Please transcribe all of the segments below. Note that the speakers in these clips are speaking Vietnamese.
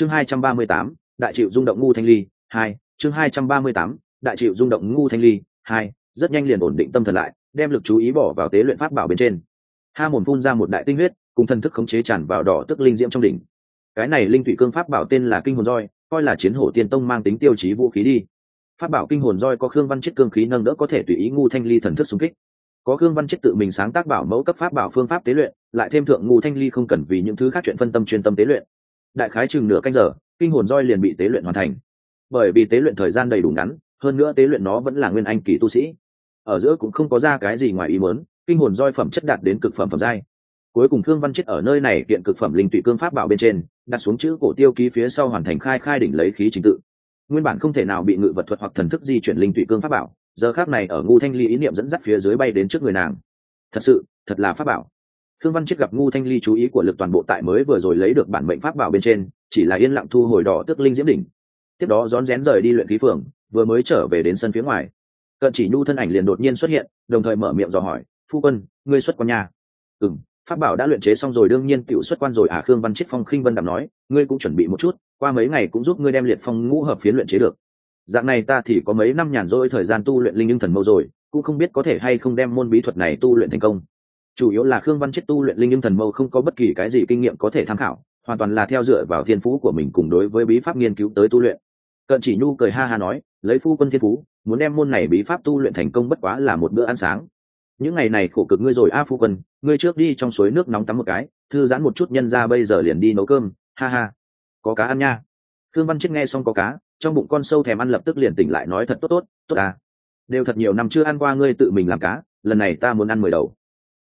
chương hai trăm ba mươi tám, đại chịu rung động ngu thanh ly, hai, chương hai trăm ba mươi tám, đại chịu rung động ngu thanh ly, hai, rất nhanh liền ổn định tâm thần lại, đem lực chú ý bỏ vào tế luyện pháp bảo bên trên. Ha mồn phun ra một đại tinh huyết, cùng thần thức khống chế tràn vào đỏ tức linh diễm trong đỉnh. Cái này linh thủy cương pháp bảo tên là kinh hồn roi, coi là chiến hổ tiên tông mang tính tiêu chí vũ khí đi. Pháp bảo kinh hồn roi có khương văn chết cương khí nâng đỡ có thể tùy ý ngu thanh ly thần thức xung kích. Có khương văn chết tự mình sáng tác bảo mẫu cấp pháp bảo phương pháp tế luyện, lại thêm thượng ngu thanh ly không cần vì những thứ khác chuyện phân tâm chuyên tâm tế luyện đại khái chừng nửa canh giờ, kinh hồn roi liền bị tế luyện hoàn thành. Bởi vì tế luyện thời gian đầy đủ ngắn, hơn nữa tế luyện nó vẫn là nguyên anh kỳ tu sĩ. Ở giữa cũng không có ra cái gì ngoài ý muốn, kinh hồn roi phẩm chất đạt đến cực phẩm phẩm giai. Cuối cùng thương văn chết ở nơi này kiện cực phẩm linh tụy cương pháp bảo bên trên, đặt xuống chữ cổ tiêu ký phía sau hoàn thành khai khai đỉnh lấy khí trình tự. Nguyên bản không thể nào bị ngự vật thuật hoặc thần thức di chuyển linh tụy cương pháp bảo, giờ khác này ở ngu thanh ly ý niệm dẫn dắt phía dưới bay đến trước người nàng. Thật sự, thật là pháp bảo. Khương văn Chiết gặp ngu thanh ly chú ý của lực toàn bộ tại mới vừa rồi lấy được bản mệnh pháp bảo bên trên chỉ là yên lặng thu hồi đỏ tức linh diễm đỉnh. Tiếp đó rón rén rời đi luyện khí phường vừa mới trở về đến sân phía ngoài. Cận chỉ nhu thân ảnh liền đột nhiên xuất hiện đồng thời mở miệng dò hỏi phu quân ngươi xuất quan nhà Ừm, pháp bảo đã luyện chế xong rồi đương nhiên tiểu xuất quan rồi à? Khương văn Chiết phong khinh vân đạm nói ngươi cũng chuẩn bị một chút qua mấy ngày cũng giúp ngươi đem liệt phong ngũ hợp phiến luyện chế được. Dạng này ta thì có mấy năm nhàn rỗi thời gian tu luyện linh nhưng thần mâu rồi cũng không biết có thể hay không đem môn bí thuật này tu luyện thành công chủ yếu là khương văn chết tu luyện linh nhưng thần mâu không có bất kỳ cái gì kinh nghiệm có thể tham khảo, hoàn toàn là theo dựa vào thiên phú của mình cùng đối với bí pháp nghiên cứu tới tu luyện. Cận chỉ nhu cười ha ha nói, lấy phu quân thiên phú, muốn đem môn này bí pháp tu luyện thành công bất quá là một bữa ăn sáng. Những ngày này khổ cực ngươi rồi a phu quân, ngươi trước đi trong suối nước nóng tắm một cái, thư giãn một chút nhân ra bây giờ liền đi nấu cơm, ha ha. Có cá ăn nha. Thương văn chết nghe xong có cá, trong bụng con sâu thèm ăn lập tức liền tỉnh lại nói thật tốt tốt tốt à. Đều thật nhiều năm chưa ăn qua ngươi tự mình làm cá, lần này ta muốn ăn mười đầu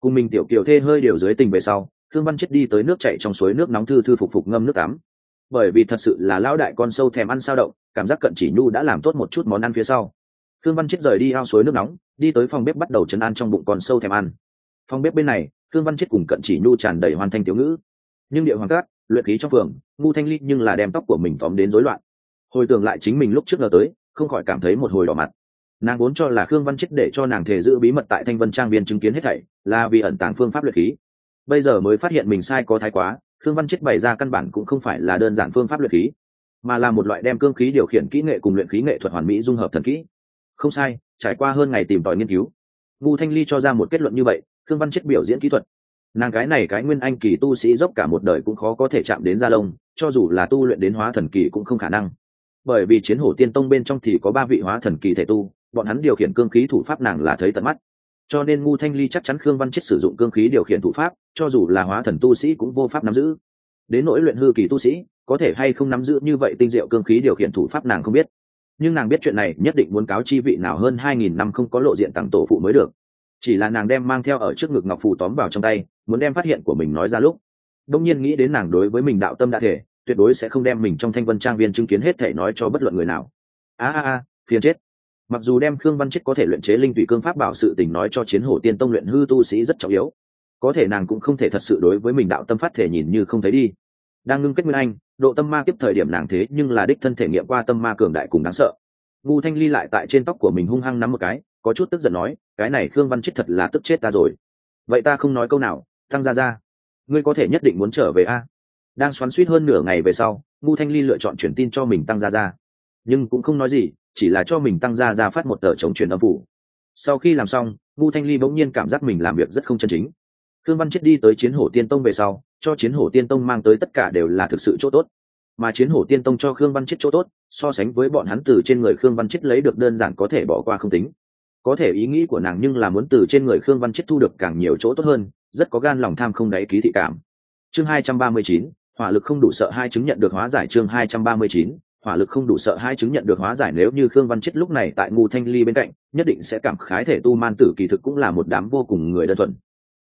cùng mình tiểu kiều thê hơi điều dưới tình về sau thương văn chết đi tới nước chạy trong suối nước nóng thư thư phục phục ngâm nước tắm. Bởi vì thật sự là lão đại con sâu thèm ăn sao động, cảm giác cận chỉ nhu đã làm tốt một chút món ăn phía sau. Thương văn chết rời đi ao suối nước nóng, đi tới phòng bếp bắt đầu chấn an trong bụng con sâu thèm ăn. Phòng bếp bên này thương văn chết cùng cận chỉ nhu tràn đầy hoàn thành tiểu ngữ. Nhưng địa hoàng cát, luyện khí trong phường, ngu thanh ly nhưng là đem tóc của mình tóm đến rối loạn. Hồi tưởng lại chính mình lúc trước ngờ tới, không khỏi cảm thấy một hồi đỏ mặt nàng vốn cho là khương văn chết để cho nàng thể giữ bí mật tại thanh vân trang viên chứng kiến hết thảy, là vì ẩn tàng phương pháp luyện khí. Bây giờ mới phát hiện mình sai có thái quá, khương văn chết bày ra căn bản cũng không phải là đơn giản phương pháp luyện khí, mà là một loại đem cương khí điều khiển kỹ nghệ cùng luyện khí nghệ thuật hoàn mỹ dung hợp thần kỹ. Không sai, trải qua hơn ngày tìm tòi nghiên cứu ngu thanh ly cho ra một kết luận như vậy, khương văn chết biểu diễn kỹ thuật. Nàng cái này cái nguyên anh kỳ tu sĩ dốc cả một đời cũng khó có thể chạm đến gia lông, cho dù là tu luyện đến hóa thần kỳ cũng không khả năng. Bởi vì chiến hổ tiên tông bên trong thì có ba vị hóa thần kỳ thể tu bọn hắn điều khiển cương khí thủ pháp nàng là thấy tận mắt. Cho nên ngu thanh ly chắc chắn khương văn chết sử dụng cương khí điều khiển thủ pháp, cho dù là hóa thần tu sĩ cũng vô pháp nắm giữ. Đến nỗi luyện hư kỳ tu sĩ, có thể hay không nắm giữ như vậy tinh diệu cương khí điều khiển thủ pháp nàng không biết. Nhưng nàng biết chuyện này nhất định muốn cáo chi vị nào hơn hai nghìn năm không có lộ diện tặng tổ phụ mới được. Chỉ là nàng đem mang theo ở trước ngực ngọc phù tóm vào trong tay, muốn đem phát hiện của mình nói ra lúc. Đông nhiên nghĩ đến nàng đối với mình đạo tâm đã thể, tuyệt đối sẽ không đem mình trong thanh vân trang viên chứng kiến hết thể nói cho bất luận người nào. A a a, phiền chết mặc dù đem khương văn chết có thể luyện chế linh tụy cương pháp bảo sự tình nói cho chiến hổ tiên tông luyện hư tu sĩ rất trọng yếu, có thể nàng cũng không thể thật sự đối với mình đạo tâm phát thể nhìn như không thấy đi. Đang ngưng kết nguyên anh, độ tâm ma tiếp thời điểm nàng thế nhưng là đích thân thể nghiệm qua tâm ma cường đại cùng đáng sợ. Ngu thanh ly lại tại trên tóc của mình hung hăng nắm một cái, có chút tức giận nói, cái này khương văn chết thật là tức chết ta rồi. Vậy ta không nói câu nào tăng ra ra. Ngươi có thể nhất định muốn trở về a. Đang xoắn suýt hơn nửa ngày về sau ngu thanh ly lựa chọn truyền tin cho mình tăng ra ra nhưng cũng không nói gì, chỉ là cho mình tăng ra ra phát một tờ chống truyền âm phủ. Sau khi làm xong ngu thanh ly bỗng nhiên cảm giác mình làm việc rất không chân chính. Thương văn chết đi tới chiến hổ tiên tông về sau, cho chiến hổ tiên tông mang tới tất cả đều là thực sự chỗ tốt. Mà chiến hổ tiên tông cho khương văn chết chỗ tốt, so sánh với bọn hắn từ trên người khương văn chết lấy được đơn giản có thể bỏ qua không tính. Có thể ý nghĩ của nàng nhưng là muốn từ trên người khương văn chết thu được càng nhiều chỗ tốt hơn, rất có gan lòng tham không đáy ký thị cảm. Chương hai trăm ba mươi chín, hỏa lực không đủ sợ hai chứng nhận được hóa giải chương hai trăm ba mươi chín hỏa lực không đủ sợ hai chứng nhận được hóa giải nếu như khương văn chết lúc này tại ngu thanh ly bên cạnh, nhất định sẽ cảm khái thể tu man tử kỳ thực cũng là một đám vô cùng người đơn thuần.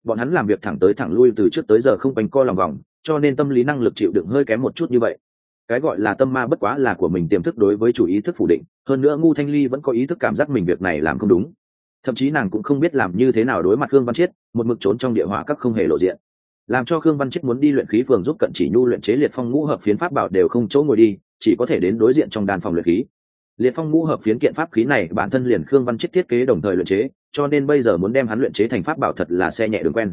Bọn hắn làm việc thẳng tới thẳng lui từ trước tới giờ không bánh co lòng vòng, cho nên tâm lý năng lực chịu đựng hơi kém một chút như vậy. Cái gọi là tâm ma bất quá là của mình tiềm thức đối với chủ ý thức phủ định, hơn nữa ngu thanh ly vẫn có ý thức cảm giác mình việc này làm không đúng. Thậm chí nàng cũng không biết làm như thế nào đối mặt khương văn chiết một mực trốn trong địa hỏa các không hề lộ diện. Làm cho khương văn chiết muốn đi luyện khí phường giúp cận chỉ nhu luyện chế liệt phong ngũ hợp phiến pháp bảo đều không chỗ ngồi đi chỉ có thể đến đối diện trong đàn phòng luyện khí. Liệt phong ngũ hợp phiến kiện pháp khí này, bản thân liền khương văn chiết thiết kế đồng thời luyện chế, cho nên bây giờ muốn đem hắn luyện chế thành pháp bảo thật là xe nhẹ đường quen.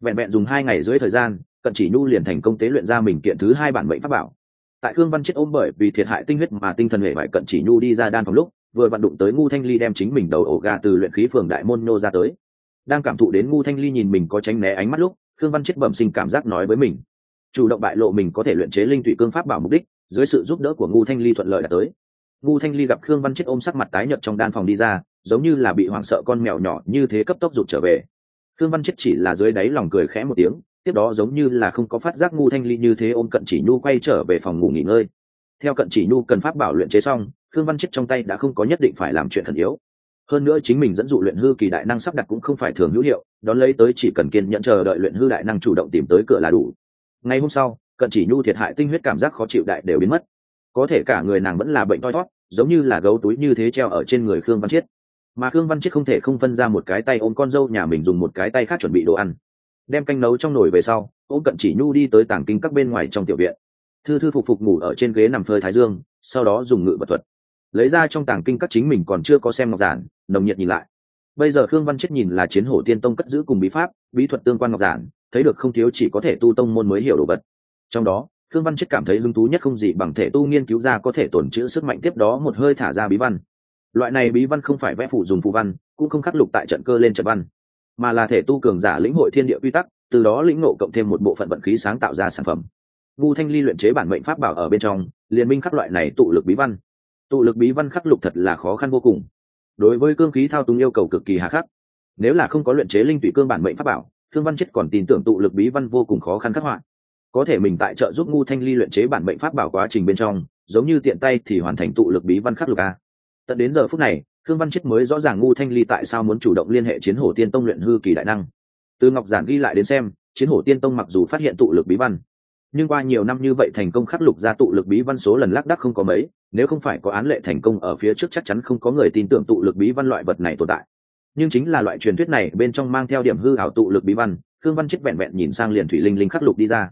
Vẹn vẹn dùng hai ngày dưới thời gian, cận chỉ nhu liền thành công tế luyện ra mình kiện thứ hai bản mệnh pháp bảo. Tại khương văn chết ôm bởi vì thiệt hại tinh huyết mà tinh thần hệ bại cận chỉ nhu đi ra đan phòng lúc, vừa vặn đụng tới ngu thanh ly đem chính mình đầu ổ gà từ luyện khí phường đại môn nô ra tới. Đang cảm thụ đến ngu thanh ly nhìn mình có tránh né ánh mắt lúc, khương văn chết bẩm sinh cảm giác nói với mình, chủ động bại lộ mình có thể luyện chế linh tụy cương pháp bảo mục đích dưới sự giúp đỡ của ngu thanh ly thuận lợi đã tới. Ngu thanh ly gặp khương văn chết ôm sắc mặt tái nhợt trong đan phòng đi ra, giống như là bị hoảng sợ con mèo nhỏ như thế cấp tốc rụt trở về. Khương văn chết chỉ là dưới đáy lòng cười khẽ một tiếng, tiếp đó giống như là không có phát giác ngu thanh ly như thế ôm cận chỉ nhu quay trở về phòng ngủ nghỉ ngơi. Theo cận chỉ nhu cần pháp bảo luyện chế xong, khương văn chết trong tay đã không có nhất định phải làm chuyện thần yếu. Hơn nữa chính mình dẫn dụ luyện hư kỳ đại năng sắp đặt cũng không phải thường hữu hiệu, đón lấy tới chỉ cần kiên nhận chờ đợi luyện hư đại năng chủ động tìm tới cửa là đủ. Ngày hôm sau cận chỉ nhu thiệt hại tinh huyết cảm giác khó chịu đại đều biến mất. Có thể cả người nàng vẫn là bệnh toi thót giống như là gấu túi như thế treo ở trên người khương văn chiết. Mà khương văn chiết không thể không phân ra một cái tay ôm con dâu nhà mình dùng một cái tay khác chuẩn bị đồ ăn. Đem canh nấu trong nồi về sau, ôm cận chỉ nhu đi tới tảng kinh các bên ngoài trong tiểu viện. Thư thư phục phục ngủ ở trên ghế nằm phơi thái dương, sau đó dùng ngự vật thuật. Lấy ra trong tảng kinh các chính mình còn chưa có xem ngọc giản, nồng nhiệt nhìn lại. Bây giờ khương văn chết nhìn là chiến hổ tiên tông cất giữ cùng bí pháp, bí thuật tương quan ngọc giản, thấy được không thiếu chỉ có thể tu tông môn mới hiểu đồ vật trong đó, khương văn chết cảm thấy hứng thú nhất không gì bằng thể tu nghiên cứu ra có thể tổn chữ sức mạnh tiếp đó một hơi thả ra bí văn. Loại này bí văn không phải vẽ phụ dùng phù văn, cũng không khắc lục tại trận cơ lên trận văn, mà là thể tu cường giả lĩnh hội thiên địa quy tắc, từ đó lĩnh ngộ cộng thêm một bộ phận vận khí sáng tạo ra sản phẩm. Ngu thanh ly luyện chế bản mệnh pháp bảo ở bên trong, liên minh khắc loại này tụ lực bí văn. Tụ lực bí văn khắc lục thật là khó khăn vô cùng. Đối với cương khí thao túng yêu cầu cực kỳ hà khắc. Nếu là không có luyện chế linh tụy cương bản mệnh pháp bảo thương văn chết còn tin tưởng tụ lực bí văn vô cùng khó khăn khắc họa có thể mình tại trợ giúp ngu thanh ly luyện chế bản bệnh pháp bảo quá trình bên trong, giống như tiện tay thì hoàn thành tụ lực bí văn khắc lục a. Tận đến giờ phút này thương văn chết mới rõ ràng ngu thanh ly tại sao muốn chủ động liên hệ chiến hổ tiên tông luyện hư kỳ đại năng. Từ ngọc giản ghi lại đến xem, chiến hổ tiên tông mặc dù phát hiện tụ lực bí văn, nhưng qua nhiều năm như vậy thành công khắc lục ra tụ lực bí văn số lần lác đắc không có mấy, nếu không phải có án lệ thành công ở phía trước chắc chắn không có người tin tưởng tụ lực bí văn loại vật này tồn tại. Nhưng chính là loại truyền thuyết này bên trong mang theo điểm hư ảo tụ lực bí văn, khương văn chết vẹn vẹn nhìn sang liền thủy linh linh khắc lục đi ra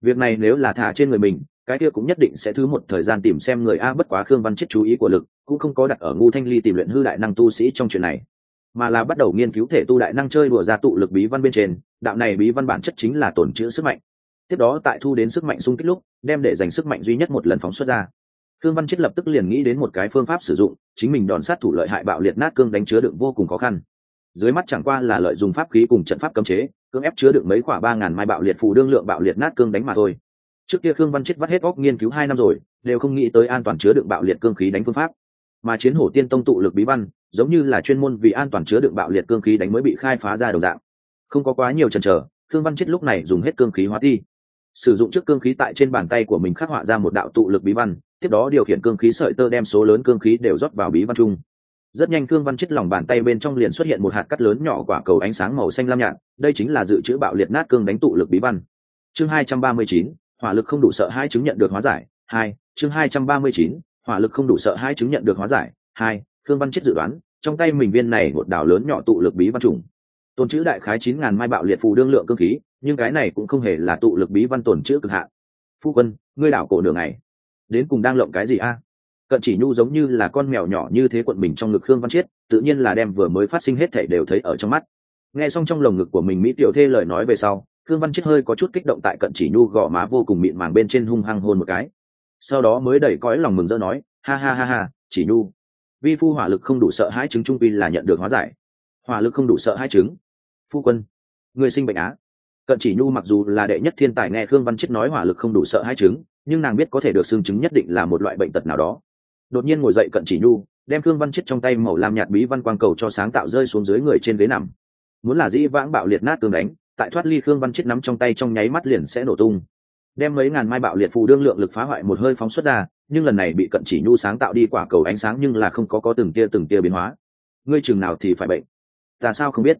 việc này nếu là thả trên người mình cái kia cũng nhất định sẽ thứ một thời gian tìm xem người a bất quá khương văn chết chú ý của lực cũng không có đặt ở ngu thanh ly tìm luyện hư đại năng tu sĩ trong chuyện này mà là bắt đầu nghiên cứu thể tu đại năng chơi đùa ra tụ lực bí văn bên trên. Đạo này bí văn bản chất chính là tổn chữa sức mạnh. Tiếp đó tại thu đến sức mạnh xung kích lúc đem để dành sức mạnh duy nhất một lần phóng xuất ra. Khương Văn Chết lập tức liền nghĩ đến một cái phương pháp sử dụng, chính mình đòn sát thủ lợi hại bạo liệt nát cương đánh chứa đựng vô cùng khó khăn. Dưới mắt chẳng qua là lợi dụng pháp khí cùng trận pháp cấm chế, cương ép chứa được mấy quả ba ngàn mai bạo liệt phù đương lượng bạo liệt nát cương đánh mà thôi. Trước kia Khương Văn Chết vắt hết óc nghiên cứu hai năm rồi, đều không nghĩ tới an toàn chứa đựng bạo liệt cương khí đánh phương pháp. Mà chiến hổ tiên tông tụ lực bí văn, giống như là chuyên môn vì an toàn chứa đựng bạo liệt cương khí đánh mới bị khai phá ra đầu dạng. Không có quá nhiều chần chờ, Khương Văn Chết lúc này dùng hết cương khí hóa thi sử dụng trước cương khí tại trên bàn tay của mình khắc họa ra một đạo tụ lực bí văn tiếp đó điều khiển cương khí sợi tơ đem số lớn cương khí đều rót vào bí văn chung rất nhanh cương văn chết lòng bàn tay bên trong liền xuất hiện một hạt cắt lớn nhỏ quả cầu ánh sáng màu xanh lam nhạt, đây chính là dự trữ bạo liệt nát cương đánh tụ lực bí văn. Chương hai trăm ba mươi chín, hỏa lực không đủ sợ hai chứng nhận được hóa giải. Hai, chương hai trăm ba mươi chín, hỏa lực không đủ sợ hai chứng nhận được hóa giải. Hai cương văn chết dự đoán, trong tay mình viên này một đảo lớn nhỏ tụ lực bí văn trùng. Tồn chữ đại khái chín ngàn mai bạo liệt phù đương lượng cương khí, nhưng cái này cũng không hề là tụ lực bí văn tồn chữ cực hạn. Phu quân, ngươi đảo cổ nửa ngày, đến cùng đang lộng cái gì a? Cận chỉ nhu giống như là con mèo nhỏ như thế quận mình trong ngực khương văn chiết, tự nhiên là đem vừa mới phát sinh hết thảy đều thấy ở trong mắt. Nghe xong trong lồng ngực của mình mỹ tiểu thê lời nói về sau, khương văn chiết hơi có chút kích động tại cận chỉ nhu gò má vô cùng mịn màng bên trên hung hăng hôn một cái. Sau đó mới đẩy cõi lòng mừng rỡ nói, ha ha ha ha, chỉ nhu. Vi phu hỏa lực không đủ sợ hai chứng trung vi là nhận được hóa giải. Hỏa lực không đủ sợ hai chứng. Phu quân, người sinh bệnh á. Cận chỉ nhu mặc dù là đệ nhất thiên tài nghe khương văn Chiết nói hỏa lực không đủ sợ hai chứng, nhưng nàng biết có thể được xương chứng nhất định là một loại bệnh tật nào đó đột nhiên ngồi dậy cận chỉ nhu, đem khương văn chết trong tay màu lam nhạt bí văn quang cầu cho sáng tạo rơi xuống dưới người trên ghế nằm. Muốn là dĩ vãng bạo liệt nát tương đánh, tại thoát ly khương văn chết nắm trong tay trong nháy mắt liền sẽ nổ tung. Đem mấy ngàn mai bạo liệt phù đương lượng lực phá hoại một hơi phóng xuất ra, nhưng lần này bị cận chỉ nhu sáng tạo đi quả cầu ánh sáng nhưng là không có có từng tia từng tia biến hóa. Ngươi chừng nào thì phải bệnh? Ta sao không biết?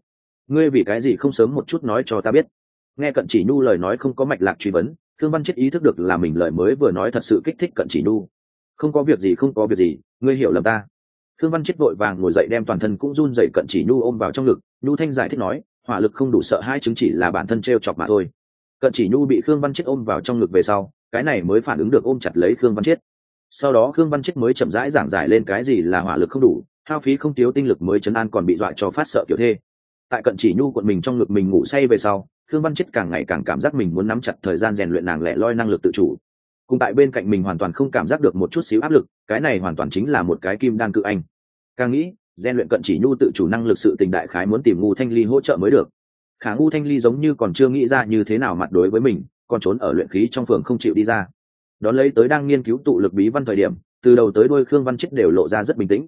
Ngươi vì cái gì không sớm một chút nói cho ta biết? Nghe cận chỉ nhu lời nói không có mạch lạc truy vấn thương văn chết ý thức được là mình lời mới vừa nói thật sự kích thích cận chỉ nhu không có việc gì, không có việc gì, ngươi hiểu lầm ta. Thương văn chết vội vàng ngồi dậy đem toàn thân cũng run dậy cận chỉ nhu ôm vào trong ngực. Nhu thanh giải thích nói, hỏa lực không đủ sợ hai chứng chỉ là bản thân t r e o chọc mà thôi. Cận chỉ nhu bị khương văn chết ôm vào trong ngực về sau, cái này mới phản ứng được ôm chặt lấy khương văn chết. Sau đó khương văn chết mới chậm rãi giảng giải lên cái gì là hỏa lực không đủ, hao phí không thiếu tinh lực mới chấn an còn bị dọa cho phát sợ kiểu thê. Tại cận chỉ nhu cuộn mình trong ngực mình ngủ say về sau, khương văn chết càng ngày càng cảm giác mình muốn nắm chặt thời gian rèn luyện nàng lẻ loi năng lực tự chủ cùng tại bên cạnh mình hoàn toàn không cảm giác được một chút xíu áp lực, cái này hoàn toàn chính là một cái kim đan cự anh. Càng nghĩ gian luyện cận chỉ nhu tự chủ năng lực sự tình đại khái muốn tìm ngu thanh ly hỗ trợ mới được. Khả ngu thanh ly giống như còn chưa nghĩ ra như thế nào mặt đối với mình, còn trốn ở luyện khí trong phường không chịu đi ra. Đón lấy tới đang nghiên cứu tụ lực bí văn thời điểm, từ đầu tới đôi khương văn chết đều lộ ra rất bình tĩnh.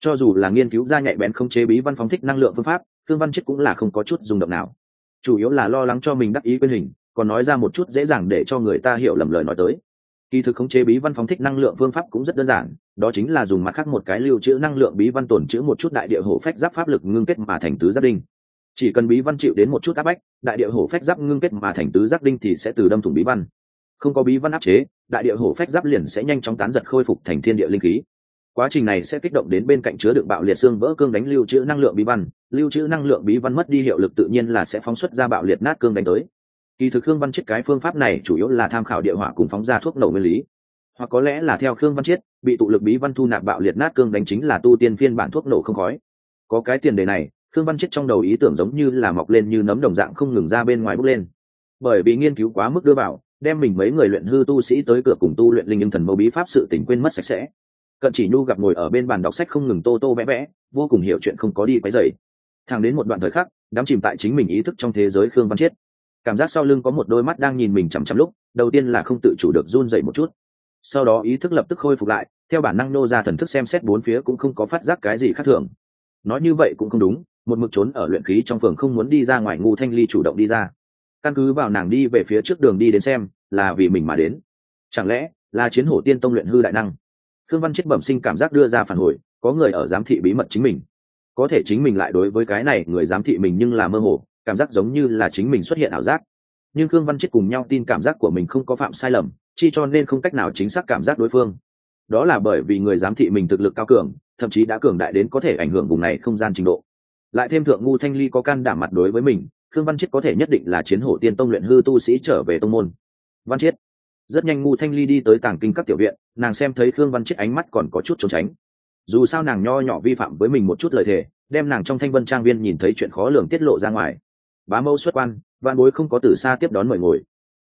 Cho dù là nghiên cứu ra nhạy bén không chế bí văn phóng thích năng lượng phương pháp, khương văn chết cũng là không có chút rung động nào. Chủ yếu là lo lắng cho mình đắc ý quyền hình, còn nói ra một chút dễ dàng để cho người ta hiểu lầm lời nói tới kỳ thực khống chế bí văn phóng thích năng lượng phương pháp cũng rất đơn giản, đó chính là dùng mặt khác một cái lưu trữ năng lượng bí văn tồn trữ một chút đại địa hổ phách giáp pháp lực ngưng kết mà thành tứ giác đinh. Chỉ cần bí văn chịu đến một chút áp bách, đại địa hổ phách giáp ngưng kết mà thành tứ giác đinh thì sẽ từ đâm thủng bí văn. Không có bí văn áp chế, đại địa hổ phách giáp liền sẽ nhanh chóng tán giật khôi phục thành thiên địa linh khí. Quá trình này sẽ kích động đến bên cạnh chứa đựng bạo liệt xương vỡ cương đánh lưu trữ năng lượng bí văn, lưu trữ năng lượng bí văn mất đi hiệu lực tự nhiên là sẽ phóng xuất ra bạo liệt nát cương đánh tới kỳ thực khương văn chiết cái phương pháp này chủ yếu là tham khảo địa hỏa cùng phóng ra thuốc nổ nguyên lý. Hoặc có lẽ là theo khương văn chiết, bị tụ lực bí văn thu nạp bạo liệt nát cương đánh chính là tu tiên phiên bản thuốc nổ không khói. Có cái tiền đề này, khương văn chiết trong đầu ý tưởng giống như là mọc lên như nấm đồng dạng không ngừng ra bên ngoài bốc lên. Bởi vì nghiên cứu quá mức đưa vào, đem mình mấy người luyện hư tu sĩ tới cửa cùng tu luyện linh nhưng thần mâu bí pháp sự tình quên mất sạch sẽ. Cận chỉ nhu gặp ngồi ở bên bàn đọc sách không ngừng tô tô vẽ vẽ, vô cùng hiểu chuyện không có đi quấy dày thẳng đến một đoạn thời khắc, đắm chìm tại chính mình ý thức trong thế giới khương văn chiết cảm giác sau lưng có một đôi mắt đang nhìn mình chằm chằm lúc, đầu tiên là không tự chủ được run dậy một chút. Sau đó ý thức lập tức khôi phục lại, theo bản năng nô ra thần thức xem xét bốn phía cũng không có phát giác cái gì khác thường. Nói như vậy cũng không đúng, một mực trốn ở luyện khí trong phường không muốn đi ra ngoài ngu thanh ly chủ động đi ra. Căn cứ vào nàng đi về phía trước đường đi đến xem, là vì mình mà đến. Chẳng lẽ là chiến hổ tiên tông luyện hư đại năng? Thương văn chết bẩm sinh cảm giác đưa ra phản hồi, có người ở giám thị bí mật chính mình. Có thể chính mình lại đối với cái này, người giám thị mình nhưng là mơ hồ cảm giác giống như là chính mình xuất hiện ảo giác. Nhưng khương văn chết cùng nhau tin cảm giác của mình không có phạm sai lầm, chi cho nên không cách nào chính xác cảm giác đối phương. Đó là bởi vì người giám thị mình thực lực cao cường, thậm chí đã cường đại đến có thể ảnh hưởng vùng này không gian trình độ. Lại thêm thượng ngu thanh ly có can đảm mặt đối với mình, khương văn chết có thể nhất định là chiến hổ tiên tông luyện hư tu sĩ trở về tông môn. Văn chết. Rất nhanh ngu thanh ly đi tới tàng kinh các tiểu viện, nàng xem thấy khương văn chết ánh mắt còn có chút trốn tránh. Dù sao nàng nho nhỏ vi phạm với mình một chút lời thề, đem nàng trong thanh vân trang viên nhìn thấy chuyện khó lường tiết lộ ra ngoài bá mâu xuất quan văn bối không có từ xa tiếp đón mời ngồi.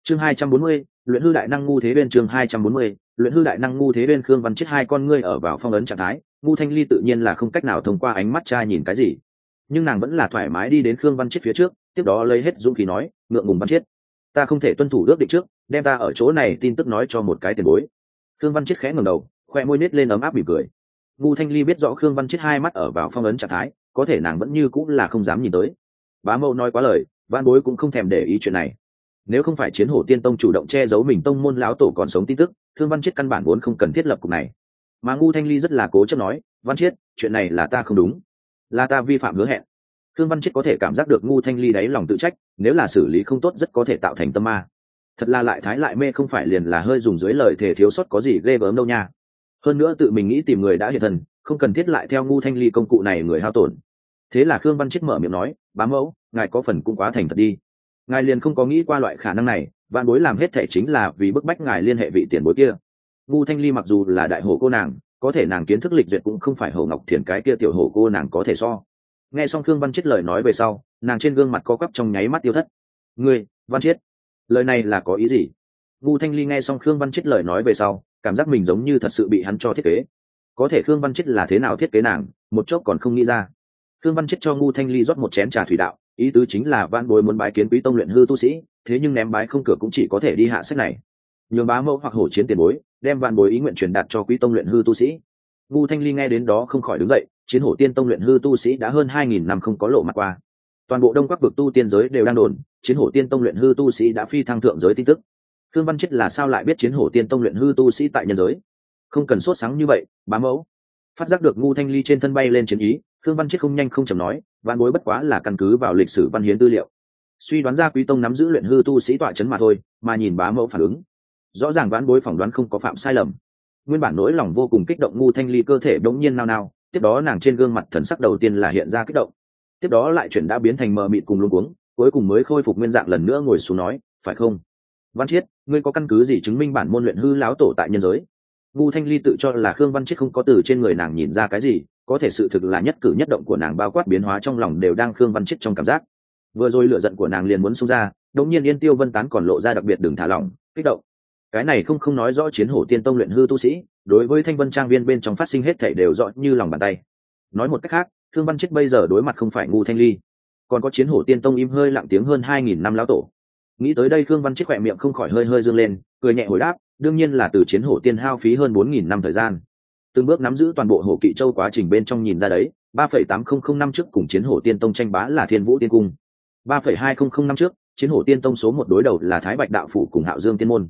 Chương hai trăm bốn mươi, luyện hư đại năng ngu thế bên chương hai trăm bốn mươi, luyện hư đại năng ngu thế bên khương văn chết hai con ngươi ở vào phong ấn trạng thái, ngu thanh ly tự nhiên là không cách nào thông qua ánh mắt cha nhìn cái gì. Nhưng nàng vẫn là thoải mái đi đến khương văn chết phía trước, tiếp đó lấy hết dũng khí nói, ngượng ngùng văn chết, ta không thể tuân thủ ước định trước, đem ta ở chỗ này tin tức nói cho một cái tiền bối. Khương văn chết khẽ ngầm đầu, khoe môi nết lên ấm áp mỉm cười. Ngu thanh ly biết rõ khương văn chết hai mắt ở vào phong ấn trạng thái, có thể nàng vẫn như cũng là không dám nhìn tới bá mẫu nói quá lời văn bối cũng không thèm để ý chuyện này. Nếu không phải chiến hổ tiên tông chủ động che giấu mình tông môn lão tổ còn sống tin tức, thương văn chiết căn bản vốn không cần thiết lập cục này. Mà ngu thanh ly rất là cố chấp nói, văn chiết, chuyện này là ta không đúng, là ta vi phạm hứa hẹn. Thương văn chiết có thể cảm giác được ngu thanh ly đáy lòng tự trách, nếu là xử lý không tốt rất có thể tạo thành tâm ma. Thật là lại thái lại mê không phải liền là hơi dùng dưới lời thể thiếu sót có gì ghê gớm đâu nha. Hơn nữa tự mình nghĩ tìm người đã hiện thần không cần thiết lại theo ngu thanh ly công cụ này người hao tổn thế là khương văn chết mở miệng nói bám mẫu, ngài có phần cũng quá thành thật đi. Ngài liền không có nghĩ qua loại khả năng này, vạn bối làm hết thể chính là vì bức bách ngài liên hệ vị tiền bối kia. Ngu thanh ly mặc dù là đại hồ cô nàng, có thể nàng kiến thức lịch duyệt cũng không phải hồ ngọc thiền cái kia tiểu hồ cô nàng có thể so. Nghe xong khương văn chết lời nói về sau, nàng trên gương mặt có quắp trong nháy mắt tiêu thất. Ngươi, văn chết, lời này là có ý gì? Ngu thanh ly nghe xong khương văn chết lời nói về sau, cảm giác mình giống như thật sự bị hắn cho thiết kế. Có thể khương văn chết là thế nào thiết kế nàng, một chốc còn không nghĩ ra khương văn chết cho ngu thanh ly rót một chén trà thủy đạo, ý tứ chính là van bối muốn bái kiến quý tông luyện hư tu sĩ, thế nhưng ném bái không cửa cũng chỉ có thể đi hạ sách này. Nhường bá mẫu hoặc hổ chiến tiền bối, đem van bối ý nguyện truyền đạt cho quý tông luyện hư tu sĩ. Ngu thanh ly nghe đến đó không khỏi đứng dậy, chiến hổ tiên tông luyện hư tu sĩ đã hơn hai nghìn năm không có lộ mặt qua. Toàn bộ đông các vực tu tiên giới đều đang đồn, chiến hổ tiên tông luyện hư tu sĩ đã phi thăng thượng giới tin tức. Khương văn chết là sao lại biết chiến hổ tiên tông luyện hư tu sĩ tại nhân giới? Không cần sốt sáng như vậy, bá mẫu phát giác được ngu thanh ly trên thân bay lên chiến ý thương văn chết không nhanh không chầm nói văn bối bất quá là căn cứ vào lịch sử văn hiến tư liệu. Suy đoán ra quý tông nắm giữ luyện hư tu sĩ tọa chấn mà thôi, mà nhìn bá mẫu phản ứng. Rõ ràng vãn bối phỏng đoán không có phạm sai lầm. Nguyên bản nỗi lòng vô cùng kích động ngu thanh ly cơ thể đống nhiên nao nao, tiếp đó nàng trên gương mặt thần sắc đầu tiên là hiện ra kích động. Tiếp đó lại chuyển đã biến thành mờ mịt cùng luôn cuống, cuối cùng mới khôi phục nguyên dạng lần nữa ngồi xuống nói, phải không? Văn chiết ngươi có căn cứ gì chứng minh bản môn luyện hư láo tổ tại nhân giới? Ngu thanh ly tự cho là khương văn chiết không có từ trên người nàng nhìn ra cái gì, có thể sự thực là nhất cử nhất động của nàng bao quát biến hóa trong lòng đều đang khương văn chiết trong cảm giác. Vừa rồi lựa giận của nàng liền muốn xông ra đống nhiên yên tiêu vân tán còn lộ ra đặc biệt đừng thả lỏng, kích động. Cái này không không nói rõ chiến hổ tiên tông luyện hư tu sĩ, đối với thanh vân trang viên bên trong phát sinh hết thể đều rõ như lòng bàn tay. Nói một cách khác thương văn chết bây giờ đối mặt không phải ngu thanh ly, còn có chiến hổ tiên tông im hơi lặng tiếng hơn hai nghìn năm lão tổ. Nghĩ tới đây thương văn chết khỏe miệng không khỏi hơi hơi dương lên, cười nhẹ hồi đáp đương nhiên là từ chiến hổ tiên hao phí hơn bốn nghìn năm thời gian. Từng bước nắm giữ toàn bộ hổ kỵ châu quá trình bên trong nhìn ra đấy, ba phẩy tám không không năm trước cùng chiến hổ tiên tông tranh bá là thiên vũ tiên cung. ba phẩy hai không không năm trước, chiến hổ tiên tông số một đối đầu là thái bạch đạo phủ cùng hạo dương tiên môn.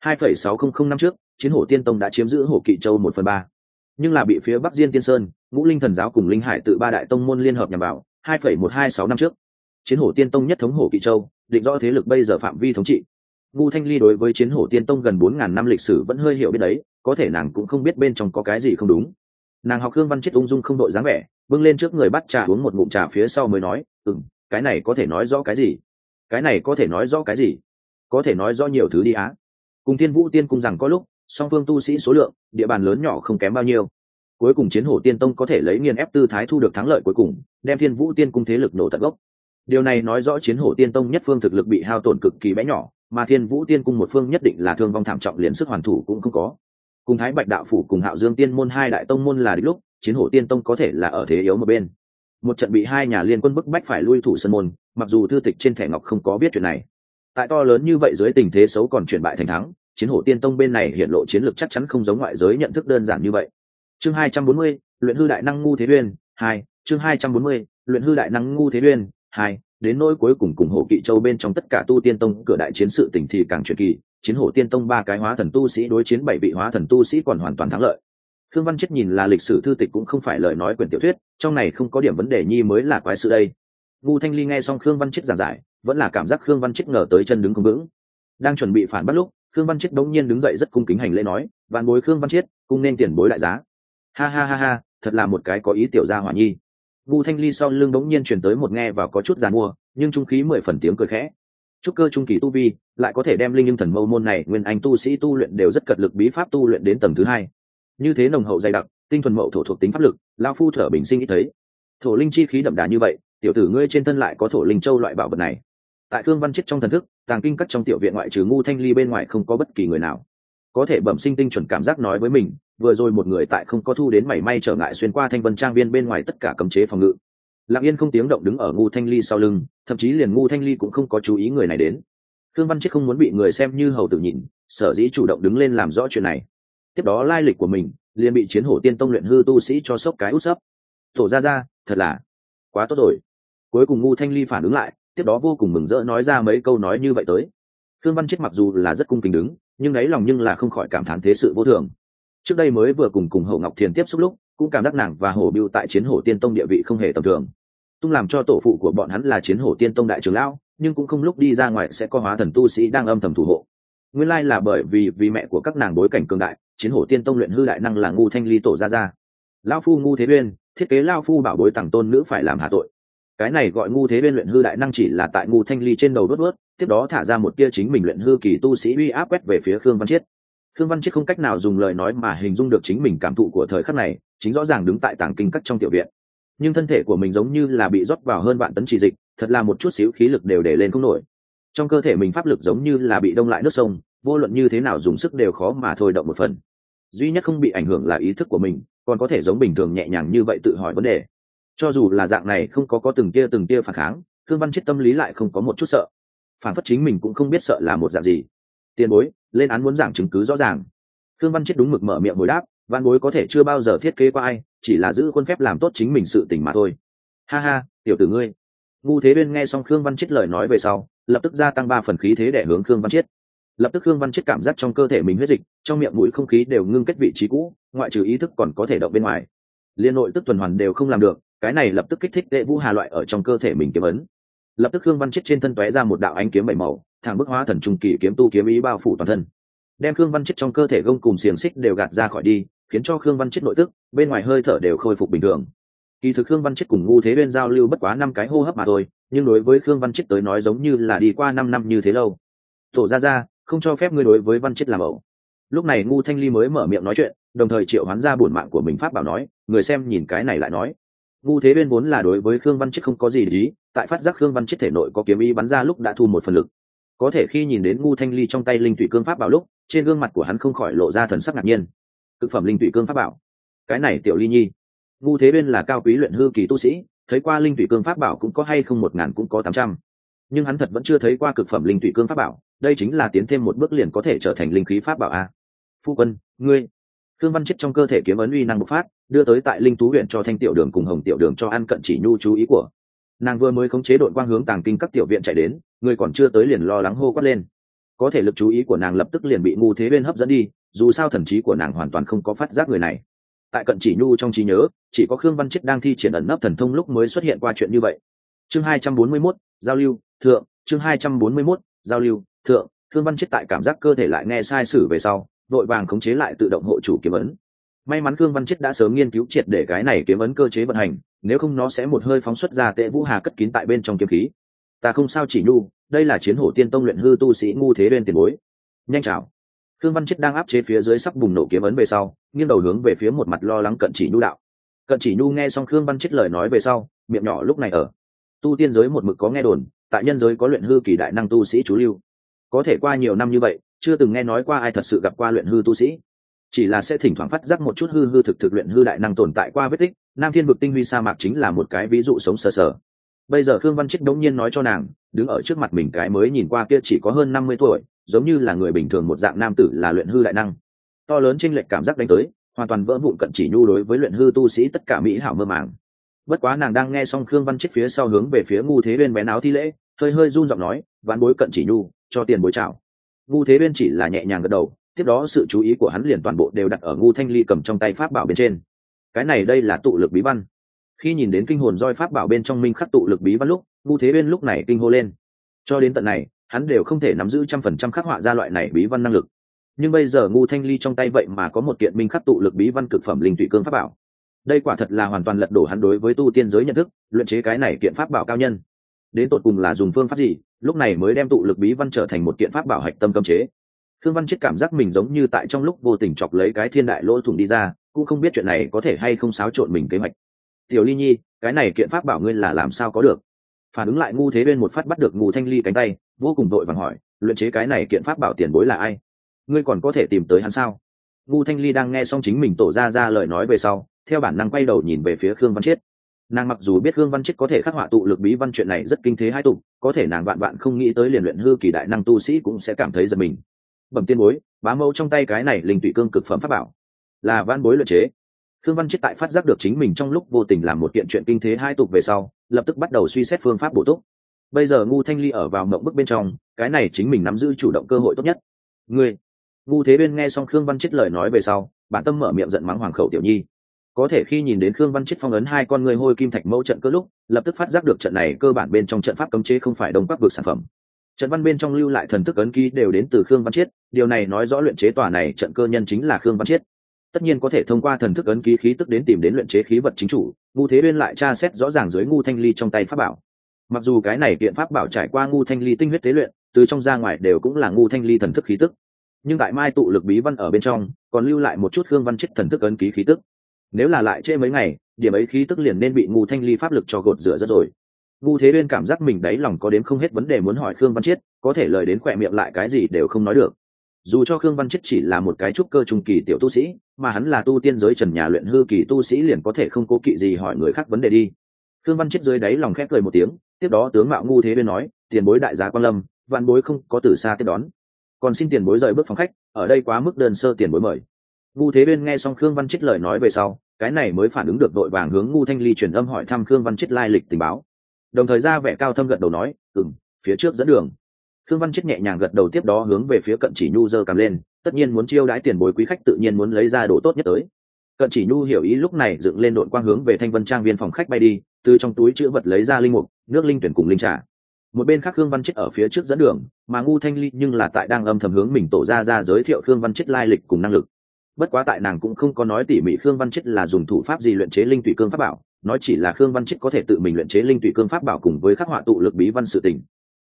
hai phẩy sáu không không năm trước, chiến hổ tiên tông đã chiếm giữ hổ kỵ châu một phần ba. Nhưng là bị phía bắc diên tiên sơn, ngũ linh thần giáo cùng linh hải tự ba đại tông môn liên hợp nhằm vào, hai phẩy một hai sáu năm trước. Chiến hổ tiên tông nhất thống hổ kỵ châu, định rõ thế lực bây giờ phạm vi thống trị ngu thanh ly đối với chiến hổ tiên tông gần bốn ngàn năm lịch sử vẫn hơi hiểu biết đấy, có thể nàng cũng không biết bên trong có cái gì không đúng. Nàng học hương văn chết ung dung không đội dáng vẻ, bưng lên trước người bắt trà uống một ngụm trà phía sau mới nói ừ m cái này có thể nói rõ cái gì? Cái này có thể nói rõ cái gì? Có thể nói rõ nhiều thứ đi á. Cùng thiên vũ tiên cung rằng có lúc, song phương tu sĩ số lượng, địa bàn lớn nhỏ không kém bao nhiêu. Cuối cùng chiến hổ tiên tông có thể lấy nghiền ép tư thái thu được thắng lợi cuối cùng, đem thiên vũ tiên cung thế lực nổ tận gốc. Điều này nói rõ chiến hổ tiên tông nhất phương thực lực bị hao tổn cực kỳ bé nhỏ mà thiên vũ tiên cung một phương nhất định là thương vong thảm trọng liền sức hoàn thủ cũng không có. Cùng thái bạch đạo phủ cùng hạo dương tiên môn hai đại tông môn là đích lúc, chiến hổ tiên tông có thể là ở thế yếu một bên. Một trận bị hai nhà liên quân bức bách phải lui thủ sân môn, mặc dù thư tịch trên thẻ ngọc không có biết chuyện này. Tại to lớn như vậy dưới tình thế xấu còn chuyển bại thành thắng, chiến hổ tiên tông bên này hiện lộ chiến lược chắc chắn không giống ngoại giới nhận thức đơn giản như vậy. Chương hai trăm bốn mươi, luyện hư đại năng ngu thế uyên, hai, chương hai trăm bốn mươi, luyện hư đại năng ngu thế uyên, hai đến nỗi cuối cùng cùng hổ kỵ châu bên trong tất cả tu tiên tông, cửa đại chiến sự tình thì càng truyền kỳ, chiến hổ tiên tông ba cái hóa thần tu sĩ đối chiến bảy vị hóa thần tu sĩ còn hoàn toàn thắng lợi. Khương văn chết nhìn là lịch sử thư tịch cũng không phải lời nói quyển tiểu thuyết, trong này không có điểm vấn đề nhi mới là quái sự đây. Ngu thanh ly nghe xong khương văn chết giảng giải, vẫn là cảm giác khương văn chết ngờ tới chân đứng không vững. Đang chuẩn bị phản bắt lúc, khương văn chết đống nhiên đứng dậy rất cung kính hành lễ nói, vạn bối khương văn chết cung nên tiền bối đại giá. Ha ha ha ha, thật là một cái có ý tiểu gia hỏa nhi ngu thanh ly sau lưng đống nhiên chuyển tới một nghe và có chút giàn mua, nhưng trung khí mười phần tiếng cười khẽ. Trúc cơ trung kỳ tu vi, lại có thể đem linh nhưng thần mâu môn này nguyên anh tu sĩ tu luyện đều rất cật lực bí pháp tu luyện đến tầng thứ hai. Như thế nồng hậu dày đặc, tinh thuần mậu thổ thuộc tính pháp lực lao phu thở bình sinh ít thấy. Thổ linh chi khí đậm đà như vậy, tiểu tử ngươi trên thân lại có thổ linh châu loại bảo vật này. Tại thương văn chết trong thần thức, tàng kinh cắt trong tiểu viện ngoại trừ ngu thanh ly bên ngoài không có bất kỳ người nào có thể bẩm sinh tinh chuẩn cảm giác nói với mình, vừa rồi một người tại không có thu đến mảy may trở ngại xuyên qua thanh vân trang viên bên ngoài tất cả cấm chế phòng ngự. Lặng yên không tiếng động đứng ở ngu thanh ly sau lưng, thậm chí liền ngu thanh ly cũng không có chú ý người này đến. Thương văn chết không muốn bị người xem như hầu tử nhìn, sở dĩ chủ động đứng lên làm rõ chuyện này. Tiếp đó lai lịch của mình, liền bị chiến hổ tiên tông luyện hư tu sĩ cho sốc cái út sấp. Thổ ra ra, thật là quá tốt rồi. Cuối cùng ngu thanh ly phản ứng lại, tiếp đó vô cùng mừng rỡ nói ra mấy câu nói như vậy tới. Thương văn chết mặc dù là rất cung kính đứng nhưng đáy lòng nhưng là không khỏi cảm thán thế sự vô thường. Trước đây mới vừa cùng cùng hậu ngọc thiền tiếp xúc lúc, cũng cảm giác nàng và hổ biêu tại chiến hổ tiên tông địa vị không hề tầm thường. Tung làm cho tổ phụ của bọn hắn là chiến hổ tiên tông đại trưởng lão, nhưng cũng không lúc đi ra ngoài sẽ có hóa thần tu sĩ đang âm thầm thủ hộ. Nguyên lai là bởi vì vì mẹ của các nàng bối cảnh cường đại, chiến hổ tiên tông luyện hư đại năng là ngu thanh ly tổ ra ra. Lao phu ngu thế uyên, thiết kế lao phu bảo bối tặng tôn nữ phải làm hạ tội. Cái này gọi ngu thế uyên luyện hư đại năng chỉ là tại ngu thanh ly trên đầu đốt đốt tiếp đó thả ra một tia chính mình luyện hư kỳ tu sĩ uy áp quét về phía khương văn chiết. Khương văn chiết không cách nào dùng lời nói mà hình dung được chính mình cảm thụ của thời khắc này, chính rõ ràng đứng tại tảng kinh cắt trong tiểu viện. Nhưng thân thể của mình giống như là bị rót vào hơn vạn tấn chỉ dịch, thật là một chút xíu khí lực đều để lên không nổi. Trong cơ thể mình pháp lực giống như là bị đông lại nước sông, vô luận như thế nào dùng sức đều khó mà thôi động một phần. Duy nhất không bị ảnh hưởng là ý thức của mình, còn có thể giống bình thường nhẹ nhàng như vậy tự hỏi vấn đề. Cho dù là dạng này không có có từng tia từng tia phản kháng thương văn chết tâm lý lại không có một chút sợ phản phất chính mình cũng không biết sợ là một dạng gì. Tiền bối, lên án muốn giảng chứng cứ rõ ràng. Thương văn chết đúng mực mở miệng hồi đáp, văn bối có thể chưa bao giờ thiết kế qua ai, chỉ là giữ khuôn phép làm tốt chính mình sự tình mà thôi. Ha ha, tiểu tử ngươi. Ngu thế bên nghe xong khương văn chết lời nói về sau, lập tức gia tăng ba phần khí thế để hướng khương văn chết. Lập tức khương văn chết cảm giác trong cơ thể mình huyết dịch, trong miệng mũi không khí đều ngưng kết vị trí cũ, ngoại trừ ý thức còn có thể động bên ngoài. Liên nội tức tuần hoàn đều không làm được, cái này lập tức kích thích đệ vũ hà loại ở trong cơ thể mình kiếm ấn lập tức khương văn chết trên thân tóe ra một đạo ánh kiếm bảy màu, thẳng bức hóa thần trung kỳ kiếm tu kiếm ý bao phủ toàn thân. Đem khương văn chết trong cơ thể gông cùng xiềng xích đều gạt ra khỏi đi, khiến cho khương văn chết nội tức, bên ngoài hơi thở đều khôi phục bình thường. Kỳ thực khương văn chết cùng ngu thế bên giao lưu bất quá năm cái hô hấp mà thôi, nhưng đối với khương văn chết tới nói giống như là đi qua năm năm như thế lâu. Tổ ra ra, không cho phép ngươi đối với văn chết làm ẩu. Lúc này ngu thanh ly mới mở miệng nói chuyện, đồng thời triệu hoán ra bổn mạng của mình pháp bảo nói, người xem nhìn cái này lại nói. Ngu thế bên vốn là đối với khương văn chết không có gì lý tại phát giác khương văn chết thể nội có kiếm ý bắn ra lúc đã thu một phần lực. Có thể khi nhìn đến ngu thanh ly trong tay linh tụy cương pháp bảo lúc, trên gương mặt của hắn không khỏi lộ ra thần sắc ngạc nhiên. Thực phẩm linh tụy cương pháp bảo. Cái này tiểu ly nhi. Ngu thế bên là cao quý luyện hư kỳ tu sĩ, thấy qua linh tụy cương pháp bảo cũng có hay không một ngàn cũng có tám trăm. Nhưng hắn thật vẫn chưa thấy qua cực phẩm linh tụy cương pháp bảo, đây chính là tiến thêm một bước liền có thể trở thành linh khí pháp bảo a. Phu quân, ngươi. Thương văn chết trong cơ thể kiếm ấn uy năng bộc phát, đưa tới tại linh tú huyện cho thanh tiểu đường cùng hồng tiểu đường cho ăn cận chỉ nhu chú ý của nàng vừa mới khống chế đội quang hướng tàng kinh các tiểu viện chạy đến người còn chưa tới liền lo lắng hô quát lên. Có thể lực chú ý của nàng lập tức liền bị ngu thế bên hấp dẫn đi dù sao thần trí của nàng hoàn toàn không có phát giác người này. Tại cận chỉ nhu trong trí nhớ chỉ có khương văn chết đang thi triển ẩn nấp thần thông lúc mới xuất hiện qua chuyện như vậy. Chương hai trăm bốn mươi 241, giao lưu thượng chương hai trăm bốn mươi 241, giao lưu thượng khương văn chết tại cảm giác cơ thể lại nghe sai sử về sau vội vàng khống chế lại tự động hộ chủ kiếm ấn. May mắn khương văn chết đã sớm nghiên cứu triệt để cái này kiếm ấn cơ chế vận hành nếu không nó sẽ một hơi phóng xuất ra tệ vũ hà cất kín tại bên trong kiếm khí. Ta không sao chỉ nhu, đây là chiến hổ tiên tông luyện hư tu sĩ ngu thế bên tiền bối. Nhanh chào. Khương văn chết đang áp chế phía dưới sắp bùng nổ kiếm ấn về sau, nghiêng đầu hướng về phía một mặt lo lắng cận chỉ nhu đạo. Cận chỉ nhu nghe xong khương văn chết lời nói về sau, miệng nhỏ lúc này ở. Tu tiên giới một mực có nghe đồn, tại nhân giới có luyện hư kỳ đại năng tu sĩ chú lưu. Có thể qua nhiều năm như vậy, chưa từng nghe nói qua ai thật sự gặp qua luyện hư tu sĩ. Chỉ là sẽ thỉnh thoảng phát giác một chút hư hư thực thực luyện hư đại năng tồn tại qua vết tích nam thiên vực tinh huy sa mạc chính là một cái ví dụ sống sờ sờ. Bây giờ khương văn trích đống nhiên nói cho nàng, đứng ở trước mặt mình cái mới nhìn qua kia chỉ có hơn năm mươi tuổi, giống như là người bình thường một dạng nam tử là luyện hư đại năng. To lớn chênh lệch cảm giác đánh tới, hoàn toàn vỡ vụn cận chỉ nhu đối với luyện hư tu sĩ tất cả mỹ hảo mơ màng. Bất quá nàng đang nghe xong khương văn trích phía sau hướng về phía ngu thế bên bén áo thi lễ, hơi hơi run giọng nói ván bối cận chỉ nhu, cho tiền bối chào. Ngu thế bên chỉ là nhẹ nhàng gật đầu, tiếp đó sự chú ý của hắn liền toàn bộ đều đặt ở ngu thanh ly cầm trong tay pháp bảo bên trên cái này đây là tụ lực bí văn. Khi nhìn đến kinh hồn roi pháp bảo bên trong minh khắc tụ lực bí văn lúc, vu thế bên lúc này kinh hô lên. Cho đến tận này, hắn đều không thể nắm giữ trăm phần trăm khắc họa ra loại này bí văn năng lực. Nhưng bây giờ ngu thanh ly trong tay vậy mà có một kiện minh khắc tụ lực bí văn cực phẩm linh tụy cương pháp bảo. Đây quả thật là hoàn toàn lật đổ hắn đối với tu tiên giới nhận thức, luyện chế cái này kiện pháp bảo cao nhân. Đến tột cùng là dùng phương pháp gì, lúc này mới đem tụ lực bí văn trở thành một kiện pháp bảo hạch tâm cấm chế. Thương văn chết cảm giác mình giống như tại trong lúc vô tình chọc lấy cái thiên đại lỗ thủng đi ra cũng không biết chuyện này có thể hay không xáo trộn mình kế hoạch. Tiểu ly nhi, cái này kiện pháp bảo ngươi là làm sao có được? Phản ứng lại ngu thế bên một phát bắt được ngu thanh ly cánh tay, vô cùng đội vàng hỏi, luyện chế cái này kiện pháp bảo tiền bối là ai? Ngươi còn có thể tìm tới hắn sao? Ngu thanh ly đang nghe xong chính mình tổ ra ra lời nói về sau, theo bản năng quay đầu nhìn về phía khương văn chiết. Nàng mặc dù biết khương văn chiết có thể khắc họa tụ lực bí văn chuyện này rất kinh thế hai tục, có thể nàng vạn vạn không nghĩ tới liền luyện hư kỳ đại năng tu sĩ cũng sẽ cảm thấy giật mình. Bẩm tiên bối, bá mẫu trong tay cái này linh tụy cương cực phẩm pháp bảo là van bối luyện chế. Thương văn chết tại phát giác được chính mình trong lúc vô tình làm một kiện chuyện kinh thế hai tục về sau, lập tức bắt đầu suy xét phương pháp bổ túc. Bây giờ ngu thanh ly ở vào mộng bức bên trong, cái này chính mình nắm giữ chủ động cơ hội tốt nhất. Ngươi, ngu thế bên nghe xong khương văn chết lời nói về sau, bản tâm mở miệng giận mắng hoàng khẩu tiểu nhi. Có thể khi nhìn đến khương văn chết phong ấn hai con người hôi kim thạch mẫu trận cơ lúc, lập tức phát giác được trận này cơ bản bên trong trận pháp cấm chế không phải đông bắc vực sản phẩm. Trận văn bên trong lưu lại thần thức ấn ký đều đến từ khương văn chiết điều này nói rõ luyện chế tòa này trận cơ nhân chính là khương văn chiết tất nhiên có thể thông qua thần thức ấn ký khí tức đến tìm đến luyện chế khí vật chính chủ, ngu thế uyên lại tra xét rõ ràng dưới ngu thanh ly trong tay pháp bảo. Mặc dù cái này kiện pháp bảo trải qua ngu thanh ly tinh huyết tế luyện, từ trong ra ngoài đều cũng là ngu thanh ly thần thức khí tức. Nhưng tại mai tụ lực bí văn ở bên trong, còn lưu lại một chút hương văn chết thần thức ấn ký khí tức. Nếu là lại trễ mấy ngày, điểm ấy khí tức liền nên bị ngu thanh ly pháp lực cho gột rửa rất rồi. Ngu thế uyên cảm giác mình đáy lòng có đến không hết vấn đề muốn hỏi khương văn chiết có thể lời đến khỏe miệng lại cái gì đều không nói được dù cho khương văn chết chỉ là một cái trúc cơ trung kỳ tiểu tu sĩ, mà hắn là tu tiên giới trần nhà luyện hư kỳ tu sĩ liền có thể không cố kỵ gì hỏi người khác vấn đề đi. Khương văn chết dưới đáy lòng khép cười một tiếng, tiếp đó tướng mạo ngu thế bên nói, tiền bối đại giá quan lâm, vạn bối không có từ xa tiếp đón. Còn xin tiền bối rời bước phòng khách, ở đây quá mức đơn sơ tiền bối mời. Ngu thế bên nghe xong khương văn chết lời nói về sau, cái này mới phản ứng được đội vàng hướng ngu thanh ly truyền âm hỏi thăm khương văn chết lai lịch tình báo. Đồng thời ra vẻ cao thâm gật đầu nói ừng phía trước dẫn đường khương văn chết nhẹ nhàng gật đầu tiếp đó hướng về phía cận chỉ nhu dơ cầm lên, tất nhiên muốn chiêu đãi tiền bối quý khách tự nhiên muốn lấy ra đồ tốt nhất tới. Cận chỉ nhu hiểu ý lúc này dựng lên đội quang hướng về thanh vân trang viên phòng khách bay đi, từ trong túi chữ vật lấy ra linh mục, nước linh tuyển cùng linh trà. Một bên khác khương văn chết ở phía trước dẫn đường, mà ngu thanh ly nhưng là tại đang âm thầm hướng mình tổ ra ra giới thiệu khương văn chết lai lịch cùng năng lực. Bất quá tại nàng cũng không có nói tỉ mỉ khương văn chết là dùng thủ pháp gì luyện chế linh tụy cương pháp bảo, nói chỉ là khương văn chết có thể tự mình luyện chế linh tụy cương pháp bảo cùng với khắc họa tụ lực bí văn sự tình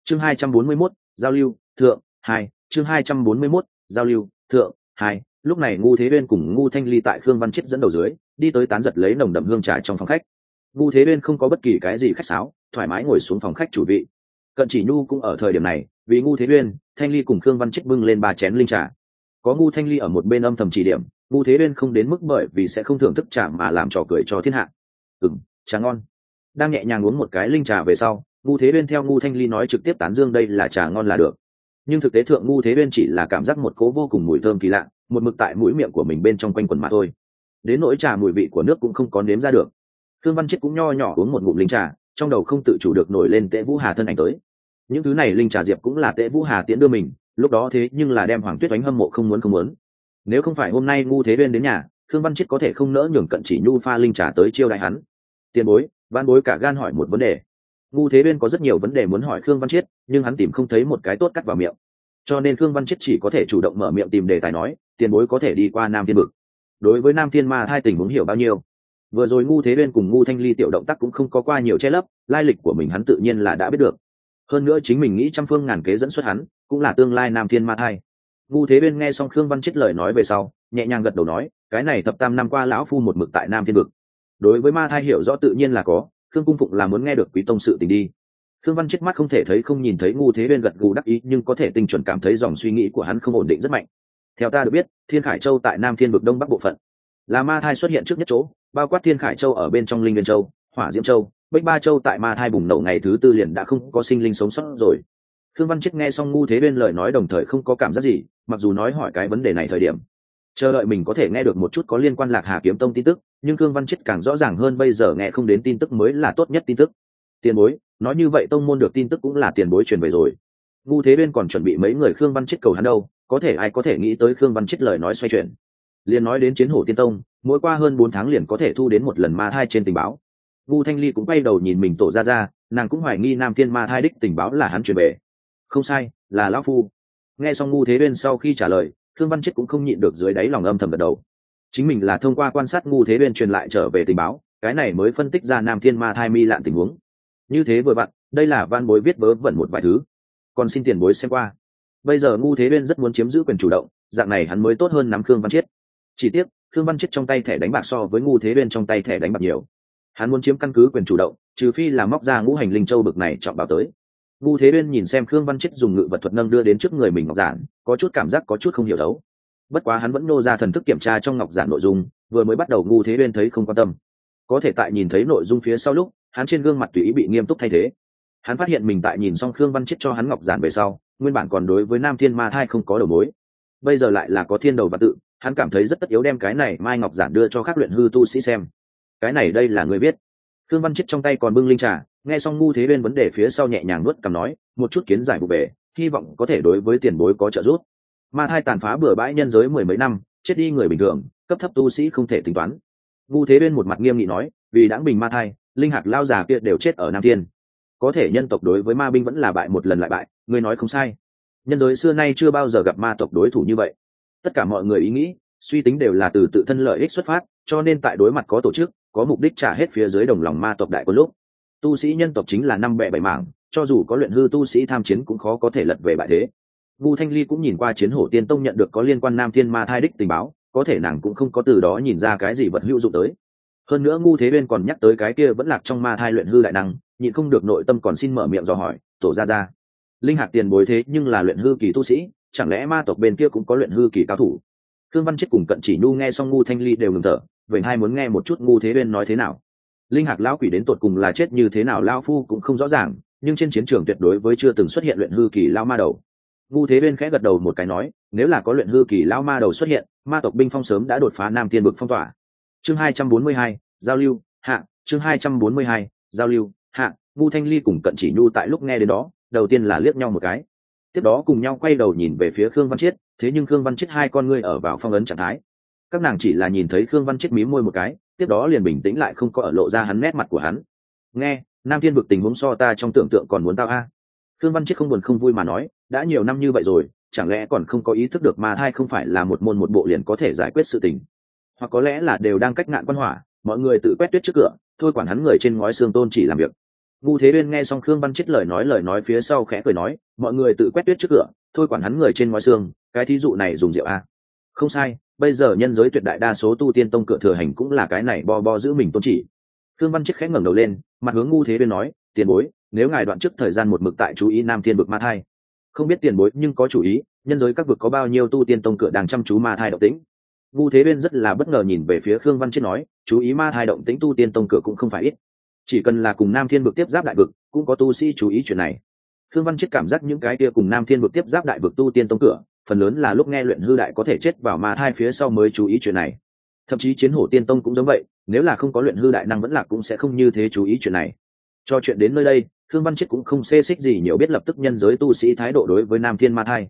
chương hai trăm bốn mươi 241, giao lưu thượng hai. Chương hai trăm bốn mươi 241, giao lưu thượng hai. Lúc này ngu thế bên cùng ngu thanh ly tại khương văn chết dẫn đầu dưới đi tới tán giật lấy nồng đậm hương trà trong phòng khách. Ngu thế bên không có bất kỳ cái gì khách sáo thoải mái ngồi xuống phòng khách chủ vị. Cận chỉ nhu cũng ở thời điểm này vì ngu thế uyên thanh ly cùng khương văn chết bưng lên ba chén linh trà. Có ngu thanh ly ở một bên âm thầm chỉ điểm ngu thế uyên không đến mức bởi vì sẽ không thưởng thức trà mà làm trò cười cho thiên hạ. Ừ trà ngon. Đang nhẹ nhàng uống một cái linh trà về sau ngu thế uyên theo ngu thanh ly nói trực tiếp tán dương đây là trà ngon là được. Nhưng thực tế thượng ngu thế uyên chỉ là cảm giác một cố vô cùng mùi thơm kỳ lạ, một mực tại mũi miệng của mình bên trong quanh quần mà thôi. Đến nỗi trà mùi vị của nước cũng không có nếm ra được. Thương văn chết cũng nho nhỏ uống một ngụm linh trà, trong đầu không tự chủ được nổi lên tệ vũ hà thân ảnh tới. Những thứ này linh trà diệp cũng là tệ vũ hà tiễn đưa mình, lúc đó thế nhưng là đem hoàng tuyết đánh hâm mộ không muốn không muốn. Nếu không phải hôm nay ngu thế bên đến nhà thương văn chết có thể không nỡ nhường cận chỉ nhu pha linh trà tới chiêu đại hắn. Tiền bối văn bối cả gan hỏi một vấn đề ngu thế bên có rất nhiều vấn đề muốn hỏi khương văn chiết, nhưng hắn tìm không thấy một cái tốt cắt vào miệng. Cho nên khương văn chiết chỉ có thể chủ động mở miệng tìm đề tài nói, tiền bối có thể đi qua nam thiên bực đối với nam thiên ma hai tình muốn hiểu bao nhiêu? Vừa rồi ngu thế bên cùng ngu thanh ly tiểu động tác cũng không có qua nhiều che lấp, lai lịch của mình hắn tự nhiên là đã biết được. Hơn nữa chính mình nghĩ trăm phương ngàn kế dẫn xuất hắn, cũng là tương lai nam thiên ma thai. Ngu thế bên nghe xong khương văn chết lời nói về sau, nhẹ nhàng gật đầu nói, cái này thập tam năm qua lão phu một mực tại nam thiên vực. Đối với ma thai hiểu rõ tự nhiên là có khương cung phụng là muốn nghe được quý tông sự tình đi. Khương văn chết mắt không thể thấy, không nhìn thấy ngu thế bên gật gù đắc ý, nhưng có thể tinh chuẩn cảm thấy dòng suy nghĩ của hắn không ổn định rất mạnh. Theo ta được biết, thiên khải châu tại nam thiên vực đông bắc bộ phận. Là ma thai xuất hiện trước nhất chỗ, bao quát thiên khải châu ở bên trong linh nguyên châu, hỏa diễm châu bách ba châu tại ma thai bùng nổ ngày thứ tư liền đã không có sinh linh sống sót rồi. Khương văn chết nghe xong ngu thế bên lời nói đồng thời không có cảm giác gì, mặc dù nói hỏi cái vấn đề này thời điểm chờ đợi mình có thể nghe được một chút có liên quan lạc hà kiếm tông tin tức, nhưng cương văn chết càng rõ ràng hơn bây giờ nghe không đến tin tức mới là tốt nhất tin tức. Tiền bối, nói như vậy tông môn được tin tức cũng là tiền bối truyền về rồi. Ngu thế bên còn chuẩn bị mấy người khương văn chết cầu hắn đâu, có thể ai có thể nghĩ tới khương văn chết lời nói xoay chuyển. Liền nói đến chiến hổ tiên tông, mỗi qua hơn bốn tháng liền có thể thu đến một lần ma thai trên tình báo. Ngu thanh ly cũng quay đầu nhìn mình tổ ra ra, nàng cũng hoài nghi nam thiên ma thai đích tình báo là hắn truyền về. Không sai, là lão phu. Nghe xong ngu thế bên sau khi trả lời thương văn chết cũng không nhịn được dưới đáy lòng âm thầm gật đầu. Chính mình là thông qua quan sát ngu thế bên truyền lại trở về tình báo, cái này mới phân tích ra nam thiên ma thai mi lạn tình huống. Như thế vừa vặn, đây là văn bối viết vớ vẩn một vài thứ. Còn xin tiền bối xem qua. Bây giờ ngu thế bên rất muốn chiếm giữ quyền chủ động, dạng này hắn mới tốt hơn nắm khương văn chiết chỉ tiếc, khương văn chiết trong tay thẻ đánh bạc so với ngu thế bên trong tay thẻ đánh bạc nhiều. Hắn muốn chiếm căn cứ quyền chủ động, trừ phi là móc ra ngũ hành linh châu bực này chọn bảo tới ngu thế Uyên nhìn xem khương văn chiết dùng ngự vật thuật nâng đưa đến trước người mình ngọc giản, có chút cảm giác có chút không hiểu đấu bất quá hắn vẫn nô ra thần thức kiểm tra trong ngọc giản nội dung, vừa mới bắt đầu ngu thế Uyên thấy không quan tâm. Có thể tại nhìn thấy nội dung phía sau lúc, hắn trên gương mặt tùy ý bị nghiêm túc thay thế. Hắn phát hiện mình tại nhìn xong khương văn chết cho hắn ngọc giản về sau, nguyên bản còn đối với nam thiên ma thai không có đầu mối. Bây giờ lại là có thiên đầu và tự, hắn cảm thấy rất tất yếu đem cái này mai ngọc giản đưa cho các luyện hư tu sĩ xem. Cái này đây là người biết khương văn chết trong tay còn bưng linh trà, nghe xong ngu thế bên vấn đề phía sau nhẹ nhàng nuốt cằm nói, một chút kiến giải vụ bể, hy vọng có thể đối với tiền bối có trợ giúp. Ma thai tàn phá bừa bãi nhân giới mười mấy năm, chết đi người bình thường, cấp thấp tu sĩ không thể tính toán. Ngu thế bên một mặt nghiêm nghị nói, vì đãng bình ma thai, linh hạt lao già kia đều chết ở nam thiên. Có thể nhân tộc đối với ma binh vẫn là bại một lần lại bại người nói không sai. Nhân giới xưa nay chưa bao giờ gặp ma tộc đối thủ như vậy. Tất cả mọi người ý nghĩ, suy tính đều là từ tự thân lợi ích xuất phát, cho nên tại đối mặt có tổ chức có mục đích trả hết phía dưới đồng lòng ma tộc đại quân lúc. Tu sĩ nhân tộc chính là năm bẻ bảy mảng, cho dù có luyện hư tu sĩ tham chiến cũng khó có thể lật về bại thế. Vu thanh ly cũng nhìn qua chiến hổ tiên tông nhận được có liên quan nam thiên ma thai đích tình báo, có thể nàng cũng không có từ đó nhìn ra cái gì vật hữu dụng tới. Hơn nữa ngu thế bên còn nhắc tới cái kia vẫn lạc trong ma thai luyện hư đại năng, nhịn không được nội tâm còn xin mở miệng dò hỏi, tổ ra ra linh hạt tiền bối thế nhưng là luyện hư kỳ tu sĩ, chẳng lẽ ma tộc bên kia cũng có luyện hư kỳ cao thủ? Thương văn chết cùng cận chỉ nhu nghe xong ngu thanh ly đều ngừng thở vậy hai muốn nghe một chút ngu thế bên nói thế nào. Linh Hạc lão quỷ đến tột cùng là chết như thế nào lao phu cũng không rõ ràng, nhưng trên chiến trường tuyệt đối với chưa từng xuất hiện luyện hư kỳ lao ma đầu. Ngu thế bên khẽ gật đầu một cái nói, nếu là có luyện hư kỳ lao ma đầu xuất hiện, ma tộc binh phong sớm đã đột phá nam tiên bực phong tỏa. Chương hai trăm bốn mươi hai, giao lưu, hạ, chương hai trăm bốn mươi hai, giao lưu, hạ, ngu thanh ly cùng cận chỉ nhu tại lúc nghe đến đó, đầu tiên là liếc nhau một cái. Tiếp đó cùng nhau quay đầu nhìn về phía khương văn chiết, thế nhưng khương văn chiết hai con ngươi ở vào phong ấn trạng thái các nàng chỉ là nhìn thấy khương văn chết mí môi một cái, tiếp đó liền bình tĩnh lại không có ở lộ ra hắn nét mặt của hắn. Nghe, nam thiên vực tình huống so ta trong tưởng tượng còn muốn tao a. Khương văn chết không buồn không vui mà nói, đã nhiều năm như vậy rồi, chẳng lẽ còn không có ý thức được ma thai không phải là một môn một bộ liền có thể giải quyết sự tình? Hoặc có lẽ là đều đang cách ngạn quan hỏa, mọi người tự quét tuyết trước cửa, thôi quản hắn người trên ngói xương tôn chỉ làm việc. Ngu thế uyên nghe xong khương văn chết lời nói lời nói phía sau khẽ cười nói, mọi người tự quét tuyết trước cửa, thôi quản hắn người trên ngói xương, cái thí dụ này dùng rượu a. Không sai bây giờ nhân giới tuyệt đại đa số tu tiên tông cửa thừa hành cũng là cái này bo bo giữ mình tôn chỉ. Khương văn chức khẽ ngẩng đầu lên, mặt hướng ngu thế bên nói, tiền bối, nếu ngài đoạn trước thời gian một mực tại chú ý nam thiên bực ma thai, không biết tiền bối nhưng có chủ ý, nhân giới các vực có bao nhiêu tu tiên tông cửa đang chăm chú ma thai động tĩnh? Ngu thế bên rất là bất ngờ nhìn về phía khương văn chức nói, chú ý ma thai động tĩnh tu tiên tông cửa cũng không phải ít. Chỉ cần là cùng nam thiên vực tiếp giáp đại vực, cũng có tu sĩ chú ý chuyện này. Khương văn chức cảm giác những cái kia cùng nam thiên vực tiếp giáp đại vực tu tiên tông cửa phần lớn là lúc nghe luyện hư đại có thể chết vào ma thai phía sau mới chú ý chuyện này. Thậm chí chiến hổ tiên tông cũng giống vậy, nếu là không có luyện hư đại năng vẫn là cũng sẽ không như thế chú ý chuyện này. Cho chuyện đến nơi đây thương văn chết cũng không xê xích gì nhiều biết lập tức nhân giới tu sĩ thái độ đối với nam thiên ma thai.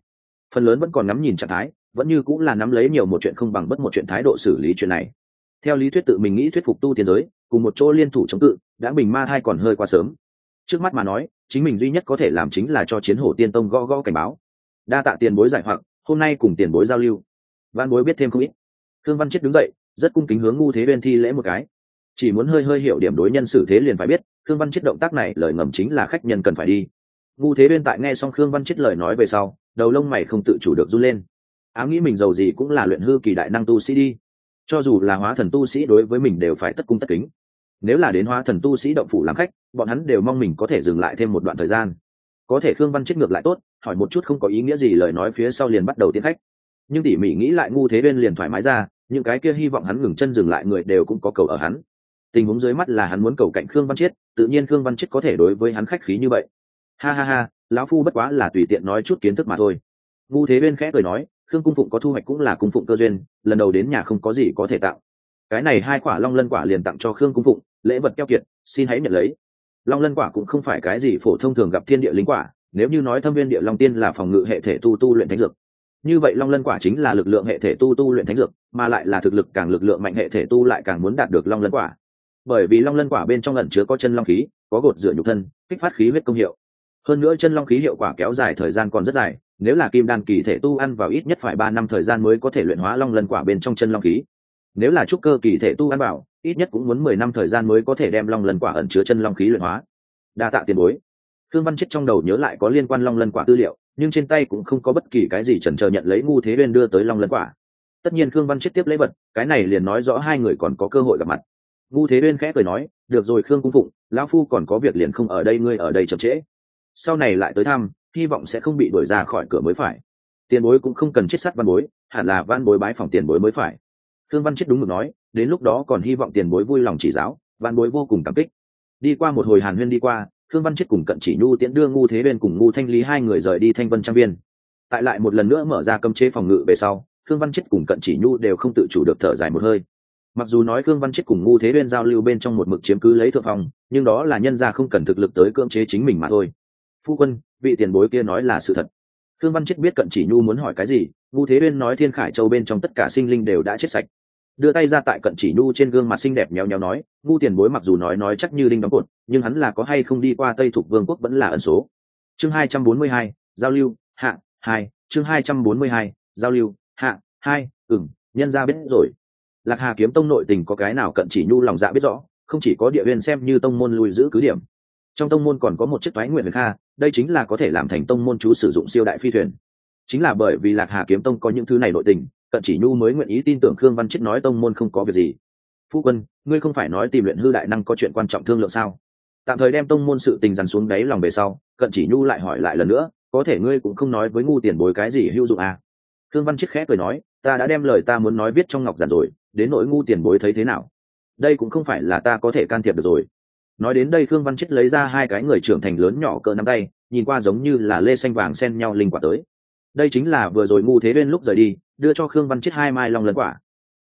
Phần lớn vẫn còn ngắm nhìn trạng thái, vẫn như cũng là nắm lấy nhiều một chuyện không bằng bất một chuyện thái độ xử lý chuyện này. Theo lý thuyết tự mình nghĩ thuyết phục tu tiên giới, cùng một chỗ liên thủ chống cự, đã bình ma thai còn hơi quá sớm. Trước mắt mà nói, chính mình duy nhất có thể làm chính là cho chiến hổ tiên tông gõ gõ cảnh báo đa tạ tiền bối giải hoặc, hôm nay cùng tiền bối giao lưu. Văn bối biết thêm không ít. Thương văn chết đứng dậy, rất cung kính hướng ngu thế bên thi lễ một cái. Chỉ muốn hơi hơi hiểu điểm đối nhân xử thế liền phải biết, khương văn chết động tác này lời ngầm chính là khách nhân cần phải đi. Ngu thế bên tại nghe xong khương văn chết lời nói về sau, đầu lông mày không tự chủ được run lên. Ám nghĩ mình giàu gì cũng là luyện hư kỳ đại năng tu sĩ đi. Cho dù là hóa thần tu sĩ đối với mình đều phải tất cung tất kính. Nếu là đến hóa thần tu sĩ động phủ làm khách, bọn hắn đều mong mình có thể dừng lại thêm một đoạn thời gian có thể khương văn chết ngược lại tốt, hỏi một chút không có ý nghĩa gì lời nói phía sau liền bắt đầu tiến khách. Nhưng tỉ mỉ nghĩ lại ngu thế bên liền thoải mái ra, những cái kia hy vọng hắn ngừng chân dừng lại người đều cũng có cầu ở hắn. Tình huống dưới mắt là hắn muốn cầu cạnh khương văn chiết tự nhiên khương văn chiết có thể đối với hắn khách khí như vậy. Ha ha ha, lão phu bất quá là tùy tiện nói chút kiến thức mà thôi. Ngu thế bên khẽ cười nói, khương cung phụng có thu hoạch cũng là cung phụng cơ duyên, lần đầu đến nhà không có gì có thể tạo. Cái này hai quả long lân quả liền tặng cho khương cung phụng, lễ vật keo kiệt, xin hãy nhận lấy long lân quả cũng không phải cái gì phổ thông thường gặp thiên địa linh quả, nếu như nói thâm viên địa long tiên là phòng ngự hệ thể tu tu luyện thánh dược. Như vậy long lân quả chính là lực lượng hệ thể tu tu luyện thánh dược, mà lại là thực lực càng lực lượng mạnh hệ thể tu lại càng muốn đạt được long lân quả. Bởi vì long lân quả bên trong ẩn chứa có chân long khí, có gột rửa nhục thân, kích phát khí huyết công hiệu. Hơn nữa chân long khí hiệu quả kéo dài thời gian còn rất dài, nếu là kim đan kỳ thể tu ăn vào ít nhất phải ba năm thời gian mới có thể luyện hóa long lân quả bên trong chân long khí. Nếu là trúc cơ kỳ thể tu ăn vào ít nhất cũng muốn mười năm thời gian mới có thể đem long lân quả ẩn chứa chân long khí luyện hóa. Đa tạ tiền bối. Thương văn chết trong đầu nhớ lại có liên quan long lân quả tư liệu, nhưng trên tay cũng không có bất kỳ cái gì chần chờ nhận lấy ngu thế bên đưa tới long lân quả. Tất nhiên khương văn chết tiếp lấy vật cái này liền nói rõ hai người còn có cơ hội gặp mặt. Ngu thế bên khẽ cười nói, được rồi khương cung phụng, lão phu còn có việc liền không ở đây, ngươi ở đây chậm trễ. Sau này lại tới thăm, hy vọng sẽ không bị đuổi ra khỏi cửa mới phải. Tiền bối cũng không cần chết sắt văn bối, hẳn là văn bối bái phòng tiền bối mới phải. Khương văn chết đúng được nói đến lúc đó còn hy vọng tiền bối vui lòng chỉ giáo văn bối vô cùng cảm kích. Đi qua một hồi hàn huyên đi qua Thương văn chết cùng cận chỉ nhu tiễn đưa ngu thế bên cùng ngu thanh lý hai người rời đi thanh vân trang viên. Tại lại một lần nữa mở ra cấm chế phòng ngự về sau Thương văn chết cùng cận chỉ nhu đều không tự chủ được thở dài một hơi. Mặc dù nói khương văn chết cùng ngu thế bên giao lưu bên trong một mực chiếm cứ lấy thượng phòng nhưng đó là nhân ra không cần thực lực tới cưỡng chế chính mình mà thôi. Phu quân, vị tiền bối kia nói là sự thật. Khương văn chết biết cận chỉ nhu muốn hỏi cái gì, ngu thế bên nói thiên khải châu bên trong tất cả sinh linh đều đã chết sạch đưa tay ra tại cận chỉ nhu trên gương mặt xinh đẹp nhéo nhéo nói, ngu tiền bối mặc dù nói nói chắc như đinh đóng cột, nhưng hắn là có hay không đi qua tây thuộc vương quốc vẫn là ẩn số. Chương hai trăm bốn mươi hai, giao lưu, hạ, hai, chương hai trăm bốn mươi hai, giao lưu, hạ, hai ừng nhân ra biết rồi. Lạc hà kiếm tông nội tình có cái nào cận chỉ nhu lòng dạ biết rõ, không chỉ có địa viên xem như tông môn lùi giữ cứ điểm. Trong tông môn còn có một chiếc thoái nguyện kha, đây chính là có thể làm thành tông môn chú sử dụng siêu đại phi thuyền. Chính là bởi vì lạc hà kiếm tông có những thứ này nội tình cận chỉ nhu mới nguyện ý tin tưởng khương văn chết nói tông môn không có việc gì. Phu quân, ngươi không phải nói tìm luyện hư đại năng có chuyện quan trọng thương lượng sao? Tạm thời đem tông môn sự tình dằn xuống đáy lòng về sau, cận chỉ nhu lại hỏi lại lần nữa, có thể ngươi cũng không nói với ngu tiền bối cái gì hữu dụng à. khương văn chết khẽ cười nói, ta đã đem lời ta muốn nói viết trong ngọc giản rồi, đến nỗi ngu tiền bối thấy thế nào? Đây cũng không phải là ta có thể can thiệp được rồi. Nói đến đây khương văn chết lấy ra hai cái người trưởng thành lớn nhỏ cỡ nắm tay, nhìn qua giống như là lê xanh vàng xen nhau linh quả tới. Đây chính là vừa rồi ngu thế bên lúc rời đi đưa cho khương văn chết hai mai long lân quả.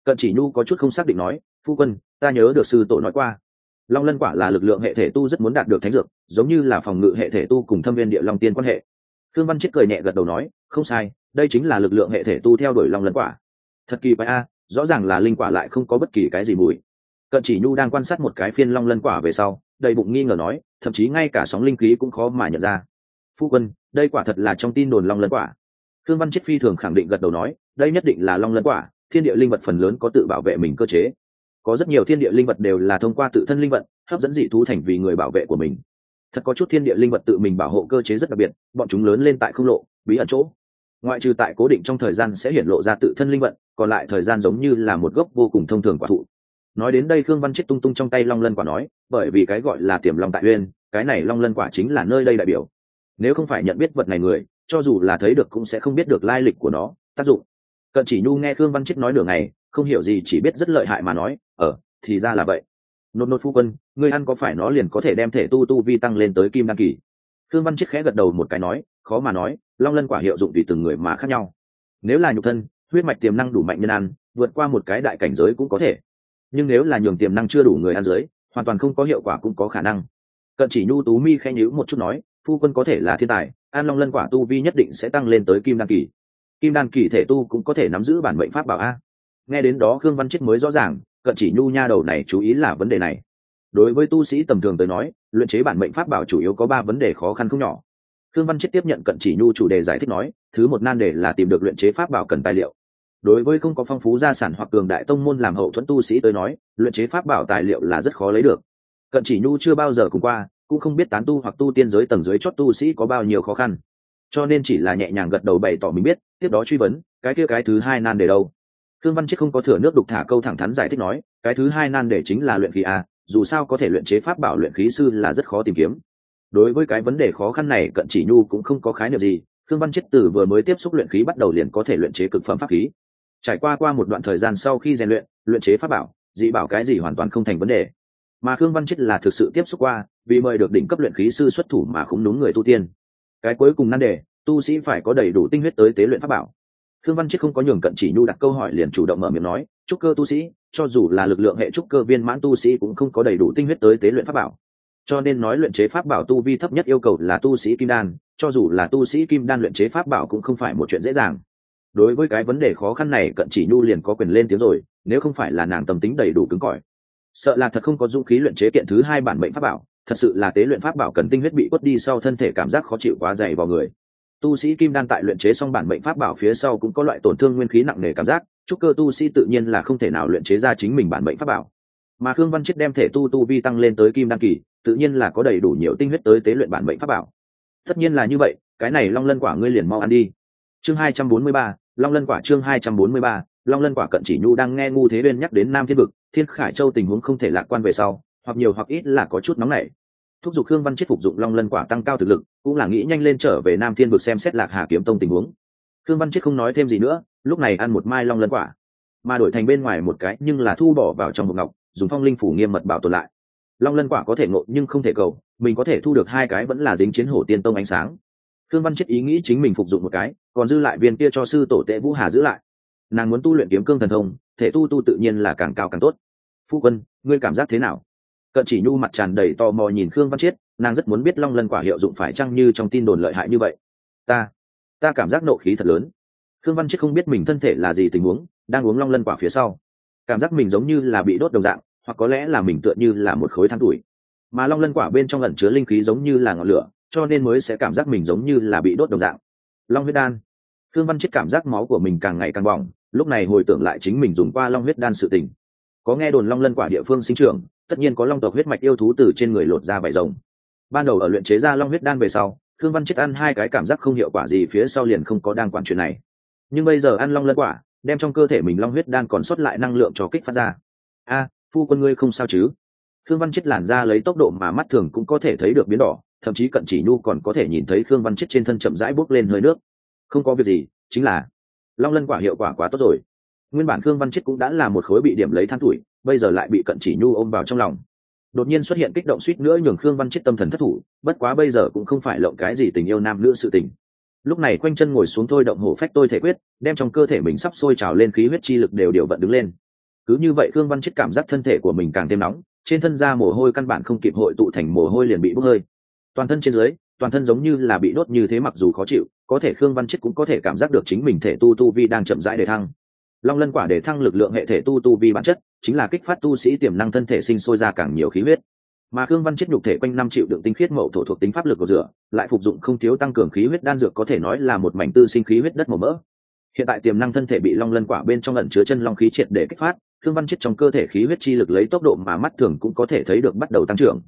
Cận chỉ nhu có chút không xác định nói, phu quân, ta nhớ được sư tổ nói qua. Long lân quả là lực lượng hệ thể tu rất muốn đạt được thánh dược, giống như là phòng ngự hệ thể tu cùng thâm viên địa long tiên quan hệ. Khương văn chết cười nhẹ gật đầu nói, không sai, đây chính là lực lượng hệ thể tu theo đuổi long lân quả. Thật kỳ bài a, rõ ràng là linh quả lại không có bất kỳ cái gì mùi. Cận chỉ nhu đang quan sát một cái phiên long lân quả về sau, đầy bụng nghi ngờ nói, thậm chí ngay cả sóng linh khí cũng khó mà nhận ra. Phu quân, đây quả thật là trong tin đồn long lân quả. Khương văn chết phi thường khẳng định gật đầu nói đây nhất định là long lân quả, thiên địa linh vật phần lớn có tự bảo vệ mình cơ chế. Có rất nhiều thiên địa linh vật đều là thông qua tự thân linh vật, hấp dẫn dị thú thành vì người bảo vệ của mình. Thật có chút thiên địa linh vật tự mình bảo hộ cơ chế rất đặc biệt, bọn chúng lớn lên tại không lộ, bí ẩn chỗ. Ngoại trừ tại cố định trong thời gian sẽ hiển lộ ra tự thân linh vật, còn lại thời gian giống như là một gốc vô cùng thông thường quả thụ. Nói đến đây khương văn chết tung tung trong tay long lân quả nói, bởi vì cái gọi là tiềm long tại uyên cái này long lân quả chính là nơi đây đại biểu. Nếu không phải nhận biết vật này người, cho dù là thấy được cũng sẽ không biết được lai lịch của nó, tác dụng cận chỉ nhu nghe khương văn chết nói nửa ngày không hiểu gì chỉ biết rất lợi hại mà nói ờ, thì ra là vậy. Nốt nốt phu quân ngươi ăn có phải nó liền có thể đem thể tu tu vi tăng lên tới kim đăng kỳ? Khương văn chết khẽ gật đầu một cái nói khó mà nói long lân quả hiệu dụng tùy từng người mà khác nhau. Nếu là nhục thân huyết mạch tiềm năng đủ mạnh nhân ăn vượt qua một cái đại cảnh giới cũng có thể. Nhưng nếu là nhường tiềm năng chưa đủ người ăn giới hoàn toàn không có hiệu quả cũng có khả năng. Cận chỉ nhu tú mi khen nhữ một chút nói phu quân có thể là thiên tài an long lân quả tu vi nhất định sẽ tăng lên tới kim đăng kỳ kim đan kỳ thể tu cũng có thể nắm giữ bản mệnh pháp bảo a. Nghe đến đó khương văn chết mới rõ ràng, cận chỉ nhu nha đầu này chú ý là vấn đề này. Đối với tu sĩ tầm thường tới nói, luyện chế bản mệnh pháp bảo chủ yếu có ba vấn đề khó khăn không nhỏ. Khương văn chết tiếp nhận cận chỉ nhu chủ đề giải thích nói, thứ một nan đề là tìm được luyện chế pháp bảo cần tài liệu. Đối với không có phong phú gia sản hoặc cường đại tông môn làm hậu thuẫn tu sĩ tới nói, luyện chế pháp bảo tài liệu là rất khó lấy được. Cận chỉ nhu chưa bao giờ cùng qua, cũng không biết tán tu hoặc tu tiên giới tầng dưới chót tu sĩ có bao nhiêu khó khăn. Cho nên chỉ là nhẹ nhàng gật đầu bày tỏ mình biết tiếp đó truy vấn, cái kia cái thứ hai nan để đâu? Thương văn chiết không có thừa nước đục thả câu thẳng thắn giải thích nói, cái thứ hai nan để chính là luyện khí a dù sao có thể luyện chế pháp bảo luyện khí sư là rất khó tìm kiếm. Đối với cái vấn đề khó khăn này, cận chỉ nhu cũng không có khái niệm gì thương văn chiết từ vừa mới tiếp xúc luyện khí bắt đầu liền có thể luyện chế cực phẩm pháp khí. Trải qua qua một đoạn thời gian sau khi rèn luyện luyện chế pháp bảo, dị bảo cái gì hoàn toàn không thành vấn đề. Mà khương văn chết là thực sự tiếp xúc qua, vì mời được đỉnh cấp luyện khí sư xuất thủ mà không đúng người tu tiên. Cái cuối cùng nan đề tu sĩ phải có đầy đủ tinh huyết tới tế luyện pháp bảo. Thương văn chiết không có nhường cận chỉ nhu đặt câu hỏi liền chủ động mở miệng nói, trúc cơ tu sĩ, cho dù là lực lượng hệ trúc cơ viên mãn tu sĩ cũng không có đầy đủ tinh huyết tới tế luyện pháp bảo. Cho nên nói luyện chế pháp bảo tu vi thấp nhất yêu cầu là tu sĩ kim đan, cho dù là tu sĩ kim đan luyện chế pháp bảo cũng không phải một chuyện dễ dàng. Đối với cái vấn đề khó khăn này, cận chỉ nhu liền có quyền lên tiếng rồi, nếu không phải là nàng tâm tính đầy đủ cứng cỏi. Sợ là thật không có dũng khí luyện chế kiện thứ hai bản mệnh pháp bảo, thật sự là tế luyện pháp bảo cần tinh huyết bị quất đi sau thân thể cảm giác khó chịu quá dày vào người tu sĩ kim đan tại luyện chế xong bản mệnh pháp bảo phía sau cũng có loại tổn thương nguyên khí nặng nề cảm giác, chúc cơ tu sĩ tự nhiên là không thể nào luyện chế ra chính mình bản mệnh pháp bảo. Mà khương văn chết đem thể tu tu vi tăng lên tới kim đan kỳ, tự nhiên là có đầy đủ nhiều tinh huyết tới tế luyện bản mệnh pháp bảo. Tất nhiên là như vậy, cái này long lân quả ngươi liền mau ăn đi. Chương hai trăm bốn mươi ba, long lân quả chương hai trăm bốn mươi ba, long lân quả cận chỉ nhu đang nghe ngu thế bên nhắc đến nam thiên vực, thiên khải châu tình huống không thể lạc quan về sau, hoặc nhiều hoặc ít là có chút nóng nảy thúc giục khương văn chết phục dụng long lân quả tăng cao thực lực, cũng là nghĩ nhanh lên trở về nam thiên vực xem xét lạc hà kiếm tông tình huống. Khương văn chết không nói thêm gì nữa, lúc này ăn một mai long lân quả, mà đổi thành bên ngoài một cái nhưng là thu bỏ vào trong một ngọc, dùng phong linh phủ nghiêm mật bảo tồn lại. Long lân quả có thể ngộ nhưng không thể cầu, mình có thể thu được hai cái vẫn là dính chiến hổ tiên tông ánh sáng. Khương văn chết ý nghĩ chính mình phục dụng một cái, còn dư lại viên kia cho sư tổ tệ vũ hà giữ lại. Nàng muốn tu luyện kiếm cương thần thông, thể tu tu tự nhiên là càng cao càng tốt. Phu quân, ngươi cảm giác thế nào? Cận chỉ nhu mặt tràn đầy tò mò nhìn khương văn chiết, nàng rất muốn biết long lân quả hiệu dụng phải chăng như trong tin đồn lợi hại như vậy. Ta ta cảm giác nộ khí thật lớn. Khương văn chiết không biết mình thân thể là gì tình huống, đang uống long lân quả phía sau. Cảm giác mình giống như là bị đốt đồng dạng, hoặc có lẽ là mình tựa như là một khối than tuổi. Mà long lân quả bên trong lẩn chứa linh khí giống như là ngọn lửa, cho nên mới sẽ cảm giác mình giống như là bị đốt đồng dạng. Long huyết đan. Khương văn chiết cảm giác máu của mình càng ngày càng bỏng, lúc này hồi tưởng lại chính mình dùng qua long huyết đan sự tình. Có nghe đồn long lân quả địa phương sinh trưởng tất nhiên có long tộc huyết mạch yêu thú từ trên người lột ra vải rồng. Ban đầu ở luyện chế ra long huyết đan về sau thương văn chết ăn hai cái cảm giác không hiệu quả gì phía sau liền không có đang quản chuyện này. Nhưng bây giờ ăn long lân quả, đem trong cơ thể mình long huyết đan còn sót lại năng lượng cho kích phát ra. A, phu quân ngươi không sao chứ? Khương văn chết làn ra lấy tốc độ mà mắt thường cũng có thể thấy được biến đỏ, thậm chí cận chỉ nhu còn có thể nhìn thấy khương văn chết trên thân chậm rãi bốc lên hơi nước. Không có việc gì, chính là long lân quả hiệu quả quá tốt rồi. Nguyên bản khương văn chết cũng đã là một khối bị điểm lấy than tuổi bây giờ lại bị cận chỉ nhu ôm vào trong lòng. Đột nhiên xuất hiện kích động suýt nữa nhường khương văn chết tâm thần thất thủ, bất quá bây giờ cũng không phải lộng cái gì tình yêu nam nữ sự tình. Lúc này quanh chân ngồi xuống thôi động hổ phách tôi thể quyết, đem trong cơ thể mình sắp sôi trào lên khí huyết chi lực đều điều vận đứng lên. Cứ như vậy khương văn chết cảm giác thân thể của mình càng thêm nóng, trên thân da mồ hôi căn bản không kịp hội tụ thành mồ hôi liền bị bốc hơi. Toàn thân trên dưới, toàn thân giống như là bị đốt như thế mặc dù khó chịu, có thể khương văn chết cũng có thể cảm giác được chính mình thể tu tu vi đang chậm rãi để thăng long lân quả để thăng lực lượng hệ thể tu tu vi bản chất, chính là kích phát tu sĩ tiềm năng thân thể sinh sôi ra càng nhiều khí huyết. Mà khương văn chết nhục thể quanh năm triệu đựng tinh khiết mậu thổ thuộc tính pháp lực của dựa, lại phục dụng không thiếu tăng cường khí huyết đan dược có thể nói là một mảnh tư sinh khí huyết đất màu mỡ. Hiện tại tiềm năng thân thể bị long lân quả bên trong ẩn chứa chân long khí triệt để kích phát, khương văn chết trong cơ thể khí huyết chi lực lấy tốc độ mà mắt thường cũng có thể thấy được bắt đầu tăng trưởng.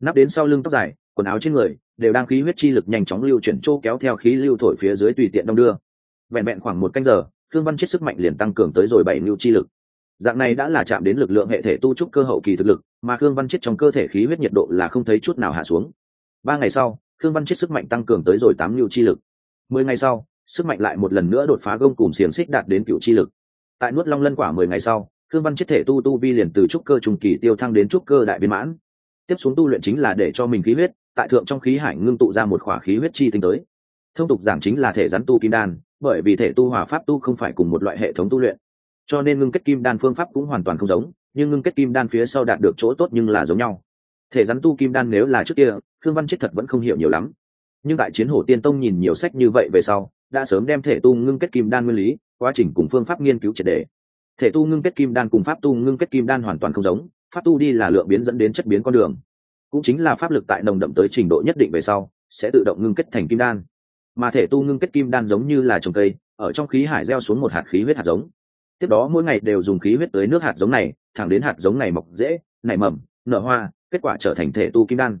Nắp đến sau lưng tóc dài, quần áo trên người, đều đang khí huyết chi lực nhanh chóng lưu chuyển chỗ kéo theo khí lưu thổi phía dưới tùy tiện đông đưa. Vẹn vẹn khoảng một canh giờ thương văn chết sức mạnh liền tăng cường tới rồi bảy lưu chi lực. Dạng này đã là chạm đến lực lượng hệ thể tu trúc cơ hậu kỳ thực lực, mà khương văn chết trong cơ thể khí huyết nhiệt độ là không thấy chút nào hạ xuống. Ba ngày sau, khương văn chết sức mạnh tăng cường tới rồi tám lưu chi lực. Mười ngày sau, sức mạnh lại một lần nữa đột phá gông cùng xiềng xích đạt đến cựu chi lực. Tại nuốt long lân quả mười ngày sau thương văn chết thể tu tu vi liền từ trúc cơ trùng kỳ tiêu thăng đến trúc cơ đại biến mãn. Tiếp xuống tu luyện chính là để cho mình khí huyết, tại thượng trong khí hải ngưng tụ ra một khỏa khí huyết chi tinh tới. Thông tục giảng chính là thể rắn tu kim đan bởi vì thể tu hòa pháp tu không phải cùng một loại hệ thống tu luyện. Cho nên ngưng kết kim đan phương pháp cũng hoàn toàn không giống, nhưng ngưng kết kim đan phía sau đạt được chỗ tốt nhưng là giống nhau. Thể rắn tu kim đan nếu là trước kia thương văn chết thật vẫn không hiểu nhiều lắm. Nhưng tại chiến hổ tiên tông nhìn nhiều sách như vậy về sau, đã sớm đem thể tu ngưng kết kim đan nguyên lý, quá trình cùng phương pháp nghiên cứu triệt đề thể tu ngưng kết kim đan cùng pháp tu ngưng kết kim đan hoàn toàn không giống, pháp tu đi là lượng biến dẫn đến chất biến con đường. Cũng chính là pháp lực tại nồng đậm tới trình độ nhất định về sau, sẽ tự động ngưng kết thành kim đan mà thể tu ngưng kết kim đan giống như là trồng cây, ở trong khí hải gieo xuống một hạt khí huyết hạt giống. Tiếp đó mỗi ngày đều dùng khí huyết tới nước hạt giống này, thẳng đến hạt giống này mọc dễ, nảy mầm, nở hoa, kết quả trở thành thể tu kim đan.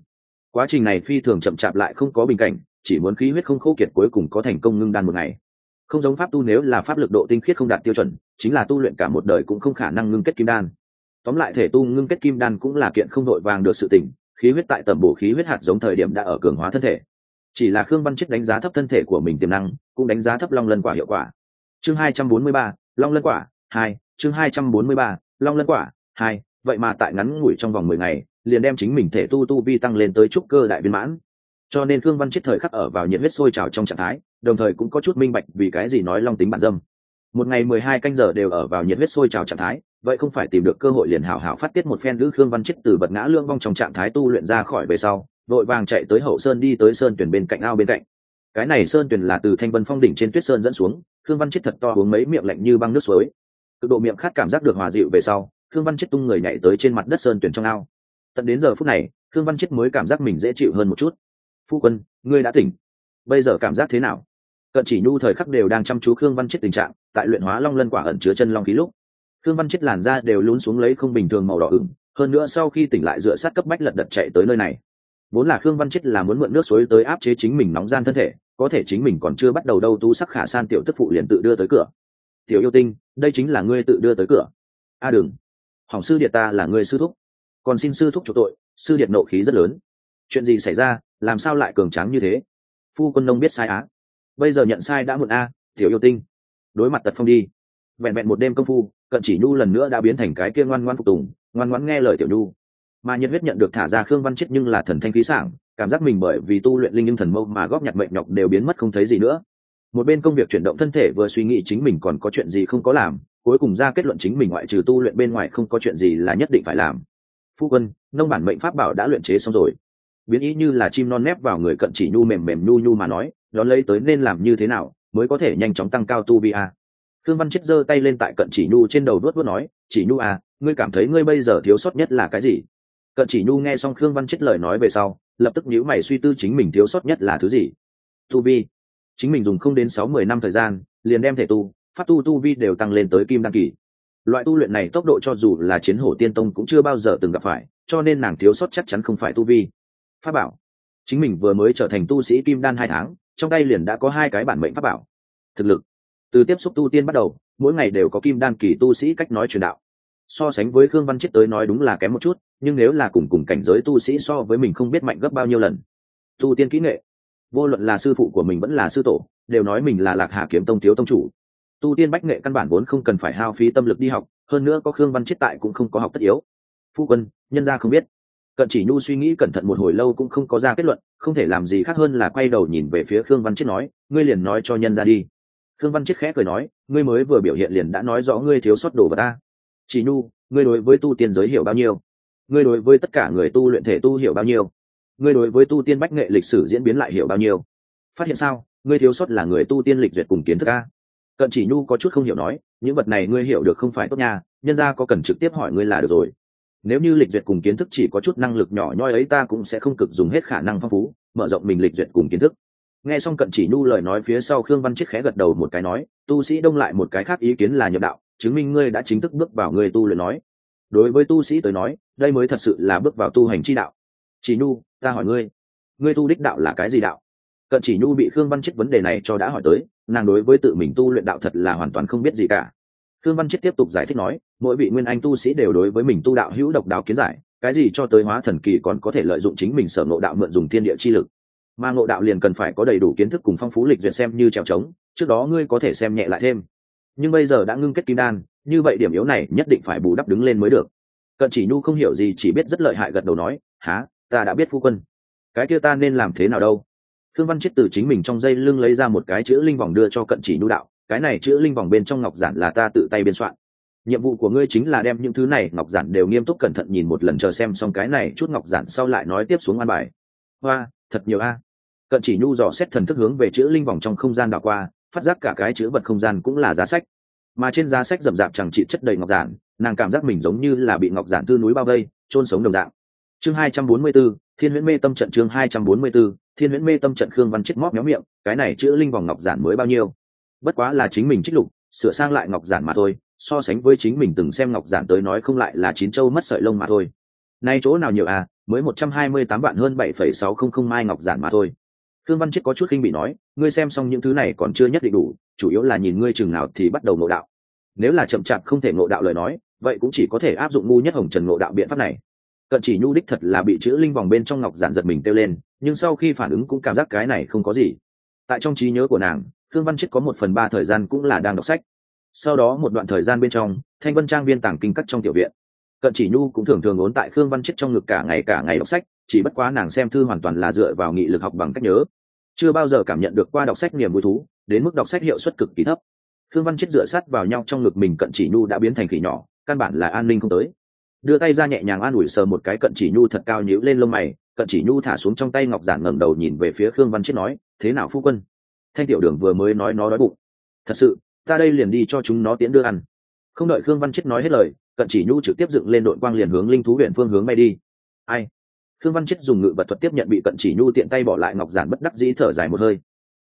Quá trình này phi thường chậm chạp lại không có bình cảnh, chỉ muốn khí huyết không khô kiệt cuối cùng có thành công ngưng đan một ngày. Không giống pháp tu nếu là pháp lực độ tinh khiết không đạt tiêu chuẩn, chính là tu luyện cả một đời cũng không khả năng ngưng kết kim đan. Tóm lại thể tu ngưng kết kim đan cũng là kiện không đội vàng được sự tỉnh, khí huyết tại tầm bổ khí huyết hạt giống thời điểm đã ở cường hóa thân thể chỉ là khương văn chết đánh giá thấp thân thể của mình tiềm năng, cũng đánh giá thấp long lân quả hiệu quả. Chương hai trăm bốn mươi ba, long lân quả, hai, chương hai trăm bốn mươi ba, long lân quả, hai, vậy mà tại ngắn ngủi trong vòng mười ngày, liền đem chính mình thể tu tu vi tăng lên tới trúc cơ đại viên mãn. Cho nên khương văn chết thời khắc ở vào nhiệt huyết sôi trào trong trạng thái, đồng thời cũng có chút minh bạch vì cái gì nói long tính bản dâm. Một ngày mười hai canh giờ đều ở vào nhiệt huyết sôi trào trạng thái, vậy không phải tìm được cơ hội liền hảo hảo phát tiết một phen lữ khương văn chết từ bật ngã lương vong trong trạng thái tu luyện ra khỏi về sau vội vàng chạy tới hậu sơn đi tới sơn tuyển bên cạnh ao bên cạnh. Cái này sơn tuyển là từ thanh vân phong đỉnh trên tuyết sơn dẫn xuống Thương văn chết thật to uống mấy miệng lạnh như băng nước suối. Cực độ miệng khát cảm giác được hòa dịu về sau Thương văn chết tung người nhảy tới trên mặt đất sơn tuyển trong ao. Tận đến giờ phút này thương văn chết mới cảm giác mình dễ chịu hơn một chút. Phu quân, ngươi đã tỉnh. Bây giờ cảm giác thế nào? Cận chỉ nhu thời khắc đều đang chăm chú khương văn chết tình trạng, tại luyện hóa long lân quả ẩn chứa chân long khí lúc. Khương văn chết làn da đều lún xuống lấy không bình thường màu đỏ ửng, hơn nữa sau khi tỉnh lại dựa sát cấp bách lật đật chạy tới nơi này vốn là khương văn chết là muốn mượn nước suối tới áp chế chính mình nóng gian thân thể, có thể chính mình còn chưa bắt đầu đâu tu sắc khả san tiểu tức phụ liền tự đưa tới cửa. Tiểu yêu tinh, đây chính là ngươi tự đưa tới cửa. A à đừng hỏng sư điện ta là ngươi sư thúc, còn xin sư thúc chủ tội, sư điện nộ khí rất lớn. Chuyện gì xảy ra, làm sao lại cường tráng như thế? Phu quân nông biết sai á. Bây giờ nhận sai đã muộn a, tiểu yêu tinh, đối mặt tật phong đi. Vẹn vẹn một đêm công phu, cận chỉ nhu lần nữa đã biến thành cái kia ngoan ngoan phục tùng, ngoan ngoãn nghe lời tiểu nhu mà nhiệt huyết nhận được thả ra khương văn chết nhưng là thần thanh khí sảng, cảm giác mình bởi vì tu luyện linh nhưng thần mâu mà góp nhặt mệnh nhọc đều biến mất không thấy gì nữa. Một bên công việc chuyển động thân thể vừa suy nghĩ chính mình còn có chuyện gì không có làm, cuối cùng ra kết luận chính mình ngoại trừ tu luyện bên ngoài không có chuyện gì là nhất định phải làm. Phu quân, nông bản mệnh pháp bảo đã luyện chế xong rồi. Biến ý như là chim non nép vào người cận chỉ nhu mềm mềm nhu nhu mà nói, đón lấy tới nên làm như thế nào mới có thể nhanh chóng tăng cao tu vi a? Thương văn chết giơ tay lên tại cận chỉ nhu trên đầu đuốt đuốt nói, chỉ nhu à ngươi cảm thấy ngươi bây giờ thiếu sót nhất là cái gì? Cận chỉ nhu nghe xong khương văn chết lời nói về sau, lập tức nhíu mày suy tư chính mình thiếu sót nhất là thứ gì. Tu vi. Chính mình dùng không đến sáu mười năm thời gian, liền đem thể tu phát tu tu vi đều tăng lên tới kim đăng kỳ. Loại tu luyện này tốc độ cho dù là chiến hổ tiên tông cũng chưa bao giờ từng gặp phải, cho nên nàng thiếu sót chắc chắn không phải tu vi. Pháp bảo. Chính mình vừa mới trở thành tu sĩ kim đan hai tháng, trong tay liền đã có hai cái bản mệnh pháp bảo. Thực lực. Từ tiếp xúc tu tiên bắt đầu, mỗi ngày đều có kim đan kỳ tu sĩ cách nói truyền đạo so sánh với khương văn chết tới nói đúng là kém một chút, nhưng nếu là cùng cùng cảnh giới tu sĩ so với mình không biết mạnh gấp bao nhiêu lần. Tu tiên kỹ nghệ. Vô luận là sư phụ của mình vẫn là sư tổ, đều nói mình là lạc hà kiếm tông thiếu tông chủ. Tu tiên bách nghệ căn bản vốn không cần phải hao phí tâm lực đi học, hơn nữa có khương văn chết tại cũng không có học tất yếu. Phu quân, nhân gia không biết. Cận chỉ nhu suy nghĩ cẩn thận một hồi lâu cũng không có ra kết luận, không thể làm gì khác hơn là quay đầu nhìn về phía khương văn chết nói, ngươi liền nói cho nhân ra đi. Khương văn chết khẽ cười nói, ngươi mới vừa biểu hiện liền đã nói rõ ngươi thiếu sót đồ vật ta chỉ nhu, ngươi đối với tu tiên giới hiểu bao nhiêu? Ngươi đối với tất cả người tu luyện thể tu hiểu bao nhiêu? Ngươi đối với tu tiên bách nghệ lịch sử diễn biến lại hiểu bao nhiêu? Phát hiện sao, ngươi thiếu sót là người tu tiên lịch duyệt cùng kiến thức a? Cận chỉ nhu có chút không hiểu nói, những vật này ngươi hiểu được không phải tốt nha, nhân ra có cần trực tiếp hỏi ngươi là được rồi. Nếu như lịch duyệt cùng kiến thức chỉ có chút năng lực nhỏ nhoi ấy ta cũng sẽ không cực dùng hết khả năng phong phú, mở rộng mình lịch duyệt cùng kiến thức. Nghe xong cận chỉ nhu lời nói phía sau khương văn chiết khẽ gật đầu một cái nói, tu sĩ đông lại một cái khác ý kiến là nhập đạo chứng minh ngươi đã chính thức bước vào người tu luyện nói. Đối với tu sĩ tới nói, đây mới thật sự là bước vào tu hành chi đạo. Chỉ nhu, ta hỏi ngươi ngươi tu đích đạo là cái gì đạo? Cận chỉ nhu bị khương văn chết vấn đề này cho đã hỏi tới, nàng đối với tự mình tu luyện đạo thật là hoàn toàn không biết gì cả. Khương văn chết tiếp tục giải thích nói, mỗi vị nguyên anh tu sĩ đều đối với mình tu đạo hữu độc đáo kiến giải, cái gì cho tới hóa thần kỳ còn có thể lợi dụng chính mình sở ngộ đạo mượn dùng thiên địa chi lực. Mà ngộ đạo liền cần phải có đầy đủ kiến thức cùng phong phú lịch duyệt xem như trèo trống, trước đó ngươi có thể xem nhẹ lại thêm nhưng bây giờ đã ngưng kết kim đan, như vậy điểm yếu này nhất định phải bù đắp đứng lên mới được. Cận chỉ nhu không hiểu gì, chỉ biết rất lợi hại gật đầu nói há ta đã biết phu quân. Cái kia ta nên làm thế nào đâu? Thương văn chết từ chính mình trong dây lưng lấy ra một cái chữ linh vòng đưa cho cận chỉ nhu đạo, cái này chữ linh vòng bên trong ngọc giản là ta tự tay biên soạn. Nhiệm vụ của ngươi chính là đem những thứ này ngọc giản đều nghiêm túc cẩn thận nhìn một lần chờ xem xong cái này chút ngọc giản sau lại nói tiếp xuống an bài. Hoa, thật nhiều a. Cận chỉ nhu dò xét thần thức hướng về chữ linh vòng trong không gian đảo qua phát giác cả cái chữ vật không gian cũng là giá sách. Mà trên giá sách rậm rạp chẳng trị chất đầy ngọc giản nàng cảm giác mình giống như là bị ngọc giản tư núi bao vây trôn sống đồng dạng. Chương hai trăm bốn mươi 244, thiên huyễn mê tâm trận chương hai trăm bốn mươi 244, thiên huyễn mê tâm trận khương văn chết móc méo miệng cái này chữ linh vòng ngọc giản mới bao nhiêu? Bất quá là chính mình trích lục sửa sang lại ngọc giản mà thôi so sánh với chính mình từng xem ngọc giản tới nói không lại là chín châu mất sợi lông mà thôi. Nay chỗ nào nhiều à mới một trăm hai mươi tám vạn hơn bảy phẩy sáu không không mai ngọc giản mà thôi khương văn chết có chút khinh bị nói, ngươi xem xong những thứ này còn chưa nhất định đủ, chủ yếu là nhìn ngươi chừng nào thì bắt đầu ngộ đạo. Nếu là chậm chạp không thể ngộ đạo lời nói, vậy cũng chỉ có thể áp dụng ngu nhất hồng trần ngộ đạo biện pháp này. Cận chỉ nhu đích thật là bị chữ linh vòng bên trong ngọc giản giật mình kêu lên, nhưng sau khi phản ứng cũng cảm giác cái này không có gì. Tại trong trí nhớ của nàng thương văn chết có một phần ba thời gian cũng là đang đọc sách. Sau đó một đoạn thời gian bên trong, thanh vân trang viên tàng kinh cắt trong tiểu viện. Cận chỉ nhu cũng thường thường ốn tại khương văn chết trong ngực cả ngày cả ngày đọc sách chỉ bất quá nàng xem thư hoàn toàn là dựa vào nghị lực học bằng cách nhớ. Chưa bao giờ cảm nhận được qua đọc sách niềm vui thú, đến mức đọc sách hiệu suất cực kỳ thấp. Thương văn chết dựa sát vào nhau trong ngực mình cận chỉ nhu đã biến thành khỉ nhỏ, căn bản là an ninh không tới. Đưa tay ra nhẹ nhàng an ủi sờ một cái cận chỉ nhu thật cao nhíu lên lông mày, cận chỉ nhu thả xuống trong tay ngọc giản ngẩng đầu nhìn về phía khương văn chết nói, thế nào phu quân? Thanh tiểu đường vừa mới nói nó đói bụng. Thật sự, ta đây liền đi cho chúng nó tiễn đưa ăn. Không đợi khương văn chết nói hết lời, cận chỉ nhu trực tiếp dựng lên đội quang liền hướng linh thú huyện phương hướng bay đi. Ai Thương văn chết dùng ngự vật thuật tiếp nhận bị cận chỉ nhu tiện tay bỏ lại ngọc giản bất đắc dĩ thở dài một hơi.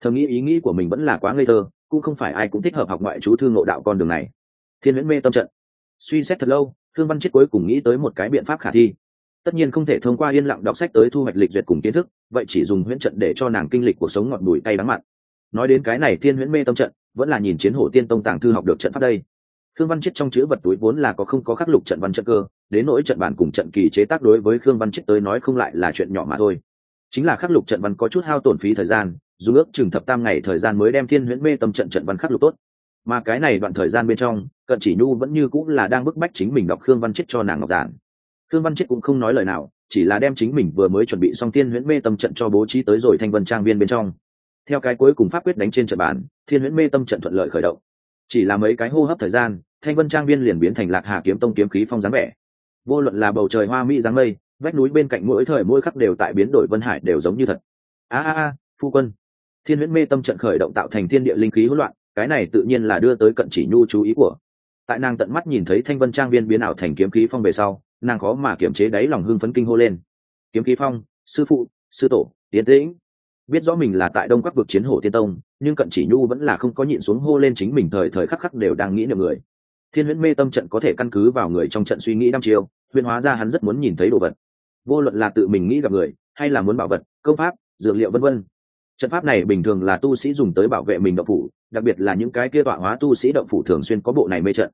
Thầm nghĩ ý nghĩ của mình vẫn là quá ngây thơ, cũng không phải ai cũng thích hợp học ngoại chú thư ngộ đạo con đường này. Thiên huyễn mê tâm trận. Suy xét thật lâu Thương văn chết cuối cùng nghĩ tới một cái biện pháp khả thi. Tất nhiên không thể thông qua yên lặng đọc sách tới thu hoạch lịch duyệt cùng kiến thức, vậy chỉ dùng huyễn trận để cho nàng kinh lịch cuộc sống ngọt bùi tay đắng mặn. Nói đến cái này thiên huyễn mê tâm trận, vẫn là nhìn chiến hổ tiên tông tàng thư học được trận pháp đây khương văn chết trong chữ vật túi vốn là có không có khắc lục trận văn trận cơ, đến nỗi trận bản cùng trận kỳ chế tác đối với khương văn chết tới nói không lại là chuyện nhỏ mà thôi. Chính là khắc lục trận văn có chút hao tổn phí thời gian, dù ước chừng thập tam ngày thời gian mới đem thiên huyễn mê tâm trận trận văn khắc lục tốt. Mà cái này đoạn thời gian bên trong, cận chỉ nhu vẫn như cũng là đang bức bách chính mình đọc khương văn chết cho nàng ngọc giản. Khương văn chết cũng không nói lời nào, chỉ là đem chính mình vừa mới chuẩn bị xong thiên huyễn mê tâm trận cho bố trí tới rồi thanh vân trang viên bên trong. Theo cái cuối cùng pháp quyết đánh trên trận bàn thiên huyễn mê tâm trận thuận lợi khởi động chỉ là mấy cái hô hấp thời gian, thanh vân trang viên liền biến thành lạc hà kiếm tông kiếm khí phong dáng vẻ. Vô luận là bầu trời hoa mỹ dáng mây, vách núi bên cạnh mỗi thời mỗi khắc đều tại biến đổi vân hải đều giống như thật. A a a, phu quân. Thiên huyễn mê tâm trận khởi động tạo thành thiên địa linh khí hỗn loạn, cái này tự nhiên là đưa tới cận chỉ nhu chú ý của. Tại nàng tận mắt nhìn thấy thanh vân trang viên biến ảo thành kiếm khí phong về sau, nàng khó mà kiểm chế đáy lòng hưng phấn kinh hô lên. Kiếm khí phong, sư phụ, sư tổ tiến tĩnh biết rõ mình là tại đông các vực chiến hổ tiên tông, nhưng cận chỉ nhu vẫn là không có nhịn xuống hô lên chính mình thời thời khắc khắc đều đang nghĩ niệm người. Thiên huyễn mê tâm trận có thể căn cứ vào người trong trận suy nghĩ đăm chiêu, huyền hóa ra hắn rất muốn nhìn thấy đồ vật. Vô luận là tự mình nghĩ gặp người, hay là muốn bảo vật, công pháp, dược liệu vân vân. Trận pháp này bình thường là tu sĩ dùng tới bảo vệ mình động phủ, đặc biệt là những cái kia tọa hóa tu sĩ động phủ thường xuyên có bộ này mê trận.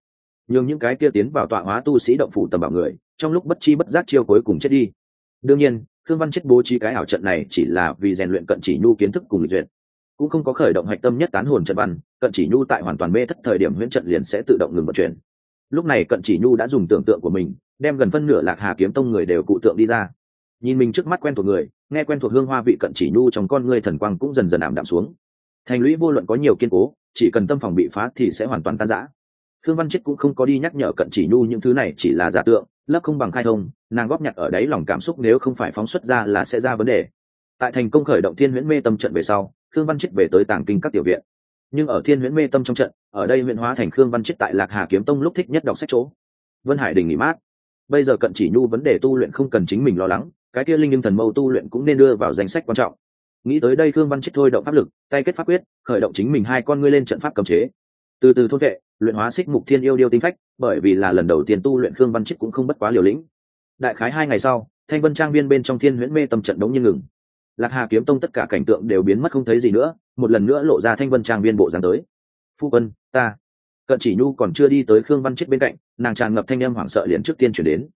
Nhưng những cái kia tiến vào tọa hóa tu sĩ động phủ tầm bảo người, trong lúc bất chi bất giác chiêu cuối cùng chết đi. Đương nhiên thương văn chết bố trí cái ảo trận này chỉ là vì rèn luyện cận chỉ nhu kiến thức cùng lịch duyệt. Cũng không có khởi động hạch tâm nhất tán hồn trận văn, cận chỉ nhu tại hoàn toàn mê thất thời điểm huyễn trận liền sẽ tự động ngừng vận chuyển. Lúc này cận chỉ nhu đã dùng tưởng tượng của mình, đem gần phân nửa lạc hà kiếm tông người đều cụ tượng đi ra. Nhìn mình trước mắt quen thuộc người, nghe quen thuộc hương hoa vị cận chỉ nhu trong con ngươi thần quang cũng dần dần ảm đạm xuống. Thành lũy vô luận có nhiều kiên cố, chỉ cần tâm phòng bị phá thì sẽ hoàn toàn tan rã. Thương văn chết cũng không có đi nhắc nhở cận chỉ nhu những thứ này chỉ là giả tượng, lớp không bằng khai thông nàng góp nhặt ở đấy lòng cảm xúc nếu không phải phóng xuất ra là sẽ ra vấn đề. Tại thành công khởi động thiên huyễn mê tâm trận về sau, khương văn chết về tới tàng kinh các tiểu viện. Nhưng ở thiên huyễn mê tâm trong trận, ở đây huyện hóa thành khương văn chết tại lạc hà kiếm tông lúc thích nhất đọc sách chỗ. Vân hải đình nghỉ mát. Bây giờ cận chỉ nhu vấn đề tu luyện không cần chính mình lo lắng, cái kia linh nhưng thần mâu tu luyện cũng nên đưa vào danh sách quan trọng. Nghĩ tới đây khương văn chết thôi động pháp lực, tay kết pháp quyết, khởi động chính mình hai con ngươi lên trận pháp cấm chế. Từ từ thôn vệ, luyện hóa xích mục thiên yêu điêu tinh phách, bởi vì là lần đầu tiên tu luyện khương văn chết cũng không bất quá liều lĩnh đại khái hai ngày sau, thanh vân trang viên bên trong thiên huyễn mê tâm trận đống như ngừng. Lạc hà kiếm tông tất cả cảnh tượng đều biến mất không thấy gì nữa, một lần nữa lộ ra thanh vân trang viên bộ dáng tới. Phu quân, ta. Cận chỉ nhu còn chưa đi tới khương văn chết bên cạnh, nàng tràn ngập thanh em hoảng sợ liền trước tiên chuyển đến.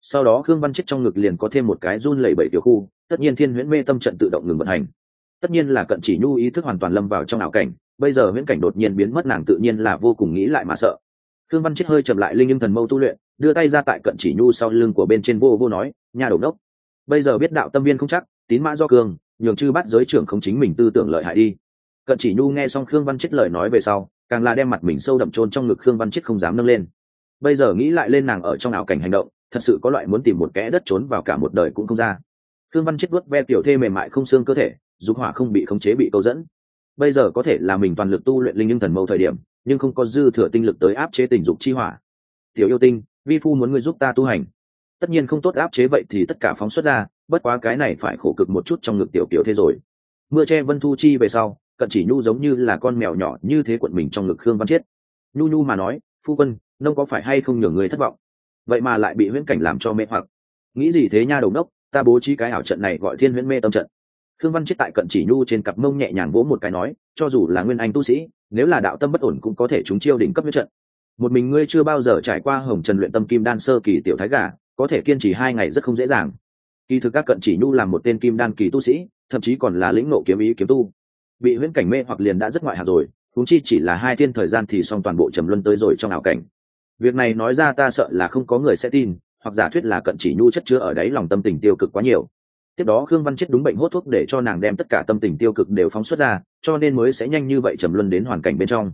Sau đó khương văn chết trong ngực liền có thêm một cái run lẩy bẩy tiểu khu, tất nhiên thiên huyễn mê tâm trận tự động ngừng vận hành. Tất nhiên là cận chỉ nhu ý thức hoàn toàn lâm vào trong ảo cảnh, bây giờ huyễn cảnh đột nhiên biến mất nàng tự nhiên là vô cùng nghĩ lại mà sợ. Khương văn chết hơi chậm lại linh nhưng thần mâu tu luyện đưa tay ra tại cận chỉ nhu sau lưng của bên trên vô vô nói nhà đầu đốc, bây giờ biết đạo tâm viên không chắc, tín mã do cường, nhường chư bắt giới trưởng không chính mình tư tưởng lợi hại đi. Cận chỉ nhu nghe xong khương văn chết lời nói về sau, càng là đem mặt mình sâu đậm trôn trong ngực khương văn chết không dám nâng lên. Bây giờ nghĩ lại lên nàng ở trong ảo cảnh hành động, thật sự có loại muốn tìm một kẽ đất trốn vào cả một đời cũng không ra. Khương văn chết vuốt ve tiểu thê mềm mại không xương cơ thể, dục hỏa không bị khống chế bị câu dẫn. Bây giờ có thể là mình toàn lực tu luyện linh nhưng thần mâu thời điểm, nhưng không có dư thừa tinh lực tới áp chế tình dục chi hỏa. Tiểu yêu tinh vi phu muốn ngươi giúp ta tu hành. Tất nhiên không tốt áp chế vậy thì tất cả phóng xuất ra, bất quá cái này phải khổ cực một chút trong ngực tiểu kiểu thế rồi. Mưa che vân thu chi về sau, cận chỉ nhu giống như là con mèo nhỏ như thế quận mình trong ngực khương văn chiết. Nhu nhu mà nói, phu quân, nông có phải hay không nhường người thất vọng? Vậy mà lại bị huyễn cảnh làm cho mê hoặc. Nghĩ gì thế nha đầu đốc ta bố trí cái ảo trận này gọi thiên huyễn mê tâm trận. Khương văn Chiết tại cận chỉ nhu trên cặp mông nhẹ nhàng vỗ một cái nói, cho dù là nguyên anh tu sĩ, nếu là đạo tâm bất ổn cũng có thể chúng chiêu đỉnh cấp huyết trận một mình ngươi chưa bao giờ trải qua hồng trần luyện tâm kim đan sơ kỳ tiểu thái gà, có thể kiên trì hai ngày rất không dễ dàng. Kỳ thực các cận chỉ nhu làm một tên kim đan kỳ tu sĩ, thậm chí còn là lĩnh nộ kiếm ý kiếm tu. Bị huyễn cảnh mê hoặc liền đã rất ngoại hạt rồi thúng chi chỉ là hai thiên thời gian thì xong toàn bộ trầm luân tới rồi trong ảo cảnh. Việc này nói ra ta sợ là không có người sẽ tin, hoặc giả thuyết là cận chỉ nhu chất chứa ở đấy lòng tâm tình tiêu cực quá nhiều. Tiếp đó khương văn chết đúng bệnh hốt thuốc để cho nàng đem tất cả tâm tình tiêu cực đều phóng xuất ra, cho nên mới sẽ nhanh như vậy trầm luân đến hoàn cảnh bên trong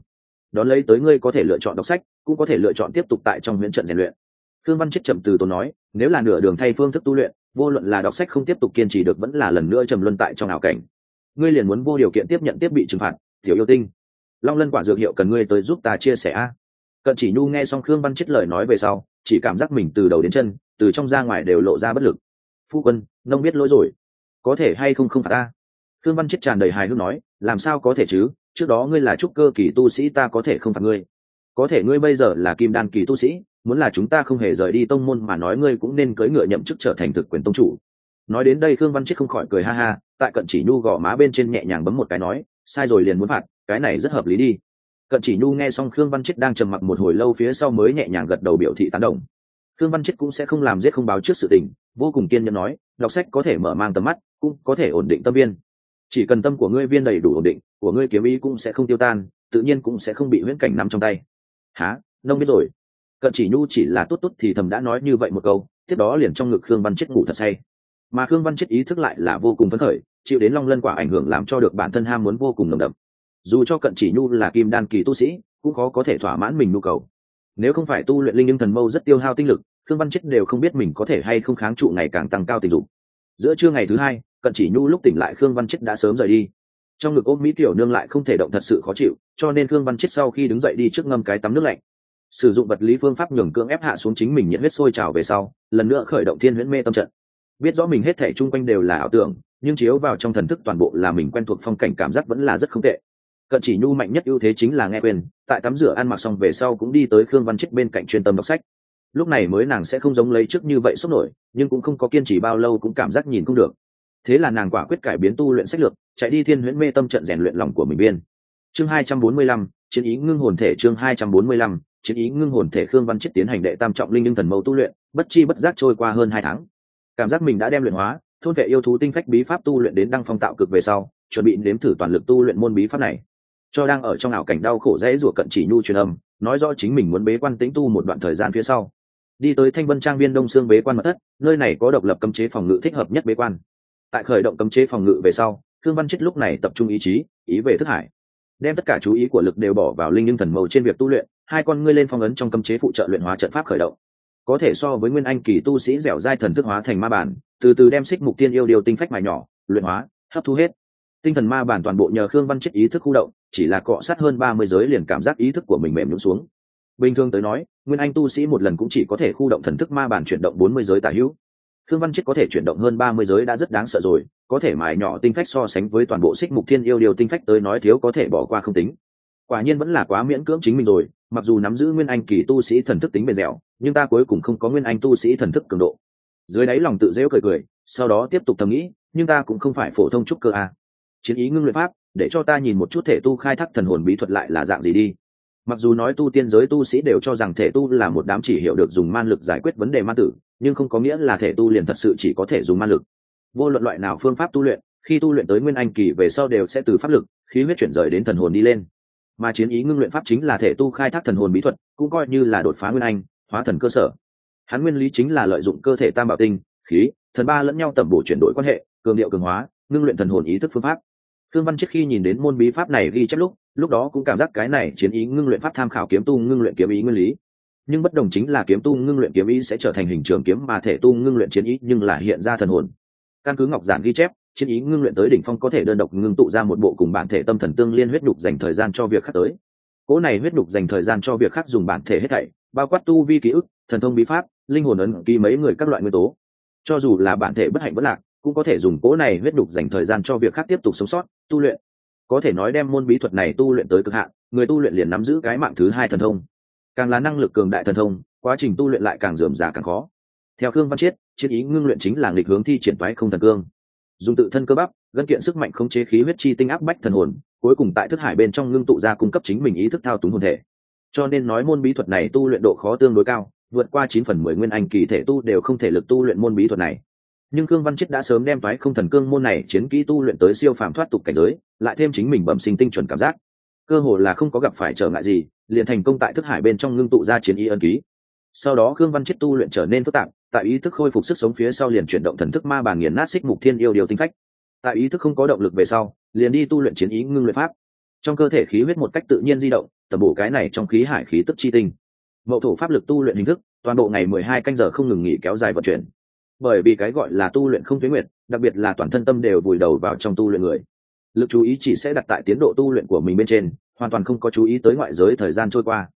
đón lấy tới ngươi có thể lựa chọn đọc sách, cũng có thể lựa chọn tiếp tục tại trong huyễn trận rèn luyện. Khương văn chết chậm từ tốn nói, nếu là nửa đường thay phương thức tu luyện, vô luận là đọc sách không tiếp tục kiên trì được vẫn là lần nữa trầm luân tại trong ảo cảnh. Ngươi liền muốn vô điều kiện tiếp nhận tiếp bị trừng phạt, tiểu yêu tinh. Long lân quả dược hiệu cần ngươi tới giúp ta chia sẻ a. Cận chỉ nhu nghe xong khương văn chết lời nói về sau, chỉ cảm giác mình từ đầu đến chân, từ trong ra ngoài đều lộ ra bất lực. Phu quân, nông biết lỗi rồi. Có thể hay không không phạt ta? Khương văn chết tràn đầy hài hước nói, làm sao có thể chứ? Trước đó ngươi là trúc cơ kỳ tu sĩ, ta có thể không phạt ngươi. Có thể ngươi bây giờ là kim đan kỳ tu sĩ, muốn là chúng ta không hề rời đi tông môn mà nói ngươi cũng nên cưỡi ngựa nhậm chức trở thành thực quyền tông chủ. Nói đến đây khương văn chết không khỏi cười ha ha, tại cận chỉ nhu gõ má bên trên nhẹ nhàng bấm một cái nói, sai rồi liền muốn phạt, cái này rất hợp lý đi. Cận chỉ nhu nghe xong khương văn chết đang trầm mặc một hồi lâu phía sau mới nhẹ nhàng gật đầu biểu thị tán đồng. Khương văn chết cũng sẽ không làm giết không báo trước sự tình, vô cùng kiên nhẫn nói, đọc sách có thể mở mang tầm mắt, cũng có thể ổn định tâm viên chỉ cần tâm của ngươi viên đầy đủ ổn định, của ngươi kiếm ý cũng sẽ không tiêu tan, tự nhiên cũng sẽ không bị huyễn cảnh nắm trong tay. Há nông biết rồi. Cận chỉ nhu chỉ là tốt tốt thì thầm đã nói như vậy một câu, tiếp đó liền trong ngực khương văn chết ngủ thật say. Mà khương văn chết ý thức lại là vô cùng phấn khởi, chịu đến long lân quả ảnh hưởng làm cho được bản thân ham muốn vô cùng nồng đậm. Dù cho cận chỉ nhu là kim đan kỳ tu sĩ, cũng khó có thể thỏa mãn mình nhu cầu. Nếu không phải tu luyện linh nhưng thần mâu rất tiêu hao tinh lực, khương văn chết đều không biết mình có thể hay không kháng trụ ngày càng tăng cao tình dục. Giữa trưa ngày thứ hai cận chỉ nhu lúc tỉnh lại khương văn chết đã sớm rời đi. Trong ngực ôm mỹ tiểu nương lại không thể động thật sự khó chịu, cho nên khương văn chết sau khi đứng dậy đi trước ngâm cái tắm nước lạnh. Sử dụng vật lý phương pháp nhường cưỡng ép hạ xuống chính mình nhiệt huyết sôi trào về sau, lần nữa khởi động thiên huyễn mê tâm trận. Biết rõ mình hết thể chung quanh đều là ảo tưởng, nhưng chiếu vào trong thần thức toàn bộ là mình quen thuộc phong cảnh cảm giác vẫn là rất không tệ. Cận chỉ nhu mạnh nhất ưu thế chính là nghe quyền tại tắm rửa ăn mặc xong về sau cũng đi tới khương văn chết bên cạnh chuyên tâm đọc sách. Lúc này mới nàng sẽ không giống lấy trước như vậy sốc nổi, nhưng cũng không có kiên trì bao lâu cũng cảm giác nhìn không được thế là nàng quả quyết cải biến tu luyện sách lược, chạy đi thiên huyễn mê tâm trận rèn luyện lòng của mình biên. Chương hai trăm bốn mươi lăm, chiến ý ngưng hồn thể, chương hai trăm bốn mươi lăm, chiến ý ngưng hồn thể, khương văn chết tiến hành đệ tam trọng linh nhưng thần mẫu tu luyện, bất chi bất giác trôi qua hơn hai tháng. Cảm giác mình đã đem luyện hóa, thôn vệ yêu thú tinh phách bí pháp tu luyện đến đăng phong tạo cực về sau, chuẩn bị nếm thử toàn lực tu luyện môn bí pháp này. Cho đang ở trong ảo cảnh đau khổ dễ rủa cận chỉ nhu truyền âm, nói rõ chính mình muốn bế quan tĩnh tu một đoạn thời gian phía sau. Đi tới thanh vân trang viên đông xương bế quan mật thất, nơi này có độc lập cấm chế phòng ngự thích hợp nhất bế quan tại khởi động cấm chế phòng ngự về sau thương văn chết lúc này tập trung ý chí, ý về thức hải. Đem tất cả chú ý của lực đều bỏ vào linh nhưng thần màu trên việc tu luyện, hai con ngươi lên phong ấn trong cấm chế phụ trợ luyện hóa trận pháp khởi động. Có thể so với nguyên anh kỳ tu sĩ dẻo dai thần thức hóa thành ma bản, từ từ đem xích mục tiên yêu điều tinh phách mài nhỏ, luyện hóa, hấp thu hết. Tinh thần ma bản toàn bộ nhờ khương văn chết ý thức khu động, chỉ là cọ sát hơn ba mươi giới liền cảm giác ý thức của mình mềm nhũn xuống. Bình thường tới nói, nguyên anh tu sĩ một lần cũng chỉ có thể khu động thần thức ma bản chuyển động bốn mươi giới tả hữu khương văn chết có thể chuyển động hơn ba mươi giới đã rất đáng sợ rồi, có thể mài nhỏ tinh phách so sánh với toàn bộ xích mục thiên yêu điều tinh phách tới nói thiếu có thể bỏ qua không tính. Quả nhiên vẫn là quá miễn cưỡng chính mình rồi, mặc dù nắm giữ nguyên anh kỳ tu sĩ thần thức tính bền dẻo, nhưng ta cuối cùng không có nguyên anh tu sĩ thần thức cường độ. Dưới đáy lòng tự dễu cười cười, sau đó tiếp tục thầm nghĩ, nhưng ta cũng không phải phổ thông trúc cơ a. À. chiến ý ngưng luyện pháp, để cho ta nhìn một chút thể tu khai thác thần hồn bí thuật lại là dạng gì đi mặc dù nói tu tiên giới tu sĩ đều cho rằng thể tu là một đám chỉ hiểu được dùng man lực giải quyết vấn đề ma tử, nhưng không có nghĩa là thể tu liền thật sự chỉ có thể dùng man lực. Vô luận loại nào phương pháp tu luyện, khi tu luyện tới nguyên anh kỳ về sau đều sẽ từ pháp lực, khí huyết chuyển rời đến thần hồn đi lên. Mà chiến ý ngưng luyện pháp chính là thể tu khai thác thần hồn bí thuật, cũng coi như là đột phá nguyên anh, hóa thần cơ sở. Hắn nguyên lý chính là lợi dụng cơ thể tam bảo tinh, khí, thần ba lẫn nhau tẩm bổ chuyển đổi quan hệ, cường điệu cường hóa, ngưng luyện thần hồn ý thức phương pháp. Thương văn trước khi nhìn đến môn bí pháp này ghi chép lúc lúc đó cũng cảm giác cái này chiến ý ngưng luyện pháp tham khảo kiếm tu ngưng luyện kiếm ý nguyên lý. Nhưng bất đồng chính là kiếm tu ngưng luyện kiếm ý sẽ trở thành hình trường kiếm mà thể tu ngưng luyện chiến ý nhưng là hiện ra thần hồn. Căn cứ ngọc giản ghi chép, chiến ý ngưng luyện tới đỉnh phong có thể đơn độc ngưng tụ ra một bộ cùng bản thể tâm thần tương liên huyết nhục dành thời gian cho việc khác tới. Cỗ này huyết nhục dành thời gian cho việc khác dùng bản thể hết thảy, bao quát tu vi ký ức, thần thông bí pháp, linh hồn ấn ký mấy người các loại nguyên tố. Cho dù là bản thể bất hạnh bất lạc, cũng có thể dùng cỗ này huyết nhục dành thời gian cho việc khác tiếp tục sống sót, tu luyện có thể nói đem môn bí thuật này tu luyện tới cực hạn, người tu luyện liền nắm giữ cái mạng thứ hai thần thông. Càng là năng lực cường đại thần thông, quá trình tu luyện lại càng dườm già càng khó. Theo khương văn chiết, chiến ý ngưng luyện chính là nghịch hướng thi triển toái không thần cương. Dùng tự thân cơ bắp, gân kiện sức mạnh khống chế khí huyết chi tinh áp bách thần hồn, cuối cùng tại thức hải bên trong ngưng tụ ra cung cấp chính mình ý thức thao túng hồn thể. Cho nên nói môn bí thuật này tu luyện độ khó tương đối cao, vượt qua chín phần mười nguyên anh kỳ thể tu đều không thể lực tu luyện môn bí thuật này nhưng cương văn chết đã sớm đem toái không thần cương môn này chiến kỹ tu luyện tới siêu phàm thoát tục cảnh giới, lại thêm chính mình bẩm sinh tinh chuẩn cảm giác. Cơ hồ là không có gặp phải trở ngại gì, liền thành công tại thức hải bên trong ngưng tụ ra chiến ý ân ký. Sau đó khương văn chết tu luyện trở nên phức tạp, tại ý thức khôi phục sức sống phía sau liền chuyển động thần thức ma bà nghiền nát xích mục thiên yêu điều tinh phách. Tại ý thức không có động lực về sau, liền đi tu luyện chiến ý ngưng luyện pháp. Trong cơ thể khí huyết một cách tự nhiên di động tầm bổ cái này trong khí hải khí tức chi tinh. Mậu thổ pháp lực tu luyện hình thức, toàn bộ ngày mười hai canh giờ không ngừng nghỉ kéo dài vận chuyển bởi vì cái gọi là tu luyện không tuyến nguyệt, đặc biệt là toàn thân tâm đều vùi đầu vào trong tu luyện người. Lực chú ý chỉ sẽ đặt tại tiến độ tu luyện của mình bên trên, hoàn toàn không có chú ý tới ngoại giới thời gian trôi qua.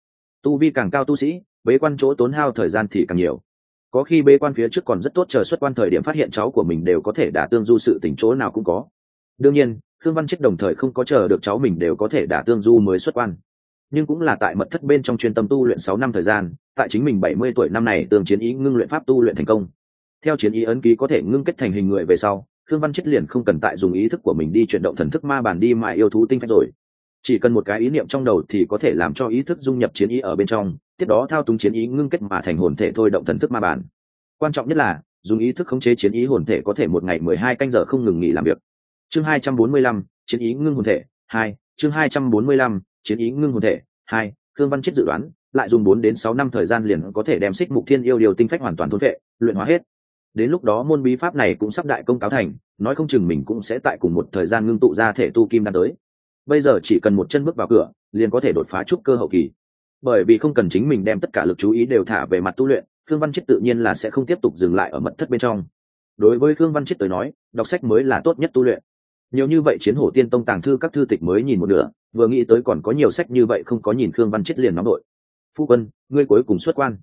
Tu vi càng cao tu sĩ, bế quan chỗ tốn hao thời gian thì càng nhiều. Có khi bế quan phía trước còn rất tốt chờ xuất quan thời điểm phát hiện cháu của mình đều có thể đả tương du sự tỉnh chỗ nào cũng có. Đương nhiên thương văn chết đồng thời không có chờ được cháu mình đều có thể đả tương du mới xuất quan. Nhưng cũng là tại mật thất bên trong chuyên tâm tu luyện sáu năm thời gian, tại chính mình bảy mươi tuổi năm này tương chiến ý ngưng luyện pháp tu luyện thành công theo chiến ý ấn ký có thể ngưng kết thành hình người về sau thương văn chết liền không cần tại dùng ý thức của mình đi chuyển động thần thức ma bàn đi mà yêu thú tinh phách rồi. Chỉ cần một cái ý niệm trong đầu thì có thể làm cho ý thức dung nhập chiến ý ở bên trong, tiếp đó thao túng chiến ý ngưng kết mà thành hồn thể thôi động thần thức ma bàn quan trọng nhất là, dùng ý thức khống chế chiến ý hồn thể có thể một ngày mười hai canh giờ không ngừng nghỉ làm việc. Chương hai trăm bốn mươi lăm, chiến ý ngưng hồn thể, hai, chương hai trăm bốn mươi lăm, chiến ý ngưng hồn thể, hai thương văn chết dự đoán, lại dùng bốn đến sáu năm thời gian liền có thể đem xích mục thiên yêu điều tinh phách hoàn toàn thôn vệ luyện hóa hết đến lúc đó môn bí pháp này cũng sắp đại công cáo thành, nói không chừng mình cũng sẽ tại cùng một thời gian ngưng tụ ra thể tu kim đan tới. Bây giờ chỉ cần một chân bước vào cửa, liền có thể đột phá trúc cơ hậu kỳ. Bởi vì không cần chính mình đem tất cả lực chú ý đều thả về mặt tu luyện, khương văn chết tự nhiên là sẽ không tiếp tục dừng lại ở mật thất bên trong. Đối với khương văn chết tới nói, đọc sách mới là tốt nhất tu luyện. Nhiều như vậy chiến hổ tiên tông tàng thư các thư tịch mới nhìn một nửa, vừa nghĩ tới còn có nhiều sách như vậy không có nhìn khương văn chết liền nóng đội. Phu quân, ngươi cuối cùng xuất quan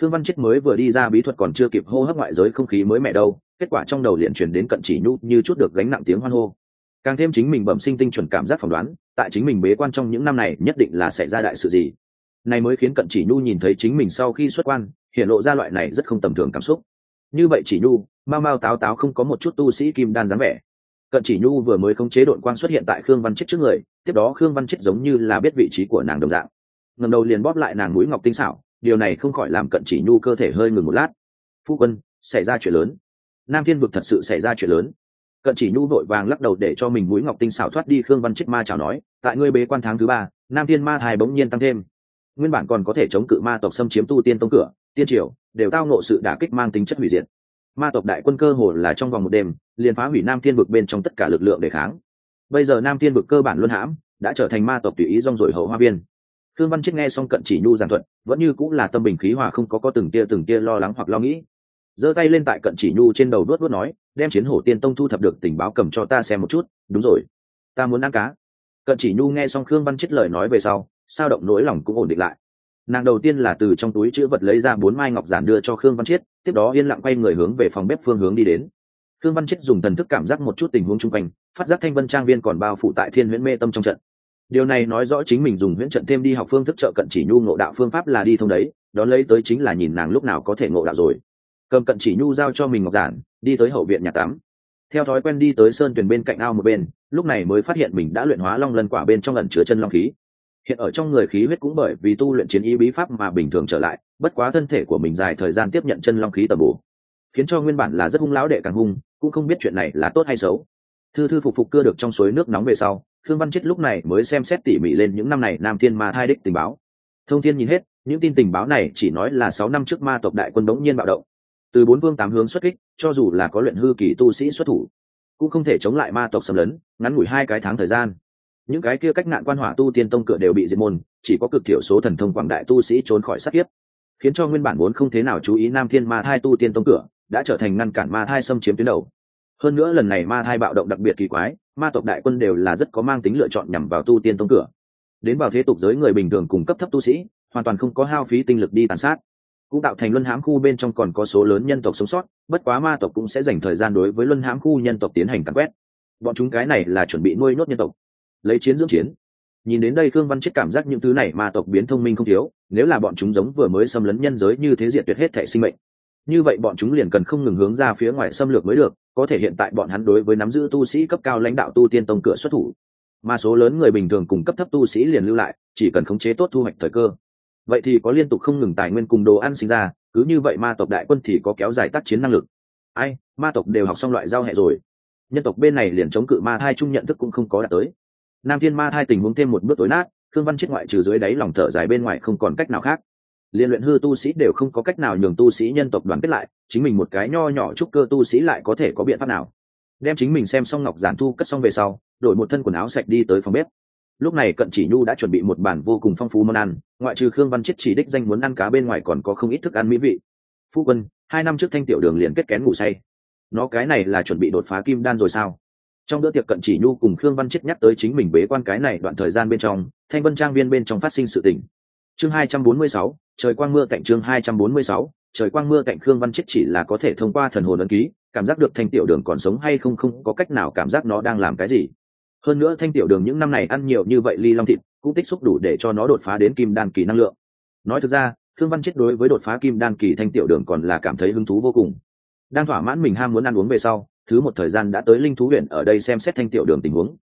khương văn chết mới vừa đi ra bí thuật còn chưa kịp hô hấp ngoại giới không khí mới mẻ đâu, kết quả trong đầu liền truyền đến cận chỉ nhu như chút được gánh nặng tiếng hoan hô. Càng thêm chính mình bẩm sinh tinh chuẩn cảm giác phỏng đoán, tại chính mình bế quan trong những năm này nhất định là xảy ra đại sự gì. Này mới khiến cận chỉ nhu nhìn thấy chính mình sau khi xuất quan, hiện lộ ra loại này rất không tầm thường cảm xúc. Như vậy chỉ nhu, mau mau táo táo không có một chút tu sĩ kim đan dáng vẻ. Cận chỉ nhu vừa mới không chế đội quan xuất hiện tại khương văn chết trước người, tiếp đó khương văn chết giống như là biết vị trí của nàng đồng dạng. Ngầm đầu liền bóp lại nàng mũi ngọc tinh xảo điều này không khỏi làm cận chỉ nhu cơ thể hơi ngừng một lát. Phu quân, xảy ra chuyện lớn. Nam thiên vực thật sự xảy ra chuyện lớn. Cận chỉ nhu vội vàng lắc đầu để cho mình mũi ngọc tinh xảo thoát đi khương văn chết ma chào nói, tại ngươi bế quan tháng thứ ba, nam thiên ma thai bỗng nhiên tăng thêm. Nguyên bản còn có thể chống cự ma tộc xâm chiếm tu tiên tông cửa, tiên triều, đều tao nộ sự đả kích mang tính chất hủy diệt. Ma tộc đại quân cơ hồ là trong vòng một đêm, liền phá hủy nam thiên vực bên trong tất cả lực lượng để kháng. Bây giờ nam thiên vực cơ bản luân hãm, đã trở thành ma tộc tùy ý rong rồi hậu hoa viên khương văn chết nghe xong cận chỉ nhu giàn thuận vẫn như cũng là tâm bình khí hòa, không có có từng tia từng tia lo lắng hoặc lo nghĩ. Giơ tay lên tại cận chỉ nhu trên đầu đuốt đuốt nói, đem chiến hổ tiên tông thu thập được tình báo cầm cho ta xem một chút, đúng rồi. Ta muốn ăn cá. Cận chỉ nhu nghe xong khương văn chết lời nói về sau, sao động nỗi lòng cũng ổn định lại. Nàng đầu tiên là từ trong túi chữ vật lấy ra bốn mai ngọc giản đưa cho khương văn chiết tiếp đó yên lặng quay người hướng về phòng bếp phương hướng đi đến. Khương văn chiết dùng thần thức cảm giác một chút tình huống chung quanh, phát giác thanh vân trang viên còn bao phủ tại thiên huyễn mê tâm trong trận điều này nói rõ chính mình dùng huyễn trận thêm đi học phương thức trợ cận chỉ nhu ngộ đạo phương pháp là đi thông đấy, đón lấy tới chính là nhìn nàng lúc nào có thể ngộ đạo rồi. Cầm cận chỉ nhu giao cho mình ngọc giản, đi tới hậu viện nhà tắm. Theo thói quen đi tới sơn tuyền bên cạnh ao một bên, lúc này mới phát hiện mình đã luyện hóa long lân quả bên trong lần chứa chân long khí. Hiện ở trong người khí huyết cũng bởi vì tu luyện chiến ý bí pháp mà bình thường trở lại, bất quá thân thể của mình dài thời gian tiếp nhận chân long khí tầm bổ. Khiến cho nguyên bản là rất hung lão đệ càng hung, cũng không biết chuyện này là tốt hay xấu. Thư thư phục phục cưa được trong suối nước nóng về sau thương văn chết lúc này mới xem xét tỉ mỉ lên những năm này nam thiên ma thai đích tình báo. Thông thiên nhìn hết, những tin tình báo này chỉ nói là sáu năm trước ma tộc đại quân đống nhiên bạo động. Từ bốn vương tám hướng xuất kích, cho dù là có luyện hư kỳ tu sĩ xuất thủ, cũng không thể chống lại ma tộc xâm lấn, ngắn ngủi hai cái tháng thời gian. Những cái kia cách nạn quan hỏa tu tiên tông cửa đều bị diệt môn, chỉ có cực thiểu số thần thông quảng đại tu sĩ trốn khỏi sát kiếp. Khiến cho nguyên bản vốn không thế nào chú ý nam thiên ma thai tu tiên tông cửa, đã trở thành ngăn cản ma thai xâm chiếm tuyến đầu hơn nữa lần này ma thai bạo động đặc biệt kỳ quái, ma tộc đại quân đều là rất có mang tính lựa chọn nhằm vào tu tiên tông cửa. Đến vào thế tục giới người bình thường cùng cấp thấp tu sĩ, hoàn toàn không có hao phí tinh lực đi tàn sát. Cũng tạo thành luân hãm khu bên trong còn có số lớn nhân tộc sống sót, bất quá ma tộc cũng sẽ dành thời gian đối với luân hãm khu nhân tộc tiến hành cắn quét. Bọn chúng cái này là chuẩn bị nuôi nhốt nhân tộc, lấy chiến dưỡng chiến. Nhìn đến đây thương văn chết cảm giác những thứ này ma tộc biến thông minh không thiếu, nếu là bọn chúng giống vừa mới xâm lấn nhân giới như thế diệt tuyệt hết thể sinh mệnh như vậy bọn chúng liền cần không ngừng hướng ra phía ngoài xâm lược mới được, có thể hiện tại bọn hắn đối với nắm giữ tu sĩ cấp cao lãnh đạo tu tiên tông cửa xuất thủ. Mà số lớn người bình thường cùng cấp thấp tu sĩ liền lưu lại, chỉ cần khống chế tốt thu hoạch thời cơ. Vậy thì có liên tục không ngừng tài nguyên cùng đồ ăn sinh ra, cứ như vậy ma tộc đại quân thì có kéo dài tác chiến năng lực. Ai, ma tộc đều học xong loại giao hệ rồi. Nhân tộc bên này liền chống cự ma thai chung nhận thức cũng không có đạt tới. Nam thiên ma thai tình huống thêm một bước tối nát thương văn chết ngoại trừ dưới đáy lòng thở dài bên ngoài không còn cách nào khác liên luyện hư tu sĩ đều không có cách nào nhường tu sĩ nhân tộc đoàn kết lại, chính mình một cái nho nhỏ chúc cơ tu sĩ lại có thể có biện pháp nào? Đem chính mình xem xong ngọc giản thu cất xong về sau, đổi một thân quần áo sạch đi tới phòng bếp. Lúc này cận chỉ nhu đã chuẩn bị một bản vô cùng phong phú món ăn, ngoại trừ khương văn chết chỉ đích danh muốn ăn cá bên ngoài còn có không ít thức ăn mỹ vị. Phu quân, hai năm trước thanh tiểu đường liền kết kén ngủ say. Nó cái này là chuẩn bị đột phá kim đan rồi sao? Trong bữa tiệc cận chỉ nhu cùng khương văn chết nhắc tới chính mình bế quan cái này đoạn thời gian bên trong, thanh vân trang viên bên trong phát sinh sự tình. Chương hai trăm bốn mươi sáu trời quang mưa cạnh chương hai trăm bốn mươi sáu, trời quang mưa cạnh khương văn chết chỉ là có thể thông qua thần hồn ấn ký, cảm giác được thanh tiểu đường còn sống hay không không có cách nào cảm giác nó đang làm cái gì. Hơn nữa thanh tiểu đường những năm này ăn nhiều như vậy ly long thịt, cũng tích xúc đủ để cho nó đột phá đến kim đan kỳ năng lượng. Nói thực ra, khương văn chết đối với đột phá kim đan kỳ thanh tiểu đường còn là cảm thấy hứng thú vô cùng. Đang thỏa mãn mình ham muốn ăn uống về sau, thứ một thời gian đã tới linh thú huyện ở đây xem xét thanh tiểu đường tình huống.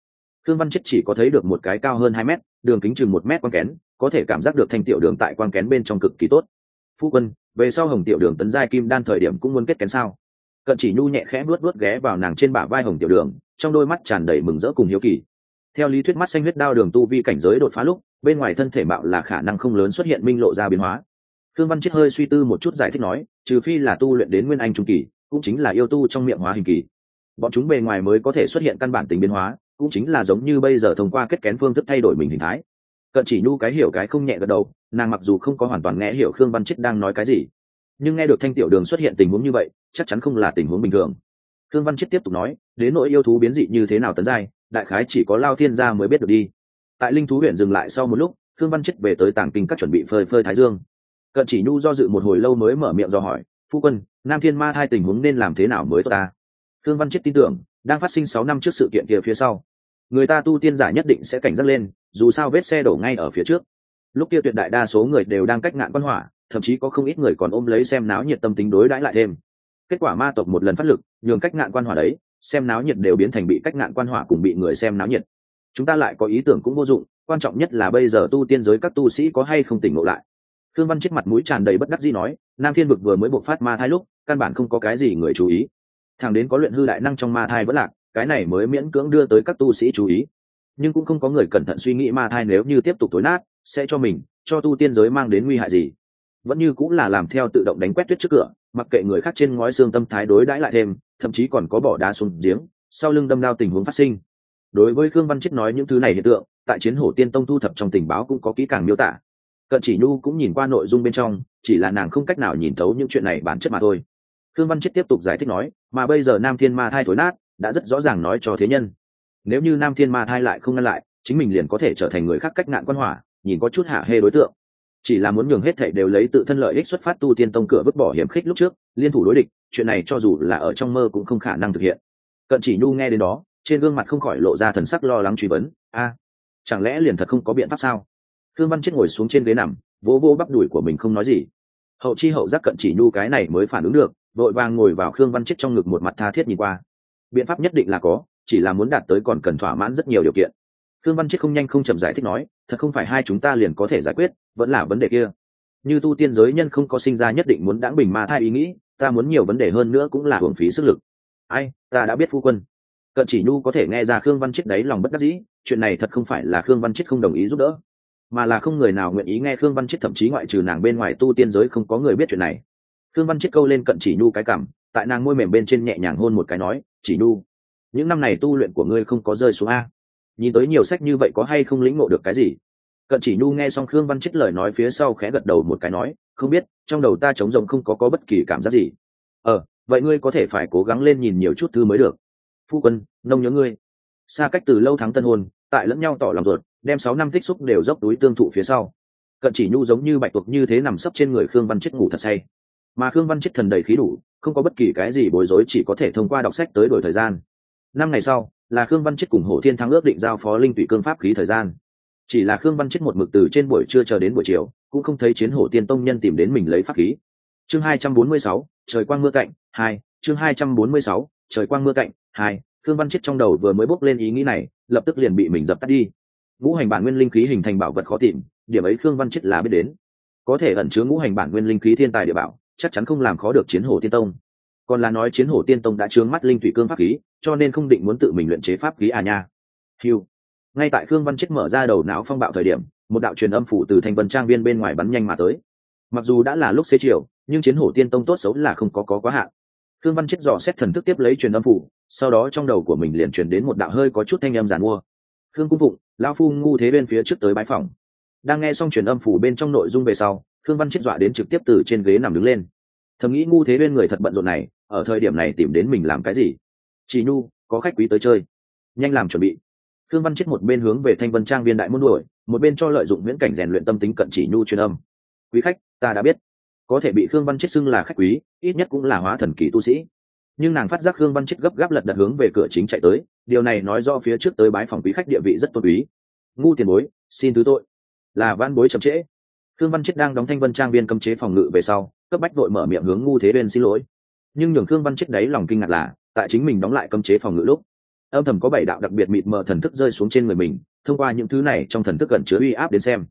Khương văn chết chỉ có thấy được một cái cao hơn hai mét, đường kính chừng một mét quang kén có thể cảm giác được thanh tiểu đường tại quang kén bên trong cực kỳ tốt. Phu quân, về sau hồng tiểu đường tấn giai kim đan thời điểm cũng muốn kết kén sao? Cận chỉ nhu nhẹ khẽ nuốt nuốt ghé vào nàng trên bả vai hồng tiểu đường, trong đôi mắt tràn đầy mừng rỡ cùng hiếu kỳ. Theo lý thuyết mắt xanh huyết đao đường tu vi cảnh giới đột phá lúc, bên ngoài thân thể mạo là khả năng không lớn xuất hiện minh lộ ra biến hóa. Thương văn chết hơi suy tư một chút giải thích nói, trừ phi là tu luyện đến nguyên anh trung kỳ, cũng chính là yêu tu trong miệng hóa hình kỳ. Bọn chúng bề ngoài mới có thể xuất hiện căn bản tính biến hóa, cũng chính là giống như bây giờ thông qua kết kén phương thức thay đổi mình hình thái cận chỉ nhu cái hiểu cái không nhẹ gật đầu, nàng mặc dù không có hoàn toàn nghe hiểu khương văn chết đang nói cái gì, nhưng nghe được thanh tiểu đường xuất hiện tình huống như vậy, chắc chắn không là tình huống bình thường. Khương văn chết tiếp tục nói, đến nỗi yêu thú biến dị như thế nào tấn giai, đại khái chỉ có lao thiên gia mới biết được đi. Tại linh thú huyện dừng lại sau một lúc, khương văn chết về tới tàng kinh các chuẩn bị phơi phơi thái dương. Cận chỉ nhu do dự một hồi lâu mới mở miệng do hỏi, phu quân, nam thiên ma hai tình huống nên làm thế nào mới tốt ta? Khương văn chết tin tưởng, đang phát sinh sáu năm trước sự kiện kia phía sau người ta tu tiên giả nhất định sẽ cảnh giác lên, dù sao vết xe đổ ngay ở phía trước. Lúc kia tuyệt đại đa số người đều đang cách ngạn quan hỏa, thậm chí có không ít người còn ôm lấy xem náo nhiệt tâm tính đối đãi lại thêm. Kết quả ma tộc một lần phát lực, nhường cách ngạn quan hỏa đấy, xem náo nhiệt đều biến thành bị cách ngạn quan hỏa cùng bị người xem náo nhiệt. Chúng ta lại có ý tưởng cũng vô dụng, quan trọng nhất là bây giờ tu tiên giới các tu sĩ có hay không tỉnh ngộ lại. Thương văn chết mặt mũi tràn đầy bất đắc dĩ nói, nam thiên vực vừa mới bộc phát ma thai lúc, căn bản không có cái gì người chú ý. Thằng đến có luyện hư đại năng trong ma thai vẫn lạc cái này mới miễn cưỡng đưa tới các tu sĩ chú ý. Nhưng cũng không có người cẩn thận suy nghĩ ma thai nếu như tiếp tục tối nát, sẽ cho mình, cho tu tiên giới mang đến nguy hại gì. Vẫn như cũng là làm theo tự động đánh quét tuyết trước cửa, mặc kệ người khác trên ngói xương tâm thái đối đãi lại thêm, thậm chí còn có bỏ đá xuống giếng, sau lưng đâm đao tình huống phát sinh. Đối với khương văn chết nói những thứ này hiện tượng, tại chiến hổ tiên tông thu thập trong tình báo cũng có kỹ càng miêu tả. Cận chỉ nhu cũng nhìn qua nội dung bên trong, chỉ là nàng không cách nào nhìn thấu những chuyện này bản chất mà thôi. Khương văn chết tiếp tục giải thích nói, mà bây giờ nam thiên ma thai thối nát đã rất rõ ràng nói cho thế nhân. Nếu như nam thiên ma thai lại không ngăn lại, chính mình liền có thể trở thành người khác cách nạn quan hỏa, nhìn có chút hạ hê đối tượng. Chỉ là muốn nhường hết thảy đều lấy tự thân lợi ích xuất phát tu tiên tông cửa vứt bỏ hiểm khích lúc trước, liên thủ đối địch, chuyện này cho dù là ở trong mơ cũng không khả năng thực hiện. Cận chỉ nhu nghe đến đó, trên gương mặt không khỏi lộ ra thần sắc lo lắng truy vấn, a, chẳng lẽ liền thật không có biện pháp sao? Thương văn chết ngồi xuống trên ghế nằm, vỗ vỗ bắp đùi của mình không nói gì. Hậu chi hậu giác cận chỉ nhu cái này mới phản ứng được, vội vàng ngồi vào khương văn chết trong ngực một mặt tha thiết nhìn qua biện pháp nhất định là có, chỉ là muốn đạt tới còn cần thỏa mãn rất nhiều điều kiện. Khương văn chết không nhanh không chậm giải thích nói, thật không phải hai chúng ta liền có thể giải quyết, vẫn là vấn đề kia. Như tu tiên giới nhân không có sinh ra nhất định muốn đãng bình ma thai ý nghĩ, ta muốn nhiều vấn đề hơn nữa cũng là hưởng phí sức lực. Ai, ta đã biết phu quân. Cận chỉ nhu có thể nghe ra khương văn chết đấy lòng bất đắc dĩ, chuyện này thật không phải là khương văn chết không đồng ý giúp đỡ, mà là không người nào nguyện ý nghe khương văn chết thậm chí ngoại trừ nàng bên ngoài tu tiên giới không có người biết chuyện này. Khương văn chết câu lên cận chỉ nhu cái cảm tại nàng môi mềm bên trên nhẹ nhàng hôn một cái nói, chỉ nhu, những năm này tu luyện của ngươi không có rơi xuống a. Nhìn tới nhiều sách như vậy có hay không lĩnh ngộ được cái gì? Cận chỉ nhu nghe xong khương văn chết lời nói phía sau khẽ gật đầu một cái nói, không biết, trong đầu ta trống rồng không có có bất kỳ cảm giác gì. Ờ vậy ngươi có thể phải cố gắng lên nhìn nhiều chút thư mới được. Phu quân, nông nhớ ngươi. Xa cách từ lâu tháng tân hôn, tại lẫn nhau tỏ lòng ruột, đem sáu năm tích xúc đều dốc túi tương thụ phía sau. Cận chỉ nhu giống như bạch tuộc như thế nằm sấp trên người khương văn chết ngủ thật say. Mà khương văn chết thần đầy khí đủ không có bất kỳ cái gì bối rối, chỉ có thể thông qua đọc sách tới đổi thời gian. Năm ngày sau, là khương văn chết cùng hồ thiên thắng ước định giao phó linh tụy cương pháp khí thời gian. Chỉ là khương văn chết một mực từ trên buổi trưa chờ đến buổi chiều, cũng không thấy chiến hổ tiên tông nhân tìm đến mình lấy pháp khí. Chương hai trăm bốn mươi sáu, trời quang mưa cạnh, hai, chương hai trăm bốn mươi sáu, trời quang mưa cạnh, hai, khương văn chết trong đầu vừa mới bốc lên ý nghĩ này, lập tức liền bị mình dập tắt đi. Ngũ hành bản nguyên linh khí hình thành bảo vật khó tìm, điểm ấy khương văn chết là biết đến. Có thể ẩn chứa ngũ hành bản nguyên linh khí thiên tài địa bảo chắc chắn không làm khó được chiến hổ tiên tông. Còn là nói chiến hổ tiên tông đã trướng mắt linh thủy cương pháp khí, cho nên không định muốn tự mình luyện chế pháp khí à nha. Hiu ngay tại khương văn chết mở ra đầu não phong bạo thời điểm, một đạo truyền âm phủ từ thành vân trang viên bên ngoài bắn nhanh mà tới. Mặc dù đã là lúc xế chiều, nhưng chiến hổ tiên tông tốt xấu là không có có quá hạn. Khương văn chết dò xét thần thức tiếp lấy truyền âm phủ, sau đó trong đầu của mình liền truyền đến một đạo hơi có chút thanh âm giàn mua. Khương cung phụng lao phu ngu thế bên phía trước tới bãi phòng đang nghe xong truyền âm phủ bên trong nội dung về sau khương văn chết dọa đến trực tiếp từ trên ghế nằm đứng lên. Thầm nghĩ ngu thế bên người thật bận rộn này, ở thời điểm này tìm đến mình làm cái gì? Chị nhu, có khách quý tới chơi. Nhanh làm chuẩn bị. Khương văn chết một bên hướng về thanh vân trang viên đại môn đuổi, một bên cho lợi dụng viễn cảnh rèn luyện tâm tính cận chỉ nhu truyền âm. Quý khách, ta đã biết. Có thể bị khương văn chết xưng là khách quý, ít nhất cũng là hóa thần kỳ tu sĩ. Nhưng nàng phát giác khương văn chết gấp gáp lật đặt hướng về cửa chính chạy tới, điều này nói do phía trước tới bái phòng quý khách địa vị rất tôn quý. Ngu tiền bối, xin thứ tội. Là van bối chậm trễ khương văn chết đang đóng thanh vân trang viên cấm chế phòng ngự về sau, cấp bách đội mở miệng hướng ngu thế bên xin lỗi. Nhưng nhường khương văn chết đấy lòng kinh ngạc là, tại chính mình đóng lại cấm chế phòng ngự lúc, âm thầm có bảy đạo đặc biệt mịt mờ thần thức rơi xuống trên người mình, thông qua những thứ này trong thần thức gần chứa uy áp đến xem.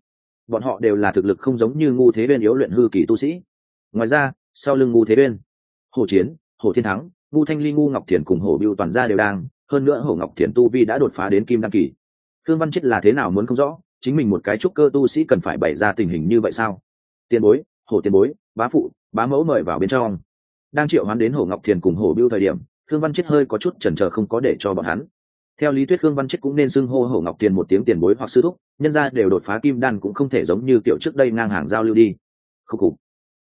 Bọn họ đều là thực lực không giống như ngu thế bên yếu luyện hư kỳ tu sĩ. Ngoài ra, sau lưng ngu thế bên hồ chiến hồ thiên thắng ngu thanh ly ngu ngọc thiền cùng hồ biêu toàn gia đều đang, hơn nữa hồ ngọc thiền tu vi đã đột phá đến kim đăng kỳ. Thương văn chết là thế nào muốn không rõ chính mình một cái trúc cơ tu sĩ cần phải bày ra tình hình như vậy sao? Tiền bối hồ tiền bối, bá phụ, bá mẫu mời vào bên trong. Đang triệu hoán đến hồ ngọc thiền cùng hồ biêu thời điểm thương văn chết hơi có chút chần chờ không có để cho bọn hắn. Theo lý thuyết khương văn chết cũng nên xưng hô hổ ngọc thiền một tiếng tiền bối hoặc sư thúc, nhân ra đều đột phá kim đan cũng không thể giống như kiểu trước đây ngang hàng giao lưu đi. Khúc cục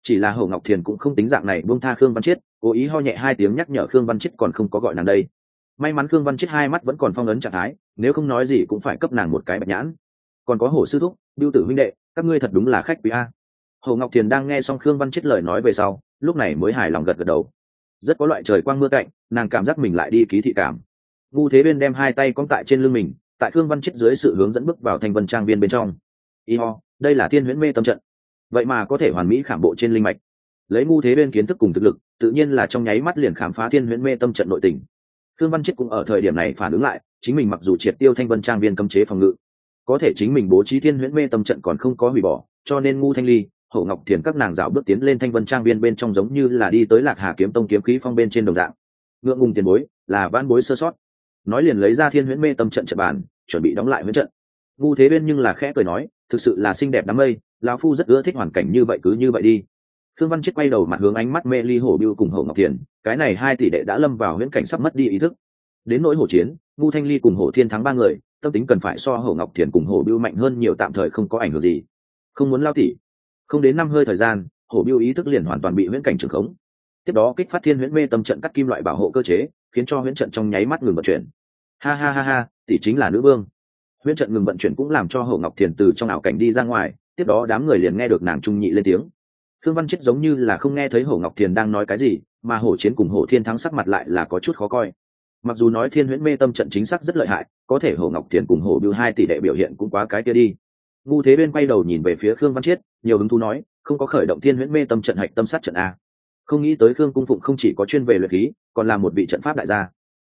chỉ là hổ ngọc thiền cũng không tính dạng này buông tha khương văn chết, cố ý ho nhẹ hai tiếng nhắc nhở khương văn chết còn không có gọi nàng đây. May mắn khương văn chết hai mắt vẫn còn phong ấn trạng thái, nếu không nói gì cũng phải cấp nàng một cái bạch nhãn còn có hổ sư thúc biêu tử huynh đệ, các ngươi thật đúng là khách quý a. Hồ ngọc thiền đang nghe xong khương văn chết lời nói về sau, lúc này mới hài lòng gật gật đầu. Rất có loại trời quang mưa cạnh, nàng cảm giác mình lại đi ký thị cảm. Ngu thế bên đem hai tay cong tại trên lưng mình, tại khương văn chết dưới sự hướng dẫn bước vào thành vân trang viên bên trong. Y ho, đây là thiên huyễn mê tâm trận. Vậy mà có thể hoàn mỹ khảm bộ trên linh mạch. Lấy ngu thế bên kiến thức cùng thực lực, tự nhiên là trong nháy mắt liền khám phá thiên huyễn mê tâm trận nội tình. Khương văn chết cũng ở thời điểm này phản ứng lại, chính mình mặc dù triệt tiêu thanh vân trang viên cấm chế phòng ngự có thể chính mình bố trí thiên huyễn mê tâm trận còn không có hủy bỏ, cho nên ngu thanh ly hậu ngọc thiền các nàng dạo bước tiến lên thanh vân trang viên bên trong giống như là đi tới lạc hà kiếm tông kiếm khí phong bên trên đồng dạng. Ngượng ngùng tiền bối, là van bối sơ sót. Nói liền lấy ra thiên huyễn mê tâm trận trận bàn, chuẩn bị đóng lại huyễn trận. Ngu thế bên nhưng là khẽ cười nói, thực sự là xinh đẹp đám mây, lão phu rất ưa thích hoàn cảnh như vậy cứ như vậy đi. Thương văn chết quay đầu mặt hướng ánh mắt mê ly hổ biêu cùng hổ ngọc thiền, cái này hai tỷ đệ đã lâm vào huyễn cảnh sắp mất đi ý thức. Đến nỗi hổ chiến, ngu thanh ly cùng hổ thiên thắng ba người tâm tính cần phải so hổ ngọc thiền cùng hổ biêu mạnh hơn nhiều tạm thời không có ảnh hưởng gì. Không muốn lao tỉ. Không đến năm hơi thời gian, hổ biêu ý thức liền hoàn toàn bị huyễn cảnh trường khống. Tiếp đó kích phát thiên huyễn mê tâm trận cắt kim loại bảo hộ cơ chế, khiến cho huyễn trận trong nháy mắt ngừng vận chuyển. Ha ha ha ha tỷ chính là nữ vương. Huyễn trận ngừng vận chuyển cũng làm cho hổ ngọc thiền từ trong ảo cảnh đi ra ngoài, tiếp đó đám người liền nghe được nàng trung nhị lên tiếng. Thương văn chết giống như là không nghe thấy hổ ngọc thiền đang nói cái gì, mà hổ chiến cùng hổ thiên thắng sắc mặt lại là có chút khó coi mặc dù nói thiên huyễn mê tâm trận chính xác rất lợi hại, có thể hồ ngọc thiền cùng hồ bưu hai tỷ đệ biểu hiện cũng quá cái kia đi. Ngu thế bên quay đầu nhìn về phía khương văn chiết, nhiều hứng thú nói, không có khởi động thiên huyễn mê tâm trận hạch tâm sát trận a. Không nghĩ tới khương cung phụng không chỉ có chuyên về luyện khí, còn là một vị trận pháp đại gia.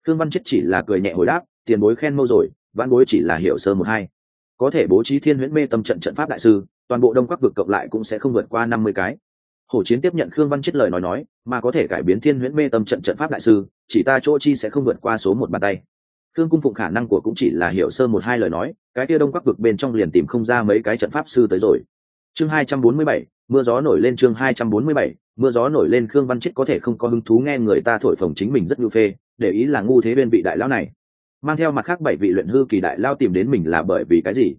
Khương văn chiết chỉ là cười nhẹ hồi đáp, tiền bối khen mâu rồi văn bối chỉ là hiểu sơ một hai. Có thể bố trí thiên huyễn mê tâm trận trận pháp đại sư, toàn bộ đông các vực cộng lại cũng sẽ không vượt qua năm mươi cái hổ chiến tiếp nhận khương văn chết lời nói nói, mà có thể cải biến thiên huyễn mê tâm trận trận pháp đại sư, chỉ ta chỗ chi sẽ không vượt qua số một bàn tay. Khương cung phụng khả năng của cũng chỉ là hiểu sơ một hai lời nói, cái kia đông quắc vực bên trong liền tìm không ra mấy cái trận pháp sư tới rồi. Chương hai trăm bốn mươi bảy, mưa gió nổi lên chương hai trăm bốn mươi bảy, mưa gió nổi lên khương văn chết có thể không có hứng thú nghe người ta thổi phồng chính mình rất nhu phê, để ý là ngu thế bên vị đại lão này. Mang theo mặt khác bảy vị luyện hư kỳ đại lao tìm đến mình là bởi vì cái gì?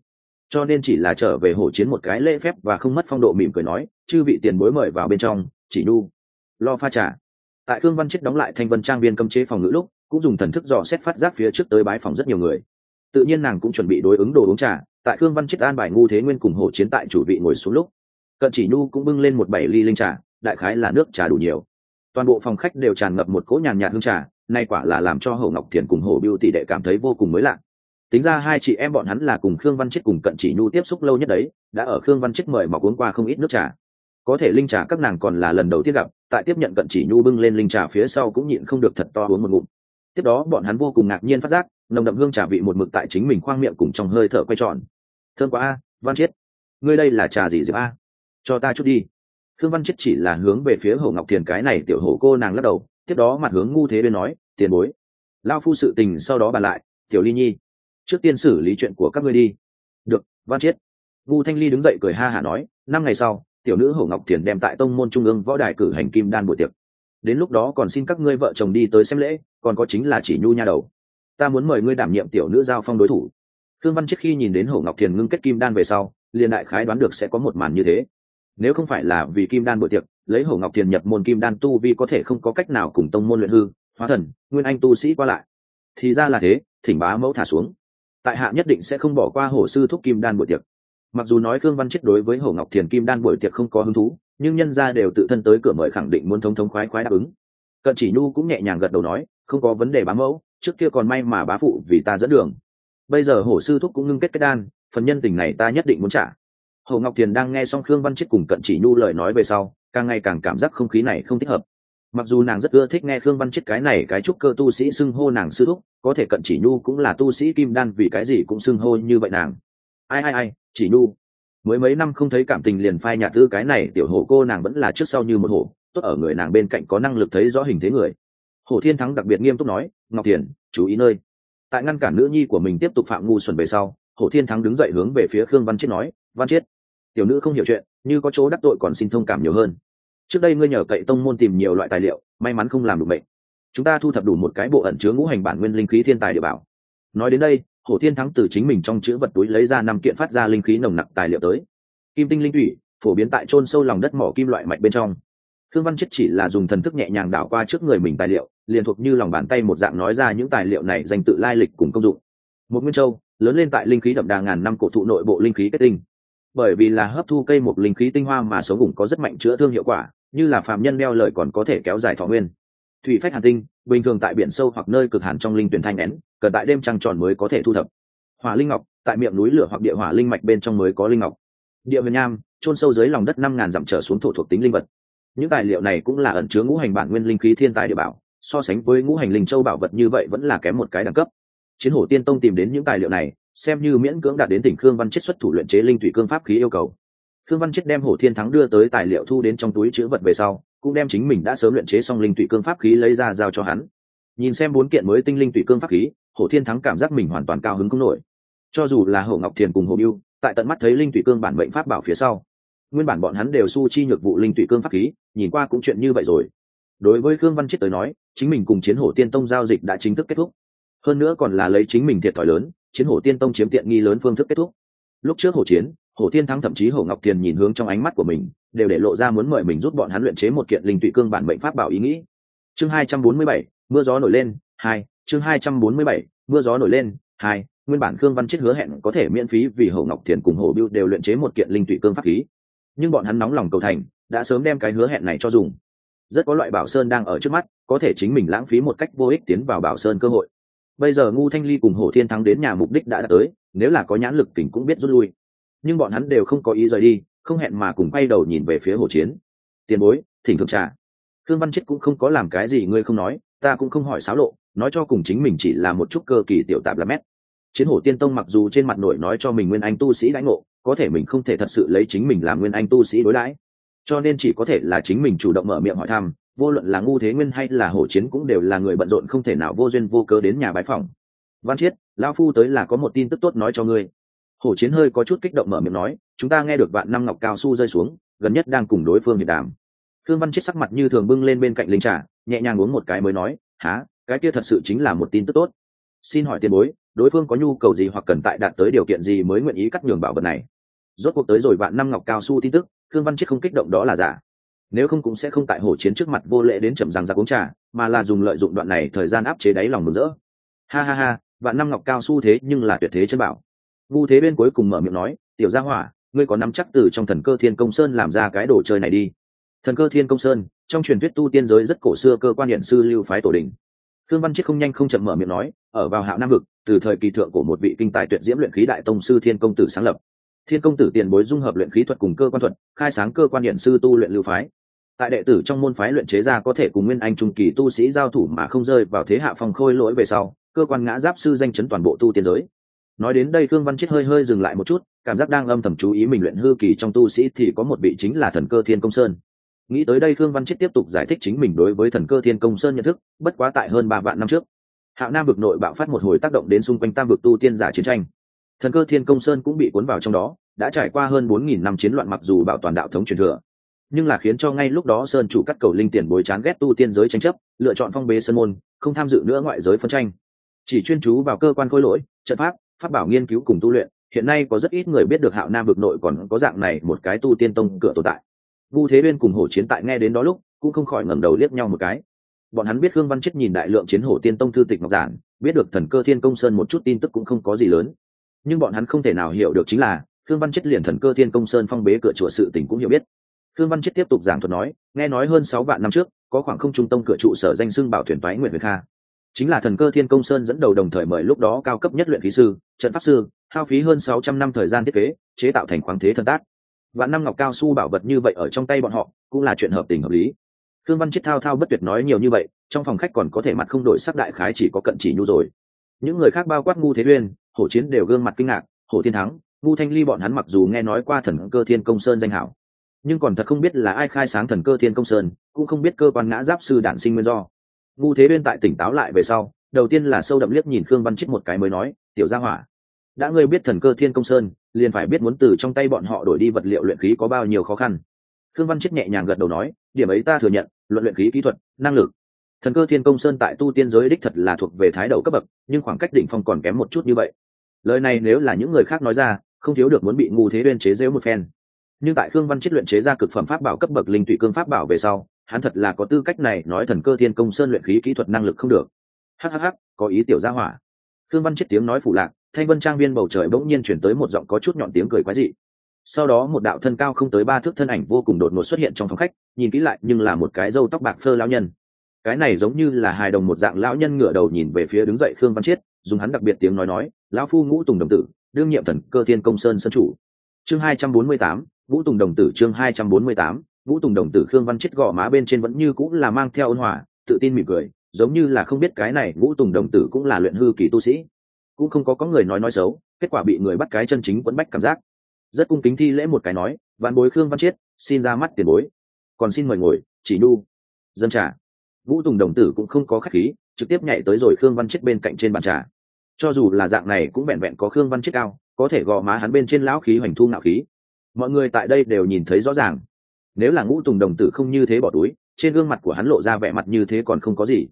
Cho nên chỉ là trở về hổ chiến một cái lễ phép và không mất phong độ mỉm cười nói, chư vị tiền bối mời vào bên trong, chỉ nu lo pha trà. Tại khương văn chết đóng lại thanh vân trang viên cấm chế phòng ngữ lúc, cũng dùng thần thức dò xét phát giác phía trước tới bái phòng rất nhiều người. Tự nhiên nàng cũng chuẩn bị đối ứng đồ uống trà, tại khương văn chết an bài ngu thế nguyên cùng hổ chiến tại chủ vị ngồi xuống lúc. Cận chỉ nhu cũng bưng lên một bảy ly linh trà, đại khái là nước trà đủ nhiều. Toàn bộ phòng khách đều tràn ngập một cỗ nhàn nhạt hương trà, nay quả là làm cho hậu ngọc thiền cùng hổ biêu tỷ đệ cảm thấy vô cùng mới lạ tính ra hai chị em bọn hắn là cùng khương văn chết cùng cận chỉ nhu tiếp xúc lâu nhất đấy, đã ở khương văn chết mời mà uống qua không ít nước trà. Có thể linh trà các nàng còn là lần đầu tiên gặp, tại tiếp nhận cận chỉ nhu bưng lên linh trà phía sau cũng nhịn không được thật to uống một ngụm. Tiếp đó bọn hắn vô cùng ngạc nhiên phát giác, nồng đậm hương trà vị một mực tại chính mình khoang miệng cùng trong hơi thở quay tròn. Thơm quá a, văn chiết ngươi đây là trà gì diệp a? Cho ta chút đi. Khương văn chiết chỉ là hướng về phía hồ ngọc thiền cái này tiểu hổ cô nàng lắc đầu, tiếp đó mặt hướng ngu thế bên nói, tiền bối. Lao phu sự tình sau đó bàn lại, tiểu ly nhi trước tiên xử lý chuyện của các ngươi đi. Được, văn chiết. Ngu thanh ly đứng dậy cười ha hả nói, năm ngày sau, tiểu nữ hổ ngọc thiền đem tại tông môn trung ương võ đài cử hành kim đan buổi tiệc. Đến lúc đó còn xin các ngươi vợ chồng đi tới xem lễ, còn có chính là chỉ nhu nha đầu. Ta muốn mời ngươi đảm nhiệm tiểu nữ giao phong đối thủ. Thương văn trước khi nhìn đến hổ ngọc thiền ngưng kết kim đan về sau, liền đại khái đoán được sẽ có một màn như thế. Nếu không phải là vì kim đan buổi tiệc, lấy hổ ngọc thiền nhập môn kim đan tu vi có thể không có cách nào cùng tông môn luyện hư, hóa thần, nguyên anh tu sĩ qua lại. Thì ra là thế, thỉnh bá mẫu thả xuống tại hạ nhất định sẽ không bỏ qua hổ sư thúc kim đan buổi tiệc. Mặc dù nói khương văn chết đối với hổ ngọc thiền kim đan buổi tiệc không có hứng thú, nhưng nhân ra đều tự thân tới cửa mời khẳng định muốn thống thống khoái khoái đáp ứng. Cận chỉ nhu cũng nhẹ nhàng gật đầu nói, không có vấn đề bám mẫu, trước kia còn may mà bá phụ vì ta dẫn đường. Bây giờ hổ sư thúc cũng ngưng kết cái đan, phần nhân tình này ta nhất định muốn trả. Hồ ngọc thiền đang nghe xong khương văn chết cùng cận chỉ nhu lời nói về sau, càng ngày càng cảm giác không khí này không thích hợp mặc dù nàng rất ưa thích nghe khương văn chết cái này cái trúc cơ tu sĩ xưng hô nàng sư thúc, có thể cận chỉ nhu cũng là tu sĩ kim đan vì cái gì cũng xưng hô như vậy nàng. Ai ai ai, chỉ nhu. Mới mấy năm không thấy cảm tình liền phai nhạt tư cái này, tiểu hổ cô nàng vẫn là trước sau như một hổ, tốt ở người nàng bên cạnh có năng lực thấy rõ hình thế người. Hổ thiên thắng đặc biệt nghiêm túc nói, ngọc thiền, chú ý nơi. Tại ngăn cản nữ nhi của mình tiếp tục phạm ngu xuẩn về sau, hổ thiên thắng đứng dậy hướng về phía khương văn chiết nói, văn chiết tiểu nữ không hiểu chuyện, như có chỗ đắc tội còn xin thông cảm nhiều hơn trước đây ngươi nhờ cậy tông môn tìm nhiều loại tài liệu, may mắn không làm được mệnh. chúng ta thu thập đủ một cái bộ ẩn chứa ngũ hành bản nguyên linh khí thiên tài địa bảo. Nói đến đây, hổ thiên thắng từ chính mình trong chữ vật túi lấy ra năm kiện phát ra linh khí nồng nặc tài liệu tới. Kim tinh linh thủy, phổ biến tại trôn sâu lòng đất mỏ kim loại mạch bên trong. Thương văn chết chỉ là dùng thần thức nhẹ nhàng đảo qua trước người mình tài liệu, liền thuộc như lòng bàn tay một dạng nói ra những tài liệu này dành tự lai lịch cùng công dụng. Một nguyên châu, lớn lên tại linh khí đậm đà ngàn năm cổ thụ nội bộ linh khí kết tinh. Bởi vì là hấp thu cây một linh khí tinh hoa mà số vùng có rất mạnh chữa thương hiệu quả như là phạm nhân đeo lời còn có thể kéo dài thọ nguyên. Thủy phách hàn tinh, bình thường tại biển sâu hoặc nơi cực hàn trong linh tuyển thanh nén, cần tại đêm trăng tròn mới có thể thu thập. Hỏa linh ngọc, tại miệng núi lửa hoặc địa hỏa linh mạch bên trong mới có linh ngọc. Địa huyền nham trôn sâu dưới lòng đất năm ngàn dặm trở xuống thổ thuộc tính linh vật. Những tài liệu này cũng là ẩn chứa ngũ hành bản nguyên linh khí thiên tài địa bảo, so sánh với ngũ hành linh châu bảo vật như vậy vẫn là kém một cái đẳng cấp. Chiến hổ tiên tông tìm đến những tài liệu này, xem như miễn cưỡng đạt đến tỉnh khương văn chết xuất thủ luyện chế linh thủy cương pháp khí yêu cầu khương văn chết đem hổ thiên thắng đưa tới tài liệu thu đến trong túi chữ vật về sau, cũng đem chính mình đã sớm luyện chế xong linh tụy cương pháp khí lấy ra giao cho hắn. Nhìn xem bốn kiện mới tinh linh tụy cương pháp khí hổ thiên thắng cảm giác mình hoàn toàn cao hứng không nổi. Cho dù là hổ ngọc thiền cùng hổ biêu tại tận mắt thấy linh tụy cương bản mệnh pháp bảo phía sau, nguyên bản bọn hắn đều su chi nhược vụ linh tụy cương pháp khí, nhìn qua cũng chuyện như vậy rồi. Đối với khương văn chết tới nói, chính mình cùng chiến hổ tiên tông giao dịch đã chính thức kết thúc. Hơn nữa còn là lấy chính mình thiệt thòi lớn, chiến hổ tiên tông chiếm tiện nghi lớn phương thức kết thúc. Lúc trước hổ chiến hổ Thiên thắng thậm chí hổ ngọc Tiền nhìn hướng trong ánh mắt của mình, đều để lộ ra muốn mời mình giúp bọn hắn luyện chế một kiện linh tụy cương bản mệnh pháp bảo ý nghĩ. Chương hai trăm bốn mươi bảy, mưa gió nổi lên, hai, chương hai trăm bốn mươi bảy, mưa gió nổi lên, hai, nguyên bản khương văn chết hứa hẹn có thể miễn phí vì hổ ngọc Tiền cùng hổ biêu đều luyện chế một kiện linh tụy cương pháp khí. Nhưng bọn hắn nóng lòng cầu thành, đã sớm đem cái hứa hẹn này cho dùng. Rất có loại bảo sơn đang ở trước mắt, có thể chính mình lãng phí một cách vô ích tiến vào bảo sơn cơ hội. Bây giờ ngu thanh ly cùng hổ thiên thắng đến nhà mục đích đã đạt tới, nếu là có nhãn lực tỉnh cũng biết rút lui nhưng bọn hắn đều không có ý rời đi, không hẹn mà cùng quay đầu nhìn về phía hồ chiến. Tiền bối, thỉnh thượng trả khương văn chết cũng không có làm cái gì ngươi không nói, ta cũng không hỏi xáo lộ, nói cho cùng chính mình chỉ là một chút cơ kỳ tiểu tạp là mét. Chiến hổ tiên tông mặc dù trên mặt nổi nói cho mình nguyên anh tu sĩ đãi ngộ, có thể mình không thể thật sự lấy chính mình làm nguyên anh tu sĩ đối đãi. Cho nên chỉ có thể là chính mình chủ động mở miệng hỏi thăm, vô luận là ngu thế nguyên hay là hổ chiến cũng đều là người bận rộn không thể nào vô duyên vô cớ đến nhà bái phòng văn chiết lao phu tới là có một tin tức tốt nói cho ngươi hổ chiến hơi có chút kích động mở miệng nói, chúng ta nghe được vạn năm ngọc cao su rơi xuống, gần nhất đang cùng đối phương hiệp đàm. Thương văn chết sắc mặt như thường bưng lên bên cạnh linh trà, nhẹ nhàng uống một cái mới nói há cái kia thật sự chính là một tin tức tốt. Xin hỏi tiền bối, đối phương có nhu cầu gì hoặc cần tại đạt tới điều kiện gì mới nguyện ý cắt nhường bảo vật này? Rốt cuộc tới rồi vạn năm ngọc cao su tin tức thương văn chết không kích động đó là giả. Nếu không cũng sẽ không tại hổ chiến trước mặt vô lễ đến chậm rằng ra uống trà, mà là dùng lợi dụng đoạn này thời gian áp chế đáy lòng mừng rỡ. Ha ha ha, vạn năm ngọc cao su thế nhưng là tuyệt thế chân bảo ngu thế bên cuối cùng mở miệng nói, tiểu gia hỏa, ngươi có nắm chắc từ trong thần cơ thiên công sơn làm ra cái đồ chơi này đi. Thần cơ thiên công sơn, trong truyền thuyết tu tiên giới rất cổ xưa cơ quan hiện sư lưu phái tổ đình. Thương văn chiết không nhanh không chậm mở miệng nói, ở vào hạo nam vực, từ thời kỳ thượng của một vị kinh tài tuyệt diễm luyện khí đại tông sư thiên công tử sáng lập. Thiên công tử tiền bối dung hợp luyện khí thuật cùng cơ quan thuật, khai sáng cơ quan hiện sư tu luyện lưu phái. Tại đệ tử trong môn phái luyện chế ra có thể cùng nguyên anh trung kỳ tu sĩ giao thủ mà không rơi vào thế hạ phòng khôi lỗi về sau, cơ quan ngã giáp sư danh chấn toàn bộ tu tiên giới nói đến đây khương văn chết hơi hơi dừng lại một chút, cảm giác đang âm thầm chú ý mình luyện hư kỳ trong tu sĩ thì có một vị chính là thần cơ thiên công sơn. Nghĩ tới đây khương văn chết tiếp tục giải thích chính mình đối với thần cơ thiên công sơn nhận thức, bất quá tại hơn ba vạn năm trước, hạo nam vực nội bạo phát một hồi tác động đến xung quanh tam vực tu tiên giả chiến tranh. Thần cơ thiên công sơn cũng bị cuốn vào trong đó, đã trải qua hơn bốn nghìn năm chiến loạn mặc dù bảo toàn đạo thống truyền thừa, nhưng là khiến cho ngay lúc đó sơn chủ cắt cầu linh tiền bối chán ghét tu tiên giới tranh chấp, lựa chọn phong bế sơn môn, không tham dự nữa ngoại giới phân tranh. Chỉ chuyên chú vào cơ quan khôi lỗi, trận pháp pháp bảo nghiên cứu cùng tu luyện, hiện nay có rất ít người biết được hạo nam vực nội còn có dạng này một cái tu tiên tông cửa tồn tại. Vu thế uyên cùng hổ chiến tại nghe đến đó lúc, cũng không khỏi ngẩng đầu liếc nhau một cái. Bọn hắn biết khương văn chết nhìn đại lượng chiến hổ tiên tông thư tịch ngọc giản, biết được thần cơ thiên công sơn một chút tin tức cũng không có gì lớn. Nhưng bọn hắn không thể nào hiểu được chính là, khương văn chết liền thần cơ thiên công sơn phong bế cửa chùa sự tình cũng hiểu biết. Khương văn chết tiếp tục giảng thuật nói, nghe nói hơn sáu vạn năm trước, có khoảng không trung tông cửa trụ sở danh xưng bảo thuyền toái nguyện việt kha chính là thần cơ thiên công sơn dẫn đầu đồng thời mời lúc đó cao cấp nhất luyện khí sư, trận pháp sư, hao phí hơn sáu trăm năm thời gian thiết kế, chế tạo thành khoáng thế thần tát và năm ngọc cao su bảo vật như vậy ở trong tay bọn họ, cũng là chuyện hợp tình hợp lý. Thương văn Chiết thao thao bất tuyệt nói nhiều như vậy, trong phòng khách còn có thể mặt không đổi sắc đại khái chỉ có cận chỉ nhu rồi. Những người khác bao quát ngu thế uyên, hổ chiến đều gương mặt kinh ngạc, hổ thiên thắng, ngu thanh ly bọn hắn mặc dù nghe nói qua thần cơ thiên công sơn danh hảo, nhưng còn thật không biết là ai khai sáng thần cơ thiên công sơn, cũng không biết cơ quan ngã giáp sư đản sinh nguyên do ngu thế bên tại tỉnh táo lại về sau, đầu tiên là sâu đậm liếc nhìn khương văn trích một cái mới nói, tiểu gia hỏa, đã ngươi biết thần cơ thiên công sơn, liền phải biết muốn từ trong tay bọn họ đổi đi vật liệu luyện khí có bao nhiêu khó khăn. Khương văn trích nhẹ nhàng gật đầu nói, điểm ấy ta thừa nhận, luận luyện khí kỹ thuật, năng lực, thần cơ thiên công sơn tại tu tiên giới đích thật là thuộc về thái đầu cấp bậc, nhưng khoảng cách đỉnh phong còn kém một chút như vậy. Lời này nếu là những người khác nói ra, không thiếu được muốn bị ngu thế uyên chế rêu một phen. Nhưng tại khương văn chết luyện chế ra cực phẩm pháp bảo cấp bậc linh tụy cương pháp bảo về sau hắn thật là có tư cách này nói thần cơ thiên công sơn luyện khí kỹ thuật năng lực không được. Hhh có ý tiểu gia hỏa. Thương văn chết tiếng nói phụ lạc, thanh vân trang viên bầu trời bỗng nhiên chuyển tới một giọng có chút nhọn tiếng cười quái dị. Sau đó một đạo thân cao không tới ba thước thân ảnh vô cùng đột ngột xuất hiện trong phòng khách, nhìn kỹ lại nhưng là một cái râu tóc bạc phơ lão nhân. Cái này giống như là hài đồng một dạng lão nhân ngửa đầu nhìn về phía đứng dậy khương văn chiết dùng hắn đặc biệt tiếng nói nói, lão phu ngũ tùng đồng tử, đương nhiệm thần cơ thiên công sơn sân chủ. Chương hai trăm bốn mươi tám, ngũ tùng đồng tử chương hai trăm bốn mươi tám vũ tùng đồng tử khương văn chết gò má bên trên vẫn như cũng là mang theo ôn hòa, tự tin mỉm cười, giống như là không biết cái này vũ tùng đồng tử cũng là luyện hư kỳ tu sĩ. Cũng không có có người nói nói xấu, kết quả bị người bắt cái chân chính quấn bách cảm giác. Rất cung kính thi lễ một cái nói, vạn bối khương văn chiết xin ra mắt tiền bối. Còn xin mời ngồi, chỉ nu dân trà. Vũ tùng đồng tử cũng không có khách khí, trực tiếp nhảy tới rồi khương văn chiết bên cạnh trên bàn trà. Cho dù là dạng này cũng vẹn vẹn có khương văn chiết cao, có thể gò má hắn bên trên lão khí hoành thu ngạo khí. Mọi người tại đây đều nhìn thấy rõ ràng nếu là ngũ tùng đồng tử không như thế bỏ túi, trên gương mặt của hắn lộ ra vẻ mặt như thế còn không có gì.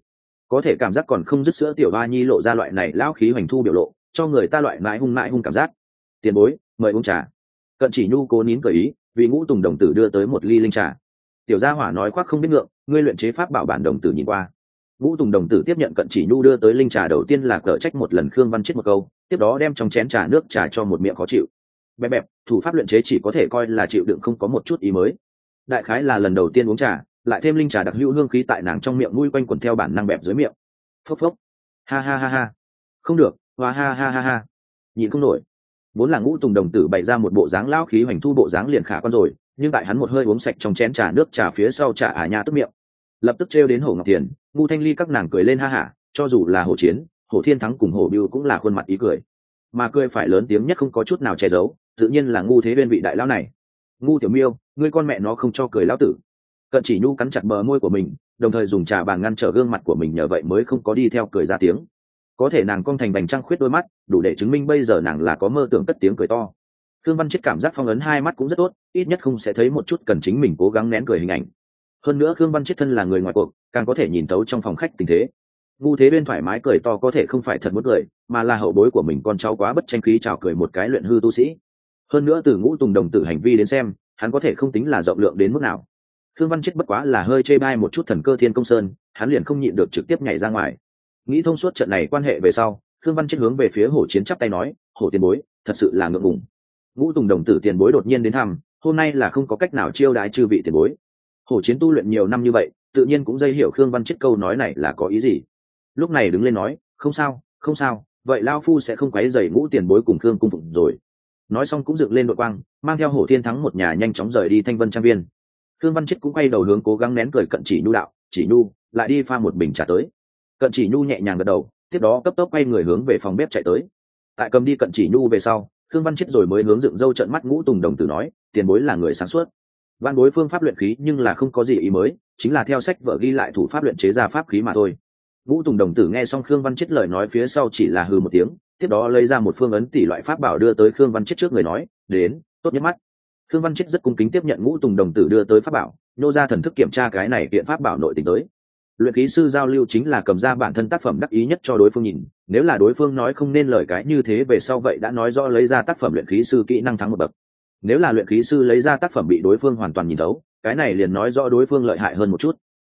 Có thể cảm giác còn không dứt sữa tiểu ba nhi lộ ra loại này lão khí hoành thu biểu lộ, cho người ta loại mãi hung mãi hung cảm giác. Tiền bối, mời uống trà. Cận chỉ nhu cố nín cởi ý, vì ngũ tùng đồng tử đưa tới một ly linh trà. Tiểu gia hỏa nói khoác không biết ngượng, ngươi luyện chế pháp bảo bản đồng tử nhìn qua. Ngũ tùng đồng tử tiếp nhận cận chỉ nhu đưa tới linh trà đầu tiên là cở trách một lần khương văn chết một câu, tiếp đó đem trong chén trà nước trà cho một miệng khó chịu. Bẹp bẹp, thủ pháp luyện chế chỉ có thể coi là chịu đựng không có một chút ý mới đại khái là lần đầu tiên uống trà, lại thêm linh trà đặc hữu hương khí tại nàng trong miệng nuôi quanh quần theo bản năng bẹp dưới miệng. Phốc phốc. Ha ha ha ha. Không được, hoa ha ha ha ha. Nhìn không nổi. Vốn là ngũ tùng đồng tử bày ra một bộ dáng lão khí hoành thu bộ dáng liền khả con rồi, nhưng tại hắn một hơi uống sạch trong chén trà nước trà phía sau trà ả nha tức miệng. Lập tức trêu đến hổ ngọc tiền, ngu thanh ly các nàng cười lên ha hả, cho dù là hổ chiến hổ thiên thắng cùng hổ biêu cũng là khuôn mặt ý cười. Mà cười phải lớn tiếng nhất không có chút nào che giấu, tự nhiên là ngu thế bên vị đại lão này ngu tiểu miêu, ngươi con mẹ nó không cho cười lão tử. Cận chỉ nhu cắn chặt bờ môi của mình, đồng thời dùng trà bàn ngăn trở gương mặt của mình nhờ vậy mới không có đi theo cười ra tiếng. Có thể nàng cong thành bành trăng khuyết đôi mắt, đủ để chứng minh bây giờ nàng là có mơ tưởng cất tiếng cười to. Thương văn chết cảm giác phong ấn hai mắt cũng rất tốt, ít nhất không sẽ thấy một chút cần chính mình cố gắng nén cười hình ảnh. Hơn nữa Thương văn chết thân là người ngoài cuộc, càng có thể nhìn tấu trong phòng khách tình thế. Ngu thế bên thoải mái cười to có thể không phải thật muốn cười mà là hậu bối của mình con cháu quá bất tranh khí chào cười một cái luyện hư tu sĩ hơn nữa từ ngũ tùng đồng tử hành vi đến xem, hắn có thể không tính là rộng lượng đến mức nào. Thương văn chết bất quá là hơi chê bai một chút thần cơ thiên công sơn, hắn liền không nhịn được trực tiếp nhảy ra ngoài. Nghĩ thông suốt trận này quan hệ về sau thương văn chết hướng về phía hồ chiến chắp tay nói hồ tiền bối, thật sự là ngượng ngùng. Ngũ tùng đồng tử tiền bối đột nhiên đến thăm, hôm nay là không có cách nào chiêu đái chư vị tiền bối. Hồ chiến tu luyện nhiều năm như vậy, tự nhiên cũng dây hiểu khương văn chết câu nói này là có ý gì. Lúc này đứng lên nói, không sao không sao, vậy lao phu sẽ không quấy dày ngũ tiền bối cùng khương cung phụng rồi nói xong cũng dựng lên đội quang, mang theo hổ thiên thắng một nhà nhanh chóng rời đi thanh vân trang viên. Khương văn chết cũng quay đầu hướng cố gắng nén cười cận chỉ nhu đạo, chỉ nhu, lại đi pha một bình trà tới. Cận chỉ nhu nhẹ nhàng gật đầu, tiếp đó cấp tốc quay người hướng về phòng bếp chạy tới. Tại cầm đi cận chỉ nhu về sau, khương văn chết rồi mới hướng dựng râu trận mắt ngũ tùng đồng tử nói, tiền bối là người sáng suốt. Văn bối phương pháp luyện khí nhưng là không có gì ý mới, chính là theo sách vợ ghi lại thủ pháp luyện chế ra pháp khí mà thôi. Ngũ tùng đồng tử nghe xong khương văn chết lời nói phía sau chỉ là hừ một tiếng tiếp đó lấy ra một phương ấn tỷ loại pháp bảo đưa tới khương văn chết trước người nói, đến, tốt nhất mắt. Khương văn chết rất cung kính tiếp nhận ngũ tùng đồng tử đưa tới pháp bảo, nô ra thần thức kiểm tra cái này kiện pháp bảo nội tình tới. Luyện ký sư giao lưu chính là cầm ra bản thân tác phẩm đắc ý nhất cho đối phương nhìn, nếu là đối phương nói không nên lời cái như thế về sau vậy đã nói rõ lấy ra tác phẩm luyện khí sư kỹ năng thắng một bậc. Nếu là luyện khí sư lấy ra tác phẩm bị đối phương hoàn toàn nhìn thấu, cái này liền nói rõ đối phương lợi hại hơn một chút.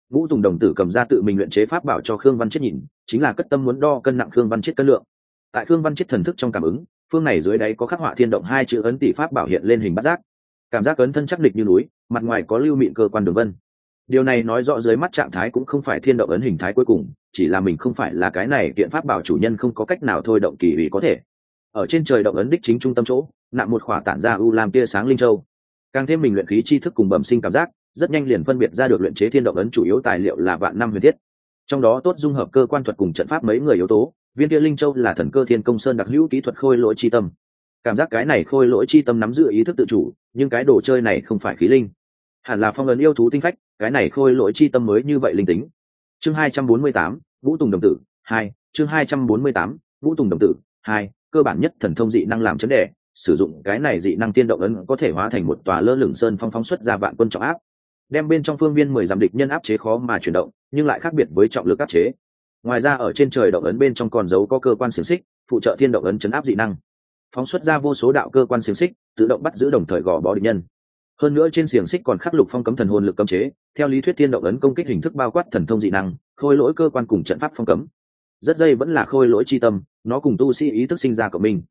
Ngũ tùng đồng tử cầm ra tự mình luyện chế pháp bảo cho khương văn chết nhìn, chính là cất tâm muốn đo cân nặng khương văn chết cân lượng tại khương văn chết thần thức trong cảm ứng, phương này dưới đáy có khắc họa thiên động hai chữ ấn tỷ pháp bảo hiện lên hình bát giác. Cảm giác ấn thân chắc địch như núi, mặt ngoài có lưu mịn cơ quan đường vân. Điều này nói rõ dưới mắt trạng thái cũng không phải thiên động ấn hình thái cuối cùng, chỉ là mình không phải là cái này kiện pháp bảo chủ nhân không có cách nào thôi động kỳ ủy có thể. Ở trên trời động ấn đích chính trung tâm chỗ, nặng một khỏa tản ra u làm tia sáng linh châu. Càng thêm mình luyện khí tri thức cùng bẩm sinh cảm giác, rất nhanh liền phân biệt ra được luyện chế thiên động ấn chủ yếu tài liệu là vạn năm huyền thiết. Trong đó tốt dung hợp cơ quan thuật cùng trận pháp mấy người yếu tố viên kia linh châu là thần cơ thiên công sơn đặc hữu kỹ thuật khôi lỗi chi tâm. Cảm giác cái này khôi lỗi chi tâm nắm giữ ý thức tự chủ, nhưng cái đồ chơi này không phải khí linh. Hẳn là phong ấn yêu thú tinh phách, cái này khôi lỗi chi tâm mới như vậy linh tính. Chương hai trăm bốn mươi tám, vũ tùng đồng tử, hai, chương hai trăm bốn mươi tám, vũ tùng đồng tử, hai, cơ bản nhất thần thông dị năng làm chấn đề sử dụng cái này dị năng tiên động ấn có thể hóa thành một tòa lơ lửng sơn phong phóng xuất ra vạn quân trọng áp. Đem bên trong phương viên mười giảm địch nhân áp chế khó mà chuyển động, nhưng lại khác biệt với trọng lực áp chế ngoài ra ở trên trời động ấn bên trong còn giấu có cơ quan xiềng xích, phụ trợ thiên động ấn chấn áp dị năng. Phóng xuất ra vô số đạo cơ quan xiềng xích, tự động bắt giữ đồng thời gò bó địch nhân. Hơn nữa trên xiềng xích còn khắc lục phong cấm thần hồn lực cấm chế, theo lý thuyết thiên động ấn công kích hình thức bao quát thần thông dị năng, khôi lỗi cơ quan cùng trận pháp phong cấm. Rất dây vẫn là khôi lỗi chi tâm, nó cùng tu sĩ ý thức sinh ra của mình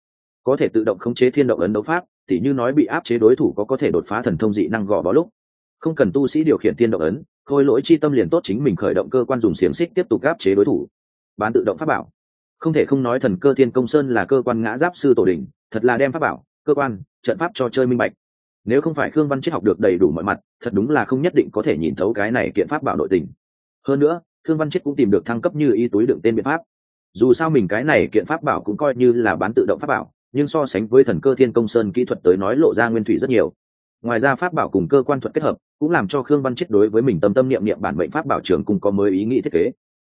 có thể tự động khống chế thiên động ấn đấu pháp, tỉ như nói bị áp chế đối thủ có có thể đột phá thần thông dị năng gò bó lúc. Không cần tu sĩ điều khiển thiên động ấn khôi lỗi chi tâm liền tốt chính mình khởi động cơ quan dùng xiềng xích tiếp tục áp chế đối thủ. Bán tự động pháp bảo. Không thể không nói thần cơ thiên công sơn là cơ quan ngã giáp sư tổ đình thật là đem pháp bảo, cơ quan, trận pháp cho chơi minh bạch. Nếu không phải khương văn triết học được đầy đủ mọi mặt, thật đúng là không nhất định có thể nhìn thấu cái này kiện pháp bảo nội tình. Hơn nữa, khương văn triết cũng tìm được thăng cấp như y túi đựng tên biện pháp. Dù sao mình cái này kiện pháp bảo cũng coi như là bán tự động pháp bảo, nhưng so sánh với thần cơ thiên công sơn kỹ thuật tới nói lộ ra nguyên thủy rất nhiều ngoài ra pháp bảo cùng cơ quan thuật kết hợp, cũng làm cho khương văn chết đối với mình tâm tâm niệm niệm bản mệnh pháp bảo trường cùng có mới ý nghĩ thiết kế.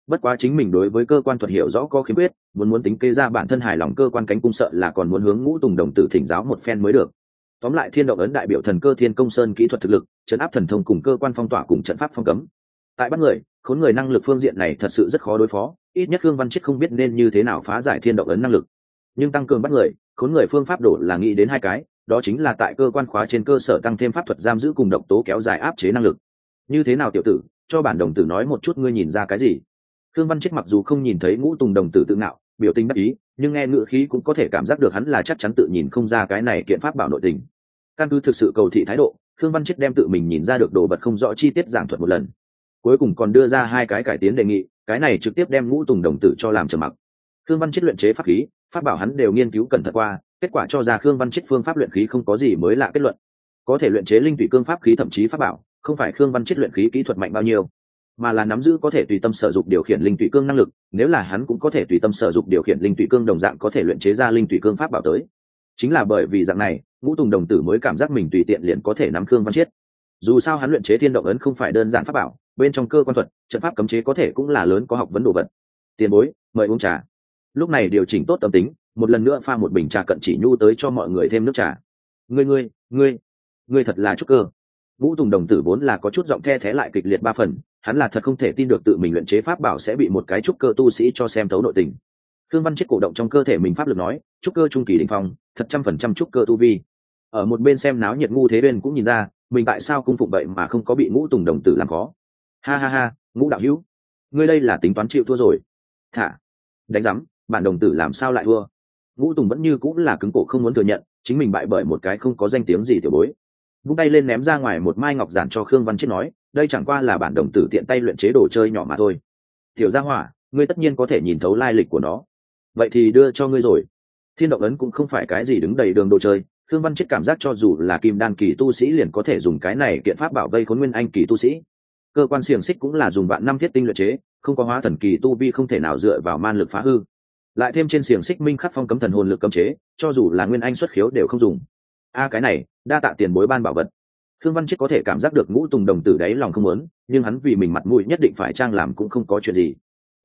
Bất quá chính mình đối với cơ quan thuật hiểu rõ có khiếm khuyết, muốn muốn tính kế ra bản thân hài lòng cơ quan cánh cung sợ là còn muốn hướng ngũ tùng đồng tử thỉnh giáo một phen mới được. Tóm lại thiên động ấn đại biểu thần cơ thiên công sơn kỹ thuật thực lực, chấn áp thần thông cùng cơ quan phong tỏa cùng trận pháp phong cấm. Tại bắt người, khốn người năng lực phương diện này thật sự rất khó đối phó, ít nhất khương văn chết không biết nên như thế nào phá giải thiên động ấn năng lực. Nhưng tăng cường bắt người, khốn người phương pháp đổ là nghĩ đến hai cái đó chính là tại cơ quan khóa trên cơ sở tăng thêm pháp thuật giam giữ cùng độc tố kéo dài áp chế năng lực. Như thế nào, tiểu tử, cho bản đồng tử nói một chút ngươi nhìn ra cái gì? Khương văn chết mặc dù không nhìn thấy ngũ tùng đồng tử tự ngạo, biểu tình đắc ý, nhưng nghe ngữ khí cũng có thể cảm giác được hắn là chắc chắn tự nhìn không ra cái này kiện pháp bảo nội tình. Căn cứ thực sự cầu thị thái độ, khương văn chết đem tự mình nhìn ra được đồ vật không rõ chi tiết giảng thuật một lần. Cuối cùng còn đưa ra hai cái cải tiến đề nghị, cái này trực tiếp đem ngũ tùng đồng tử cho làm trầm mặc. Khương văn chết luyện chế pháp khí, pháp bảo hắn đều nghiên cứu cẩn thận qua kết quả cho ra khương văn trích phương pháp luyện khí không có gì mới lạ kết luận. Có thể luyện chế linh tụy cương pháp khí thậm chí pháp bảo, không phải khương văn trích luyện khí kỹ thuật mạnh bao nhiêu, mà là nắm giữ có thể tùy tâm sở dụng điều khiển linh tụy cương năng lực, nếu là hắn cũng có thể tùy tâm sở dụng điều khiển linh tụy cương đồng dạng có thể luyện chế ra linh tụy cương pháp bảo tới. Chính là bởi vì dạng này, ngũ tùng đồng tử mới cảm giác mình tùy tiện liền có thể nắm khương văn chiết dù sao hắn luyện chế thiên động ấn không phải đơn giản pháp bảo, bên trong cơ quan thuật, trận pháp cấm chế có thể cũng là lớn có học vấn đồ vật. Tiền bối, mời uống trà. Lúc này điều chỉnh tốt tâm tính một lần nữa pha một bình trà cận chỉ nhu tới cho mọi người thêm nước trà. Ngươi ngươi ngươi ngươi thật là trúc cơ. Ngũ tùng đồng tử vốn là có chút giọng the thé lại kịch liệt ba phần hắn là thật không thể tin được tự mình luyện chế pháp bảo sẽ bị một cái trúc cơ tu sĩ cho xem thấu nội tình. Khương văn chết cổ động trong cơ thể mình pháp lực nói trúc cơ trung kỳ đỉnh phong thật trăm phần trăm trúc cơ tu vi. Ở một bên xem náo nhiệt ngu thế bên cũng nhìn ra mình tại sao cung phụng vậy mà không có bị ngũ tùng đồng tử làm khó. Ha ha ha ngũ đạo hữu ngươi đây là tính toán chịu thua rồi. Thả đánh rắm, bản đồng tử làm sao lại thua? Ngũ tùng vẫn như cũng là cứng cổ không muốn thừa nhận, chính mình bại bởi một cái không có danh tiếng gì tiểu bối. Vung tay lên ném ra ngoài một mai ngọc giản cho khương văn chết nói, đây chẳng qua là bản đồng tử tiện tay luyện chế đồ chơi nhỏ mà thôi. Tiểu gia hỏa, ngươi tất nhiên có thể nhìn thấu lai lịch của nó. Vậy thì đưa cho ngươi rồi. Thiên động ấn cũng không phải cái gì đứng đầy đường đồ chơi, khương văn chết cảm giác cho dù là kim đan kỳ tu sĩ liền có thể dùng cái này kiện pháp bảo vây khốn nguyên anh kỳ tu sĩ. Cơ quan xiềng xích cũng là dùng vạn năm thiết tinh luyện chế, không có hóa thần kỳ tu vi không thể nào dựa vào man lực phá hư lại thêm trên xiềng xích minh khắc phong cấm thần hồn lực cấm chế, cho dù là nguyên anh xuất khiếu đều không dùng. A, cái này, đa tạ tiền bối ban bảo vật. Thương văn chết có thể cảm giác được ngũ tùng đồng tử đáy lòng không muốn, nhưng hắn vì mình mặt mũi nhất định phải trang làm cũng không có chuyện gì.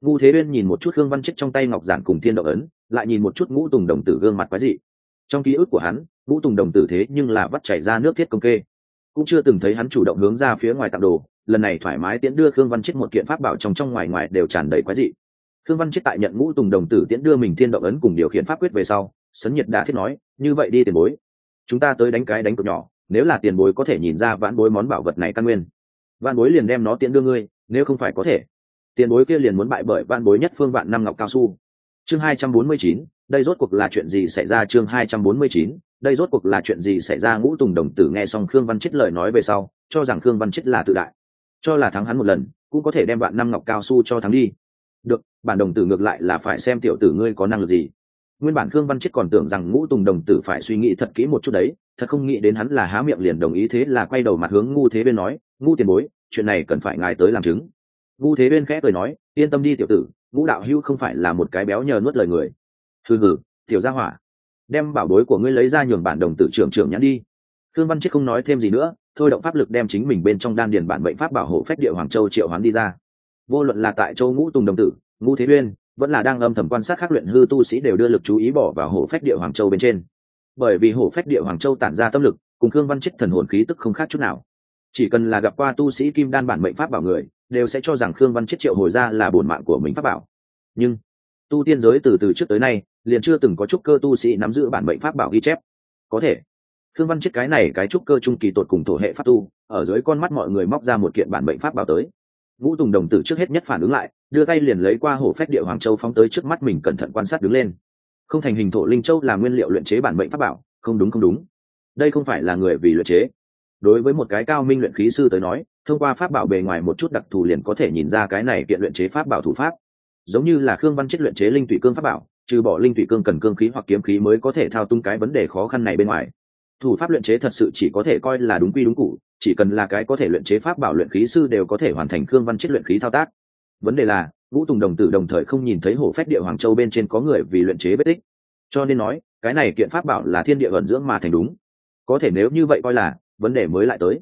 Ngu thế uyên nhìn một chút khương văn chết trong tay ngọc giản cùng thiên động ấn, lại nhìn một chút ngũ tùng đồng tử gương mặt quái dị. Trong ký ức của hắn, ngũ tùng đồng tử thế nhưng là vắt chảy ra nước thiết công kê. Cũng chưa từng thấy hắn chủ động hướng ra phía ngoài tặng đồ, lần này thoải mái tiễn đưa khương văn chết một kiện pháp bảo trong trong ngoài ngoài đều tràn đầy quái dị thương văn chết tại nhận ngũ tùng đồng tử tiễn đưa mình thiên động ấn cùng điều khiển pháp quyết về sau, sấn nhiệt đã thiết nói, như vậy đi tiền bối. Chúng ta tới đánh cái đánh cược nhỏ, nếu là tiền bối có thể nhìn ra vãn bối món bảo vật này căn nguyên, vãn bối liền đem nó tiễn đưa ngươi, nếu không phải có thể. Tiền bối kia liền muốn bại bởi vãn bối nhất phương vạn năm ngọc cao su. Chương hai trăm bốn mươi chín, đây rốt cuộc là chuyện gì xảy ra? Chương hai trăm bốn mươi chín, đây rốt cuộc là chuyện gì xảy ra? Ngũ tùng đồng tử nghe xong khương văn chết lời nói về sau, cho rằng khương văn chết là tự đại, cho là thắng hắn một lần, cũng có thể đem vạn năm ngọc cao su cho thắng đi. Được bản đồng tử ngược lại là phải xem tiểu tử ngươi có năng lực gì. Nguyên bản khương văn chết còn tưởng rằng ngũ tùng đồng tử phải suy nghĩ thật kỹ một chút đấy, thật không nghĩ đến hắn là há miệng liền đồng ý thế là quay đầu mặt hướng ngu thế bên nói, ngu tiền bối, chuyện này cần phải ngài tới làm chứng. Ngu thế bên khẽ cười nói, yên tâm đi tiểu tử, ngũ đạo hưu không phải là một cái béo nhờ nuốt lời người. Thư hừ, tiểu gia hỏa, đem bảo bối của ngươi lấy ra nhường bản đồng tử trưởng trưởng nhắn đi. Khương văn chết không nói thêm gì nữa, thôi động pháp lực đem chính mình bên trong đan điền bản bệnh pháp bảo hộ phách địa hoàng châu triệu hoán đi ra. Vô luận là tại châu ngũ tùng đồng tử ngũ thế uyên vẫn là đang âm thầm quan sát các luyện hư tu sĩ đều đưa lực chú ý bỏ vào hổ phách địa hoàng châu bên trên. Bởi vì hổ phách địa hoàng châu tản ra tâm lực, cùng khương văn chết thần hồn khí tức không khác chút nào. Chỉ cần là gặp qua tu sĩ kim đan bản mệnh pháp bảo người, đều sẽ cho rằng khương văn chết triệu hồi ra là bổn mạng của mình pháp bảo. Nhưng, tu tiên giới từ từ trước tới nay, liền chưa từng có chút cơ tu sĩ nắm giữ bản mệnh pháp bảo ghi chép. Có thể, khương văn chết cái này cái trúc cơ trung kỳ tột cùng thổ hệ pháp tu, ở dưới con mắt mọi người móc ra một kiện bản mệnh pháp bảo tới. Ngũ tùng đồng tử trước hết nhất phản ứng lại đưa tay liền lấy qua hổ phách địa hoàng châu phóng tới trước mắt mình cẩn thận quan sát đứng lên. Không thành hình thổ linh châu là nguyên liệu luyện chế bản mệnh pháp bảo, không đúng không đúng. Đây không phải là người vì luyện chế. Đối với một cái cao minh luyện khí sư tới nói, thông qua pháp bảo bề ngoài một chút đặc thù liền có thể nhìn ra cái này kiện luyện chế pháp bảo thủ pháp. Giống như là khương văn chết luyện chế linh thủy cương pháp bảo, trừ bỏ linh thủy cương cần cương khí hoặc kiếm khí mới có thể thao tung cái vấn đề khó khăn này bên ngoài. Thủ pháp luyện chế thật sự chỉ có thể coi là đúng quy đúng cụ chỉ cần là cái có thể luyện chế pháp bảo luyện khí sư đều có thể hoàn thành khương văn chết luyện khí thao tác vấn đề là, vũ tùng đồng tử đồng thời không nhìn thấy hổ phách địa hoàng châu bên trên có người vì luyện chế vết tích. Cho nên nói, cái này kiện pháp bảo là thiên địa vận dưỡng mà thành đúng. Có thể nếu như vậy coi là, vấn đề mới lại tới.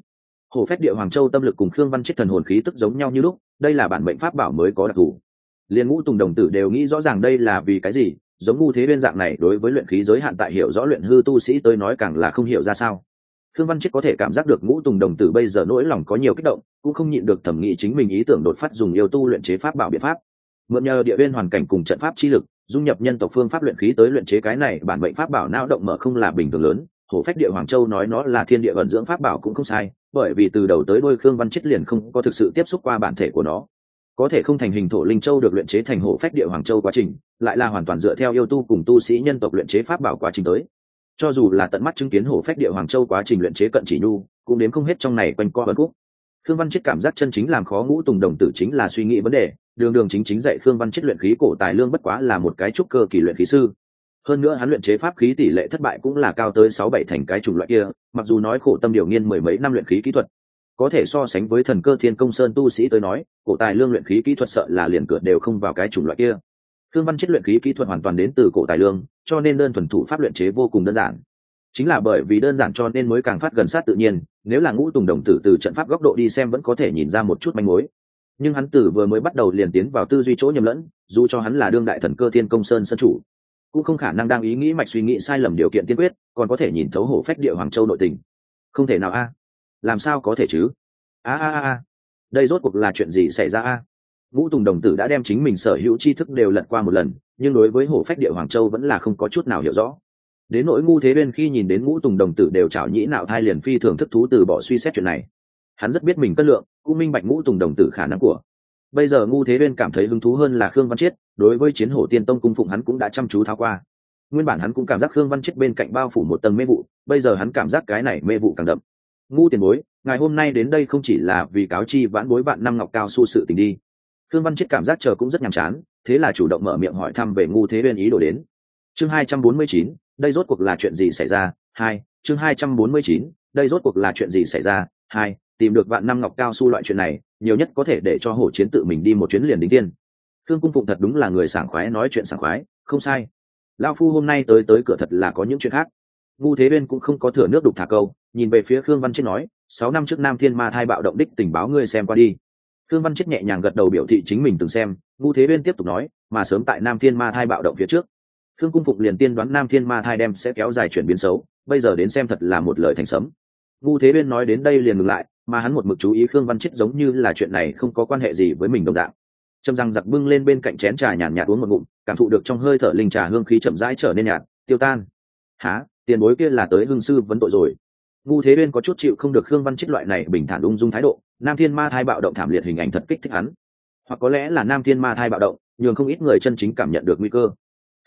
Hổ phách địa hoàng châu tâm lực cùng khương văn chết thần hồn khí tức giống nhau như lúc, đây là bản mệnh pháp bảo mới có đặc thù. Liền ngũ tùng đồng tử đều nghĩ rõ ràng đây là vì cái gì, giống ngu thế bên dạng này đối với luyện khí giới hạn tại hiểu rõ luyện hư tu sĩ tới nói càng là không hiểu ra sao khương văn chết có thể cảm giác được ngũ tùng đồng tử bây giờ nỗi lòng có nhiều kích động, cũng không nhịn được thẩm nghĩ chính mình ý tưởng đột phát dùng yêu tu luyện chế pháp bảo biện pháp. Mượn nhờ địa viên hoàn cảnh cùng trận pháp chi lực, dung nhập nhân tộc phương pháp luyện khí tới luyện chế cái này bản mệnh pháp bảo não động mở không là bình thường lớn. Hổ phách địa hoàng châu nói nó là thiên địa vận dưỡng pháp bảo cũng không sai, bởi vì từ đầu tới đôi khương văn chết liền không có thực sự tiếp xúc qua bản thể của nó. Có thể không thành hình thổ linh châu được luyện chế thành hổ phách địa hoàng châu quá trình, lại là hoàn toàn dựa theo yêu tu cùng tu sĩ nhân tộc luyện chế pháp bảo quá trình tới cho dù là tận mắt chứng kiến hổ phách địa hoàng châu quá trình luyện chế cận chỉ nhu, cũng đến không hết trong này quanh co ấn khúc. Khương văn chết cảm giác chân chính làm khó ngũ tùng đồng tử chính là suy nghĩ vấn đề, đường đường chính chính dạy khương văn chết luyện khí cổ tài lương bất quá là một cái trúc cơ kỳ luyện khí sư. Hơn nữa hắn luyện chế pháp khí tỷ lệ thất bại cũng là cao tới sáu bảy thành cái chủng loại kia, mặc dù nói khổ tâm điều nghiên mười mấy năm luyện khí kỹ thuật. Có thể so sánh với thần cơ thiên công sơn tu sĩ tới nói, cổ tài lương luyện khí kỹ thuật sợ là liền cửa đều không vào cái chủng loại kia khương văn chết luyện khí kỹ thuật hoàn toàn đến từ cổ tài lương, cho nên đơn thuần thủ pháp luyện chế vô cùng đơn giản. Chính là bởi vì đơn giản cho nên mới càng phát gần sát tự nhiên, nếu là ngũ tùng đồng tử từ trận pháp góc độ đi xem vẫn có thể nhìn ra một chút manh mối. Nhưng hắn tử vừa mới bắt đầu liền tiến vào tư duy chỗ nhầm lẫn, dù cho hắn là đương đại thần cơ thiên công sơn sân chủ, cũng không khả năng đang ý nghĩ mạch suy nghĩ sai lầm điều kiện tiên quyết, còn có thể nhìn thấu hổ phách địa hoàng châu nội tình. Không thể nào a. Làm sao có thể chứ? A a a. Đây rốt cuộc là chuyện gì xảy ra a? Ngũ tùng đồng tử đã đem chính mình sở hữu tri thức đều lật qua một lần, nhưng đối với hổ phách địa hoàng châu vẫn là không có chút nào hiểu rõ. Đến nỗi ngu thế bên khi nhìn đến ngũ tùng đồng tử đều chảo nhĩ nạo thai liền phi thường thức thú từ bỏ suy xét chuyện này. Hắn rất biết mình cân lượng, cũng minh bạch ngũ tùng đồng tử khả năng của. Bây giờ ngu thế bên cảm thấy hứng thú hơn là khương văn chiết, đối với chiến hổ tiên tông cung phụng hắn cũng đã chăm chú tháo qua. Nguyên bản hắn cũng cảm giác khương văn chiết bên cạnh bao phủ một tầng mê vụ, bây giờ hắn cảm giác cái này mê vụ càng đậm. Ngu tiền bối, ngày hôm nay đến đây không chỉ là vì cáo chi vãn bối bạn năm ngọc cao su sự tình đi khương văn chết cảm giác chờ cũng rất nhàm chán, thế là chủ động mở miệng hỏi thăm về ngu thế bên ý đồ đến. Chương hai trăm bốn mươi chín, đây rốt cuộc là chuyện gì xảy ra? Hai, chương hai trăm bốn mươi chín, đây rốt cuộc là chuyện gì xảy ra? Hai, tìm được vạn năm ngọc cao su loại chuyện này, nhiều nhất có thể để cho hổ chiến tự mình đi một chuyến liền đính tiên khương cung phụng thật đúng là người sảng khoái nói chuyện sảng khoái, không sai. Lao phu hôm nay tới tới cửa thật là có những chuyện khác. Ngu thế bên cũng không có thừa nước đục thả câu, nhìn về phía khương văn chết nói, sáu năm trước nam thiên ma thai bạo động đích tình báo ngươi xem qua đi khương văn chết nhẹ nhàng gật đầu biểu thị chính mình từng xem ngu thế bên tiếp tục nói, mà sớm tại nam thiên ma thai bạo động phía trước, khương cung Phục liền tiên đoán nam thiên ma thai đem sẽ kéo dài chuyển biến xấu, bây giờ đến xem thật là một lời thành sấm. Ngu thế bên nói đến đây liền ngừng lại, mà hắn một mực chú ý khương văn chết giống như là chuyện này không có quan hệ gì với mình đồng dạng. Trầm răng giặc bưng lên bên cạnh chén trà nhàn nhạt uống một ngụm, cảm thụ được trong hơi thở linh trà hương khí chậm rãi trở nên nhạt, tiêu tan. Há tiền bối kia là tới hương sư vấn tội rồi ngu thế uyên có chút chịu không được khương văn trích loại này bình thản ung dung thái độ, nam thiên ma thai bạo động thảm liệt hình ảnh thật kích thích hắn. Hoặc có lẽ là nam thiên ma thai bạo động, nhường không ít người chân chính cảm nhận được nguy cơ.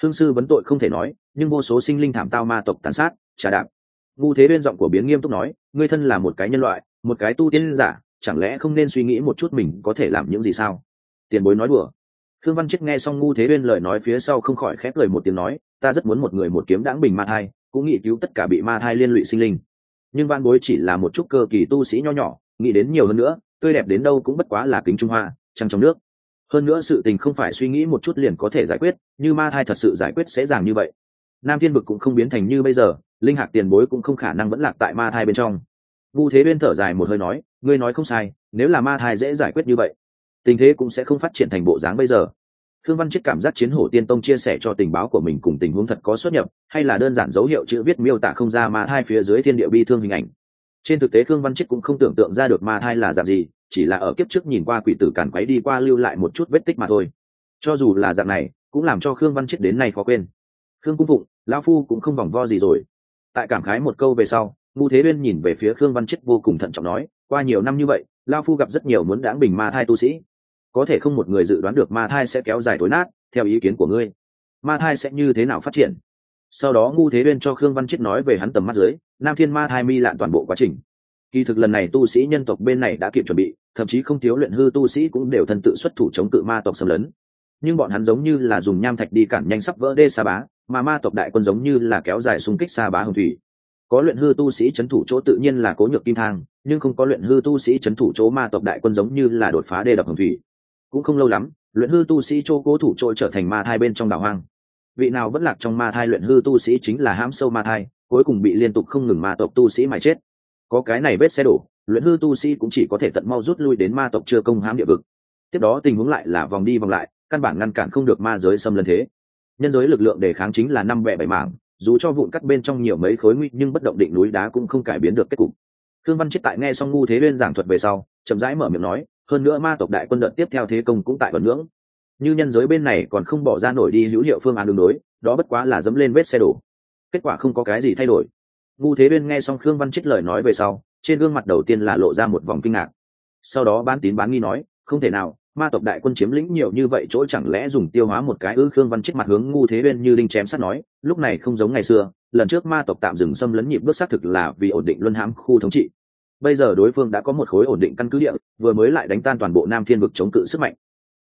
Hương sư vấn tội không thể nói, nhưng vô số sinh linh thảm tao ma tộc tàn sát, trà đạp. Ngu thế uyên giọng của biến nghiêm túc nói, ngươi thân là một cái nhân loại, một cái tu tiên giả, chẳng lẽ không nên suy nghĩ một chút mình có thể làm những gì sao? Tiền bối nói đùa. Khương văn trích nghe xong ngu thế uyên lời nói phía sau không khỏi khép lời một tiếng nói, ta rất muốn một người một kiếm đãng bình ma thai, cũng nghĩ cứu tất cả bị ma thai liên lụy sinh linh nhưng van bối chỉ là một chút cơ kỳ tu sĩ nho nhỏ, nghĩ đến nhiều hơn nữa, tươi đẹp đến đâu cũng bất quá là kính trung hoa, trăng trong nước. Hơn nữa sự tình không phải suy nghĩ một chút liền có thể giải quyết, như ma thai thật sự giải quyết dễ dàng như vậy. Nam thiên vực cũng không biến thành như bây giờ, linh hạc tiền bối cũng không khả năng vẫn lạc tại ma thai bên trong. Vu thế bên thở dài một hơi nói, ngươi nói không sai, nếu là ma thai dễ giải quyết như vậy, tình thế cũng sẽ không phát triển thành bộ dáng bây giờ thương văn Chiết cảm giác chiến hổ tiên tông chia sẻ cho tình báo của mình cùng tình huống thật có xuất nhập, hay là đơn giản dấu hiệu chữ viết miêu tả không ra ma thai phía dưới thiên địa bi thương hình ảnh. Trên thực tế khương văn Chiết cũng không tưởng tượng ra được ma thai là dạng gì, chỉ là ở kiếp trước nhìn qua quỷ tử càn quấy đi qua lưu lại một chút vết tích mà thôi. Cho dù là dạng này, cũng làm cho khương văn Chiết đến nay khó quên. Khương cung phụng, lão phu cũng không vòng vo gì rồi. Tại cảm khái một câu về sau, Ngô thế uyên nhìn về phía khương văn Chiết vô cùng thận trọng nói, qua nhiều năm như vậy, lão phu gặp rất nhiều muốn đãng bình ma thai tu sĩ có thể không một người dự đoán được ma thai sẽ kéo dài tối nát, theo ý kiến của ngươi. Ma thai sẽ như thế nào phát triển? Sau đó ngu thế bên cho khương văn chết nói về hắn tầm mắt dưới, nam thiên ma thai mi lạn toàn bộ quá trình. Kỳ thực lần này tu sĩ nhân tộc bên này đã kịp chuẩn bị, thậm chí không thiếu luyện hư tu sĩ cũng đều thân tự xuất thủ chống cự ma tộc xâm lấn. Nhưng bọn hắn giống như là dùng nham thạch đi cản nhanh sắp vỡ đê sa bá, mà ma tộc đại quân giống như là kéo dài xung kích sa bá hồng thủy. Có luyện hư tu sĩ c h ấ n thủ chỗ tự nhiên là cố nhược kim thang, nhưng không có luyện hư tu sĩ c h ấ n thủ chỗ ma tộc đại quân giống như là đột phá đê đập hồng thủy cũng không lâu lắm, luyện hư tu sĩ chỗ cố thủ trội trở thành ma thai bên trong đảo hoang. Vị nào vẫn lạc trong ma thai luyện hư tu sĩ chính là hãm sâu ma thai, cuối cùng bị liên tục không ngừng ma tộc tu sĩ mà chết. Có cái này vết xe đổ, luyện hư tu sĩ cũng chỉ có thể tận mau rút lui đến ma tộc chưa công hãm địa vực. Tiếp đó tình huống lại là vòng đi vòng lại, căn bản ngăn cản không được ma giới xâm lấn thế. Nhân giới lực lượng đề kháng chính là năm bẹ bảy mảng, dù cho vụn cắt bên trong nhiều mấy khối nguy nhưng bất động định núi đá cũng không cải biến được kết cục. Thương văn chết tại nghe xong ngu thế bên giảng thuật về sau, chậm rãi mở miệng nói hơn nữa ma tộc đại quân đợt tiếp theo thế công cũng tại vận ngưỡng. Như nhân giới bên này còn không bỏ ra nổi đi hữu hiệu phương án đường đối, đó bất quá là dẫm lên vết xe đổ. Kết quả không có cái gì thay đổi. Ngu thế bên nghe xong khương văn chết lời nói về sau, trên gương mặt đầu tiên là lộ ra một vòng kinh ngạc. Sau đó bán tín bán nghi nói, không thể nào, ma tộc đại quân chiếm lĩnh nhiều như vậy chỗ chẳng lẽ dùng tiêu hóa một cái ư? Khương văn chết mặt hướng ngu thế bên như đinh chém sắt nói, lúc này không giống ngày xưa, lần trước ma tộc tạm dừng xâm lấn nhịp bước xác thực là vì ổn định luân hãm khu thống trị. Bây giờ đối phương đã có một khối ổn định căn cứ địa vừa mới lại đánh tan toàn bộ nam thiên vực chống cự sức mạnh.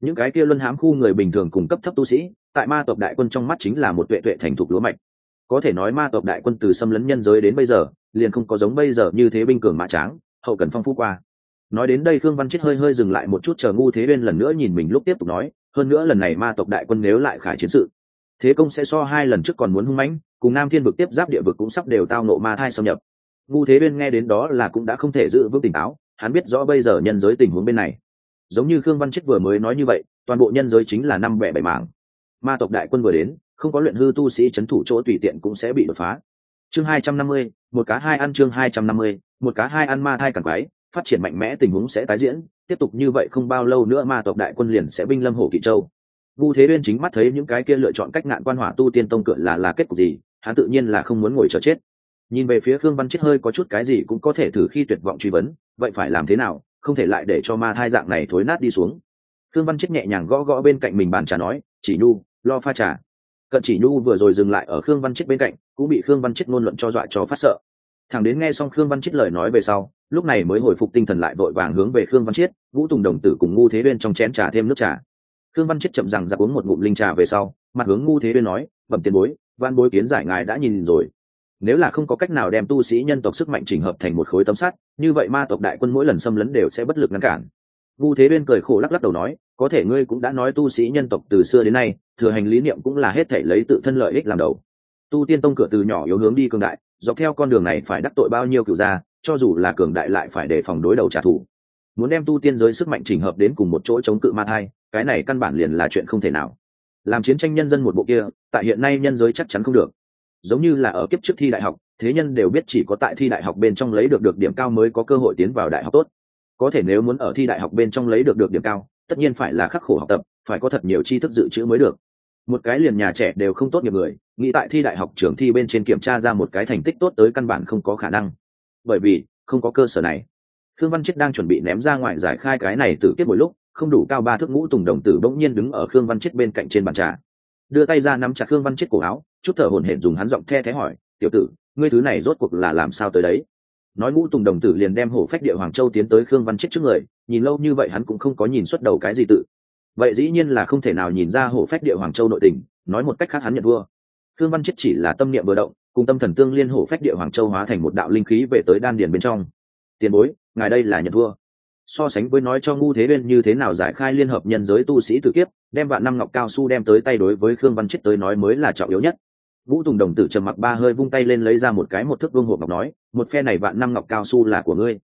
Những cái kia luân hãm khu người bình thường cùng cấp thấp tu sĩ, tại ma tộc đại quân trong mắt chính là một tuệ tuệ thành thục lúa mạch. Có thể nói ma tộc đại quân từ xâm lấn nhân giới đến bây giờ, liền không có giống bây giờ như thế binh cường mã tráng, hậu cần phong phú qua. Nói đến đây khương văn chết hơi hơi dừng lại một chút chờ ngu thế bên lần nữa nhìn mình lúc tiếp tục nói, hơn nữa lần này ma tộc đại quân nếu lại khải chiến sự, thế công sẽ so hai lần trước còn muốn hung mãnh, cùng nam thiên vực tiếp giáp địa vực cũng sắp đều tao nộ ma thai xâm nhập. Ngu thế bên nghe đến đó là cũng đã không thể giữ vững tỉnh táo hắn biết rõ bây giờ nhân giới tình huống bên này. Giống như khương văn chết vừa mới nói như vậy, toàn bộ nhân giới chính là năm bẻ bảy mảng. Ma tộc đại quân vừa đến, không có luyện hư tu sĩ c h ấ n thủ chỗ tùy tiện cũng sẽ bị đột phá. Chương hai trăm năm mươi, một cá hai ăn chương hai trăm năm mươi, một cá hai ăn ma thai càng quái phát triển mạnh mẽ tình huống sẽ tái diễn, tiếp tục như vậy không bao lâu nữa ma tộc đại quân liền sẽ binh lâm hồ kỵ châu. Vu thế uyên chính mắt thấy những cái kia lựa chọn cách ngạn quan hỏa tu tiên tông cửa là là kết cục gì, hắn tự nhiên là không muốn ngồi chờ chết nhìn về phía khương văn chết hơi có chút cái gì cũng có thể thử khi tuyệt vọng truy vấn, vậy phải làm thế nào, không thể lại để cho ma thai dạng này thối nát đi xuống. Khương văn chết nhẹ nhàng gõ gõ bên cạnh mình bàn trà nói, chỉ nhu, lo pha trà. Cận chỉ nhu vừa rồi dừng lại ở khương văn chết bên cạnh, cũng bị khương văn chết ngôn luận cho dọa cho phát sợ. Thằng đến nghe xong khương văn chết lời nói về sau, lúc này mới hồi phục tinh thần lại vội vàng hướng về khương văn chiết vũ tùng đồng tử cùng ngu thế bên trong chén trà thêm nước trà. Khương văn chiết chậm rằng giặc uống một ngụm linh trà về sau, mặt hướng ngu thế bên nói, bẩm tiền bối văn bối kiến giải ngài đã nhìn rồi nếu là không có cách nào đem tu sĩ nhân tộc sức mạnh chỉnh hợp thành một khối tấm sắt, như vậy ma tộc đại quân mỗi lần xâm lấn đều sẽ bất lực ngăn cản. Vu thế bên cười khổ lắc lắc đầu nói, có thể ngươi cũng đã nói tu sĩ nhân tộc từ xưa đến nay, thừa hành lý niệm cũng là hết thể lấy tự thân lợi ích làm đầu. Tu tiên tông cửa từ nhỏ yếu hướng đi cường đại, dọc theo con đường này phải đắc tội bao nhiêu cựu gia, cho dù là cường đại lại phải đề phòng đối đầu trả thù. Muốn đem tu tiên giới sức mạnh chỉnh hợp đến cùng một chỗ chống cự ma thai, cái này căn bản liền là chuyện không thể nào. Làm chiến tranh nhân dân một bộ kia, tại hiện nay nhân giới chắc chắn không được giống như là ở kiếp trước thi đại học, thế nhân đều biết chỉ có tại thi đại học bên trong lấy được được điểm cao mới có cơ hội tiến vào đại học tốt. Có thể nếu muốn ở thi đại học bên trong lấy được được điểm cao, tất nhiên phải là khắc khổ học tập, phải có thật nhiều tri thức dự trữ mới được. Một cái liền nhà trẻ đều không tốt nghiệp người, nghĩ tại thi đại học trường thi bên trên kiểm tra ra một cái thành tích tốt tới căn bản không có khả năng. Bởi vì, không có cơ sở này. Khương văn chết đang chuẩn bị ném ra ngoài giải khai cái này từ kiếp một lúc, không đủ cao ba thước ngũ tùng đồng tử bỗng nhiên đứng ở khương văn chết bên cạnh trên bàn trà. Đưa tay ra nắm chặt khương văn chết cổ áo chút thở hổn hển dùng hắn giọng the thế hỏi, tiểu tử, ngươi thứ này rốt cuộc là làm sao tới đấy? Nói ngũ tùng đồng tử liền đem hổ phách địa hoàng châu tiến tới khương văn chết trước người, nhìn lâu như vậy hắn cũng không có nhìn xuất đầu cái gì tự. Vậy dĩ nhiên là không thể nào nhìn ra hổ phách địa hoàng châu nội tình, nói một cách khác hắn nhận vua khương văn chết chỉ là tâm niệm vừa động, cùng tâm thần tương liên hổ phách địa hoàng châu hóa thành một đạo linh khí về tới đan điền bên trong. Tiền bối, ngài đây là nhận vua so sánh với nói cho ngu thế bên như thế nào giải khai liên hợp nhân giới tu sĩ tự kiếp, đem vạn năm ngọc cao su đem tới tay đối với khương văn chết tới nói mới là trọng yếu nhất vũ tùng đồng tử trầm mặc ba hơi vung tay lên lấy ra một cái một thước vương hộp ngọc nói, một phe này vạn năm ngọc cao su là của ngươi.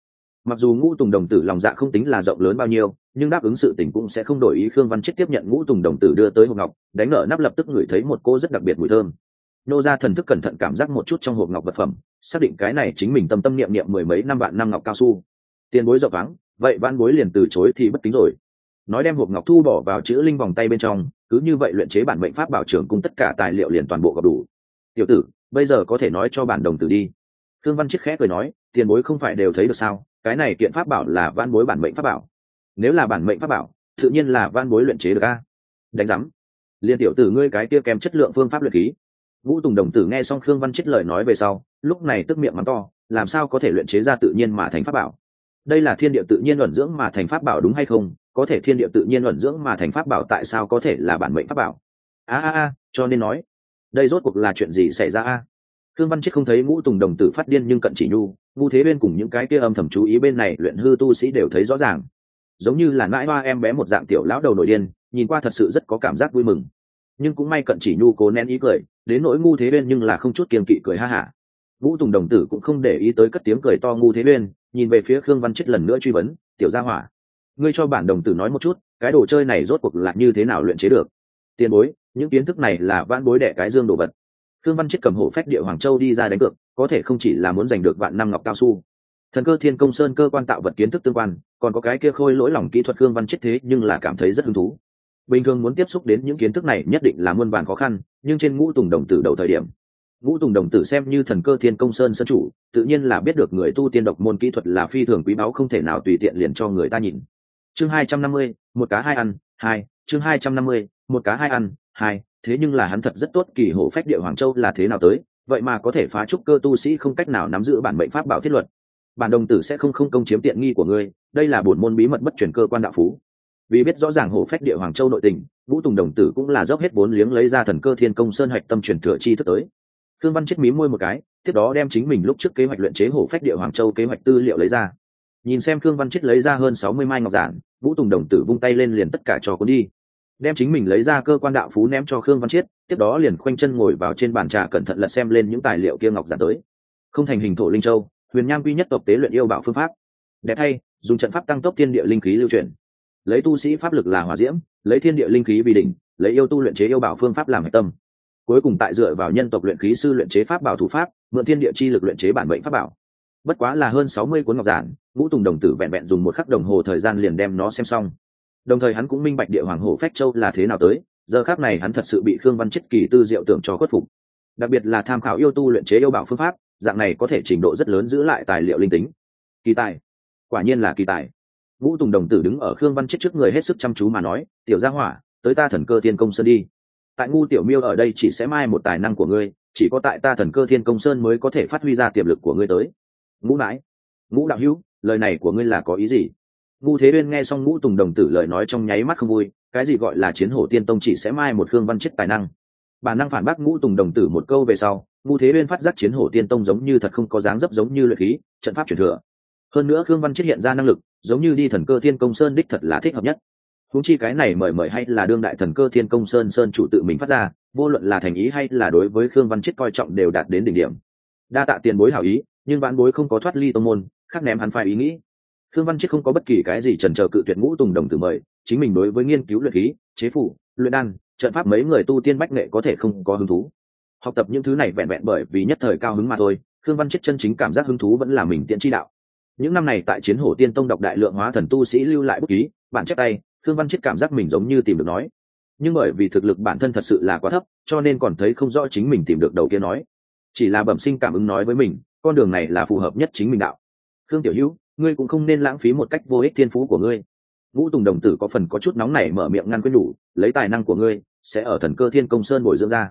Mặc dù ngũ tùng đồng tử lòng dạ không tính là rộng lớn bao nhiêu, nhưng đáp ứng sự tình cũng sẽ không đổi ý khương văn chết tiếp nhận ngũ tùng đồng tử đưa tới hộp ngọc, đánh ở nắp lập tức ngửi thấy một cô rất đặc biệt mùi thơm. Nô ra thần thức cẩn thận cảm giác một chút trong hộp ngọc vật phẩm, xác định cái này chính mình tâm tâm niệm niệm mười mấy năm vạn năm ngọc cao su. Tiền bối rộng vắng, vậy văn bối liền từ chối thì bất tính rồi. Nói đem hộp ngọc thu bỏ vào chữ linh vòng tay bên trong cứ như vậy luyện chế bản mệnh pháp bảo trưởng cung tất cả tài liệu liền toàn bộ gặp đủ. Tiểu tử, bây giờ có thể nói cho bản đồng tử đi. Thương văn chiếc khẽ cười nói, tiền bối không phải đều thấy được sao? Cái này kiện pháp bảo là van bối bản mệnh pháp bảo. Nếu là bản mệnh pháp bảo, tự nhiên là van bối luyện chế được a. Đánh giám. Liên tiểu tử ngươi cái kia kém chất lượng phương pháp luyện khí. Vũ tùng đồng tử nghe xong khương văn chết lời nói về sau, lúc này tức miệng mắng to, làm sao có thể luyện chế ra tự nhiên mà thành pháp bảo? Đây là thiên địa tự nhiên luận dưỡng mà thành pháp bảo đúng hay không? Có thể thiên địa tự nhiên luận dưỡng mà thành pháp bảo tại sao có thể là bản mệnh pháp bảo a a a cho nên nói đây rốt cuộc là chuyện gì xảy ra a Khương Văn Chết không thấy Ngũ Tùng đồng tử phát điên nhưng cận chỉ nhu, ngu thế bên cùng những cái kia âm thầm chú ý bên này luyện hư tu sĩ đều thấy rõ ràng. Giống như là nãi hoa em bé một dạng tiểu lão đầu nổi điên, nhìn qua thật sự rất có cảm giác vui mừng. Nhưng cũng may cận chỉ nhu cố nén ý cười, đến nỗi ngu thế bên nhưng là không chút kiềm kỵ cười ha hả. Ngũ Tùng đồng tử cũng không để ý tới cất tiếng cười to ngu thế bên, nhìn về phía Khương Văn Chết lần nữa truy vấn, "Tiểu gia hỏa, ngươi cho bản đồng tử nói một chút, cái đồ chơi này rốt cuộc là như thế nào luyện chế được?" Tiền bối, những kiến thức này là vãn bối đẻ cái dương đồ vật. Thương văn chết cầm hộ phách địa hoàng châu đi ra đánh cược có thể không chỉ là muốn giành được vạn năm ngọc cao su. Thần cơ thiên công sơn cơ quan tạo vật kiến thức tương quan còn có cái kia khôi lỗi lòng kỹ thuật khương văn chết thế nhưng là cảm thấy rất hứng thú. Bình thường muốn tiếp xúc đến những kiến thức này nhất định là muôn vàn khó khăn nhưng trên ngũ tùng đồng tử đầu thời điểm ngũ tùng đồng tử xem như thần cơ thiên công sơn sân chủ tự nhiên là biết được người tu tiên độc môn kỹ thuật là phi thường quý báu không thể nào tùy tiện liền cho người ta nhìn chương hai trăm năm mươi, một cá hai ăn, hai. Chương hai trăm năm mươi, một cá hai ăn, hai. Thế nhưng là hắn thật rất tốt, kỳ hộ phách địa hoàng châu là thế nào tới? Vậy mà có thể phá trúc cơ tu sĩ không cách nào nắm giữ bản mệnh pháp bảo thiết luật. Bản đồng tử sẽ không không công chiếm tiện nghi của ngươi, đây là bổn môn bí mật bất truyền cơ quan đạo phú. Vì biết rõ ràng hộ phách địa hoàng châu nội tình, vũ tùng đồng tử cũng là dốc hết bốn liếng lấy ra thần cơ thiên công sơn hạch tâm truyền thừa chi thức tới. Thương văn chết mí môi một cái, tiếp đó đem chính mình lúc trước kế hoạch luyện chế hổ phách địa hoàng châu kế hoạch tư liệu lấy ra nhìn xem Khương văn chết lấy ra hơn sáu mươi mai ngọc giản, vũ tùng đồng tử vung tay lên liền tất cả cho cuốn đi. Đem chính mình lấy ra cơ quan đạo phú ném cho khương văn chiết tiếp đó liền khoanh chân ngồi vào trên bàn trà cẩn thận lật xem lên những tài liệu kia ngọc giản tới. Không thành hình thổ linh châu, huyền nham quy nhất tộc tế luyện yêu bảo phương pháp. Đẹp hay, dùng trận pháp tăng tốc thiên địa linh khí lưu truyền lấy tu sĩ pháp lực là hỏa diễm, lấy thiên địa linh khí vì đỉnh, lấy yêu tu luyện chế yêu bảo phương pháp làm hạch tâm. Cuối cùng tại dựa vào nhân tộc luyện khí sư luyện chế pháp bảo thủ pháp, mượn thiên địa chi lực luyện chế bản mệnh pháp bảo bất quá là hơn sáu mươi cuốn ngọc giản, ngũ tùng đồng tử vẹn vẹn dùng một khắc đồng hồ thời gian liền đem nó xem xong. Đồng thời hắn cũng minh bạch địa hoàng hổ phách châu là thế nào tới, giờ khác này hắn thật sự bị khương văn chết kỳ tư diệu tưởng cho khuất phục. Đặc biệt là tham khảo yêu tu luyện chế yêu bảo phương pháp, dạng này có thể trình độ rất lớn giữ lại tài liệu linh tính. Kỳ tài. Quả nhiên là kỳ tài. Ngũ tùng đồng tử đứng ở khương văn chết trước người hết sức chăm chú mà nói, tiểu gia hỏa, tới ta thần cơ thiên công sơn đi. Tại ngu tiểu miêu ở đây chỉ sẽ mai một tài năng của ngươi, chỉ có tại ta thần cơ thiên công sơn mới có thể phát huy ra tiềm lực của ngươi tới ngũ mãi. Ngũ đạo hữu, lời này của ngươi là có ý gì? Ngũ thế uyên nghe xong ngũ tùng đồng tử lời nói trong nháy mắt không vui, cái gì gọi là chiến hổ tiên tông chỉ sẽ mai một khương văn chết tài năng. Bản năng phản bác ngũ tùng đồng tử một câu về sau, Ngũ thế uyên phát giác chiến hổ tiên tông giống như thật không có dáng dấp giống như luyện khí, trận pháp truyền thừa. Hơn nữa khương văn chết hiện ra năng lực, giống như đi thần cơ thiên công sơn đích thật là thích hợp nhất. Húng chi cái này mời mời hay là đương đại thần cơ thiên công sơn sơn chủ tự mình phát ra, vô luận là thành ý hay là đối với khương văn chết coi trọng đều đạt đến đỉnh điểm. Đa tạ tiền bối hảo ý nhưng vãn bối không có thoát ly tông môn khắc ném hắn phải ý nghĩ. Thương văn chiết không có bất kỳ cái gì trần trờ cự tuyệt ngũ tùng đồng tử mời, chính mình đối với nghiên cứu luyện khí, chế phủ, luyện đan, trận pháp mấy người tu tiên bách nghệ có thể không có hứng thú. Học tập những thứ này vẹn vẹn bởi vì nhất thời cao hứng mà thôi Thương văn chiết chân chính cảm giác hứng thú vẫn là mình tiện chi đạo. Những năm này tại chiến hổ tiên tông đọc đại lượng hóa thần tu sĩ lưu lại bút ký, bản chép tay thương văn chiết cảm giác mình giống như tìm được nói. Nhưng bởi vì thực lực bản thân thật sự là quá thấp, cho nên còn thấy không rõ chính mình tìm được đầu kia nói. Chỉ là bẩm sinh cảm ứng nói với mình con đường này là phù hợp nhất chính mình đạo. Khương tiểu hữu, ngươi cũng không nên lãng phí một cách vô ích thiên phú của ngươi. Ngũ tùng đồng tử có phần có chút nóng này mở miệng ngăn quyết nhủ lấy tài năng của ngươi, sẽ ở thần cơ thiên công sơn bồi dưỡng ra.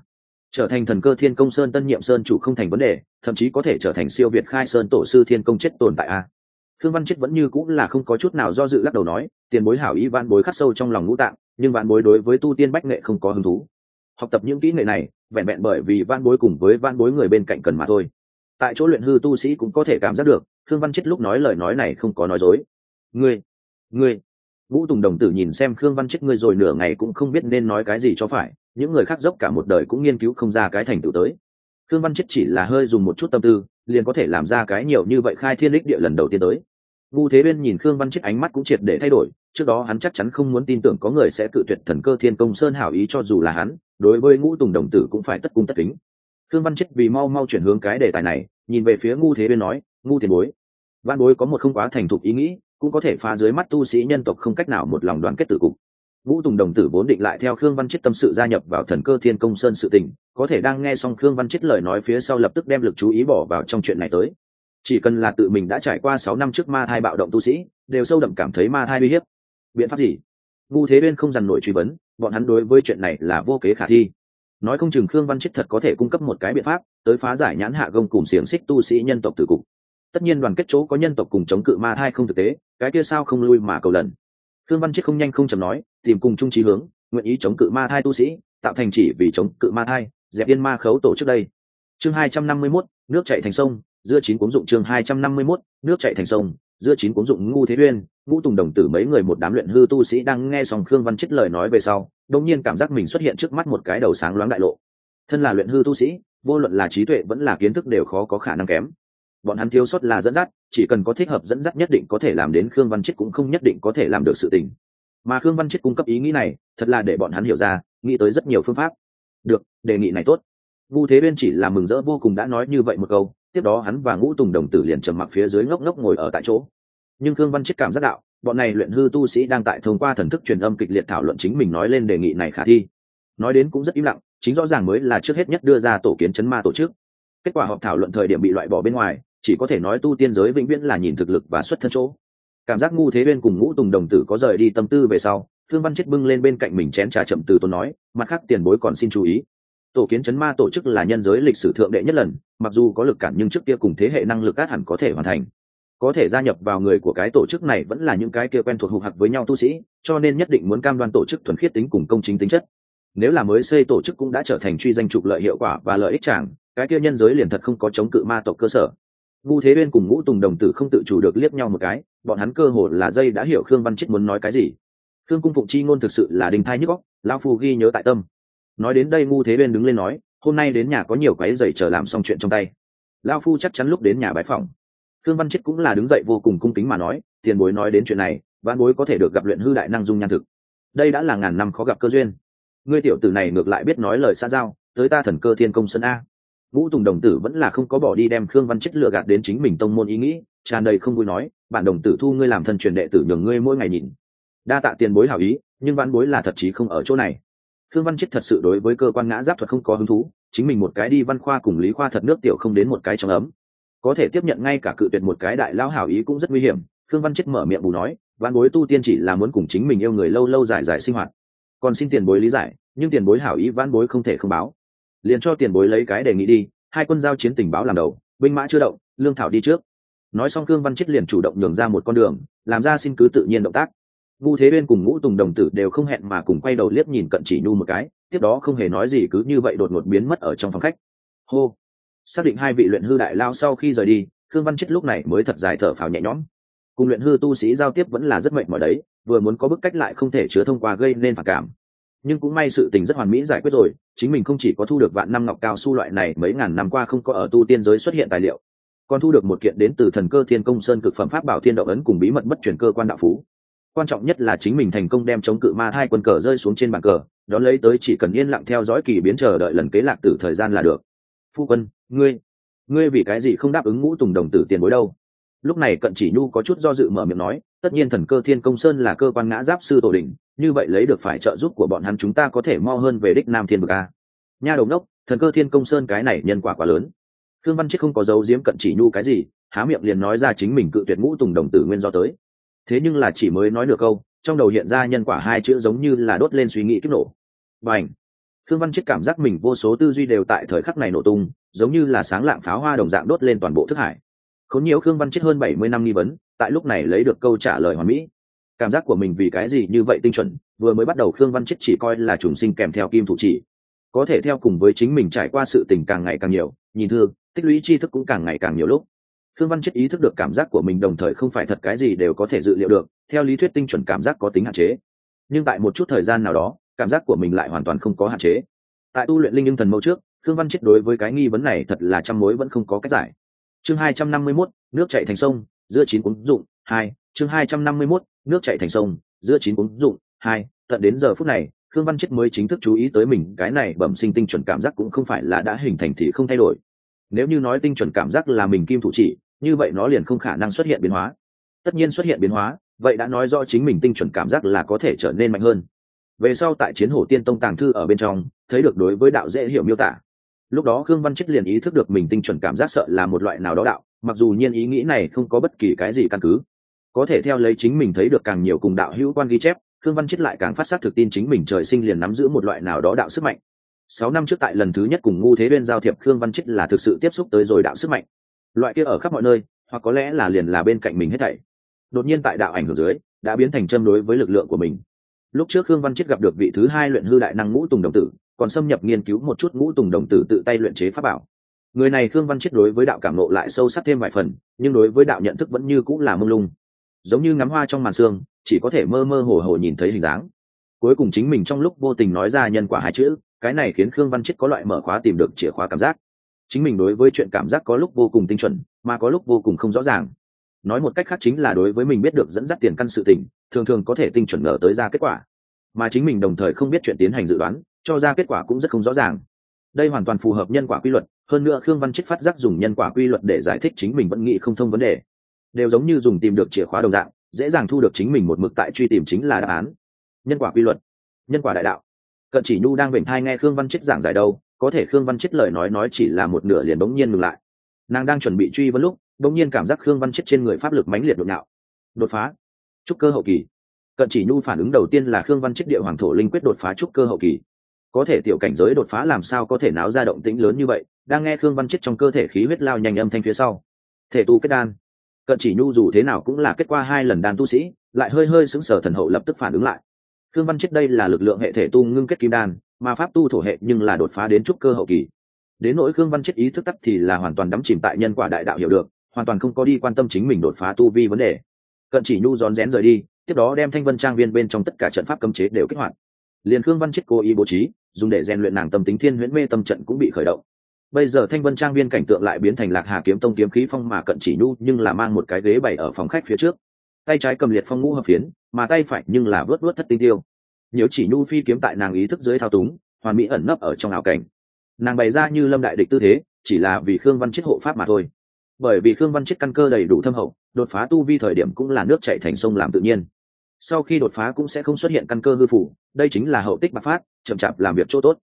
Trở thành thần cơ thiên công sơn tân nhiệm sơn chủ không thành vấn đề, thậm chí có thể trở thành siêu việt khai sơn tổ sư thiên công chết tồn tại a. Thương văn chết vẫn như cũng là không có chút nào do dự lắc đầu nói, tiền bối hảo ý van bối khắc sâu trong lòng ngũ tạng, nhưng van bối đối với tu tiên bách nghệ không có hứng thú. Học tập những kỹ nghệ này, vẹn vẹn bởi vì van bối cùng với van bối người bên cạnh cần mà thôi tại chỗ luyện hư tu sĩ cũng có thể cảm giác được thương văn chết lúc nói lời nói này không có nói dối. Ngươi ngươi, vũ tùng đồng tử nhìn xem khương văn chết ngươi rồi nửa ngày cũng không biết nên nói cái gì cho phải, những người khác dốc cả một đời cũng nghiên cứu không ra cái thành tựu tới. Khương văn chết chỉ là hơi dùng một chút tâm tư, liền có thể làm ra cái nhiều như vậy khai thiên lích địa lần đầu tiên tới. Ngu thế bên nhìn khương văn chết ánh mắt cũng triệt để thay đổi, trước đó hắn chắc chắn không muốn tin tưởng có người sẽ cự tuyệt thần cơ thiên công sơn hảo ý cho dù là hắn, đối với ngũ tùng đồng tử cũng phải tất cung tất kính khương văn chết vì mau mau chuyển hướng cái đề tài này, nhìn về phía ngu thế bên nói, ngu tiền bối, văn bối có một không quá thành thục ý nghĩ, cũng có thể phá dưới mắt tu sĩ nhân tộc không cách nào một lòng đoàn kết tử cục. Vũ tùng đồng tử vốn định lại theo khương văn chết tâm sự gia nhập vào thần cơ thiên công sơn sự tình, có thể đang nghe xong khương văn chết lời nói phía sau lập tức đem lực chú ý bỏ vào trong chuyện này tới. Chỉ cần là tự mình đã trải qua sáu năm trước ma thai bạo động tu sĩ, đều sâu đậm cảm thấy ma thai uy hiếp. Biện pháp gì? Ngu thế bên không dằn nổi truy vấn, bọn hắn đối với chuyện này là vô kế khả thi nói không chừng khương văn chết thật có thể cung cấp một cái biện pháp tới phá giải nhãn hạ gông cùng xiềng xích tu sĩ nhân tộc tử cục. Tất nhiên đoàn kết chỗ có nhân tộc cùng chống cự ma thai không thực tế cái kia sao không lui mà cầu lần. Khương văn chết không nhanh không chầm nói tìm cùng chung trí hướng nguyện ý chống cự ma thai tu sĩ tạo thành chỉ vì chống cự ma thai dẹp yên ma khấu tổ trước đây. Chương hai trăm năm mươi 251, nước chạy thành sông dưa chín cuốn dụng chương hai trăm năm mươi 251, nước chạy thành sông dưa chín cuốn dụng ngu thế uyên ngũ tùng đồng tử mấy người một đám luyện hư tu sĩ đang nghe xong khương văn chết lời nói về sau đột nhiên cảm giác mình xuất hiện trước mắt một cái đầu sáng loáng đại lộ. Thân là luyện hư tu sĩ, vô luận là trí tuệ vẫn là kiến thức đều khó có khả năng kém. Bọn hắn thiếu sót là dẫn dắt, chỉ cần có thích hợp dẫn dắt nhất định có thể làm đến khương văn chết cũng không nhất định có thể làm được sự tình. Mà khương văn chết cung cấp ý nghĩ này, thật là để bọn hắn hiểu ra, nghĩ tới rất nhiều phương pháp. Được, đề nghị này tốt. Vu thế bên chỉ là mừng rỡ vô cùng đã nói như vậy một câu, tiếp đó hắn và ngũ tùng đồng tử liền trầm mặc phía dưới ngốc ngốc ngồi ở tại chỗ. Nhưng khương văn chết cảm giác đạo bọn này luyện hư tu sĩ đang tại thông qua thần thức truyền âm kịch liệt thảo luận chính mình nói lên đề nghị này khả thi. Nói đến cũng rất im lặng, chính rõ ràng mới là trước hết nhất đưa ra tổ kiến chấn ma tổ chức. Kết quả họp thảo luận thời điểm bị loại bỏ bên ngoài, chỉ có thể nói tu tiên giới vĩnh viễn là nhìn thực lực và xuất thân chỗ. Cảm giác ngu thế bên cùng ngũ tùng đồng tử có rời đi tâm tư về sau, thương văn chết bưng lên bên cạnh mình chén trà chậm từ tôn nói, mặt khác tiền bối còn xin chú ý. Tổ kiến chấn ma tổ chức là nhân giới lịch sử thượng đệ nhất lần, mặc dù có lực cản nhưng trước kia cùng thế hệ năng lực át hẳn có thể hoàn thành có thể gia nhập vào người của cái tổ chức này vẫn là những cái kia quen thuộc hục hặc với nhau tu sĩ, cho nên nhất định muốn cam đoan tổ chức thuần khiết tính cùng công chính tính chất. Nếu là mới xây tổ chức cũng đã trở thành truy danh trục lợi hiệu quả và lợi ích chẳng cái kia nhân giới liền thật không có chống cự ma tộc cơ sở. Vu thế uyên cùng ngũ tùng đồng tử không tự chủ được liếc nhau một cái, bọn hắn cơ hồ là dây đã hiểu khương văn chết muốn nói cái gì. Khương cung phụng chi ngôn thực sự là đình thai nhức góc lao phu ghi nhớ tại tâm. Nói đến đây ngu thế uyên đứng lên nói, hôm nay đến nhà có nhiều cái giày chờ làm xong chuyện trong tay. Lao phu chắc chắn lúc đến nhà bái phòng khương văn chết cũng là đứng dậy vô cùng cung kính mà nói, tiền bối nói đến chuyện này văn bối có thể được gặp luyện hư đại năng dung nhan thực. Đây đã là ngàn năm khó gặp cơ duyên. Ngươi tiểu tử này ngược lại biết nói lời xa giao, tới ta thần cơ thiên công sân a. Vũ tùng đồng tử vẫn là không có bỏ đi đem khương văn chết lựa gạt đến chính mình tông môn ý nghĩ, tràn đầy không vui nói, bản đồng tử thu ngươi làm thân truyền đệ tử nhường ngươi mỗi ngày nhìn. Đa tạ tiền bối hảo ý, nhưng văn bối là thật chí không ở chỗ này. Khương văn chết thật sự đối với cơ quan ngã giáp thuật không có hứng thú, chính mình một cái đi văn khoa cùng lý khoa thật nước tiểu không đến một cái trong ấm có thể tiếp nhận ngay cả cự tuyệt một cái đại lao hảo ý cũng rất nguy hiểm, khương văn chết mở miệng bù nói văn bối tu tiên chỉ là muốn cùng chính mình yêu người lâu lâu dài dài sinh hoạt. Còn xin tiền bối lý giải, nhưng tiền bối hảo ý văn bối không thể không báo. Liền cho tiền bối lấy cái đề nghị đi, hai quân giao chiến tình báo làm đầu, binh mã chưa động, lương thảo đi trước. Nói xong khương văn chết liền chủ động nhường ra một con đường, làm ra xin cứ tự nhiên động tác. Vu thế bên cùng ngũ tùng đồng tử đều không hẹn mà cùng quay đầu liếc nhìn cận chỉ nhu một cái, tiếp đó không hề nói gì cứ như vậy đột ngột biến mất ở trong phòng khách. Hô xác định hai vị luyện hư đại lao sau khi rời đi, khương văn chết lúc này mới thật dài thở phào nhẹ nhõm. Cùng luyện hư tu sĩ giao tiếp vẫn là rất mệnh mỏi đấy, vừa muốn có bức cách lại không thể chứa thông qua gây nên phản cảm. Nhưng cũng may sự tình rất hoàn mỹ giải quyết rồi, chính mình không chỉ có thu được vạn năm ngọc cao su loại này mấy ngàn năm qua không có ở tu tiên giới xuất hiện tài liệu, còn thu được một kiện đến từ thần cơ thiên công sơn cực phẩm pháp bảo thiên động ấn cùng bí mật bất chuyển cơ quan đạo phú. Quan trọng nhất là chính mình thành công đem chống cự ma thai quân cờ rơi xuống trên bàn cờ, đón lấy tới chỉ cần yên lặng theo dõi kỳ biến chờ đợi lần kế lạc tử thời gian là được phu quân, ngươi ngươi vì cái gì không đáp ứng ngũ tùng đồng tử tiền bối đâu? Lúc này cận chỉ nhu có chút do dự mở miệng nói, tất nhiên thần cơ thiên công sơn là cơ quan ngã giáp sư tổ đình như vậy lấy được phải trợ giúp của bọn hắn chúng ta có thể mo hơn về đích nam thiên bực a. Nha đầu đốc thần cơ thiên công sơn cái này nhân quả quá lớn. Thương văn chết không có dấu diếm cận chỉ nhu cái gì, há miệng liền nói ra chính mình cự tuyệt ngũ tùng đồng tử nguyên do tới. Thế nhưng là chỉ mới nói được câu, trong đầu hiện ra nhân quả hai chữ giống như là đốt lên suy nghĩ kích nổ. Và ảnh thương văn chết cảm giác mình vô số tư duy đều tại thời khắc này nổ tung, giống như là sáng lạng pháo hoa đồng dạng đốt lên toàn bộ thức hải. Khốn nhiều khương văn chết hơn bảy mươi năm nghi vấn, tại lúc này lấy được câu trả lời hoàn mỹ. Cảm giác của mình vì cái gì như vậy tinh chuẩn, vừa mới bắt đầu khương văn chết chỉ coi là trùng sinh kèm theo kim thủ chỉ. Có thể theo cùng với chính mình trải qua sự tình càng ngày càng nhiều, nhìn thương tích lũy tri thức cũng càng ngày càng nhiều lúc. Khương văn chết ý thức được cảm giác của mình đồng thời không phải thật cái gì đều có thể dự liệu được, theo lý thuyết tinh chuẩn cảm giác có tính hạn chế. Nhưng tại một chút thời gian nào đó cảm giác của mình lại hoàn toàn không có hạn chế. Tại tu luyện linh nhưng thần mâu trước khương văn chết đối với cái nghi vấn này thật là trăm mối vẫn không có cách giải. Chương hai trăm năm mươi 251, nước chảy thành sông giữa chín cuốn dụng hai. Chương hai trăm năm mươi 251, nước chảy thành sông giữa chín cuốn dụng hai. Tận đến giờ phút này khương văn chết mới chính thức chú ý tới mình cái này bẩm sinh tinh chuẩn cảm giác cũng không phải là đã hình thành thì không thay đổi. Nếu như nói tinh chuẩn cảm giác là mình kim thủ chỉ như vậy nó liền không khả năng xuất hiện biến hóa. Tất nhiên xuất hiện biến hóa vậy đã nói rõ chính mình tinh chuẩn cảm giác là có thể trở nên mạnh hơn về sau tại chiến hổ tiên tông tàng thư ở bên trong, thấy được đối với đạo dễ hiểu miêu tả. Lúc đó khương văn chết liền ý thức được mình tinh chuẩn cảm giác sợ là một loại nào đó đạo, mặc dù nhiên ý nghĩ này không có bất kỳ cái gì căn cứ. Có thể theo lấy chính mình thấy được càng nhiều cùng đạo hữu quan ghi chép, khương văn chết lại càng phát xác thực tin chính mình trời sinh liền nắm giữ một loại nào đó đạo sức mạnh. Sáu năm trước tại lần thứ nhất cùng ngu thế bên giao thiệp, khương văn chết là thực sự tiếp xúc tới rồi đạo sức mạnh. Loại kia ở khắp mọi nơi, hoặc có lẽ là liền là bên cạnh mình hết thảy. Đột nhiên tại đạo ảnh hưởng dưới, đã biến thành châm đối với lực lượng của mình lúc trước khương văn chết gặp được vị thứ hai luyện hư đại năng ngũ tùng đồng tử, còn xâm nhập nghiên cứu một chút ngũ tùng đồng tử tự tay luyện chế pháp bảo. Người này khương văn chết đối với đạo cảm nộ lại sâu sắc thêm vài phần, nhưng đối với đạo nhận thức vẫn như cũng là mông lung. Giống như ngắm hoa trong màn xương chỉ có thể mơ mơ hồ hồ nhìn thấy hình dáng. Cuối cùng chính mình trong lúc vô tình nói ra nhân quả hai chữ, cái này khiến khương văn chết có loại mở khóa tìm được chìa khóa cảm giác. Chính mình đối với chuyện cảm giác có lúc vô cùng tinh chuẩn, mà có lúc vô cùng không rõ ràng nói một cách khác chính là đối với mình biết được dẫn dắt tiền căn sự tình, thường thường có thể tinh chuẩn ngờ tới ra kết quả. Mà chính mình đồng thời không biết chuyện tiến hành dự đoán, cho ra kết quả cũng rất không rõ ràng. Đây hoàn toàn phù hợp nhân quả quy luật, hơn nữa khương văn chết phát giác dùng nhân quả quy luật để giải thích chính mình vẫn nghĩ không thông vấn đề. Đều giống như dùng tìm được chìa khóa đồng dạng, dễ dàng thu được chính mình một mực tại truy tìm chính là đáp án. Nhân quả quy luật, nhân quả đại đạo. Cận chỉ nhu đang vểnh thai nghe khương văn chết giảng giải đâu, có thể khương văn chết lời nói nói chỉ là một nửa liền bỗng nhiên ngừng lại. Nàng đang chuẩn bị truy vấn lúc bỗng nhiên cảm giác khương văn chết trên người pháp lực mãnh liệt đột ngạo. Đột phá. Trúc cơ hậu kỳ. Cận chỉ nhu phản ứng đầu tiên là khương văn chết địa hoàng thổ linh quyết đột phá trúc cơ hậu kỳ. Có thể tiểu cảnh giới đột phá làm sao có thể náo ra động tĩnh lớn như vậy, đang nghe khương văn chết trong cơ thể khí huyết lao nhanh âm thanh phía sau. Thể tu kết đan. Cận chỉ nhu dù thế nào cũng là kết quả hai lần đan tu sĩ, lại hơi hơi sững sờ thần hậu lập tức phản ứng lại. Khương văn chết đây là lực lượng hệ thể tu ngưng kết kim đan, mà pháp tu thổ hệ nhưng là đột phá đến trúc cơ hậu kỳ. Đến nỗi khương văn chết ý thức tắc thì là hoàn toàn đắm chìm tại nhân quả đại đạo hiểu được hoàn toàn không có đi quan tâm chính mình đột phá tu vi vấn đề. Cận chỉ nhu rón rén rời đi, tiếp đó đem thanh vân trang viên bên trong tất cả trận pháp cấm chế đều kích hoạt. Liền khương văn chết cố ý bố trí, dùng để rèn luyện nàng tâm tính thiên huyễn mê tâm trận cũng bị khởi động. Bây giờ thanh vân trang viên cảnh tượng lại biến thành lạc hà kiếm tông kiếm khí phong mà cận chỉ nhu nhưng là mang một cái ghế bày ở phòng khách phía trước. Tay trái cầm liệt phong ngũ hợp phiến, mà tay phải nhưng là vớt vớt thất tinh tiêu. Nếu chỉ nhu phi kiếm tại nàng ý thức dưới thao túng, hoàn mỹ ẩn nấp ở trong ảo cảnh. Nàng bày ra như lâm đại địch tư thế, chỉ là vì khương văn chết hộ pháp mà thôi bởi vì khương văn chết căn cơ đầy đủ thâm hậu, đột phá tu vi thời điểm cũng là nước chạy thành sông làm tự nhiên. Sau khi đột phá cũng sẽ không xuất hiện căn cơ hư phủ, đây chính là hậu tích bạc phát, chậm chạp làm việc chỗ tốt.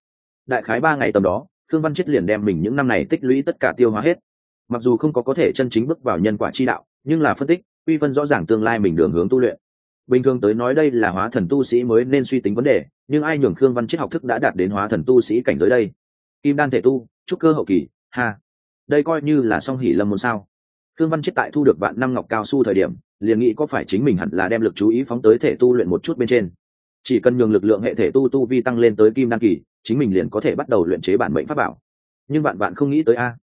Đại khái ba ngày tầm đó, khương văn chết liền đem mình những năm này tích lũy tất cả tiêu hóa hết. Mặc dù không có có thể chân chính bước vào nhân quả chi đạo, nhưng là phân tích, quy phân rõ ràng tương lai mình đường hướng tu luyện. Bình thường tới nói đây là hóa thần tu sĩ mới nên suy tính vấn đề, nhưng ai nhường khương văn chết học thức đã đạt đến hóa thần tu sĩ cảnh giới đây? Kim đan thể tu, trúc cơ hậu kỳ, ha đây coi như là song hỉ lâm môn sao? Thương văn chết tại thu được vạn năm ngọc cao su thời điểm, liền nghĩ có phải chính mình hẳn là đem lực chú ý phóng tới thể tu luyện một chút bên trên. Chỉ cần nhường lực lượng hệ thể tu tu vi tăng lên tới kim đăng kỳ, chính mình liền có thể bắt đầu luyện chế bản mệnh pháp bảo. Nhưng bạn bạn không nghĩ tới a,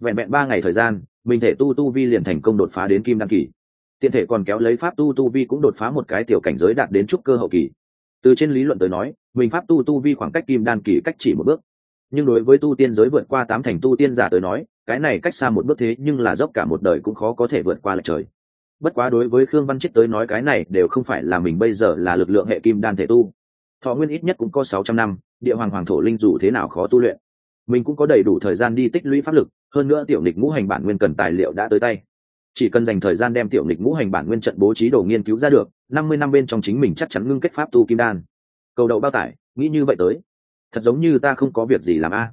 vẹn vẹn ba ngày thời gian, mình thể tu tu vi liền thành công đột phá đến kim đăng kỳ. Tiện thể còn kéo lấy pháp tu tu vi cũng đột phá một cái tiểu cảnh giới đạt đến trúc cơ hậu kỳ. Từ trên lý luận tới nói, mình pháp tu tu vi khoảng cách kim đan kỳ cách chỉ một bước nhưng đối với tu tiên giới vượt qua tám thành tu tiên giả tới nói, cái này cách xa một bước thế nhưng là dốc cả một đời cũng khó có thể vượt qua lại trời. Bất quá đối với khương văn chết tới nói cái này đều không phải là mình bây giờ là lực lượng hệ kim đan thể tu. Thọ nguyên ít nhất cũng có sáu trăm năm, địa hoàng hoàng thổ linh dù thế nào khó tu luyện. Mình cũng có đầy đủ thời gian đi tích lũy pháp lực, hơn nữa tiểu nịch ngũ hành bản nguyên cần tài liệu đã tới tay. Chỉ cần dành thời gian đem tiểu nịch ngũ hành bản nguyên trận bố trí đồ nghiên cứu ra được, năm mươi năm bên trong chính mình chắc chắn ngưng kết pháp tu kim đan. Cầu đậu bao tải, nghĩ như vậy tới thật giống như ta không có việc gì làm a.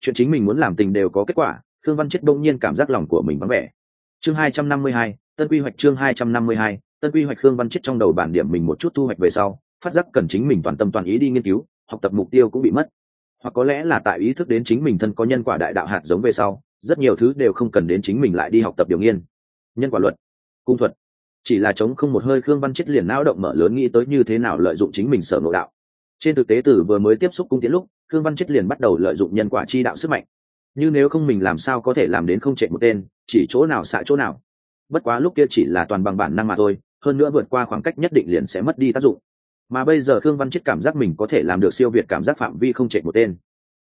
Chuyện chính mình muốn làm tình đều có kết quả thương văn chết đông nhiên cảm giác lòng của mình vắng vẻ. Chương hai trăm năm mươi hai, tân quy hoạch chương hai trăm năm mươi hai, tân quy hoạch khương văn chết trong đầu bản điểm mình một chút thu hoạch về sau, phát giác cần chính mình toàn tâm toàn ý đi nghiên cứu, học tập mục tiêu cũng bị mất. Hoặc có lẽ là tại ý thức đến chính mình thân có nhân quả đại đạo hạt giống về sau, rất nhiều thứ đều không cần đến chính mình lại đi học tập điều nghiên. Nhân quả luật, cung thuật. Chỉ là chống không một hơi khương văn chết liền não động mở lớn nghĩ tới như thế nào lợi dụng chính mình sở nội đạo trên thực tế tử vừa mới tiếp xúc cung tiến lúc, khương văn chết liền bắt đầu lợi dụng nhân quả chi đạo sức mạnh. Như nếu không mình làm sao có thể làm đến không chạy một tên, chỉ chỗ nào xạ chỗ nào. Bất quá lúc kia chỉ là toàn bằng bản năng mà thôi, hơn nữa vượt qua khoảng cách nhất định liền sẽ mất đi tác dụng. Mà bây giờ khương văn chết cảm giác mình có thể làm được siêu việt cảm giác phạm vi không chạy một tên.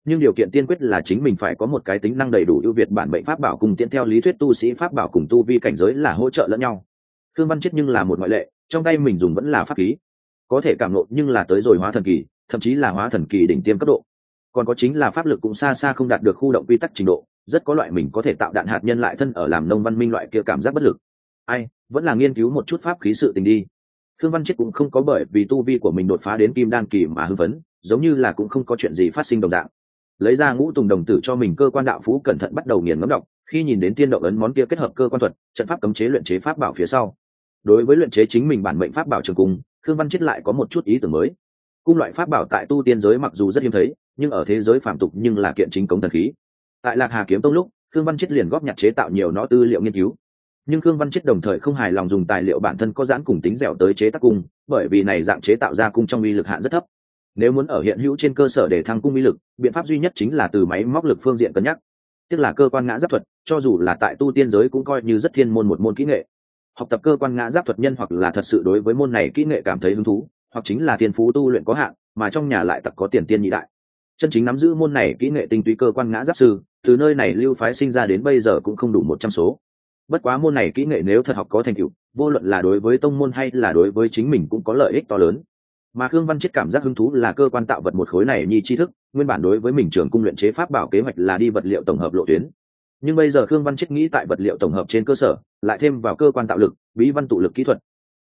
Nhưng điều kiện tiên quyết là chính mình phải có một cái tính năng đầy đủ ưu việt bản mệnh pháp bảo cùng tiễn theo lý thuyết tu sĩ pháp bảo cùng tu vi cảnh giới là hỗ trợ lẫn nhau. Khương văn chết nhưng là một ngoại lệ, trong tay mình dùng vẫn là pháp khí có thể cảm nộ nhưng là tới rồi hóa thần kỳ, thậm chí là hóa thần kỳ đỉnh tiêm cấp độ. Còn có chính là pháp lực cũng xa xa không đạt được khu động quy tắc trình độ, rất có loại mình có thể tạo đạn hạt nhân lại thân ở làm nông văn minh loại kia cảm giác bất lực. Ai, vẫn là nghiên cứu một chút pháp khí sự tình đi. Thương văn chết cũng không có bởi vì tu vi của mình đột phá đến kim đan kỳ mà hưng phấn, giống như là cũng không có chuyện gì phát sinh đồng dạng. Lấy ra ngũ tùng đồng tử cho mình cơ quan đạo phú cẩn thận bắt đầu nghiền ngấm đọc, khi nhìn đến tiên động ấn món kia kết hợp cơ quan thuật, trận pháp cấm chế luyện chế pháp bảo phía sau. Đối với luyện chế chính mình bản mệnh pháp bảo trường cung khương văn chết lại có một chút ý tưởng mới. Cung loại pháp bảo tại tu tiên giới mặc dù rất hiếm thấy, nhưng ở thế giới phạm tục nhưng là kiện chính cống thần khí. Tại lạc hà kiếm tông lúc, khương văn chết liền góp nhặt chế tạo nhiều nó tư liệu nghiên cứu. Nhưng khương văn chết đồng thời không hài lòng dùng tài liệu bản thân có giãn cùng tính dẻo tới chế tác cung, bởi vì này dạng chế tạo ra cung trong uy lực hạn rất thấp. Nếu muốn ở hiện hữu trên cơ sở để thăng cung uy lực, biện pháp duy nhất chính là từ máy móc lực phương diện cân nhắc. Tức là cơ quan ngã giáp thuật, cho dù là tại tu tiên giới cũng coi như rất thiên môn một môn kỹ nghệ học tập cơ quan ngã giáp thuật nhân hoặc là thật sự đối với môn này kỹ nghệ cảm thấy hứng thú, hoặc chính là thiên phú tu luyện có hạn, mà trong nhà lại tặc có tiền tiên nhị đại. Chân chính nắm giữ môn này kỹ nghệ tinh túy cơ quan ngã giáp sư, từ nơi này lưu phái sinh ra đến bây giờ cũng không đủ một trăm số. Bất quá môn này kỹ nghệ nếu thật học có thành tựu, vô luận là đối với tông môn hay là đối với chính mình cũng có lợi ích to lớn. Mà khương văn chết cảm giác hứng thú là cơ quan tạo vật một khối này nhi tri thức, nguyên bản đối với mình trường cung luyện chế pháp bảo kế hoạch là đi vật liệu tổng hợp lộ tuyến nhưng bây giờ khương văn chết nghĩ tại vật liệu tổng hợp trên cơ sở, lại thêm vào cơ quan tạo lực, bí văn tụ lực kỹ thuật.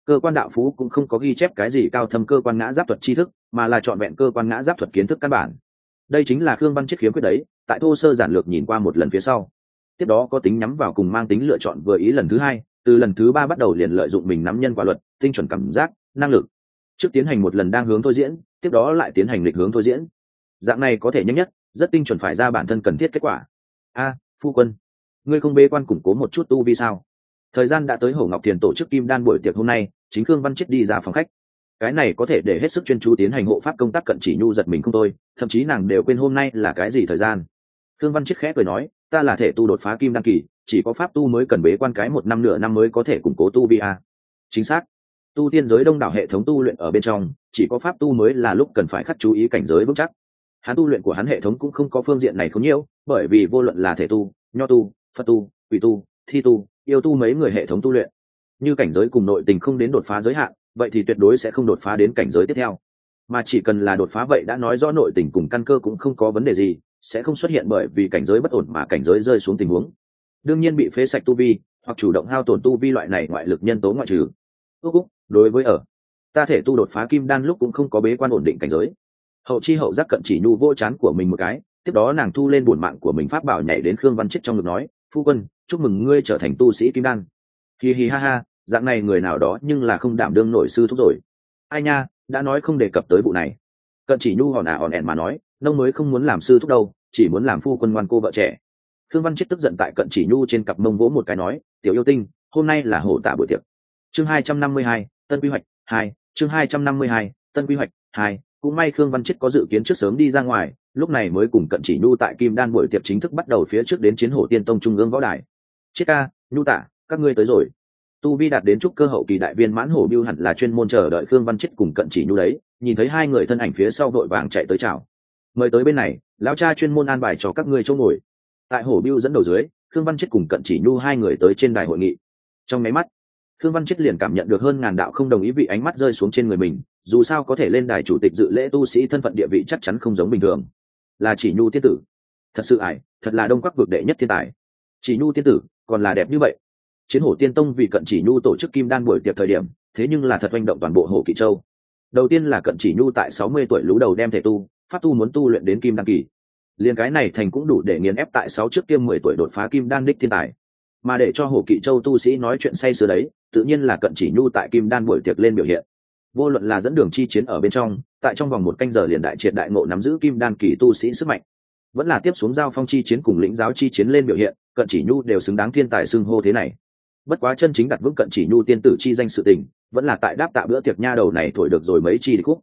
Cơ quan đạo phú cũng không có ghi chép cái gì cao thâm cơ quan ngã giáp thuật tri thức, mà là chọn vẹn cơ quan ngã giáp thuật kiến thức căn bản. Đây chính là khương văn chết khiếm quyết đấy, tại thô sơ giản lược nhìn qua một lần phía sau. Tiếp đó có tính nhắm vào cùng mang tính lựa chọn vừa ý lần thứ hai, từ lần thứ ba bắt đầu liền lợi dụng mình nắm nhân quả luật, tinh chuẩn cảm giác, năng lực. Trước tiến hành một lần đang hướng thôi diễn, tiếp đó lại tiến hành lịch hướng thôi diễn. Dạng này có thể nhanh nhất, rất tinh chuẩn phải ra bản thân cần thiết kết quả. A phu quân, ngươi không bế quan củng cố một chút tu vi sao? Thời gian đã tới hồ ngọc thiền tổ chức kim đan buổi tiệc hôm nay, chính khương văn chết đi ra phòng khách. Cái này có thể để hết sức chuyên chú tiến hành hộ pháp công tác cận chỉ nhu giật mình không thôi. thậm chí nàng đều quên hôm nay là cái gì thời gian. Khương văn chết khẽ cười nói, ta là thể tu đột phá kim đan kỳ, chỉ có pháp tu mới cần bế quan cái một năm nửa năm mới có thể củng cố tu vi a chính xác. Tu tiên giới đông đảo hệ thống tu luyện ở bên trong, chỉ có pháp tu mới là lúc cần phải khắc chú ý cảnh giới vững chắc hắn tu luyện của hắn hệ thống cũng không có phương diện này không nhiều, bởi vì vô luận là thể tu, nho tu, phật tu, quỷ tu, thi tu, yêu tu mấy người hệ thống tu luyện. Như cảnh giới cùng nội tình không đến đột phá giới hạn, vậy thì tuyệt đối sẽ không đột phá đến cảnh giới tiếp theo. Mà chỉ cần là đột phá vậy đã nói rõ nội tình cùng căn cơ cũng không có vấn đề gì, sẽ không xuất hiện bởi vì cảnh giới bất ổn mà cảnh giới rơi xuống tình huống. Đương nhiên bị phế sạch tu vi, hoặc chủ động hao tổn tu vi loại này ngoại lực nhân tố ngoại trừ. Ước úc đối với ở, ta thể tu đột phá kim đan lúc cũng không có bế quan ổn định cảnh giới hậu chi hậu giác cận chỉ nhu vô chán của mình một cái, tiếp đó nàng thu lên bổn mạng của mình pháp bảo nhảy đến khương văn chết trong ngực nói, phu quân, chúc mừng ngươi trở thành tu sĩ kim đan. Hì hì ha ha, dạng này người nào đó nhưng là không đảm đương nổi sư thúc rồi. Ai nha, đã nói không đề cập tới vụ này. Cận chỉ nhu hòn à hòn ẹn mà nói, nông mới không muốn làm sư thúc đâu, chỉ muốn làm phu quân ngoan cô vợ trẻ. Khương văn chết tức giận tại cận chỉ nhu trên cặp mông vỗ một cái nói, tiểu yêu tinh, hôm nay là hổ tạ buổi tiệc. Chương hai trăm năm mươi hai, tân quy hoạch hai, chương hai trăm năm mươi hai, tân quy hoạch hai cũng may khương văn chết có dự kiến trước sớm đi ra ngoài, lúc này mới cùng cận chỉ nhu tại kim đan buổi tiệc chính thức bắt đầu phía trước đến chiến hổ tiên tông trung ương võ đài. Chiết ca, nhu tạ, các ngươi tới rồi. Tu vi đạt đến chúc cơ hậu kỳ đại viên mãn hổ biêu hẳn là chuyên môn chờ đợi khương văn chết cùng cận chỉ nhu đấy, nhìn thấy hai người thân ảnh phía sau vội vàng chạy tới chào. Mời tới bên này, lão cha chuyên môn an bài cho các ngươi chỗ ngồi. Tại hổ biêu dẫn đầu dưới, khương văn chết cùng cận chỉ nhu hai người tới trên đài hội nghị. Trong máy mắt, khương văn chết liền cảm nhận được hơn ngàn đạo không đồng ý vị ánh mắt rơi xuống trên người mình dù sao có thể lên đài chủ tịch dự lễ tu sĩ thân phận địa vị chắc chắn không giống bình thường. Là chỉ nhu tiên tử. Thật sự ải, thật là đông quắc vực đệ nhất thiên tài. Chỉ nhu tiên tử, còn là đẹp như vậy. Chiến hổ tiên tông vì cận chỉ nhu tổ chức kim đan buổi tiệc thời điểm, thế nhưng là thật manh động toàn bộ hồ kỵ châu. Đầu tiên là cận chỉ nhu tại sáu mươi tuổi lú đầu đem thể tu, pháp tu muốn tu luyện đến kim đan kỳ. Liền cái này thành cũng đủ để nghiền ép tại sáu trước kia mười tuổi đột phá kim đan đích thiên tài. Mà để cho hồ kỵ châu tu sĩ nói chuyện say sưa đấy, tự nhiên là cận chỉ nhu tại kim đan buổi tiệc lên biểu hiện vô luận là dẫn đường chi chiến ở bên trong, tại trong vòng một canh giờ liền đại triệt đại ngộ nắm giữ kim đan kỳ tu sĩ sức mạnh. Vẫn là tiếp xuống giao phong chi chiến cùng lĩnh giáo chi chiến lên biểu hiện, cận chỉ nhu đều xứng đáng thiên tài xưng hô thế này. Bất quá chân chính đặt vững cận chỉ nhu tiên tử chi danh sự tình, vẫn là tại đáp tạ bữa tiệc nha đầu này thổi được rồi mấy chi đi khúc.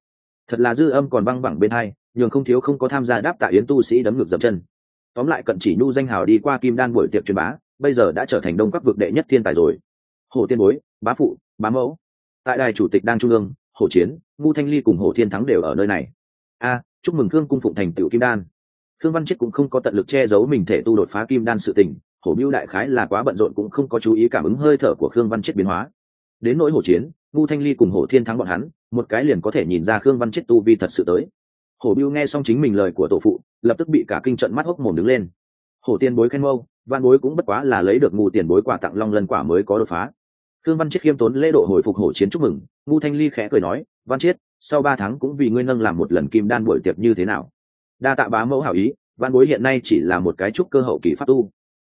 Thật là dư âm còn văng vẳng bên hai, nhường không thiếu không có tham gia đáp tạ yến tu sĩ đấm ngược dập chân. Tóm lại cận chỉ nhu danh hào đi qua kim đan buổi tiệc truyền bá, bây giờ đã trở thành đông các vực đệ nhất thiên tài rồi. Hồ tiên bối, bá phụ, bá mẫu tại đài chủ tịch đang trung ương, hồ chiến ngu thanh ly cùng hồ thiên thắng đều ở nơi này. A, chúc mừng khương cung phụng thành tựu kim đan. Khương văn chết cũng không có tận lực che giấu mình thể tu đột phá kim đan sự tình hổ mưu đại khái là quá bận rộn cũng không có chú ý cảm ứng hơi thở của khương văn chết biến hóa. Đến nỗi hổ chiến ngu thanh ly cùng hổ thiên thắng bọn hắn, một cái liền có thể nhìn ra khương văn chết tu vi thật sự tới. Hổ mưu nghe xong chính mình lời của tổ phụ, lập tức bị cả kinh trận mắt hốc mồm đứng lên. Hổ tiên bối khen mâu văn bối cũng bất quá là lấy được ngu tiền bối quà tặng long lân quả mới có đột phá khương văn Chiết khiêm tốn lễ độ hồi phục hổ chiến chúc mừng, ngu thanh ly khẽ cười nói, văn chiết, sau ba tháng cũng vì ngươi nâng làm một lần kim đan buổi tiệc như thế nào? Đa tạ bá mẫu hảo ý, văn bối hiện nay chỉ là một cái trúc cơ hậu kỳ pháp tu.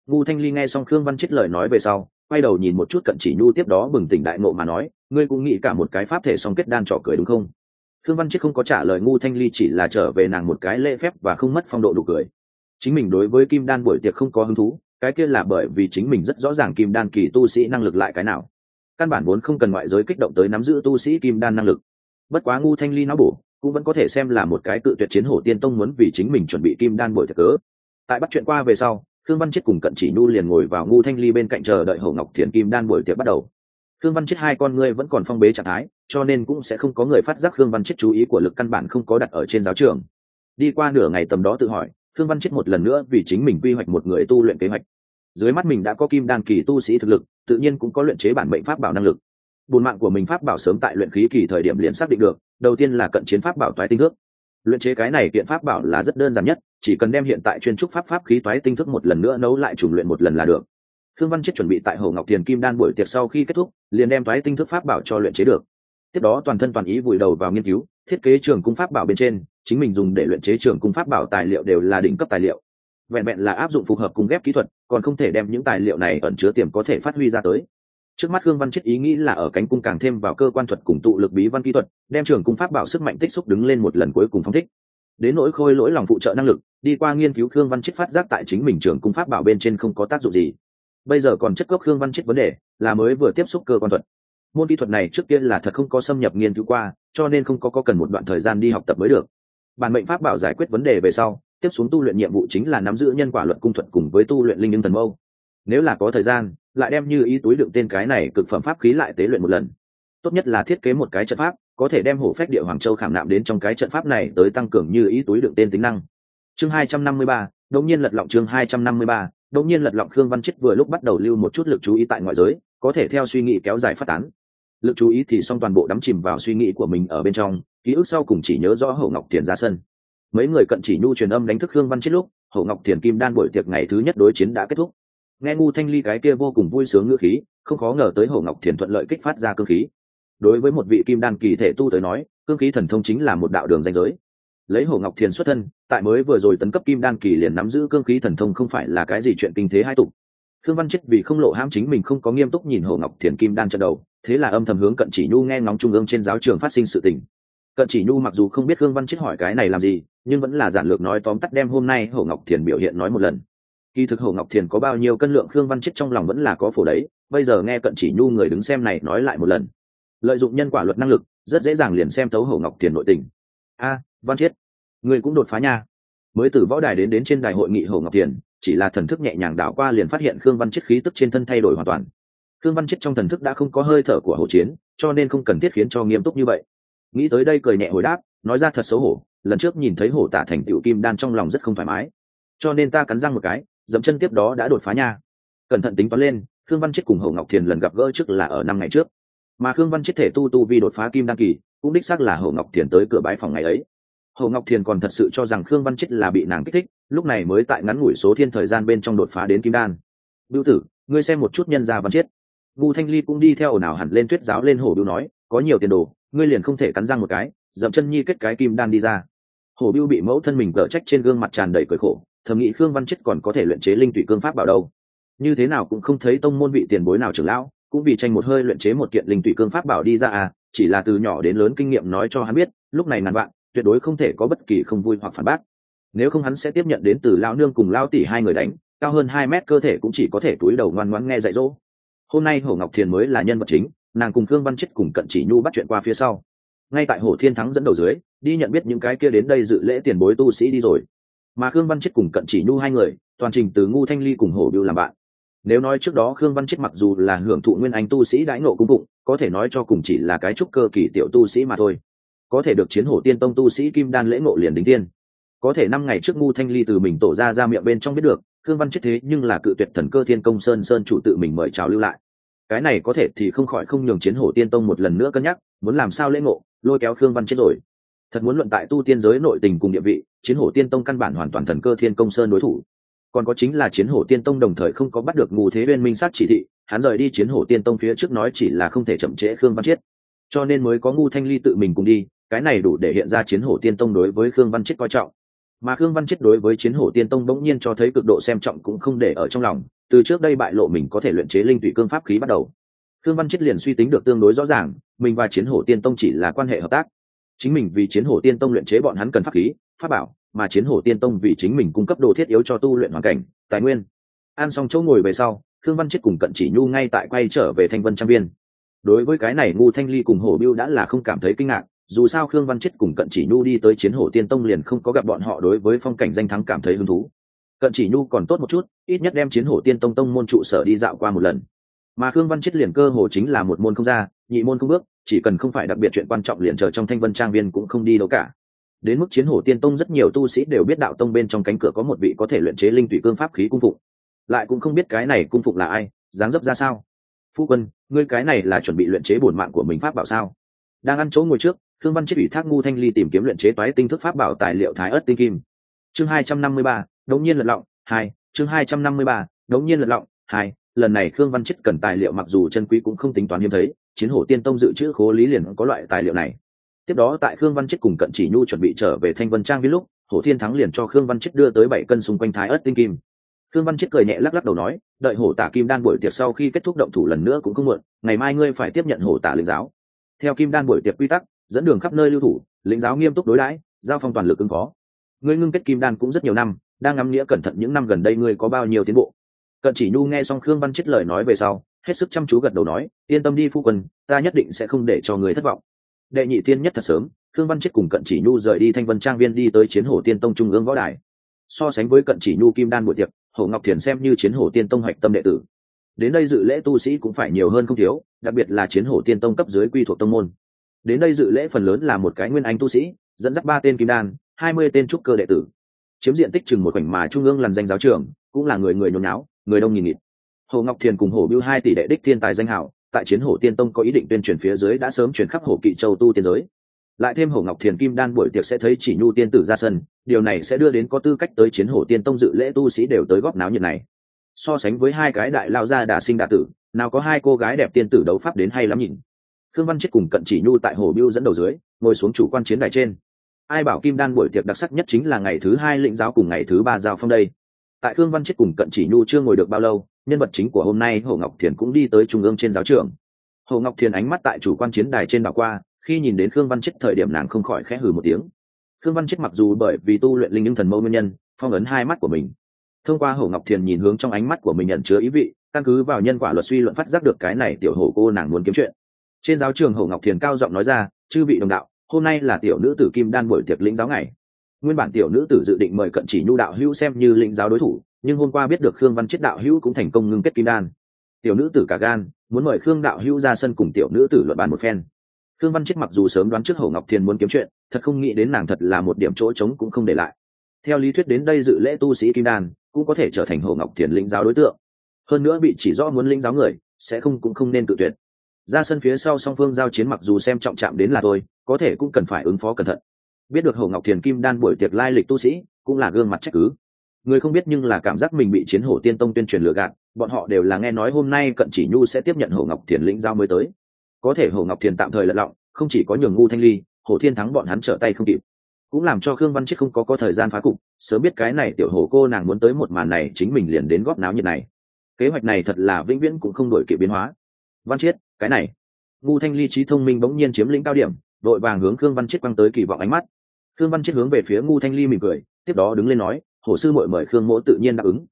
Ngu thanh ly nghe xong khương văn Chiết lời nói về sau, quay đầu nhìn một chút cận chỉ nhu tiếp đó bừng tỉnh đại ngộ mà nói, ngươi cũng nghĩ cả một cái pháp thể song kết đan trò cười đúng không? Khương văn Chiết không có trả lời, ngu thanh ly chỉ là trở về nàng một cái lễ phép và không mất phong độ đủ cười. Chính mình đối với kim đan buổi tiệc không có hứng thú, cái kia là bởi vì chính mình rất rõ ràng kim đan kỳ tu sĩ năng lực lại cái nào căn bản vốn không cần ngoại giới kích động tới nắm giữ tu sĩ kim đan năng lực. Bất quá ngu thanh ly não bổ, cũng vẫn có thể xem là một cái tự tuyệt chiến hổ tiên tông muốn vì chính mình chuẩn bị kim đan bồi thực cớ. Tại bắt chuyện qua về sau, khương văn chết cùng cận chỉ nhu liền ngồi vào ngu thanh ly bên cạnh chờ đợi hậu ngọc thiền kim đan buổi tiệc bắt đầu. Khương văn chết hai con ngươi vẫn còn phong bế trạng thái, cho nên cũng sẽ không có người phát giác khương văn chết chú ý của lực căn bản không có đặt ở trên giáo trường. Đi qua nửa ngày tầm đó tự hỏi, khương văn chết một lần nữa vì chính mình quy hoạch một người tu luyện kế hoạch. Dưới mắt mình đã có kim đan kỳ tu sĩ thực lực tự nhiên cũng có luyện chế bản mệnh pháp bảo năng lực. Bùn mạng của mình pháp bảo sớm tại luyện khí kỳ thời điểm liền xác định được, đầu tiên là cận chiến pháp bảo toái tinh thước. Luyện chế cái này kiện pháp bảo là rất đơn giản nhất, chỉ cần đem hiện tại chuyên trúc pháp pháp khí toái tinh thức một lần nữa nấu lại trùng luyện một lần là được. Khương văn chết chuẩn bị tại hồ ngọc thiền kim đan buổi tiệc sau khi kết thúc, liền đem toái tinh thức pháp bảo cho luyện chế được. Tiếp đó toàn thân toàn ý vùi đầu vào nghiên cứu, thiết kế trường cung pháp bảo bên trên, chính mình dùng để luyện chế trường cung pháp bảo tài liệu đều là đỉnh cấp tài liệu vẹn vẹn là áp dụng phù hợp cùng ghép kỹ thuật còn không thể đem những tài liệu này ẩn chứa tiềm có thể phát huy ra tới. Trước mắt khương văn chết ý nghĩ là ở cánh cung càng thêm vào cơ quan thuật cùng tụ lực bí văn kỹ thuật đem trường cung pháp bảo sức mạnh tích xúc đứng lên một lần cuối cùng phong thích. Đến nỗi khôi lỗi lòng phụ trợ năng lực đi qua nghiên cứu khương văn chết phát giác tại chính mình trường cung pháp bảo bên trên không có tác dụng gì. Bây giờ còn chất gốc khương văn chết vấn đề là mới vừa tiếp xúc cơ quan thuật. Môn kỹ thuật này trước tiên là thật không có xâm nhập nghiên cứu qua cho nên không có, có cần một đoạn thời gian đi học tập mới được. Bản mệnh pháp bảo giải quyết vấn đề về sau tiếp xuống tu luyện nhiệm vụ chính là nắm giữ nhân quả luận cung thuật cùng với tu luyện linh nhưng thần mâu. Nếu là có thời gian, lại đem như ý túi đựng tên cái này cực phẩm pháp khí lại tế luyện một lần. Tốt nhất là thiết kế một cái trận pháp, có thể đem hổ phách địa hoàng châu khảm nạm đến trong cái trận pháp này tới tăng cường như ý túi đựng tên tính năng. Chương hai trăm năm mươi ba, đống nhiên lật lọng chương hai trăm năm mươi ba, đống nhiên lật lọng khương văn chết vừa lúc bắt đầu lưu một chút lực chú ý tại ngoại giới, có thể theo suy nghĩ kéo dài phát tán. Lực chú ý thì xong toàn bộ đắm chìm vào suy nghĩ của mình ở bên trong, ký ức sau cùng chỉ nhớ rõ hậu ngọc thiền ra sân mấy người cận chỉ nhu truyền âm đánh thức hương văn chết lúc hậu ngọc thiền kim đan buổi tiệc ngày thứ nhất đối chiến đã kết thúc. Nghe ngu thanh ly cái kia vô cùng vui sướng ngữ khí, không khó ngờ tới hậu ngọc thiền thuận lợi kích phát ra cơ khí. Đối với một vị kim đan kỳ thể tu tới nói, cương khí thần thông chính là một đạo đường danh giới. Lấy hổ ngọc thiền xuất thân, tại mới vừa rồi tấn cấp kim đan kỳ liền nắm giữ cương khí thần thông không phải là cái gì chuyện kinh thế hai tục. Thương văn chết vì không lộ ham chính mình không có nghiêm túc nhìn hổ ngọc thiền kim đan trận đầu, thế là âm thầm hướng cận chỉ nhu nghe ngóng trung ương trên giáo trường phát sinh sự tình cận chỉ nhu mặc dù không biết khương văn chết hỏi cái này làm gì, nhưng vẫn là giản lược nói tóm tắt đem hôm nay hổ ngọc thiền biểu hiện nói một lần. Kỳ thực hổ ngọc thiền có bao nhiêu cân lượng khương văn chết trong lòng vẫn là có phổ đấy, bây giờ nghe cận chỉ nhu người đứng xem này nói lại một lần. Lợi dụng nhân quả luật năng lực, rất dễ dàng liền xem tấu hổ ngọc thiền nội tình. A, văn chiết người cũng đột phá nha. Mới từ võ đài đến đến trên đài hội nghị hổ ngọc thiền, chỉ là thần thức nhẹ nhàng đảo qua liền phát hiện khương văn chiết khí tức trên thân thay đổi hoàn toàn. Khương văn chiết trong thần thức đã không có hơi thở của hổ chiến, cho nên không cần thiết khiến cho nghiêm túc như vậy nghĩ tới đây cười nhẹ hồi đáp, nói ra thật xấu hổ, lần trước nhìn thấy hổ tả thành tựu kim đan trong lòng rất không thoải mái. Cho nên ta cắn răng một cái, dẫm chân tiếp đó đã đột phá nha. Cẩn thận tính toán lên, khương văn chết cùng hậu ngọc thiền lần gặp gỡ trước là ở năm ngày trước. Mà khương văn chết thể tu tu vi đột phá kim đan kỳ, cũng đích xác là hậu ngọc thiền tới cửa bãi phòng ngày ấy. Hậu ngọc thiền còn thật sự cho rằng khương văn chết là bị nàng kích thích, lúc này mới tại ngắn ngủi số thiên thời gian bên trong đột phá đến kim đan. Bưu tử, ngươi xem một chút nhân gia văn chết. Vu thanh ly cũng đi theo ồn ào hẳn lên tuyết giáo lên hồ bưu nói, có nhiều tiền đồ ngươi liền không thể cắn răng một cái, dậm chân nhi kết cái kim đan đi ra. Hồ Biêu bị mẫu thân mình cỡ trách trên gương mặt tràn đầy cởi khổ, thầm nghĩ khương văn chết còn có thể luyện chế linh tụy cương pháp bảo đâu. Như thế nào cũng không thấy tông môn vị tiền bối nào trưởng lão, cũng vì tranh một hơi luyện chế một kiện linh tụy cương pháp bảo đi ra à chỉ là từ nhỏ đến lớn kinh nghiệm nói cho hắn biết, lúc này ngàn bạn tuyệt đối không thể có bất kỳ không vui hoặc phản bác. Nếu không hắn sẽ tiếp nhận đến từ lao nương cùng lao tỷ hai người đánh, cao hơn hai mét cơ thể cũng chỉ có thể túi đầu ngoan ngoãn nghe dạy dỗ. Hôm nay hồ ngọc thiền mới là nhân vật chính nàng cùng khương văn chết cùng cận chỉ nhu bắt chuyện qua phía sau. Ngay tại hồ thiên thắng dẫn đầu dưới, đi nhận biết những cái kia đến đây dự lễ tiền bối tu sĩ đi rồi. Mà khương văn chết cùng cận chỉ nhu hai người, toàn trình từ ngu thanh ly cùng hồ biêu làm bạn. Nếu nói trước đó khương văn chết mặc dù là hưởng thụ nguyên anh tu sĩ đãi nộ cung phụng, có thể nói cho cùng chỉ là cái trúc cơ kỳ tiểu tu sĩ mà thôi. Có thể được chiến hổ tiên tông tu sĩ kim đan lễ ngộ liền đính tiên có thể năm ngày trước ngu thanh ly từ mình tổ ra ra miệng bên trong biết được, khương văn chết thế nhưng là cự tuyệt thần cơ thiên công sơn sơn chủ tự mình mời chào lưu lại cái này có thể thì không khỏi không nhường chiến hổ tiên tông một lần nữa cân nhắc, muốn làm sao lễ ngộ, lôi kéo khương văn chết rồi. Thật muốn luận tại tu tiên giới nội tình cùng địa vị, chiến hổ tiên tông căn bản hoàn toàn thần cơ thiên công sơn đối thủ. Còn có chính là chiến hổ tiên tông đồng thời không có bắt được ngu thế bên minh sát chỉ thị, hắn rời đi chiến hổ tiên tông phía trước nói chỉ là không thể chậm trễ khương văn chiết cho nên mới có ngu thanh ly tự mình cùng đi, cái này đủ để hiện ra chiến hổ tiên tông đối với khương văn chiết coi trọng. Mà khương văn chiết đối với chiến hổ tiên tông bỗng nhiên cho thấy cực độ xem trọng cũng không để ở trong lòng từ trước đây bại lộ mình có thể luyện chế linh tụy cương pháp khí bắt đầu. Thương văn chết liền suy tính được tương đối rõ ràng, mình và chiến hổ tiên tông chỉ là quan hệ hợp tác. Chính mình vì chiến hổ tiên tông luyện chế bọn hắn cần pháp khí, pháp bảo, mà chiến hổ tiên tông vì chính mình cung cấp đồ thiết yếu cho tu luyện hoàn cảnh, tài nguyên. Ăn xong chỗ ngồi về sau thương văn chết cùng cận chỉ nhu ngay tại quay trở về thanh vân trang viên. Đối với cái này ngu thanh ly cùng hổ biêu đã là không cảm thấy kinh ngạc, dù sao khương văn chết cùng cận chỉ nhu đi tới chiến hổ tiên tông liền không có gặp bọn họ đối với phong cảnh danh thắng cảm thấy hứng thú cận chỉ nhu còn tốt một chút, ít nhất đem chiến hổ tiên tông tông môn trụ sở đi dạo qua một lần. Mà khương văn chết liền cơ hồ chính là một môn không ra, nhị môn không bước, chỉ cần không phải đặc biệt chuyện quan trọng liền chờ trong thanh vân trang viên cũng không đi đâu cả. Đến mức chiến hổ tiên tông rất nhiều tu sĩ đều biết đạo tông bên trong cánh cửa có một vị có thể luyện chế linh tụy cương pháp khí cung phụng. Lại cũng không biết cái này cung phụng là ai, dáng dấp ra sao. Phu quân, ngươi cái này là chuẩn bị luyện chế bổn mạng của mình pháp bảo sao? Đang ăn chỗ ngồi trước thương văn chết ủy thác ngu thanh ly tìm kiếm luyện chế toái tinh thức pháp bảo tài liệu thái ớt tinh kim. Chương hai trăm năm mươi ba đống nhiên lật lọng, hai, chương hai trăm năm mươi ba, đống nhiên lật lọng, hai, lần này khương văn chết cần tài liệu mặc dù chân quý cũng không tính toán hiếm thấy, chiến hổ tiên tông dự trữ khố lý liền có loại tài liệu này. Tiếp đó tại khương văn chết cùng cận chỉ nhu chuẩn bị trở về thanh vân trang viết lúc, hổ thiên thắng liền cho khương văn chết đưa tới bảy cân xung quanh thái ớt tinh kim. Khương văn chết cười nhẹ lắc lắc đầu nói, đợi hổ tả kim đan buổi tiệc sau khi kết thúc động thủ lần nữa cũng không muộn, ngày mai ngươi phải tiếp nhận hổ tả lĩnh giáo. Theo kim đan buổi tiệc quy tắc, dẫn đường khắp nơi lưu thủ, lĩnh giáo nghiêm túc đối đãi, giao phong toàn lực ứng phó. Ngươi ngưng kết kim đan cũng rất nhiều năm đang ngắm nghĩa cẩn thận những năm gần đây ngươi có bao nhiêu tiến bộ. Cận chỉ nhu nghe xong khương văn chết lời nói về sau, hết sức chăm chú gật đầu nói, yên tâm đi phu quân, ta nhất định sẽ không để cho người thất vọng. Đệ nhị tiên nhất thật sớm, khương văn chết cùng cận chỉ nhu rời đi thanh vân trang viên đi tới chiến hổ tiên tông trung ương võ đài. So sánh với cận chỉ nhu kim đan buổi tiệc, hồ ngọc thiền xem như chiến hổ tiên tông hoạch tâm đệ tử. Đến đây dự lễ tu sĩ cũng phải nhiều hơn không thiếu, đặc biệt là chiến hổ tiên tông cấp dưới quy thuộc tông môn. Đến đây dự lễ phần lớn là một cái nguyên anh tu sĩ, dẫn dắt ba tên kim đan, hai mươi tên trúc cơ đệ tử chiếm diện tích chừng một khoảnh mà trung ương làm danh giáo trường, cũng là người người nhốn náo người đông nghìn nghịt. Hồ ngọc thiền cùng hồ Biêu hai tỷ đệ đích thiên tài danh hảo tại chiến hổ tiên tông có ý định tuyên truyền phía dưới đã sớm chuyển khắp hồ kỵ châu tu tiên giới. Lại thêm Hổ ngọc thiền kim đan buổi tiệc sẽ thấy chỉ nhu tiên tử ra sân, điều này sẽ đưa đến có tư cách tới chiến hổ tiên tông dự lễ tu sĩ đều tới góp náo nhiệt này. So sánh với hai cái đại lao gia đà sinh đà tử, nào có hai cô gái đẹp tiên tử đấu pháp đến hay lắm nhìn khương văn chết cùng cận chỉ nhu tại hồ biêu dẫn đầu dưới, ngồi xuống chủ quan chiến đài trên ai bảo kim đan buổi tiệc đặc sắc nhất chính là ngày thứ hai lĩnh giáo cùng ngày thứ ba giao phong đây. Tại khương văn chết cùng cận chỉ nhu chưa ngồi được bao lâu, nhân vật chính của hôm nay hồ ngọc thiền cũng đi tới trung ương trên giáo trường. Hồ ngọc thiền ánh mắt tại chủ quan chiến đài trên đảo qua, khi nhìn đến khương văn chết thời điểm nàng không khỏi khẽ hừ một tiếng. Khương văn chết mặc dù bởi vì tu luyện linh những thần mâu nguyên nhân, phong ấn hai mắt của mình. Thông qua hồ ngọc thiền nhìn hướng trong ánh mắt của mình nhận chứa ý vị, căn cứ vào nhân quả luật suy luận phát giác được cái này tiểu hổ cô nàng muốn kiếm chuyện. Trên giáo trường hồ ngọc thiền cao giọng nói ra, chư vị đồng đạo hôm nay là tiểu nữ tử kim đan buổi tiệc lĩnh giáo ngày. Nguyên bản tiểu nữ tử dự định mời cận chỉ nhu đạo hữu xem như lĩnh giáo đối thủ, nhưng hôm qua biết được khương văn chết đạo hữu cũng thành công ngưng kết kim đan. Tiểu nữ tử cả gan, muốn mời khương đạo hữu ra sân cùng tiểu nữ tử luận bàn một phen. Khương văn chết mặc dù sớm đoán trước hầu ngọc thiền muốn kiếm chuyện, thật không nghĩ đến nàng thật là một điểm chỗ trống cũng không để lại. Theo lý thuyết đến đây dự lễ tu sĩ kim đan, cũng có thể trở thành hầu ngọc thiền lĩnh giáo đối tượng. Hơn nữa bị chỉ rõ muốn lĩnh giáo người, sẽ không cũng không nên tự tuyệt. Ra sân phía sau song phương giao chiến mặc dù xem trọng chạm đến là tôi có thể cũng cần phải ứng phó cẩn thận. Biết được hầu ngọc thiền kim đan buổi tiệc lai lịch tu sĩ, cũng là gương mặt trách cứ. Người không biết nhưng là cảm giác mình bị chiến hổ tiên tông tuyên truyền lừa gạt, bọn họ đều là nghe nói hôm nay cận chỉ nhu sẽ tiếp nhận hổ ngọc thiền lĩnh giao mới tới. Có thể hổ ngọc thiền tạm thời lật lọng, không chỉ có nhường ngu thanh ly, hổ thiên thắng bọn hắn trở tay không kịp. Cũng làm cho khương văn chết không có có thời gian phá cục, sớm biết cái này tiểu hổ cô nàng muốn tới một màn này chính mình liền đến góp náo nhiệt này. Kế hoạch này thật là vĩnh viễn cũng không đổi kịp biến hóa. Văn chiết cái này. Ngu thanh ly trí thông minh bỗng nhiên chiếm lĩnh cao điểm đội vàng hướng khương văn chiết quăng tới kỳ vọng ánh mắt. Khương văn chiết hướng về phía ngu thanh ly mỉm cười, tiếp đó đứng lên nói hổ sư mội mời khương mỗ tự nhiên đáp ứng.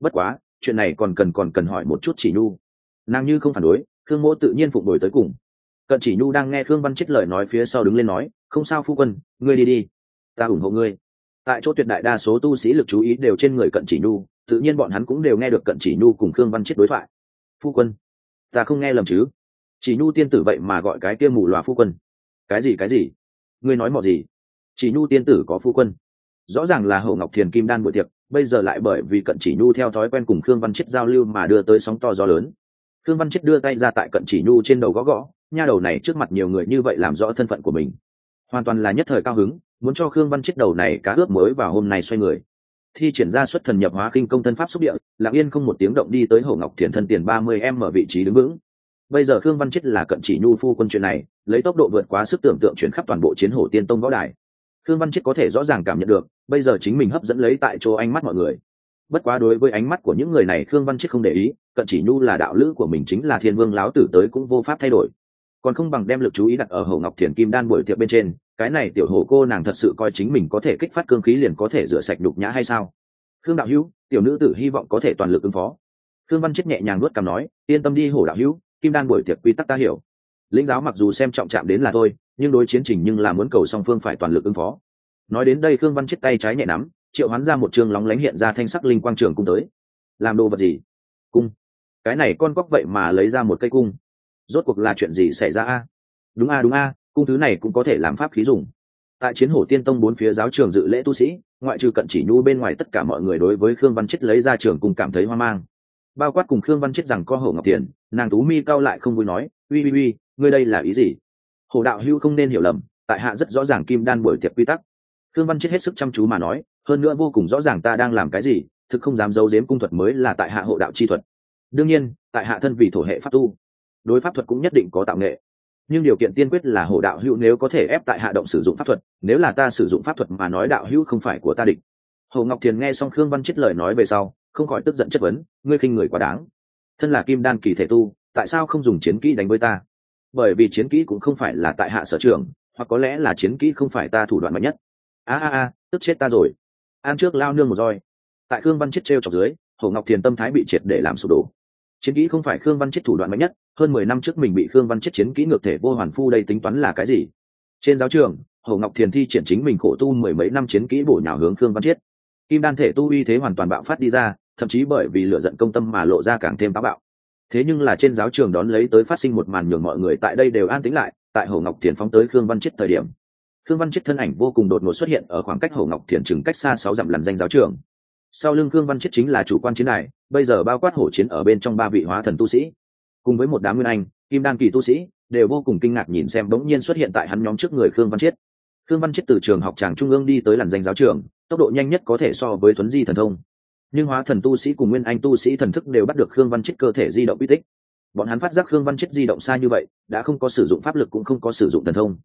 Bất quá, chuyện này còn cần còn cần hỏi một chút chỉ nhu. Nàng như không phản đối, khương mỗ tự nhiên phục đổi tới cùng. Cận chỉ nhu đang nghe khương văn chết lời nói phía sau đứng lên nói, không sao phu quân, ngươi đi đi, ta ủng hộ ngươi. Tại chỗ tuyệt đại đa số tu sĩ lực chú ý đều trên người cận chỉ nhu, tự nhiên bọn hắn cũng đều nghe được cận chỉ nhu cùng khương văn chết đối thoại. Phu quân, ta không nghe lầm chứ? Chỉ nhu tiên tử vậy mà gọi cái kia mù loà phu quân cái gì cái gì? Ngươi nói mọ gì? Chỉ nhu tiên tử có phu quân. Rõ ràng là hậu ngọc thiền kim đan buổi tiệc, bây giờ lại bởi vì cận chỉ nhu theo thói quen cùng khương văn chết giao lưu mà đưa tới sóng to gió lớn. Khương văn chết đưa tay ra tại cận chỉ nhu trên đầu gõ gõ, nha đầu này trước mặt nhiều người như vậy làm rõ thân phận của mình. Hoàn toàn là nhất thời cao hứng, muốn cho khương văn chết đầu này cá ướp mới vào hôm nay xoay người. Thi triển ra xuất thần nhập hóa khinh công thân pháp xúc địa, lặng yên không một tiếng động đi tới hậu ngọc thiền thân tiền ba mươi em ở vị trí đứng vững bây giờ khương văn chết là cận chỉ nhu phu quân chuyện này, lấy tốc độ vượt quá sức tưởng tượng chuyển khắp toàn bộ chiến hổ tiên tông võ đài. Khương văn chết có thể rõ ràng cảm nhận được, bây giờ chính mình hấp dẫn lấy tại chỗ ánh mắt mọi người. Bất quá đối với ánh mắt của những người này khương văn chết không để ý, cận chỉ nhu là đạo lữ của mình chính là thiên vương láo tử tới cũng vô pháp thay đổi. Còn không bằng đem lực chú ý đặt ở hồ ngọc thiền kim đan buổi tiệc bên trên, cái này tiểu hồ cô nàng thật sự coi chính mình có thể kích phát cương khí liền có thể rửa sạch đục nhã hay sao? Khương đạo hữu, tiểu nữ tử hy vọng có thể toàn lực ứng phó. Khương văn chết nhẹ nhàng nuốt cằm nói, yên tâm đi hồ đạo hữu kim đan buổi tiệc quy tắc ta hiểu. Lĩnh giáo mặc dù xem trọng chạm đến là thôi nhưng đối chiến trình nhưng là muốn cầu song phương phải toàn lực ứng phó. Nói đến đây khương văn chết tay trái nhẹ nắm, triệu hoán ra một trường lóng lánh hiện ra thanh sắc linh quang trường cung tới. Làm đồ vật gì? Cung. Cái này con cóc vậy mà lấy ra một cây cung. Rốt cuộc là chuyện gì xảy ra a? Đúng a đúng a, cung thứ này cũng có thể làm pháp khí dùng. Tại chiến hổ tiên tông bốn phía giáo trường dự lễ tu sĩ, ngoại trừ cận chỉ nhu bên ngoài tất cả mọi người đối với khương văn chết lấy ra trường cung cảm thấy hoang mang bao quát cùng khương văn chết rằng có hổ ngọc tiền, nàng tú mi cao lại không vui nói, uy uy uy, ngươi đây là ý gì? Hổ đạo hưu không nên hiểu lầm, tại hạ rất rõ ràng kim đan buổi tiệc quy tắc. Khương văn chết hết sức chăm chú mà nói, hơn nữa vô cùng rõ ràng ta đang làm cái gì, thực không dám giấu giếm cung thuật mới là tại hạ hộ đạo chi thuật. Đương nhiên, tại hạ thân vì thổ hệ pháp tu, đối pháp thuật cũng nhất định có tạo nghệ. Nhưng điều kiện tiên quyết là hộ đạo hữu nếu có thể ép tại hạ động sử dụng pháp thuật, nếu là ta sử dụng pháp thuật mà nói đạo hữu không phải của ta định hồ ngọc thiền nghe xong khương văn chết lời nói về sau không khỏi tức giận chất vấn, ngươi khinh người quá đáng. Thân là kim đan kỳ thể tu, tại sao không dùng chiến kỹ đánh với ta? Bởi vì chiến kỹ cũng không phải là tại hạ sở trường, hoặc có lẽ là chiến kỹ không phải ta thủ đoạn mạnh nhất. A a a, tức chết ta rồi. An trước lao nương một roi. Tại khương văn chết t r e o trọc dưới, hồ ngọc thiền tâm thái bị triệt để làm sụp đổ. Chiến kỹ không phải khương văn chết thủ đoạn mạnh nhất, hơn mười năm trước mình bị khương văn chết chiến kỹ ngược thể vô hoàn phu đây tính toán là cái gì? Trên giáo trường, hồ ngọc thiền thi triển chính mình khổ tu mười mấy năm chiến kỹ bổ nhào hướng khương văn chết. Kim đan thể tu uy thế hoàn toàn bạo phát đi ra thậm chí bởi vì lựa giận công tâm mà lộ ra càng thêm táo bạo. Thế nhưng là trên giáo trường đón lấy tới phát sinh một màn nhường mọi người tại đây đều an tĩnh lại, tại hồ ngọc thiền phóng tới khương văn chết thời điểm. Khương văn chết thân ảnh vô cùng đột ngột xuất hiện ở khoảng cách hồ ngọc thiền chừng cách xa sáu dặm làn danh giáo trường. Sau lưng khương văn chết chính là chủ quan chiến đài, bây giờ bao quát hổ chiến ở bên trong ba vị hóa thần tu sĩ. Cùng với một đám nguyên anh, kim đan kỳ tu sĩ, đều vô cùng kinh ngạc nhìn xem bỗng nhiên xuất hiện tại hắn nhóm trước người khương văn chiết. Khương văn chiết từ trường học tràng trung ương đi tới làn danh giáo trường, tốc độ nhanh nhất có thể so với Tuấn di thần thông nhưng hóa thần tu sĩ cùng nguyên anh tu sĩ thần thức đều bắt được khương văn chiết cơ thể di động uy tích. Bọn hắn phát giác khương văn chiết di động xa như vậy, đã không có sử dụng pháp lực cũng không có sử dụng thần thông.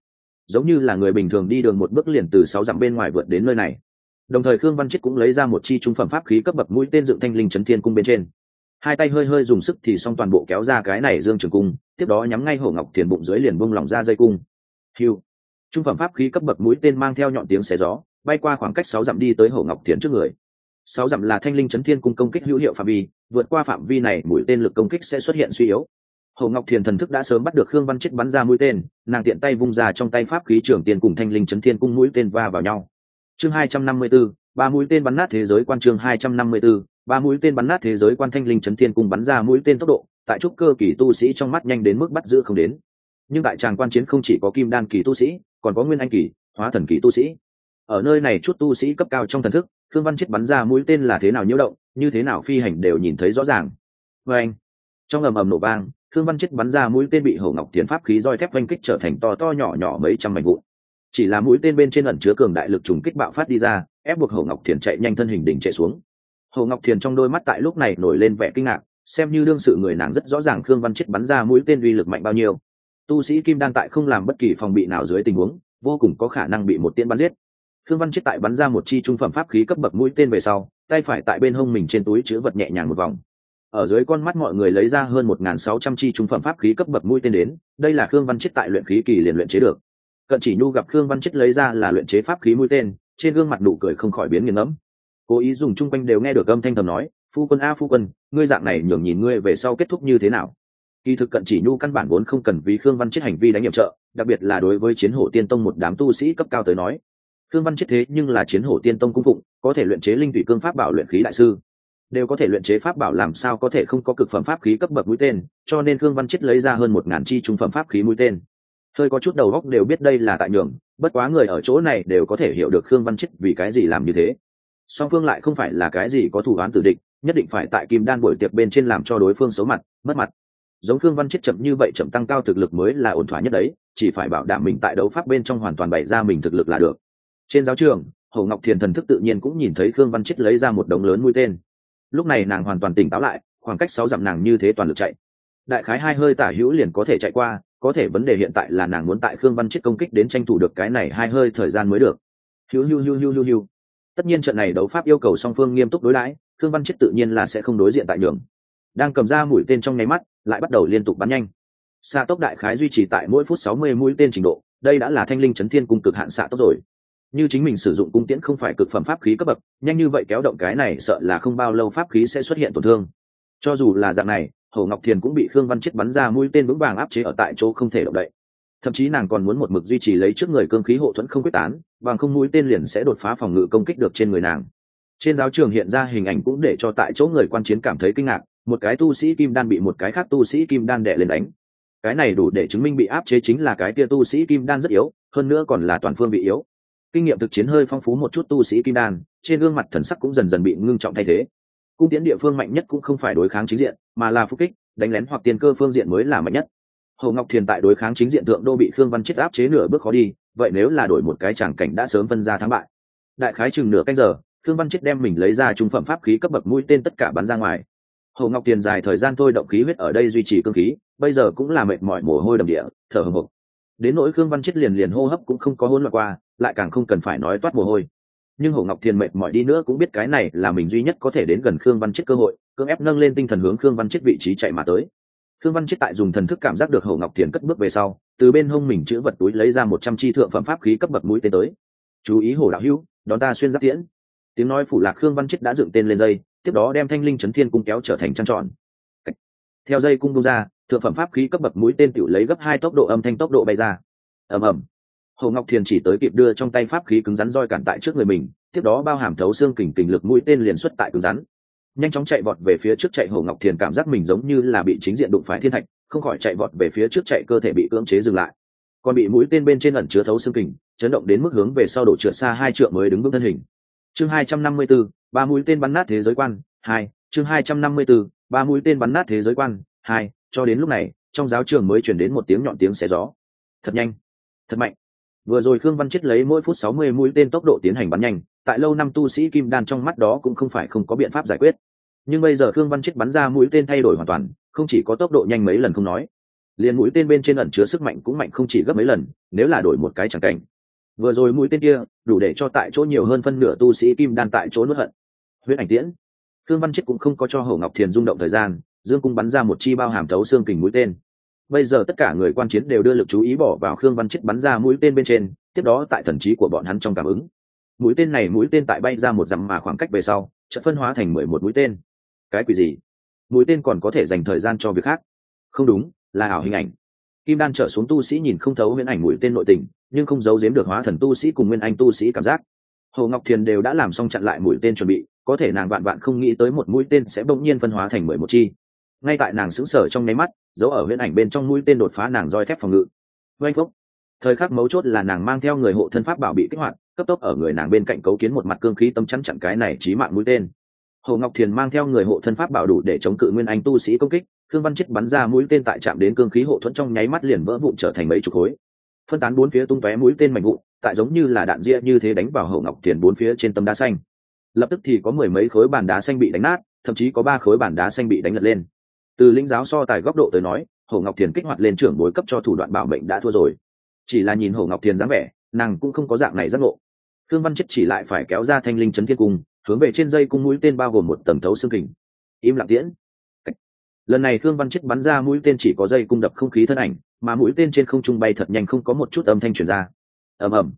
Giống như là người bình thường đi đường một bước liền từ sáu dặm bên ngoài vượt đến nơi này. Đồng thời khương văn chiết cũng lấy ra một chi trung phẩm pháp khí cấp bậc mũi tên dựng thanh linh chấn thiên cung bên trên. Hai tay hơi hơi dùng sức thì xong toàn bộ kéo ra cái này dương trường cung, tiếp đó nhắm ngay hổ ngọc thiền bụng dưới liền bông lỏng ra dây cung. Hiu trung phẩm pháp khí cấp bậc mũi tên mang theo nhọn tiếng xé gió, bay qua khoảng cách sáu dặm đi tới hổ ngọc thiền trước người sáu dặm là thanh linh chấn thiên cung công kích hữu hiệu phạm vi vượt qua phạm vi này mũi tên lực công kích sẽ xuất hiện suy yếu Hồ Ngọc Thiền thần thức đã sớm bắt được Khương Văn Chết bắn ra mũi tên, nàng tiện tay vung ra trong tay pháp khí trưởng tiền cùng thanh linh chấn thiên cung mũi tên va vào nhau. Chương 254, ba mũi tên bắn nát thế giới quan chương 254, ba mũi tên bắn nát thế giới quan thanh linh chấn thiên cung bắn ra mũi tên tốc độ, tại trúc cơ kỳ tu sĩ trong mắt nhanh đến mức bắt giữ không đến. Nhưng tại tràng quan chiến không chỉ có kim đan kỳ tu sĩ, còn có nguyên anh kỳ, hóa thần kỳ tu sĩ. Ở nơi này chút tu sĩ cấp cao trong thần thức, Khương Văn Chết bắn ra mũi tên là thế nào nhiễu động, như thế nào phi hành đều nhìn thấy rõ ràng. vê anh, trong ầm ầm nổ vang, Khương Văn Chết bắn ra mũi tên bị Hổ Ngọc Tiến pháp khí roi thép oanh kích trở thành to to nhỏ nhỏ mấy trăm mảnh vụn. Chỉ là mũi tên bên trên ẩn chứa cường đại lực trùng kích bạo phát đi ra, ép buộc Hổ Ngọc Thiền chạy nhanh thân hình đỉnh chạy xuống. Hổ Ngọc Thiền trong đôi mắt tại lúc này nổi lên vẻ kinh ngạc, xem như đương sự người nàng rất rõ ràng Khương Văn Chết bắn ra mũi tên uy lực mạnh bao nhiêu. Tu sĩ Kim đang tại không làm bất kỳ phòng bị nào dưới tình huống, vô cùng có khả năng bị một tiên bắn giết. Khương Văn Chết tại bắn ra một chi trung phẩm pháp khí cấp bậc mũi tên về sau, tay phải tại bên hông mình trên túi chứa vật nhẹ nhàng một vòng. Ở dưới con mắt mọi người lấy ra hơn một nghìn sáu trăm chi trung phẩm pháp khí cấp bậc mũi tên đến đây là khương văn chết tại luyện khí kỳ liền luyện chế được. Cận chỉ nhu gặp khương văn chết lấy ra là luyện chế pháp khí mũi tên trên gương mặt nụ cười không khỏi biến nghiền ngẫm. Cố ý dùng chung quanh đều nghe được âm thanh thầm nói phu quân a phu quân ngươi dạng này nhường nhìn ngươi về sau kết thúc như thế nào? Kỳ thực cận chỉ nhu căn bản vốn không cần vì khương văn chết hành vi đánh nhiệm trợ đặc biệt là đối với chiến hổ tiên tông một đám tu sĩ cấp cao tới nói khương văn chết thế nhưng là chiến hổ tiên tông cung phụng có thể luyện chế linh thủy cương pháp bảo luyện khí đại sư. Đều có thể luyện chế pháp bảo làm sao có thể không có cực phẩm pháp khí cấp bậc mũi tên cho nên khương văn chết lấy ra hơn một ngàn chi trung phẩm pháp khí mũi tên. Hơi có chút đầu góc đều biết đây là tại nhường bất quá người ở chỗ này đều có thể hiểu được khương văn chết vì cái gì làm như thế. Song phương lại không phải là cái gì có thủ án tử định, nhất định phải tại kim đan buổi tiệc bên trên làm cho đối phương xấu mặt mất mặt. Giống khương văn chết chậm như vậy chậm tăng cao thực lực mới là ổn thỏa nhất đấy chỉ phải bảo đảm mình tại đấu pháp bên trong hoàn toàn bày ra mình thực lực là được trên giáo trường, hồ ngọc thiền thần thức tự nhiên cũng nhìn thấy khương văn chết lấy ra một đống lớn mũi tên. Lúc này nàng hoàn toàn tỉnh táo lại, khoảng cách sáu dặm nàng như thế toàn lực chạy. Đại khái hai hơi tả hữu liền có thể chạy qua, có thể vấn đề hiện tại là nàng muốn tại khương văn chết công kích đến tranh thủ được cái này hai hơi thời gian mới được. Hiu hiu hiu hiu hiu hiu. Tất nhiên trận này đấu pháp yêu cầu song phương nghiêm túc đối đãi, khương văn chết tự nhiên là sẽ không đối diện tại đường đang cầm ra mũi tên trong nháy mắt, lại bắt đầu liên tục bắn nhanh. Xạ tốc đại khái duy trì tại mỗi phút sáu mươi mũi tên trình độ, đây đã là thanh linh chấn thiên cung cực hạn xạ tốc rồi như chính mình sử dụng cung tiễn không phải cực phẩm pháp khí cấp bậc, nhanh như vậy kéo động cái này sợ là không bao lâu pháp khí sẽ xuất hiện tổn thương. Cho dù là dạng này, hồ ngọc thiền cũng bị khương văn chết bắn ra mũi tên vững vàng áp chế ở tại chỗ không thể động đậy. Thậm chí nàng còn muốn một mực duy trì lấy trước người cương khí hộ thuẫn không quyết tán, bằng không mũi tên liền sẽ đột phá phòng ngự công kích được trên người nàng. Trên giáo trường hiện ra hình ảnh cũng để cho tại chỗ người quan chiến cảm thấy kinh ngạc, một cái tu sĩ kim đan bị một cái khác tu sĩ kim đan đệ lên đánh. Cái này đủ để chứng minh bị áp chế chính là cái tia tu sĩ kim đan rất yếu, hơn nữa còn là toàn phương bị yếu kinh nghiệm thực chiến hơi phong phú một chút tu sĩ kim đan, trên gương mặt thần sắc cũng dần dần bị ngưng trọng thay thế. Cung tiến địa phương mạnh nhất cũng không phải đối kháng chính diện, mà là phục kích, đánh lén hoặc tiền cơ phương diện mới là mạnh nhất. Hồ ngọc thiền tại đối kháng chính diện tượng đô bị khương văn chết áp chế nửa bước khó đi, vậy nếu là đổi một cái tràng cảnh đã sớm phân ra thắng bại. Đại khái chừng nửa canh giờ, khương văn chết đem mình lấy ra trung phẩm pháp khí cấp bậc mũi tên tất cả bắn ra ngoài. Hồ ngọc thiền dài thời gian thôi động khí huyết ở đây duy trì cương khí, bây giờ cũng là mệt mỏi mồ hôi đầm địa, thở hồng hộc đến nỗi khương văn chết liền liền hô hấp cũng không có hỗn loạn qua lại càng không cần phải nói toát mồ hôi. Nhưng hồ ngọc thiền mệt mỏi đi nữa cũng biết cái này là mình duy nhất có thể đến gần khương văn chết cơ hội, cưỡng ép nâng lên tinh thần hướng khương văn chết vị trí chạy mà tới. Khương văn chết tại dùng thần thức cảm giác được hồ ngọc thiền cất bước về sau, từ bên hông mình chữ vật túi lấy ra một trăm chi thượng phẩm pháp khí cấp bậc mũi tên tới. Chú ý hồ đạo hữu, đón ta xuyên giáp tiễn. Tiếng nói phủ lạc khương văn chết đã dựng tên lên dây, tiếp đó đem thanh linh chấn thiên cung kéo trở thành trăng tròn. Theo dây cung bung ra, thượng phẩm pháp khí cấp bậc mũi tên tiểu lấy gấp hai tốc độ âm thanh tốc độ bay ra. Ầm ầm hồ ngọc thiền chỉ tới kịp đưa trong tay pháp khí cứng rắn roi cản tại trước người mình, tiếp đó bao hàm thấu xương kình kình lực mũi tên liền xuất tại cứng rắn. Nhanh chóng chạy vọt về phía trước chạy, hồ ngọc thiền cảm giác mình giống như là bị chính diện đụng phải thiên thạch, không khỏi chạy vọt về phía trước chạy, cơ thể bị cưỡng chế dừng lại. Còn bị mũi tên bên trên ẩn chứa thấu xương kình, chấn động đến mức hướng về sau đổ trượt xa hai trượng mới đứng vững thân hình. Chương hai trăm năm mươi bốn ba mũi tên bắn nát thế giới quan, hai, chương hai trăm năm mươi bốn ba mũi tên bắn nát thế giới quan, hai, cho đến lúc này, trong giáo trường mới chuyển đến một tiếng nhọn tiếng xé gió. Thật nhanh. Thật mạnh vừa rồi khương văn chết lấy mỗi phút sáu mươi mũi tên tốc độ tiến hành bắn nhanh, tại lâu năm tu sĩ kim đan trong mắt đó cũng không phải không có biện pháp giải quyết. Nhưng bây giờ khương văn chết bắn ra mũi tên thay đổi hoàn toàn, không chỉ có tốc độ nhanh mấy lần không nói, liền mũi tên bên trên ẩn chứa sức mạnh cũng mạnh không chỉ gấp mấy lần, nếu là đổi một cái chẳng cảnh. Vừa rồi mũi tên kia, đủ để cho tại chỗ nhiều hơn phân nửa tu sĩ kim đan tại chỗ nuốt hận. Huyết ảnh tiễn. Khương văn chết cũng không có cho Hầu ngọc thiền rung động thời gian, dương cung bắn ra một chi bao hàm thấu xương kình mũi tên bây giờ tất cả người quan chiến đều đưa lực chú ý bỏ vào khương văn chết bắn ra mũi tên bên trên, tiếp đó tại thần trí của bọn hắn trong cảm ứng. Mũi tên này mũi tên tại bay ra một dặm mà khoảng cách về sau, chợt phân hóa thành mười một mũi tên. Cái quỷ gì? Mũi tên còn có thể dành thời gian cho việc khác. Không đúng, là ảo hình ảnh. Kim đan trở xuống tu sĩ nhìn không thấu huyễn ảnh mũi tên nội tình, nhưng không giấu giếm được hóa thần tu sĩ cùng nguyên anh tu sĩ cảm giác. Hồ ngọc thiền đều đã làm xong chặn lại mũi tên chuẩn bị, có thể nàng vạn vạn không nghĩ tới một mũi tên sẽ bỗng nhiên phân hóa thành mười một chi ngay tại nàng sững sờ trong nháy mắt giấu ở huyễn ảnh bên trong mũi tên đột phá nàng roi thép phòng ngự. Oanh phúc. Thời khắc mấu chốt là nàng mang theo người hộ thân pháp bảo bị kích hoạt, cấp tốc ở người nàng bên cạnh cấu kiến một mặt cương khí tâm chắn chặn cái này trí mạng mũi tên. Hồ ngọc thiền mang theo người hộ thân pháp bảo đủ để chống cự nguyên anh tu sĩ công kích, thương văn chết bắn ra mũi tên tại chạm đến cương khí hộ thuẫn trong nháy mắt liền vỡ vụn trở thành mấy chục khối. Phân tán bốn phía tung tóe mũi tên mạnh vụn, tại giống như là đạn ria như thế đánh vào hồ ngọc thiền bốn phía trên tấm đá xanh. Lập tức thì có mười mấy khối bàn đá xanh bị đánh nát, thậm chí có ba khối bàn đá xanh bị đánh lật lên từ lĩnh giáo so tài góc độ tới nói, hồ ngọc thiền kích hoạt lên trưởng bối cấp cho thủ đoạn bảo mệnh đã thua rồi. Chỉ là nhìn hồ ngọc thiền dáng vẻ, nàng cũng không có dạng này giác ngộ. Thương văn chết chỉ lại phải kéo ra thanh linh chấn thiên cung, hướng về trên dây cung mũi tên bao gồm một tầng thấu xương kình. Im lặng tiễn. Lần này thương văn chết bắn ra mũi tên chỉ có dây cung đập không khí thân ảnh, mà mũi tên trên không trung bay thật nhanh không có một chút âm thanh truyền ra. Ầm ầm.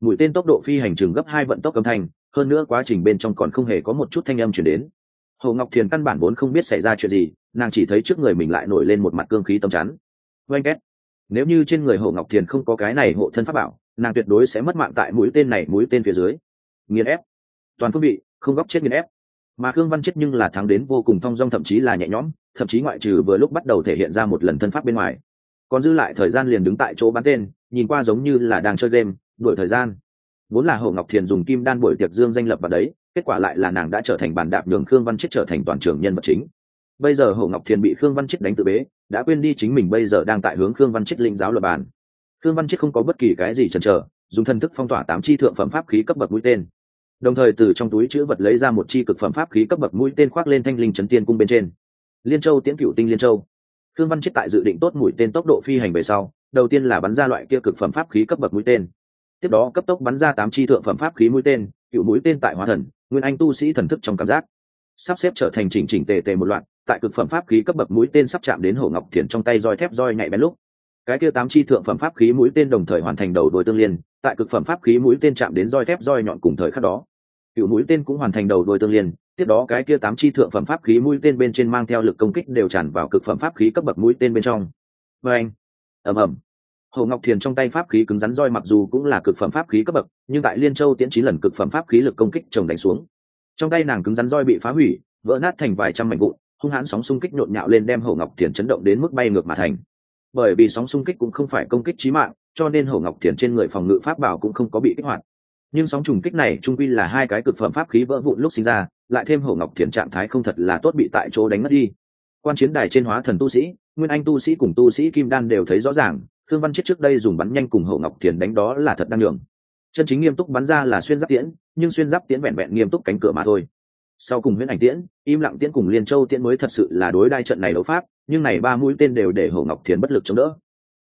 Mũi tên tốc độ phi hành trường gấp hai vận tốc âm thanh, hơn nữa quá trình bên trong còn không hề có một chút thanh âm chuyển đến. Hồ ngọc thiền căn bản vốn không biết xảy ra chuyện gì nàng chỉ thấy trước người mình lại nổi lên một mặt cương khí tâm chắn. Oanh két. Nếu như trên người hồ ngọc thiền không có cái này hộ thân pháp bảo, nàng tuyệt đối sẽ mất mạng tại mũi tên này mũi tên phía dưới. Nghiền ép. Toàn phương bị không góc chết nghiền ép. Mà khương văn chết nhưng là thắng đến vô cùng thong dong thậm chí là nhẹ nhõm, thậm chí ngoại trừ vừa lúc bắt đầu thể hiện ra một lần thân pháp bên ngoài. Còn dư lại thời gian liền đứng tại chỗ bắn tên, nhìn qua giống như là đang chơi game, đuổi thời gian. Vốn là hồ ngọc thiền dùng kim đan buổi tiệc dương danh lập vào đấy, kết quả lại là nàng đã trở thành bàn đạp nhường khương văn chết trở thành toàn trường nhân vật chính bây giờ hồ ngọc thiền bị khương văn chết đánh tự bế, đã quên đi chính mình bây giờ đang tại hướng khương văn chết linh giáo luật bàn. Khương văn chết không có bất kỳ cái gì chần chờ, dùng thần thức phong tỏa tám chi thượng phẩm pháp khí cấp bậc mũi tên. Đồng thời từ trong túi chữ vật lấy ra một chi cực phẩm pháp khí cấp bậc mũi tên khoác lên thanh linh trấn tiên cung bên trên. Liên châu tiễn cựu tinh liên châu. Khương văn chết tại dự định tốt mũi tên tốc độ phi hành về sau, đầu tiên là bắn ra loại kia cực phẩm pháp khí cấp bậc mũi tên. Tiếp đó cấp tốc bắn ra tám chi thượng phẩm pháp khí mũi tên, cựu mũi tên tại hóa thần, nguyên anh tu sĩ thần thức trong cảm giác. Sắp xếp trở thành chỉnh chỉnh tề tề một loạt tại cực phẩm pháp khí cấp bậc mũi tên sắp chạm đến hồ ngọc thiền trong tay roi thép roi nhạy bén lúc. Cái kia tám chi thượng phẩm pháp khí mũi tên đồng thời hoàn thành đầu đuôi tương liên, tại cực phẩm pháp khí mũi tên chạm đến roi thép roi nhọn cùng thời khắc đó. Cựu mũi tên cũng hoàn thành đầu đuôi tương liên, tiếp đó cái kia tám chi thượng phẩm pháp khí mũi tên bên trên mang theo lực công kích đều tràn vào cực phẩm pháp khí cấp bậc mũi tên bên trong. Và anh, ầm ầm. Hồ ngọc thiền trong tay pháp khí cứng rắn roi mặc dù cũng là cực phẩm pháp khí cấp bậc, nhưng tại liên châu tiễn chín lần cực phẩm pháp khí lực công kích chồng đánh xuống. Trong tay nàng cứng rắn roi bị phá hủy, vỡ nát thành vài trăm mảnh vụn hung hãn sóng xung kích nhộn nhạo lên đem hồ ngọc thiền chấn động đến mức bay ngược mà thành. Bởi vì sóng xung kích cũng không phải công kích trí mạng, cho nên hồ ngọc thiền trên người phòng ngự pháp bảo cũng không có bị kích hoạt. Nhưng sóng trùng kích này trung quy là hai cái cực phẩm pháp khí vỡ vụn lúc sinh ra, lại thêm hồ ngọc thiền trạng thái không thật là tốt bị tại chỗ đánh mất đi. Quan chiến đài trên hóa thần tu sĩ, nguyên anh tu sĩ cùng tu sĩ kim đan đều thấy rõ ràng thương văn chết trước đây dùng bắn nhanh cùng hồ ngọc thiền đánh đó là thật đang đường chân chính nghiêm túc bắn ra là xuyên giáp tiễn, nhưng xuyên giáp tiễn vẹn vẹn nghiêm túc cánh cửa mà thôi sau cùng huyễn ảnh tiễn, im lặng tiễn cùng liên châu tiễn mới thật sự là đối đai trận này đấu pháp, nhưng này ba mũi tên đều để hồ ngọc thiền bất lực chống đỡ.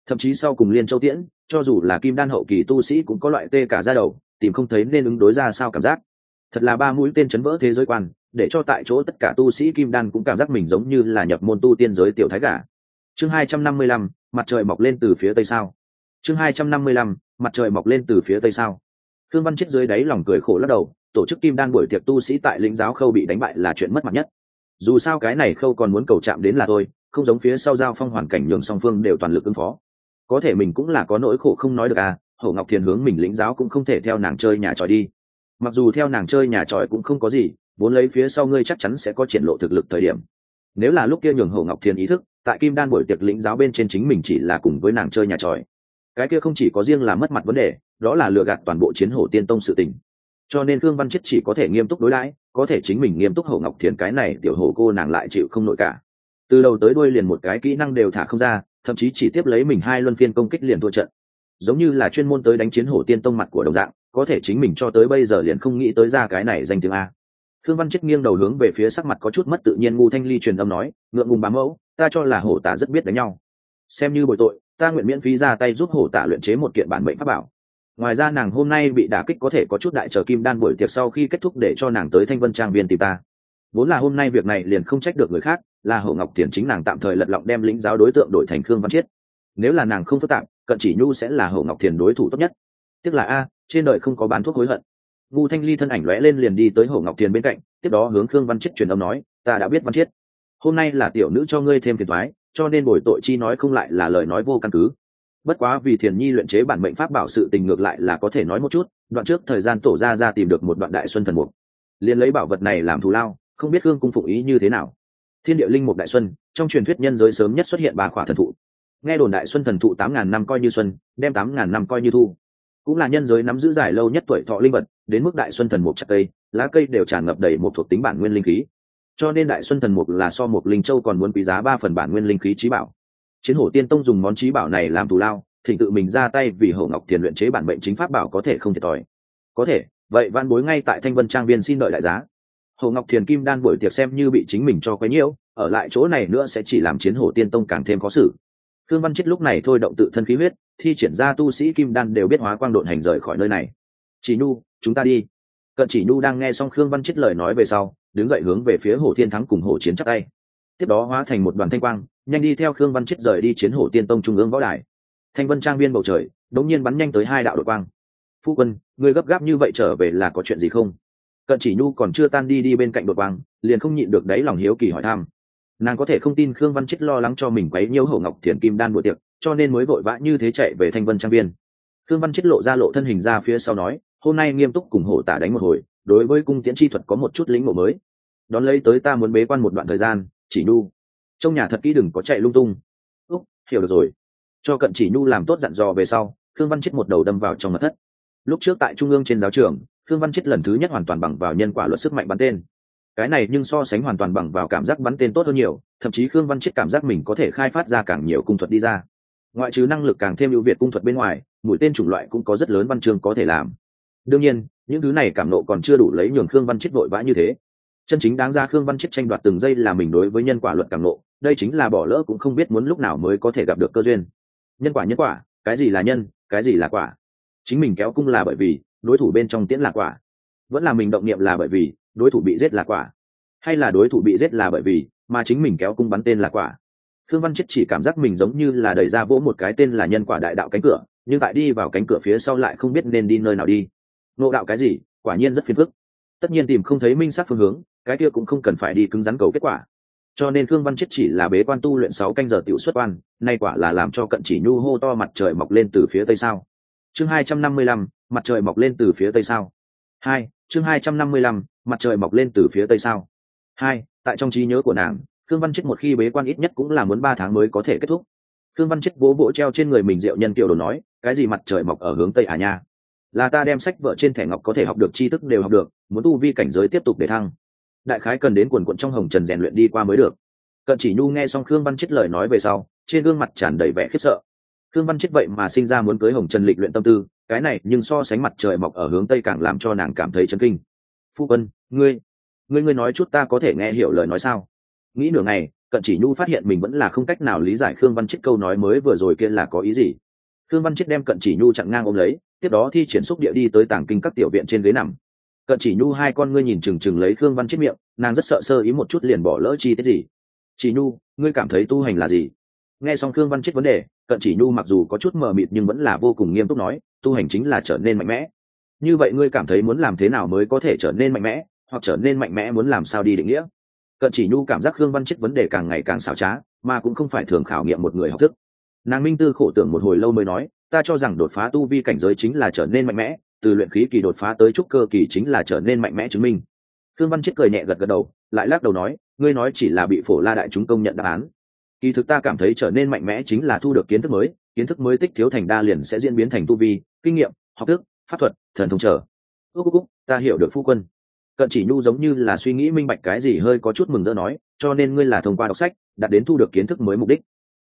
Thậm chí sau cùng liên châu tiễn, cho dù là kim đan hậu kỳ tu sĩ cũng có loại tê cả ra đầu, tìm không thấy nên ứng đối ra sao cảm giác. Thật là ba mũi tên chấn vỡ thế giới quan, để cho tại chỗ tất cả tu sĩ kim đan cũng cảm giác mình giống như là nhập môn tu tiên giới tiểu thái gà. Chương hai trăm năm mươi lăm, mặt trời mọc lên từ phía tây sao? Chương hai trăm năm mươi lăm, mặt trời mọc lên từ phía tây sao? Khương văn chết dưới đáy lòng cười khổ lắc đầu, tổ chức kim đan buổi tiệc tu sĩ tại lĩnh giáo khâu bị đánh bại là chuyện mất mặt nhất. Dù sao cái này khâu còn muốn cầu chạm đến là thôi không giống phía sau giao phong hoàn cảnh nhường song phương đều toàn lực ứng phó. Có thể mình cũng là có nỗi khổ không nói được à hậu ngọc thiền hướng mình lĩnh giáo cũng không thể theo nàng chơi nhà tròi đi. Mặc dù theo nàng chơi nhà tròi cũng không có gì, vốn lấy phía sau ngươi chắc chắn sẽ có triển lộ thực lực thời điểm. Nếu là lúc kia nhường hậu ngọc thiền ý thức, tại kim đan buổi tiệc lĩnh giáo bên trên chính mình chỉ là cùng với nàng chơi nhà tròi. Cái kia không chỉ có riêng là mất mặt vấn đề đó là lừa gạt toàn bộ chiến hổ tiên tông sự tình. Cho nên khương văn chết chỉ có thể nghiêm túc đối đãi, có thể chính mình nghiêm túc hậu ngọc thiền cái này tiểu hổ cô nàng lại chịu không nổi cả. Từ đầu tới đuôi liền một cái kỹ năng đều thả không ra, thậm chí chỉ tiếp lấy mình hai luân phiên công kích liền thua trận. Giống như là chuyên môn tới đánh chiến hổ tiên tông mặt của đồng dạng, có thể chính mình cho tới bây giờ liền không nghĩ tới ra cái này danh tiếng a. Thương văn chết nghiêng đầu hướng về phía sắc mặt có chút mất tự nhiên ngu thanh ly truyền âm nói, ngượng ngùng bám mẫu, ta cho là hổ tả rất biết đánh nhau. Xem như bồi tội, ta nguyện miễn phí ra tay giúp hổ tả luyện chế một kiện bản mệnh pháp bảo ngoài ra nàng hôm nay bị đả kích có thể có chút đại chờ kim đan buổi tiệc sau khi kết thúc để cho nàng tới thanh vân trang viên tìm ta. Vốn là hôm nay việc này liền không trách được người khác, là hậu ngọc tiền chính nàng tạm thời lật lọng đem lĩnh giáo đối tượng đổi thành khương văn chiết. Nếu là nàng không phức tạp, cận chỉ nhu sẽ là hậu ngọc thiền đối thủ tốt nhất. Tức là a, trên đời không có bán thuốc hối hận. Ngu thanh ly thân ảnh lóe lên liền đi tới hậu ngọc thiền bên cạnh, tiếp đó hướng khương văn chiết truyền âm nói, ta đã biết văn chiết. Hôm nay là tiểu nữ cho ngươi thêm phiền thoái cho nên bồi tội chi nói không lại là lời nói vô căn cứ bất quá vì thiền nhi luyện chế bản mệnh pháp bảo sự tình ngược lại là có thể nói một chút, đoạn trước thời gian tổ ra ra tìm được một đoạn đại xuân thần mục. Liền lấy bảo vật này làm thù lao, không biết hương cung phụng ý như thế nào. Thiên địa linh mục đại xuân, trong truyền thuyết nhân giới sớm nhất xuất hiện ba khỏa thần thụ. Nghe đồn đại xuân thần thụ tám ngàn năm coi như xuân, đem tám ngàn năm coi như thu. Cũng là nhân giới nắm giữ dài lâu nhất tuổi thọ linh vật, đến mức đại xuân thần mục chặt cây, lá cây đều tràn ngập đầy một thuộc tính bản nguyên linh khí. Cho nên đại xuân thần mục là so một linh châu còn muốn quý giá ba phần bản nguyên linh khí trí bảo chiến hổ tiên tông dùng món trí bảo này làm thù lao, thỉnh tự mình ra tay vì hổ ngọc tiền luyện chế bản mệnh chính pháp bảo có thể không thiệt thòi. Có thể, vậy văn bối ngay tại thanh vân trang viên xin đợi đại giá. Hồ ngọc thiền kim đan buổi tiệc xem như bị chính mình cho quấy nhiễu, ở lại chỗ này nữa sẽ chỉ làm chiến hổ tiên tông càng thêm khó xử. Khương văn chết lúc này thôi động tự thân khí huyết, thi triển ra tu sĩ kim đan đều biết hóa quang độn hành rời khỏi nơi này. Chỉ nhu, chúng ta đi. Cận chỉ nhu đang nghe xong khương văn chết lời nói về sau, đứng dậy hướng về phía hồ thiên thắng cùng hồ chiến chắc tay. Tiếp đó hóa thành một đoàn thanh quang nhanh đi theo khương văn chết rời đi chiến hổ tiên tông trung ương võ đài. Thanh vân trang viên bầu trời, đống nhiên bắn nhanh tới hai đạo đội quang. Phu quân người gấp gáp như vậy trở về là có chuyện gì không? Cận chỉ nhu còn chưa tan đi đi bên cạnh đột quang, liền không nhịn được đáy lòng hiếu kỳ hỏi thăm. Nàng có thể không tin khương văn chết lo lắng cho mình quấy nhiễu Hổ ngọc thiền kim đan buổi tiệc, cho nên mới vội vã như thế chạy về thanh vân trang viên khương văn chết lộ ra lộ thân hình ra phía sau nói, hôm nay nghiêm túc cùng hổ tả đánh một hồi, đối với cung tiễn chi thuật có một chút lĩnh ngộ mới. Đón lấy tới ta muốn bế quan một đoạn thời gian, chỉ nhu trong nhà thật kỹ đừng có chạy lung tung. Úc, hiểu được rồi. Cho cận chỉ nhu làm tốt dặn dò về sau, khương văn chết một đầu đâm vào trong mặt thất. Lúc trước tại trung ương trên giáo trường, khương văn chết lần thứ nhất hoàn toàn bằng vào nhân quả luật sức mạnh bắn tên. Cái này nhưng so sánh hoàn toàn bằng vào cảm giác bắn tên tốt hơn nhiều, thậm chí khương văn chết cảm giác mình có thể khai phát ra càng nhiều cung thuật đi ra. Ngoại trừ năng lực càng thêm ưu việt cung thuật bên ngoài, mũi tên chủng loại cũng có rất lớn văn chương có thể làm. Đương nhiên, những thứ này cảm nộ còn chưa đủ lấy nhường khương văn chết vội vã như thế. Chân chính đáng ra khương văn chết tranh đoạt từng giây là mình đối với nhân quả luật cảm nộ đây chính là bỏ lỡ cũng không biết muốn lúc nào mới có thể gặp được cơ duyên. Nhân quả nhân quả, cái gì là nhân, cái gì là quả. Chính mình kéo cung là bởi vì, đối thủ bên trong tiễn là quả. Vẫn là mình động niệm là bởi vì, đối thủ bị giết là quả. Hay là đối thủ bị giết là bởi vì, mà chính mình kéo cung bắn tên là quả. Thương văn chết chỉ cảm giác mình giống như là đẩy ra vỗ một cái tên là nhân quả đại đạo cánh cửa, nhưng tại đi vào cánh cửa phía sau lại không biết nên đi nơi nào đi. Nộ đạo cái gì? Quả nhiên rất phiền phức. Tất nhiên tìm không thấy minh sát phương hướng, cái kia cũng không cần phải đi cứng rắn cầu kết quả cho nên khương văn chết chỉ là bế quan tu luyện sáu canh giờ tiểu xuất quan nay quả là làm cho cận chỉ nhu hô to mặt trời mọc lên từ phía tây sao. Chương hai trăm năm mươi lăm, mặt trời mọc lên từ phía tây sao. Hai, chương hai trăm năm mươi lăm, mặt trời mọc lên từ phía tây sao. Hai, tại trong trí nhớ của nàng, khương văn chết một khi bế quan ít nhất cũng là muốn ba tháng mới có thể kết thúc. Khương văn chết vỗ vỗ treo trên người mình diệu nhân kiều đồ nói, cái gì mặt trời mọc ở hướng tây à nha? Là ta đem sách vợ trên thẻ ngọc có thể học được tri thức đều học được, muốn tu vi cảnh giới tiếp tục để thăng đại khái cần đến quần quận trong hồng trần rèn luyện đi qua mới được. Cận chỉ nhu nghe xong khương văn chết lời nói về sau, trên gương mặt tràn đầy vẻ khiếp sợ. Khương văn chết vậy mà sinh ra muốn cưới hồng trần lịch luyện tâm tư, cái này nhưng so sánh mặt trời mọc ở hướng tây càng làm cho nàng cảm thấy chấn kinh. Phu quân, ngươi ngươi ngươi nói chút ta có thể nghe hiểu lời nói sao? Nghĩ nửa ngày, cận chỉ nhu phát hiện mình vẫn là không cách nào lý giải khương văn chết câu nói mới vừa rồi kia là có ý gì. Khương văn chết đem cận chỉ nhu chặn ngang ôm lấy, tiếp đó thi triển xúc địa đi tới tảng kinh các tiểu viện trên ghế nằm cận chỉ nhu hai con ngươi nhìn chừng chừng lấy khương văn chết miệng, nàng rất sợ sơ ý một chút liền bỏ lỡ chi tiết gì. Chỉ nhu, ngươi cảm thấy tu hành là gì? Nghe xong khương văn chết vấn đề, cận chỉ nhu mặc dù có chút mờ mịt nhưng vẫn là vô cùng nghiêm túc nói, tu hành chính là trở nên mạnh mẽ. Như vậy ngươi cảm thấy muốn làm thế nào mới có thể trở nên mạnh mẽ, hoặc trở nên mạnh mẽ muốn làm sao đi định nghĩa? Cận chỉ nhu cảm giác khương văn chết vấn đề càng ngày càng xảo trá, mà cũng không phải thường khảo nghiệm một người học thức. Nàng minh tư khổ tưởng một hồi lâu mới nói, ta cho rằng đột phá tu vi cảnh giới chính là trở nên mạnh mẽ từ luyện khí kỳ đột phá tới trúc cơ kỳ chính là trở nên mạnh mẽ chứng minh. Khương văn chết cười nhẹ gật gật đầu, lại lắc đầu nói, ngươi nói chỉ là bị phổ la đại chúng công nhận đáp án. Kỳ thực ta cảm thấy trở nên mạnh mẽ chính là thu được kiến thức mới, kiến thức mới tích thiếu thành đa liền sẽ diễn biến thành tu vi, kinh nghiệm, học thức, pháp thuật, thần thông trở. Ước ước ta hiểu được phu quân. Cận chỉ nhu giống như là suy nghĩ minh bạch cái gì hơi có chút mừng rỡ nói, cho nên ngươi là thông qua đọc sách, đạt đến thu được kiến thức mới mục đích.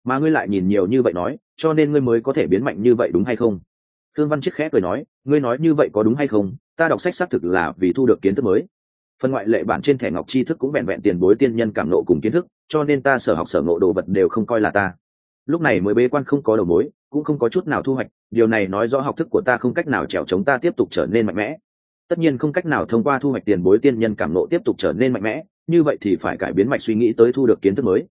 Mà ngươi lại nhìn nhiều như vậy nói, cho nên ngươi mới có thể biến mạnh như vậy đúng hay không? Thương văn chiết khẽ cười nói, ngươi nói như vậy có đúng hay không? Ta đọc sách xác thực là vì thu được kiến thức mới. Phần ngoại lệ bản trên thẻ ngọc tri thức cũng vẹn vẹn tiền bối, tiên nhân cảm nộ cùng kiến thức, cho nên ta sở học sở ngộ đồ vật đều không coi là ta. Lúc này mới bế quan không có đầu mối, cũng không có chút nào thu hoạch, điều này nói rõ học thức của ta không cách nào trèo chống ta tiếp tục trở nên mạnh mẽ. Tất nhiên không cách nào thông qua thu hoạch tiền bối, tiên nhân cảm nộ tiếp tục trở nên mạnh mẽ, như vậy thì phải cải biến mạch suy nghĩ tới thu được kiến thức mới.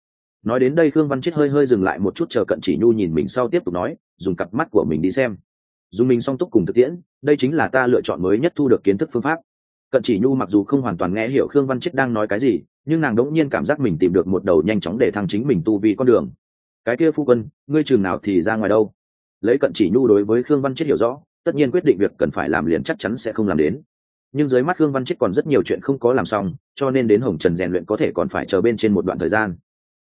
Nói đến đây, khương văn Chiết hơi hơi dừng lại một chút, chờ cận chỉ nhu nhìn mình sau tiếp tục nói, dùng cặp mắt của mình đi xem dùng mình song túc cùng thực tiễn, đây chính là ta lựa chọn mới nhất thu được kiến thức phương pháp. Cận chỉ nhu mặc dù không hoàn toàn nghe hiểu khương văn chết đang nói cái gì, nhưng nàng đỗng nhiên cảm giác mình tìm được một đầu nhanh chóng để thăng chính mình tu vì con đường. Cái kia phu quân, ngươi trường nào thì ra ngoài đâu? Lấy cận chỉ nhu đối với khương văn chết hiểu rõ, tất nhiên quyết định việc cần phải làm liền chắc chắn sẽ không làm đến. Nhưng dưới mắt khương văn chết còn rất nhiều chuyện không có làm xong, cho nên đến hồng trần rèn luyện có thể còn phải chờ bên trên một đoạn thời gian.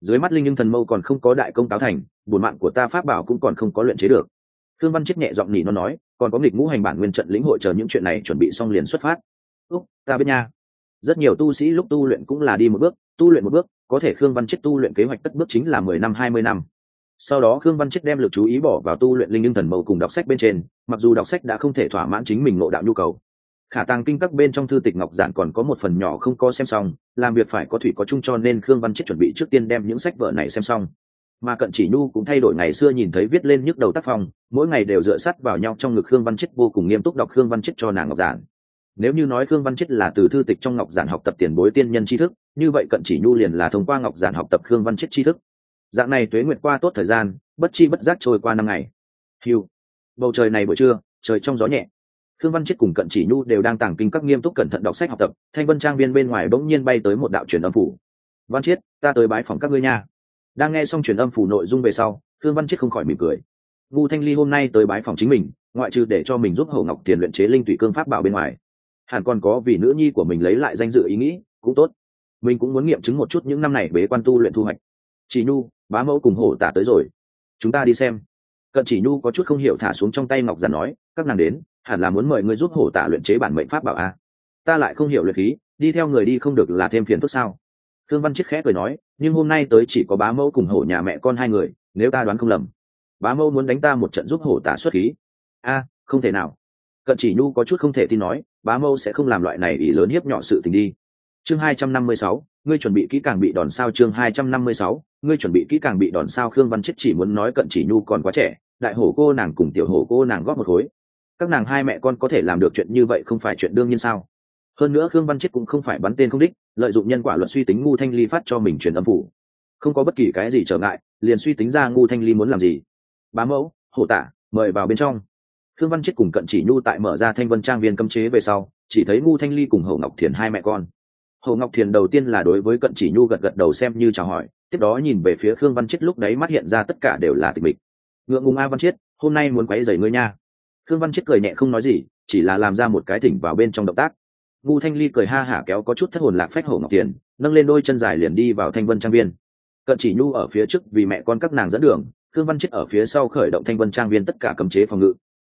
Dưới mắt linh nhưng thần mâu còn không có đại công cáo thành, bổn mạng của ta pháp bảo cũng còn không có luyện chế được khương văn chết nhẹ giọng nhị nó nói, còn có nghịch ngũ hành bản nguyên trận lĩnh hội chờ những chuyện này chuẩn bị xong liền xuất phát. Úc, ta biết nha. Rất nhiều tu sĩ lúc tu luyện cũng là đi một bước, tu luyện một bước, có thể khương văn chết tu luyện kế hoạch tất bước chính là mười năm, hai mươi năm. Sau đó khương văn chết đem l ự c chú ý bỏ vào tu luyện linh nhưng thần mâu cùng đọc sách bên trên, mặc dù đọc sách đã không thể thỏa mãn chính mình ngộ đạo nhu cầu. Khả tàng kinh các bên trong thư tịch ngọc giản còn có một phần nhỏ không có xem xong, làm việc phải có thủy có chung cho nên khương văn chết chuẩn bị trước tiên đem những sách vở này xem xong mà cận chỉ nhu cũng thay đổi ngày xưa nhìn thấy viết lên nhức đầu tác phong, mỗi ngày đều dựa sắt vào nhau trong ngực khương văn chết vô cùng nghiêm túc đọc khương văn chết cho nàng ngọc giản. Nếu như nói khương văn chết là từ thư tịch trong ngọc giản học tập tiền bối tiên nhân tri thức, như vậy cận chỉ nhu liền là thông qua ngọc giản học tập khương văn chết tri thức. Dạng này tuế nguyệt qua tốt thời gian, bất chi bất giác trôi qua năm ngày. Hiu. Bầu trời này buổi trưa, trời trong gió nhẹ. Khương văn chết cùng cận chỉ nhu đều đang tàng kinh các nghiêm túc cẩn thận đọc sách học tập, thanh vân trang viên bên ngoài bỗng nhiên bay tới một đạo truyền âm phủ. Văn chiết ta tới bái phòng các ngươi nha đang nghe xong truyền âm phủ nội dung về sau thương văn chết không khỏi mỉm cười. Ngu thanh ly hôm nay tới bái phòng chính mình, ngoại trừ để cho mình giúp hậu ngọc tiền luyện chế linh tụy cương pháp bảo bên ngoài. Hẳn còn có vì nữ nhi của mình lấy lại danh dự ý nghĩ, cũng tốt. Mình cũng muốn nghiệm chứng một chút những năm này bế quan tu luyện thu hoạch. Chỉ nhu, bá mẫu cùng hổ tả tới rồi. Chúng ta đi xem. Cận chỉ nhu có chút không hiểu thả xuống trong tay ngọc giản nói, các nàng đến, hẳn là muốn mời ngươi giúp hổ tả luyện chế bản mệnh pháp bảo a ta lại không hiểu luyện khí, đi theo người đi không được là thêm phiền phức sao? Thương văn chiết khẽ cười nói, nhưng hôm nay tới chỉ có bá mẫu cùng hổ nhà mẹ con hai người, nếu ta đoán không lầm, bá mẫu muốn đánh ta một trận giúp hổ tả xuất khí. A, không thể nào. Cận chỉ nhu có chút không thể tin nói, bá mẫu sẽ không làm loại này ý lớn hiếp nhỏ sự tình đi. Chương hai trăm năm mươi sáu, ngươi chuẩn bị kỹ càng bị đòn sao? Chương hai trăm năm mươi sáu, ngươi chuẩn bị kỹ càng bị đòn sao? Khương văn chết chỉ muốn nói cận chỉ nhu còn quá trẻ, đại hổ cô nàng cùng tiểu hổ cô nàng góp một khối. Các nàng hai mẹ con có thể làm được chuyện như vậy không phải chuyện đương nhiên sao? Hơn nữa khương văn chết cũng không phải bắn tên không đích lợi dụng nhân quả luật suy tính ngu thanh ly phát cho mình truyền âm phủ. Không có bất kỳ cái gì trở ngại, liền suy tính ra ngu thanh ly muốn làm gì. Bá mẫu, hổ tả, mời vào bên trong. Khương văn chết cùng cận chỉ nhu tại mở ra thanh vân trang viên cấm chế về sau, chỉ thấy ngu thanh ly cùng hậu ngọc thiền hai mẹ con. Hậu ngọc thiền đầu tiên là đối với cận chỉ nhu gật gật đầu xem như chào hỏi, tiếp đó nhìn về phía khương văn chết lúc đấy mắt hiện ra tất cả đều là tịch mịch. Ngượng ngùng a văn chết, hôm nay muốn quấy dày ngươi nha. Khương văn chết cười nhẹ không nói gì, chỉ là làm ra một cái thỉnh vào bên trong động tác ngu thanh ly cười ha hả kéo có chút thất hồn lạc phách hổ ngọc tiền, nâng lên đôi chân dài liền đi vào thanh vân trang viên. Cận chỉ nhu ở phía trước vì mẹ con các nàng dẫn đường, khương văn chết ở phía sau khởi động thanh vân trang viên tất cả cấm chế phòng ngự.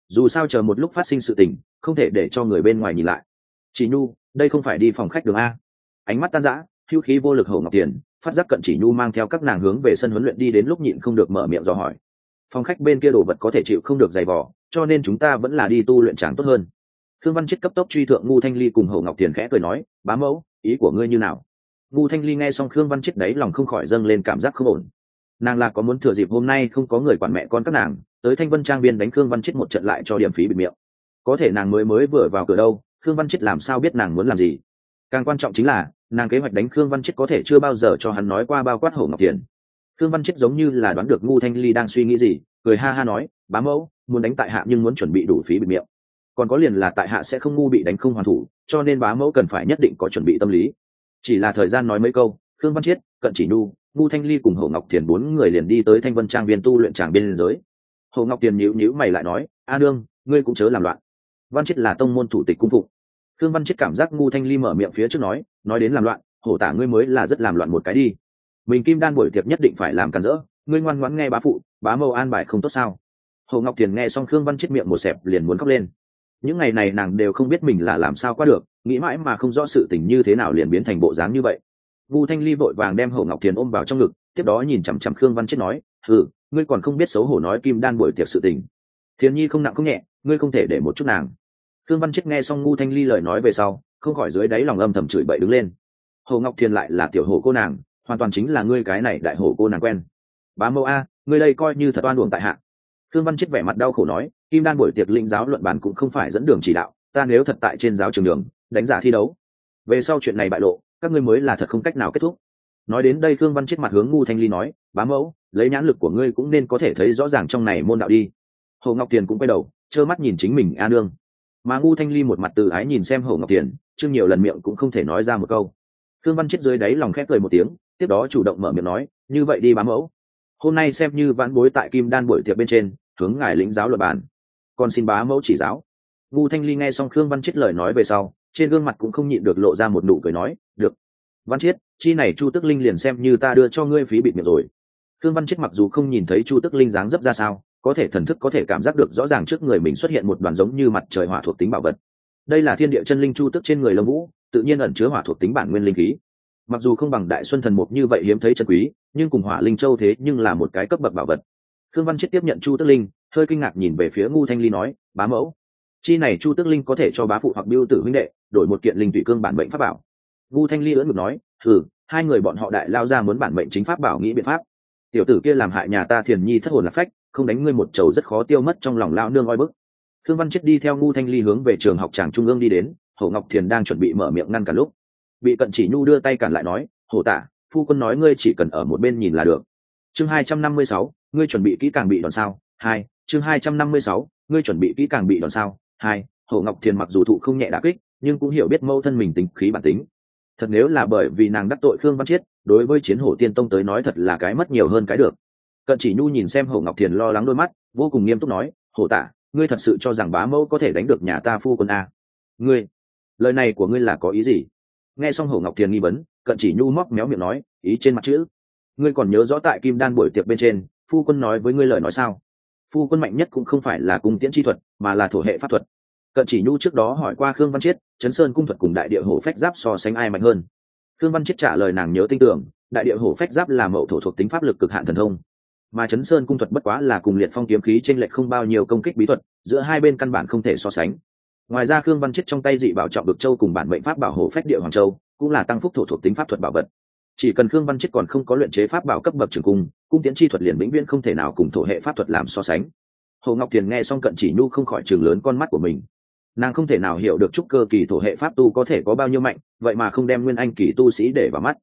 Dù sao chờ một lúc phát sinh sự tình, không thể để cho người bên ngoài nhìn lại. Chỉ nhu, đây không phải đi phòng khách đường a. Ánh mắt tan rã, hữu khí vô lực hổ ngọc tiền, phát giác cận chỉ nhu mang theo các nàng hướng về sân huấn luyện đi đến lúc nhịn không được mở miệng dò hỏi. Phòng khách bên kia đồ vật có thể chịu không được dày vò, cho nên chúng ta vẫn là đi tu luyện tráng tốt hơn khương văn chết cấp tốc truy thượng ngu thanh ly cùng hậu ngọc tiền khẽ cười nói, bá mẫu, ý của ngươi như nào? Ngu thanh ly nghe xong khương văn chết đấy lòng không khỏi dâng lên cảm giác không ổn. Nàng là có muốn thừa dịp hôm nay không có người quản mẹ con các nàng, tới thanh vân trang biên đánh khương văn chết một trận lại cho điểm phí bị miệng. Có thể nàng mới mới vừa vào cửa đâu, khương văn chết làm sao biết nàng muốn làm gì? Càng quan trọng chính là, nàng kế hoạch đánh khương văn chết có thể chưa bao giờ cho hắn nói qua bao quát Hổ ngọc tiền. Khương văn chết giống như là đoán được ngu thanh ly đang suy nghĩ gì, cười ha ha nói, bá mẫu, muốn đánh tại hạ nhưng muốn chuẩn bị đủ phí bị miệng còn có liền là tại hạ sẽ không ngu bị đánh không hoàn thủ, cho nên bá mẫu cần phải nhất định có chuẩn bị tâm lý. Chỉ là thời gian nói mấy câu, khương văn chiết, cận chỉ nhu, ngu thanh ly cùng hồ ngọc thiền bốn người liền đi tới thanh vân trang viên tu luyện tràng biên giới. Hồ ngọc thiền nhữ nhữ mày lại nói, a nương, ngươi cũng chớ làm loạn. Văn chiết là tông môn thủ tịch cung phục khương văn chiết cảm giác ngu thanh ly mở miệng phía trước nói nói đến làm loạn, hổ tả ngươi mới là rất làm loạn một cái đi. Mình kim đan buổi tiệc nhất định phải làm càn rỡ, ngươi ngoan ngoãn nghe bá phụ, bá mâu an bài không tốt sao? Hồ ngọc thiền nghe xong khương văn chết miệng một xẹp liền muốn khóc lên những ngày này nàng đều không biết mình là làm sao qua được, nghĩ mãi mà không rõ sự tình như thế nào liền biến thành bộ dáng như vậy. Vu thanh ly vội vàng đem hậu ngọc thiền ôm vào trong ngực, tiếp đó nhìn chằm chằm khương văn chết nói ừ ngươi còn không biết xấu hổ nói kim đan buổi tiệc sự tình. Thiền nhi không nặng không nhẹ, ngươi không thể để một chút nàng. Khương văn chết nghe xong ngu thanh ly lời nói về sau, không khỏi dưới đáy lòng âm thầm chửi bậy đứng lên. Hồ ngọc thiền lại là tiểu hồ cô nàng, hoàn toàn chính là ngươi cái này đại hồ cô nàng quen. Bá mẫu a, ngươi đây coi như thật oan uổng tại hạ khương văn chết vẻ mặt đau khổ nói, kim đan buổi tiệc linh giáo luận bàn cũng không phải dẫn đường chỉ đạo, ta nếu thật tại trên giáo trường đường, đánh giả thi đấu. Về sau chuyện này bại lộ, các ngươi mới là thật không cách nào kết thúc. Nói đến đây khương văn chết mặt hướng ngu thanh ly nói, bá mẫu, lấy nhãn lực của ngươi cũng nên có thể thấy rõ ràng trong này môn đạo đi. Hồ ngọc tiền cũng quay đầu, trơ mắt nhìn chính mình a nương. Mà ngu thanh ly một mặt từ ái nhìn xem hồ ngọc tiền chương nhiều lần miệng cũng không thể nói ra một câu. Khương văn chết dưới đáy lòng khép cười một tiếng, tiếp đó chủ động mở miệng nói, như vậy đi bá mẫu. Hôm nay xem như vãn bối tại kim đan buổi tiệc bên trên hướng ngài lĩnh giáo luật bản. Còn xin bá mẫu chỉ giáo. Ngu thanh ly nghe xong khương văn chết lời nói về sau, trên gương mặt cũng không nhịn được lộ ra một nụ cười nói, được. Văn chiết, chi này chu tức linh liền xem như ta đưa cho ngươi phí bịt miệng rồi. Khương văn chiết mặc dù không nhìn thấy chu tức linh dáng dấp ra sao, có thể thần thức có thể cảm giác được rõ ràng trước người mình xuất hiện một đoàn giống như mặt trời hỏa thuộc tính bảo vật. Đây là thiên địa chân linh chu tức trên người lâm vũ, tự nhiên ẩn chứa hỏa thuộc tính bản nguyên linh khí. Mặc dù không bằng đại xuân thần mục như vậy hiếm thấy chân quý, nhưng cùng hỏa linh châu thế nhưng là một cái cấp bậc bảo vật khương văn chết tiếp nhận chu tức linh, hơi kinh ngạc nhìn về phía ngu thanh ly nói, bá mẫu, chi này chu tức linh có thể cho bá phụ hoặc biêu tử huynh đệ đổi một kiện linh tùy cương bản mệnh pháp bảo? Ngu thanh ly ưỡn ngực nói thử hai người bọn họ đại lao ra muốn bản mệnh chính pháp bảo nghĩ biện pháp. Tiểu tử kia làm hại nhà ta thiền nhi thất hồn lạc phách, không đánh ngươi một chầu rất khó tiêu mất trong lòng lao nương oi bức. Khương văn chết đi theo ngu thanh ly hướng về trường học tràng trung ương đi đến hổ ngọc thiền đang chuẩn bị mở miệng ngăn cả lúc. Bị cận chỉ nhu đưa tay cản lại nói hổ tả phu quân nói ngươi chỉ cần ở một bên nhìn là được. Chương hai trăm năm mươi sáu ngươi chuẩn bị kỹ càng bị đòn sao? Hai, chương hai trăm năm mươi sáu, ngươi chuẩn bị kỹ càng bị đòn sao? Hai hậu ngọc thiền mặc dù thụ không nhẹ đã kích, nhưng cũng hiểu biết mâu thân mình tính khí bản tính. Thật nếu là bởi vì nàng đắc tội khương văn chiết, đối với chiến hổ tiên tông tới nói thật là cái mất nhiều hơn cái được. Cận chỉ nhu nhìn xem hậu ngọc thiền lo lắng đôi mắt, vô cùng nghiêm túc nói hổ tả ngươi thật sự cho rằng bá mẫu có thể đánh được nhà ta phu quân a? Ngươi, lời này của ngươi là có ý gì? Nghe xong hậu ngọc thiền nghi vấn, cận chỉ nhu móc méo miệng nói, ý trên mặt chữ. Ngươi còn nhớ rõ tại kim đan buổi tiệc bên trên phu quân nói với ngươi lời nói sao? Phu quân mạnh nhất cũng không phải là cung tiễn chi thuật, mà là thổ hệ pháp thuật. Cận chỉ nhu trước đó hỏi qua khương văn chiết chấn sơn cung thuật cùng đại địa hổ phách giáp so sánh ai mạnh hơn? Khương văn chiết trả lời nàng nhớ tin tưởng, đại địa hổ phách giáp là mậu thổ thuộc tính pháp lực cực hạn thần thông. Mà chấn sơn cung thuật bất quá là cùng liệt phong kiếm khí trên lệch không bao nhiêu công kích bí thuật, giữa hai bên căn bản không thể so sánh. Ngoài ra khương văn chiết trong tay dị bảo trọng được châu cùng bản mệnh pháp bảo hộ phách địa hoàng châu, cũng là tăng phúc thổ thuộc tính pháp thuật bảo vật chỉ cần khương văn chiết còn không có luyện chế pháp bảo cấp bậc trường cung cung tiến chi thuật liền vĩnh viễn không thể nào cùng thổ hệ pháp thuật làm so sánh. Hồ ngọc thiền nghe xong cận chỉ nhu không khỏi trường lớn con mắt của mình. Nàng không thể nào hiểu được trúc cơ kỳ thổ hệ pháp tu có thể có bao nhiêu mạnh, vậy mà không đem nguyên anh kỳ tu sĩ để vào mắt.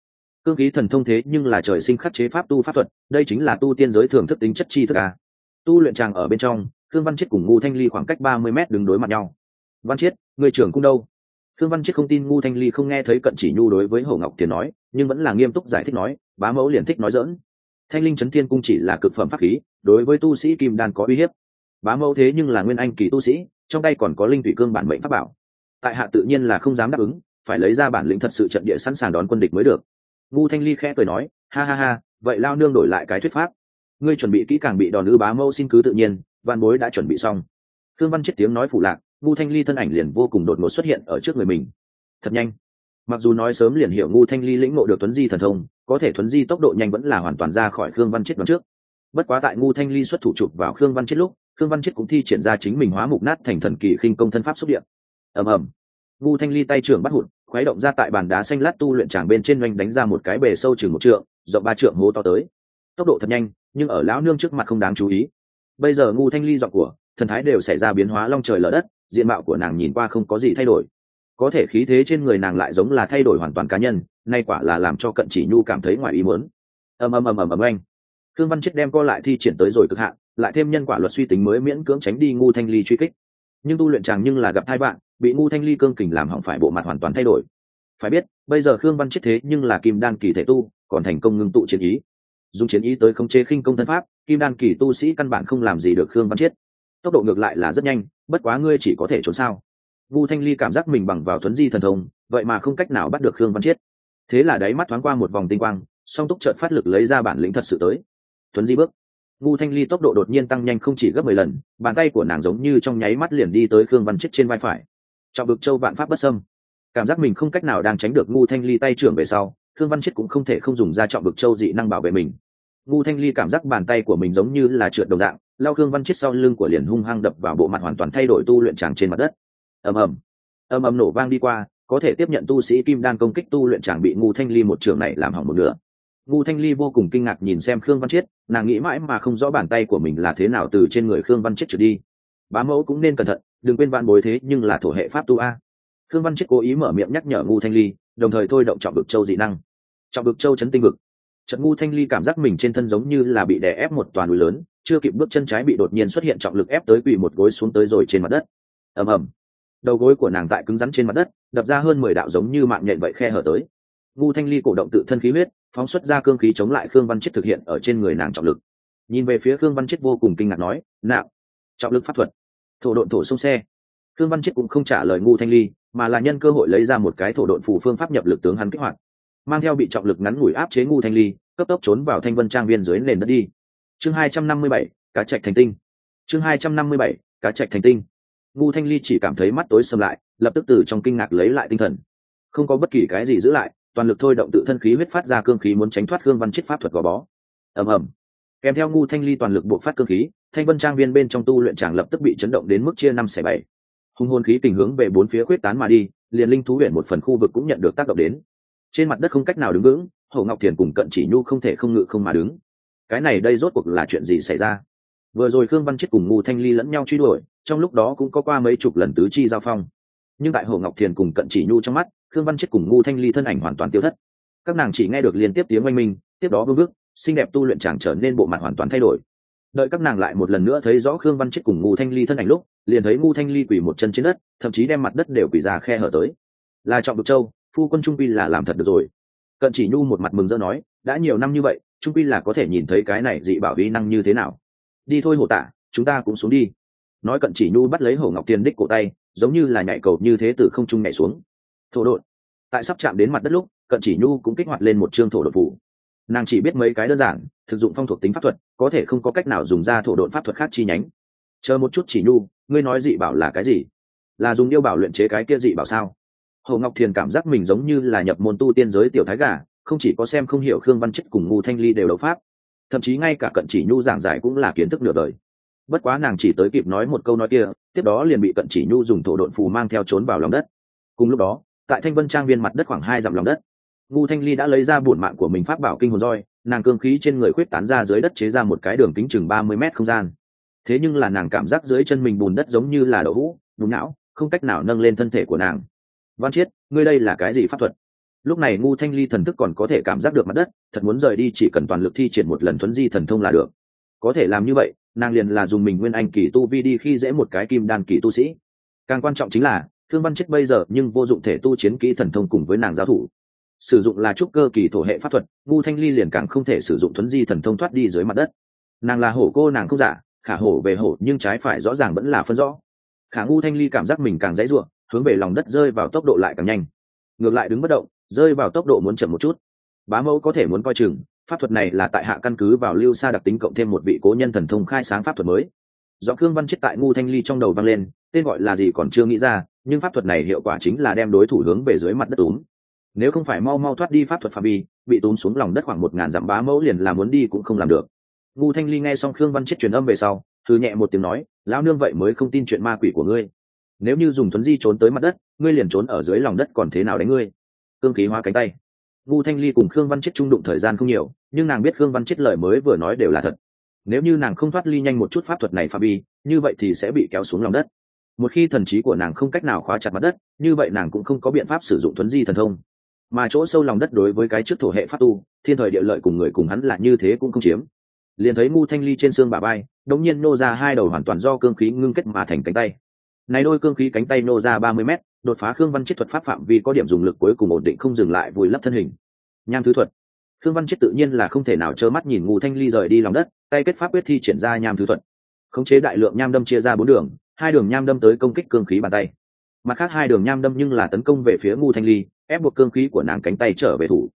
Cương khí thần thông thế nhưng là trời sinh khắc chế pháp tu pháp thuật, đây chính là tu tiên giới thường thức tính chất chi thức à. tu luyện tràng ở bên trong thương văn chiết cùng ngu thanh ly khoảng cách ba mươi m đứng đối mặt nhau. Văn chiết người trưởng cung đâu? Thương văn chiết không tin ngu thanh ly không nghe thấy cận chỉ nhu đối với hồ ngọc tiền nói, nhưng vẫn là nghiêm túc giải thích nói, bá mẫu liền thích nói dỡn thanh linh trấn thiên cung chỉ là cực phẩm pháp khí, đối với tu sĩ kim đan có uy hiếp. Bá mẫu thế nhưng là nguyên anh kỳ tu sĩ, trong tay còn có linh thủy cương bản mệnh pháp bảo. Tại hạ tự nhiên là không dám đáp ứng, phải lấy ra bản lĩnh thật sự trận địa sẵn sàng đón quân địch mới được. Ngu thanh ly khẽ cười nói, ha ha ha, vậy lao nương đổi lại cái thuyết pháp. Ngươi chuẩn bị kỹ càng bị đòn ư bá mẫu xin cứ tự nhiên văn bối đã chuẩn bị xong. Thương văn chết tiếng nói phủ lạc ngu thanh ly thân ảnh liền vô cùng đột ngột xuất hiện ở trước người mình. Thật nhanh. Mặc dù nói sớm liền hiểu ngu thanh ly lĩnh ngộ được tuấn di thần thông, có thể tuấn di tốc độ nhanh vẫn là hoàn toàn ra khỏi khương văn chết đoạn trước. Bất quá tại ngu thanh ly xuất thủ chụp vào khương văn chết lúc, khương văn chết cũng thi triển ra chính mình hóa mục nát thành thần kỳ khinh công thân pháp xúc điện ầm ầm. Ngu thanh ly tay trưởng bắt hụt, khuấy động ra tại bàn đá xanh lát tu luyện tràng bên trên oanh đánh ra một cái bề sâu chừng một trượng, rộng ba trượng hố to tới. Tốc độ thật nhanh, nhưng ở lão nương trước mặt không đáng chú ý. Bây giờ ngu thanh ly dọn của, thần thái đều xảy ra biến hóa long trời lở đất diện mạo của nàng nhìn qua không có gì thay đổi. Có thể khí thế trên người nàng lại giống là thay đổi hoàn toàn cá nhân, nay quả là làm cho cận chỉ nhu cảm thấy ngoài ý muốn. Ầm ầm ầm ầm ầm anh cương văn chết đem co lại thi triển tới rồi cực hạn, lại thêm nhân quả luật suy tính mới miễn cưỡng tránh đi ngu thanh ly truy kích. Nhưng tu luyện chàng nhưng là gặp hai bạn, bị ngu thanh ly cương kình làm hỏng phải bộ mặt hoàn toàn thay đổi. Phải biết, bây giờ khương văn chết thế nhưng là kim đan kỳ thể tu, còn thành công ngưng tụ chiến ý. Dùng chiến ý tới khống chế khinh công thân pháp, kim đan kỳ tu sĩ căn bản không làm gì được khương văn chết. Tốc độ ngược lại là rất nhanh bất quá ngươi chỉ có thể trốn sao? Vu thanh ly cảm giác mình bằng vào thuấn di thần thông, vậy mà không cách nào bắt được khương văn chiết. Thế là đáy mắt thoáng qua một vòng tinh quang, song túc trợt phát lực lấy ra bản lĩnh thật sự tới. Thuấn di bước. Vu thanh ly tốc độ đột nhiên tăng nhanh không chỉ gấp mười lần, bàn tay của nàng giống như trong nháy mắt liền đi tới khương văn Chiết trên vai phải. Trọng bực châu vạn pháp bất sâm cảm giác mình không cách nào đang tránh được ngu thanh ly tay trưởng về sau, khương văn Chiết cũng không thể không dùng ra trọng bực châu dị năng bảo vệ mình. Ngu thanh ly cảm giác bàn tay của mình giống như là trượt đồng dạng lao khương văn chết sau lưng của liền hung hăng đập vào bộ mặt hoàn toàn thay đổi tu luyện tràng trên mặt đất. Ầm ầm. Ầm ầm nổ vang đi qua, có thể tiếp nhận tu sĩ kim đan công kích tu luyện tràng bị ngu thanh ly một trường này làm hỏng một nửa. Ngu thanh ly vô cùng kinh ngạc nhìn xem khương văn chiết nàng nghĩ mãi mà không rõ bàn tay của mình là thế nào từ trên người khương văn chiết trở đi. Bá mẫu cũng nên cẩn thận, đừng quên vạn bối thế nhưng là thổ hệ pháp tu a. Khương văn chiết cố ý mở miệng nhắc nhở ngu thanh ly, đồng thời thôi động trọng vực châu dị năng. Trọng vực châu chấn tinh vực. Trận ngu thanh ly cảm giác mình trên thân giống như là bị đè ép một toàn núi lớn chưa kịp bước chân trái bị đột nhiên xuất hiện trọng lực ép tới quỳ một gối xuống tới rồi trên mặt đất. Ầm ầm. Đầu gối của nàng tại cứng rắn trên mặt đất, đập ra hơn mười đạo giống như mạng nhện vậy khe hở tới. Ngu thanh ly cổ động tự thân khí huyết, phóng xuất ra cương khí chống lại khương văn chết thực hiện ở trên người nàng trọng lực. Nhìn về phía khương văn chết vô cùng kinh ngạc nói nạo trọng lực pháp thuật. Thổ độn thổ sông xe. Khương văn chết cũng không trả lời ngu thanh ly, mà là nhân cơ hội lấy ra một cái thổ độn phù phương pháp nhập lực tướng hắn kích hoạt. Mang theo bị trọng lực ngắn ngủi áp chế ngu thanh ly, cấp tốc trốn vào thanh vân trang viên dưới nền đất đi chương hai trăm năm mươi bảy, cá trạch thành tinh. Chương hai trăm năm mươi bảy, cá trạch thành tinh. Ngu thanh ly chỉ cảm thấy mắt tối sầm lại, lập tức từ trong kinh ngạc lấy lại tinh thần. Không có bất kỳ cái gì giữ lại, toàn lực thôi động tự thân khí huyết phát ra cương khí muốn tránh thoát Cương văn chết pháp thuật gò bó. Ầm ầm. Kèm theo ngu thanh ly toàn lực buộc phát cương khí, thanh vân trang viên bên trong tu luyện tràng lập tức bị chấn động đến mức chia năm xẻ bảy. Hung hôn khí tình hướng về bốn phía quyết tán mà đi, liền linh thú huyện một phần khu vực cũng nhận được tác động đến. Trên mặt đất không cách nào đứng vững, hậu ngọc thiền cùng cận chỉ nhu không thể không ngự không mà đứng cái này đây rốt cuộc là chuyện gì xảy ra? Vừa rồi khương văn chết cùng ngu thanh ly lẫn nhau truy đuổi, trong lúc đó cũng có qua mấy chục lần tứ chi giao phong. Nhưng tại hồ ngọc thiền cùng cận chỉ nhu trong mắt, khương văn chết cùng ngu thanh ly thân ảnh hoàn toàn tiêu thất. Các nàng chỉ nghe được liên tiếp tiếng oanh minh, tiếp đó vương bước, xinh đẹp tu luyện chàng trở nên bộ mặt hoàn toàn thay đổi. Đợi các nàng lại một lần nữa thấy rõ khương văn chết cùng ngu thanh ly thân ảnh lúc, liền thấy ngu thanh ly quỳ một chân trên đất, thậm chí đem mặt đất đều quỳ ra khe hở tới. Là trọng được châu, phu quân trung pi là làm thật được rồi. Cận chỉ nhu một mặt mừng rỡ nói, đã nhiều năm như vậy trung quy là có thể nhìn thấy cái này dị bảo vi năng như thế nào. Đi thôi hồ tả, chúng ta cũng xuống đi. Nói cận chỉ nhu bắt lấy hồ ngọc tiên đích cổ tay, giống như là nhảy cầu như thế từ không trung nhảy xuống. Thổ đột tại sắp chạm đến mặt đất lúc, cận chỉ nhu cũng kích hoạt lên một chương thổ đột phủ. Nàng chỉ biết mấy cái đơn giản, thực dụng phong thuộc tính pháp thuật, có thể không có cách nào dùng ra thổ đột pháp thuật khác chi nhánh. Chờ một chút chỉ nhu, ngươi nói dị bảo là cái gì? Là dùng yêu bảo luyện chế cái kia dị bảo sao? Hồ ngọc thiền cảm giác mình giống như là nhập môn tu tiên giới tiểu thái gà không chỉ có xem không hiểu khương văn chất cùng ngu thanh ly đều đấu pháp, thậm chí ngay cả cận chỉ nhu giảng giải cũng là kiến thức nửa đời. Bất quá nàng chỉ tới kịp nói một câu nói kia, tiếp đó liền bị cận chỉ nhu dùng thổ độn phù mang theo trốn vào lòng đất. Cùng lúc đó, tại thanh vân trang viên mặt đất khoảng hai dặm lòng đất ngu thanh ly đã lấy ra bổn mạng của mình phát bảo kinh hồn roi, nàng cương khí trên người khuyết tán ra dưới đất chế ra một cái đường kính chừng ba mươi mét không gian. Thế nhưng là nàng cảm giác dưới chân mình bùn đất giống như là đậu hũ đúng não không cách nào nâng lên thân thể của nàng. Văn chiết, ngươi đây là cái gì pháp thuật? Lúc này ngu thanh ly thần thức còn có thể cảm giác được mặt đất, thật muốn rời đi chỉ cần toàn lực thi triển một lần thuấn di thần thông là được. Có thể làm như vậy, nàng liền là dùng mình nguyên anh kỳ tu vi đi khi dễ một cái kim đan kỳ tu sĩ. Càng quan trọng chính là, thương văn chết bây giờ nhưng vô dụng thể tu chiến kỹ thần thông cùng với nàng giao thủ. Sử dụng là trúc cơ kỳ thổ hệ pháp thuật, ngu thanh ly liền càng không thể sử dụng thuấn di thần thông thoát đi dưới mặt đất. Nàng là hổ cô nàng không giả, khả hổ về hổ nhưng trái phải rõ ràng vẫn là phân rõ. Khả ngu thanh ly cảm giác mình càng dãy ruộng, hướng về lòng đất rơi vào tốc độ lại càng nhanh. Ngược lại đứng bất động rơi vào tốc độ muốn chậm một chút. Bá mẫu có thể muốn coi chừng, pháp thuật này là tại hạ căn cứ vào lưu xa đặc tính cộng thêm một vị cố nhân thần thông khai sáng pháp thuật mới. Do khương văn chết tại ngu thanh ly trong đầu vang lên, tên gọi là gì còn chưa nghĩ ra, nhưng pháp thuật này hiệu quả chính là đem đối thủ hướng về dưới mặt đất túm. Nếu không phải mau mau thoát đi pháp thuật phạm vi, bị túm xuống lòng đất khoảng một ngàn dặm bá mẫu liền làm muốn đi cũng không làm được. Ngu thanh ly nghe xong khương văn chết truyền âm về sau thư nhẹ một tiếng nói, lão nương vậy mới không tin chuyện ma quỷ của ngươi. Nếu như dùng thuấn di trốn tới mặt đất, ngươi liền trốn ở dưới lòng đất còn thế nào đánh ngươi? Cương khí hóa cánh tay. Ngu thanh ly cùng khương văn chết trung đụng thời gian không nhiều, nhưng nàng biết khương văn chết lời mới vừa nói đều là thật. Nếu như nàng không thoát ly nhanh một chút pháp thuật này pha bi như vậy thì sẽ bị kéo xuống lòng đất. Một khi thần trí của nàng không cách nào khóa chặt mặt đất, như vậy nàng cũng không có biện pháp sử dụng thuấn di thần thông. Mà chỗ sâu lòng đất đối với cái trước thổ hệ pháp tu, thiên thời địa lợi cùng người cùng hắn là như thế cũng không chiếm. Liền thấy ngu thanh ly trên xương bà bay đống nhiên nô ra hai đầu hoàn toàn do cương khí ngưng kết mà thành cánh tay. Này đôi cương khí cánh tay nô ra ba mươi m đột phá khương văn chết thuật pháp phạm vi có điểm dùng lực cuối cùng ổn định không dừng lại vùi lấp thân hình. Nham thứ thuật. Khương văn chết tự nhiên là không thể nào trơ mắt nhìn ngụ thanh ly rời đi lòng đất tay kết pháp quyết thi triển ra nham thứ thuật. Khống chế đại lượng nham đâm chia ra bốn đường hai đường nham đâm tới công kích cương khí bàn tay. Mặt khác hai đường nham đâm nhưng là tấn công về phía ngụ thanh ly ép buộc cương khí của nàng cánh tay trở về thủ.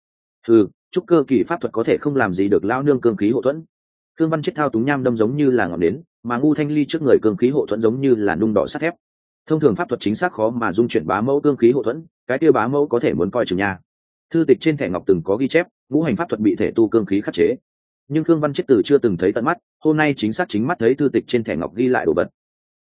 Ừ chúc cơ kỳ pháp thuật có thể không làm gì được lao nương cương khí hậu thuẫn. Khương Văn chết thao túng nham đâm giống như là ngọn nến, mà ngu thanh ly trước người cương khí hộ thuẫn giống như là nung đỏ sắt thép. Thông thường pháp thuật chính xác khó mà dung chuyển bá mẫu cương khí hộ thuẫn, cái kia bá mẫu có thể muốn coi chừng nhà. Thư tịch trên thẻ ngọc từng có ghi chép, ngũ hành pháp thuật bị thể tu cương khí khắc chế. Nhưng Khương Văn chết từ chưa từng thấy tận mắt, hôm nay chính xác chính mắt thấy thư tịch trên thẻ ngọc ghi lại đồ vật,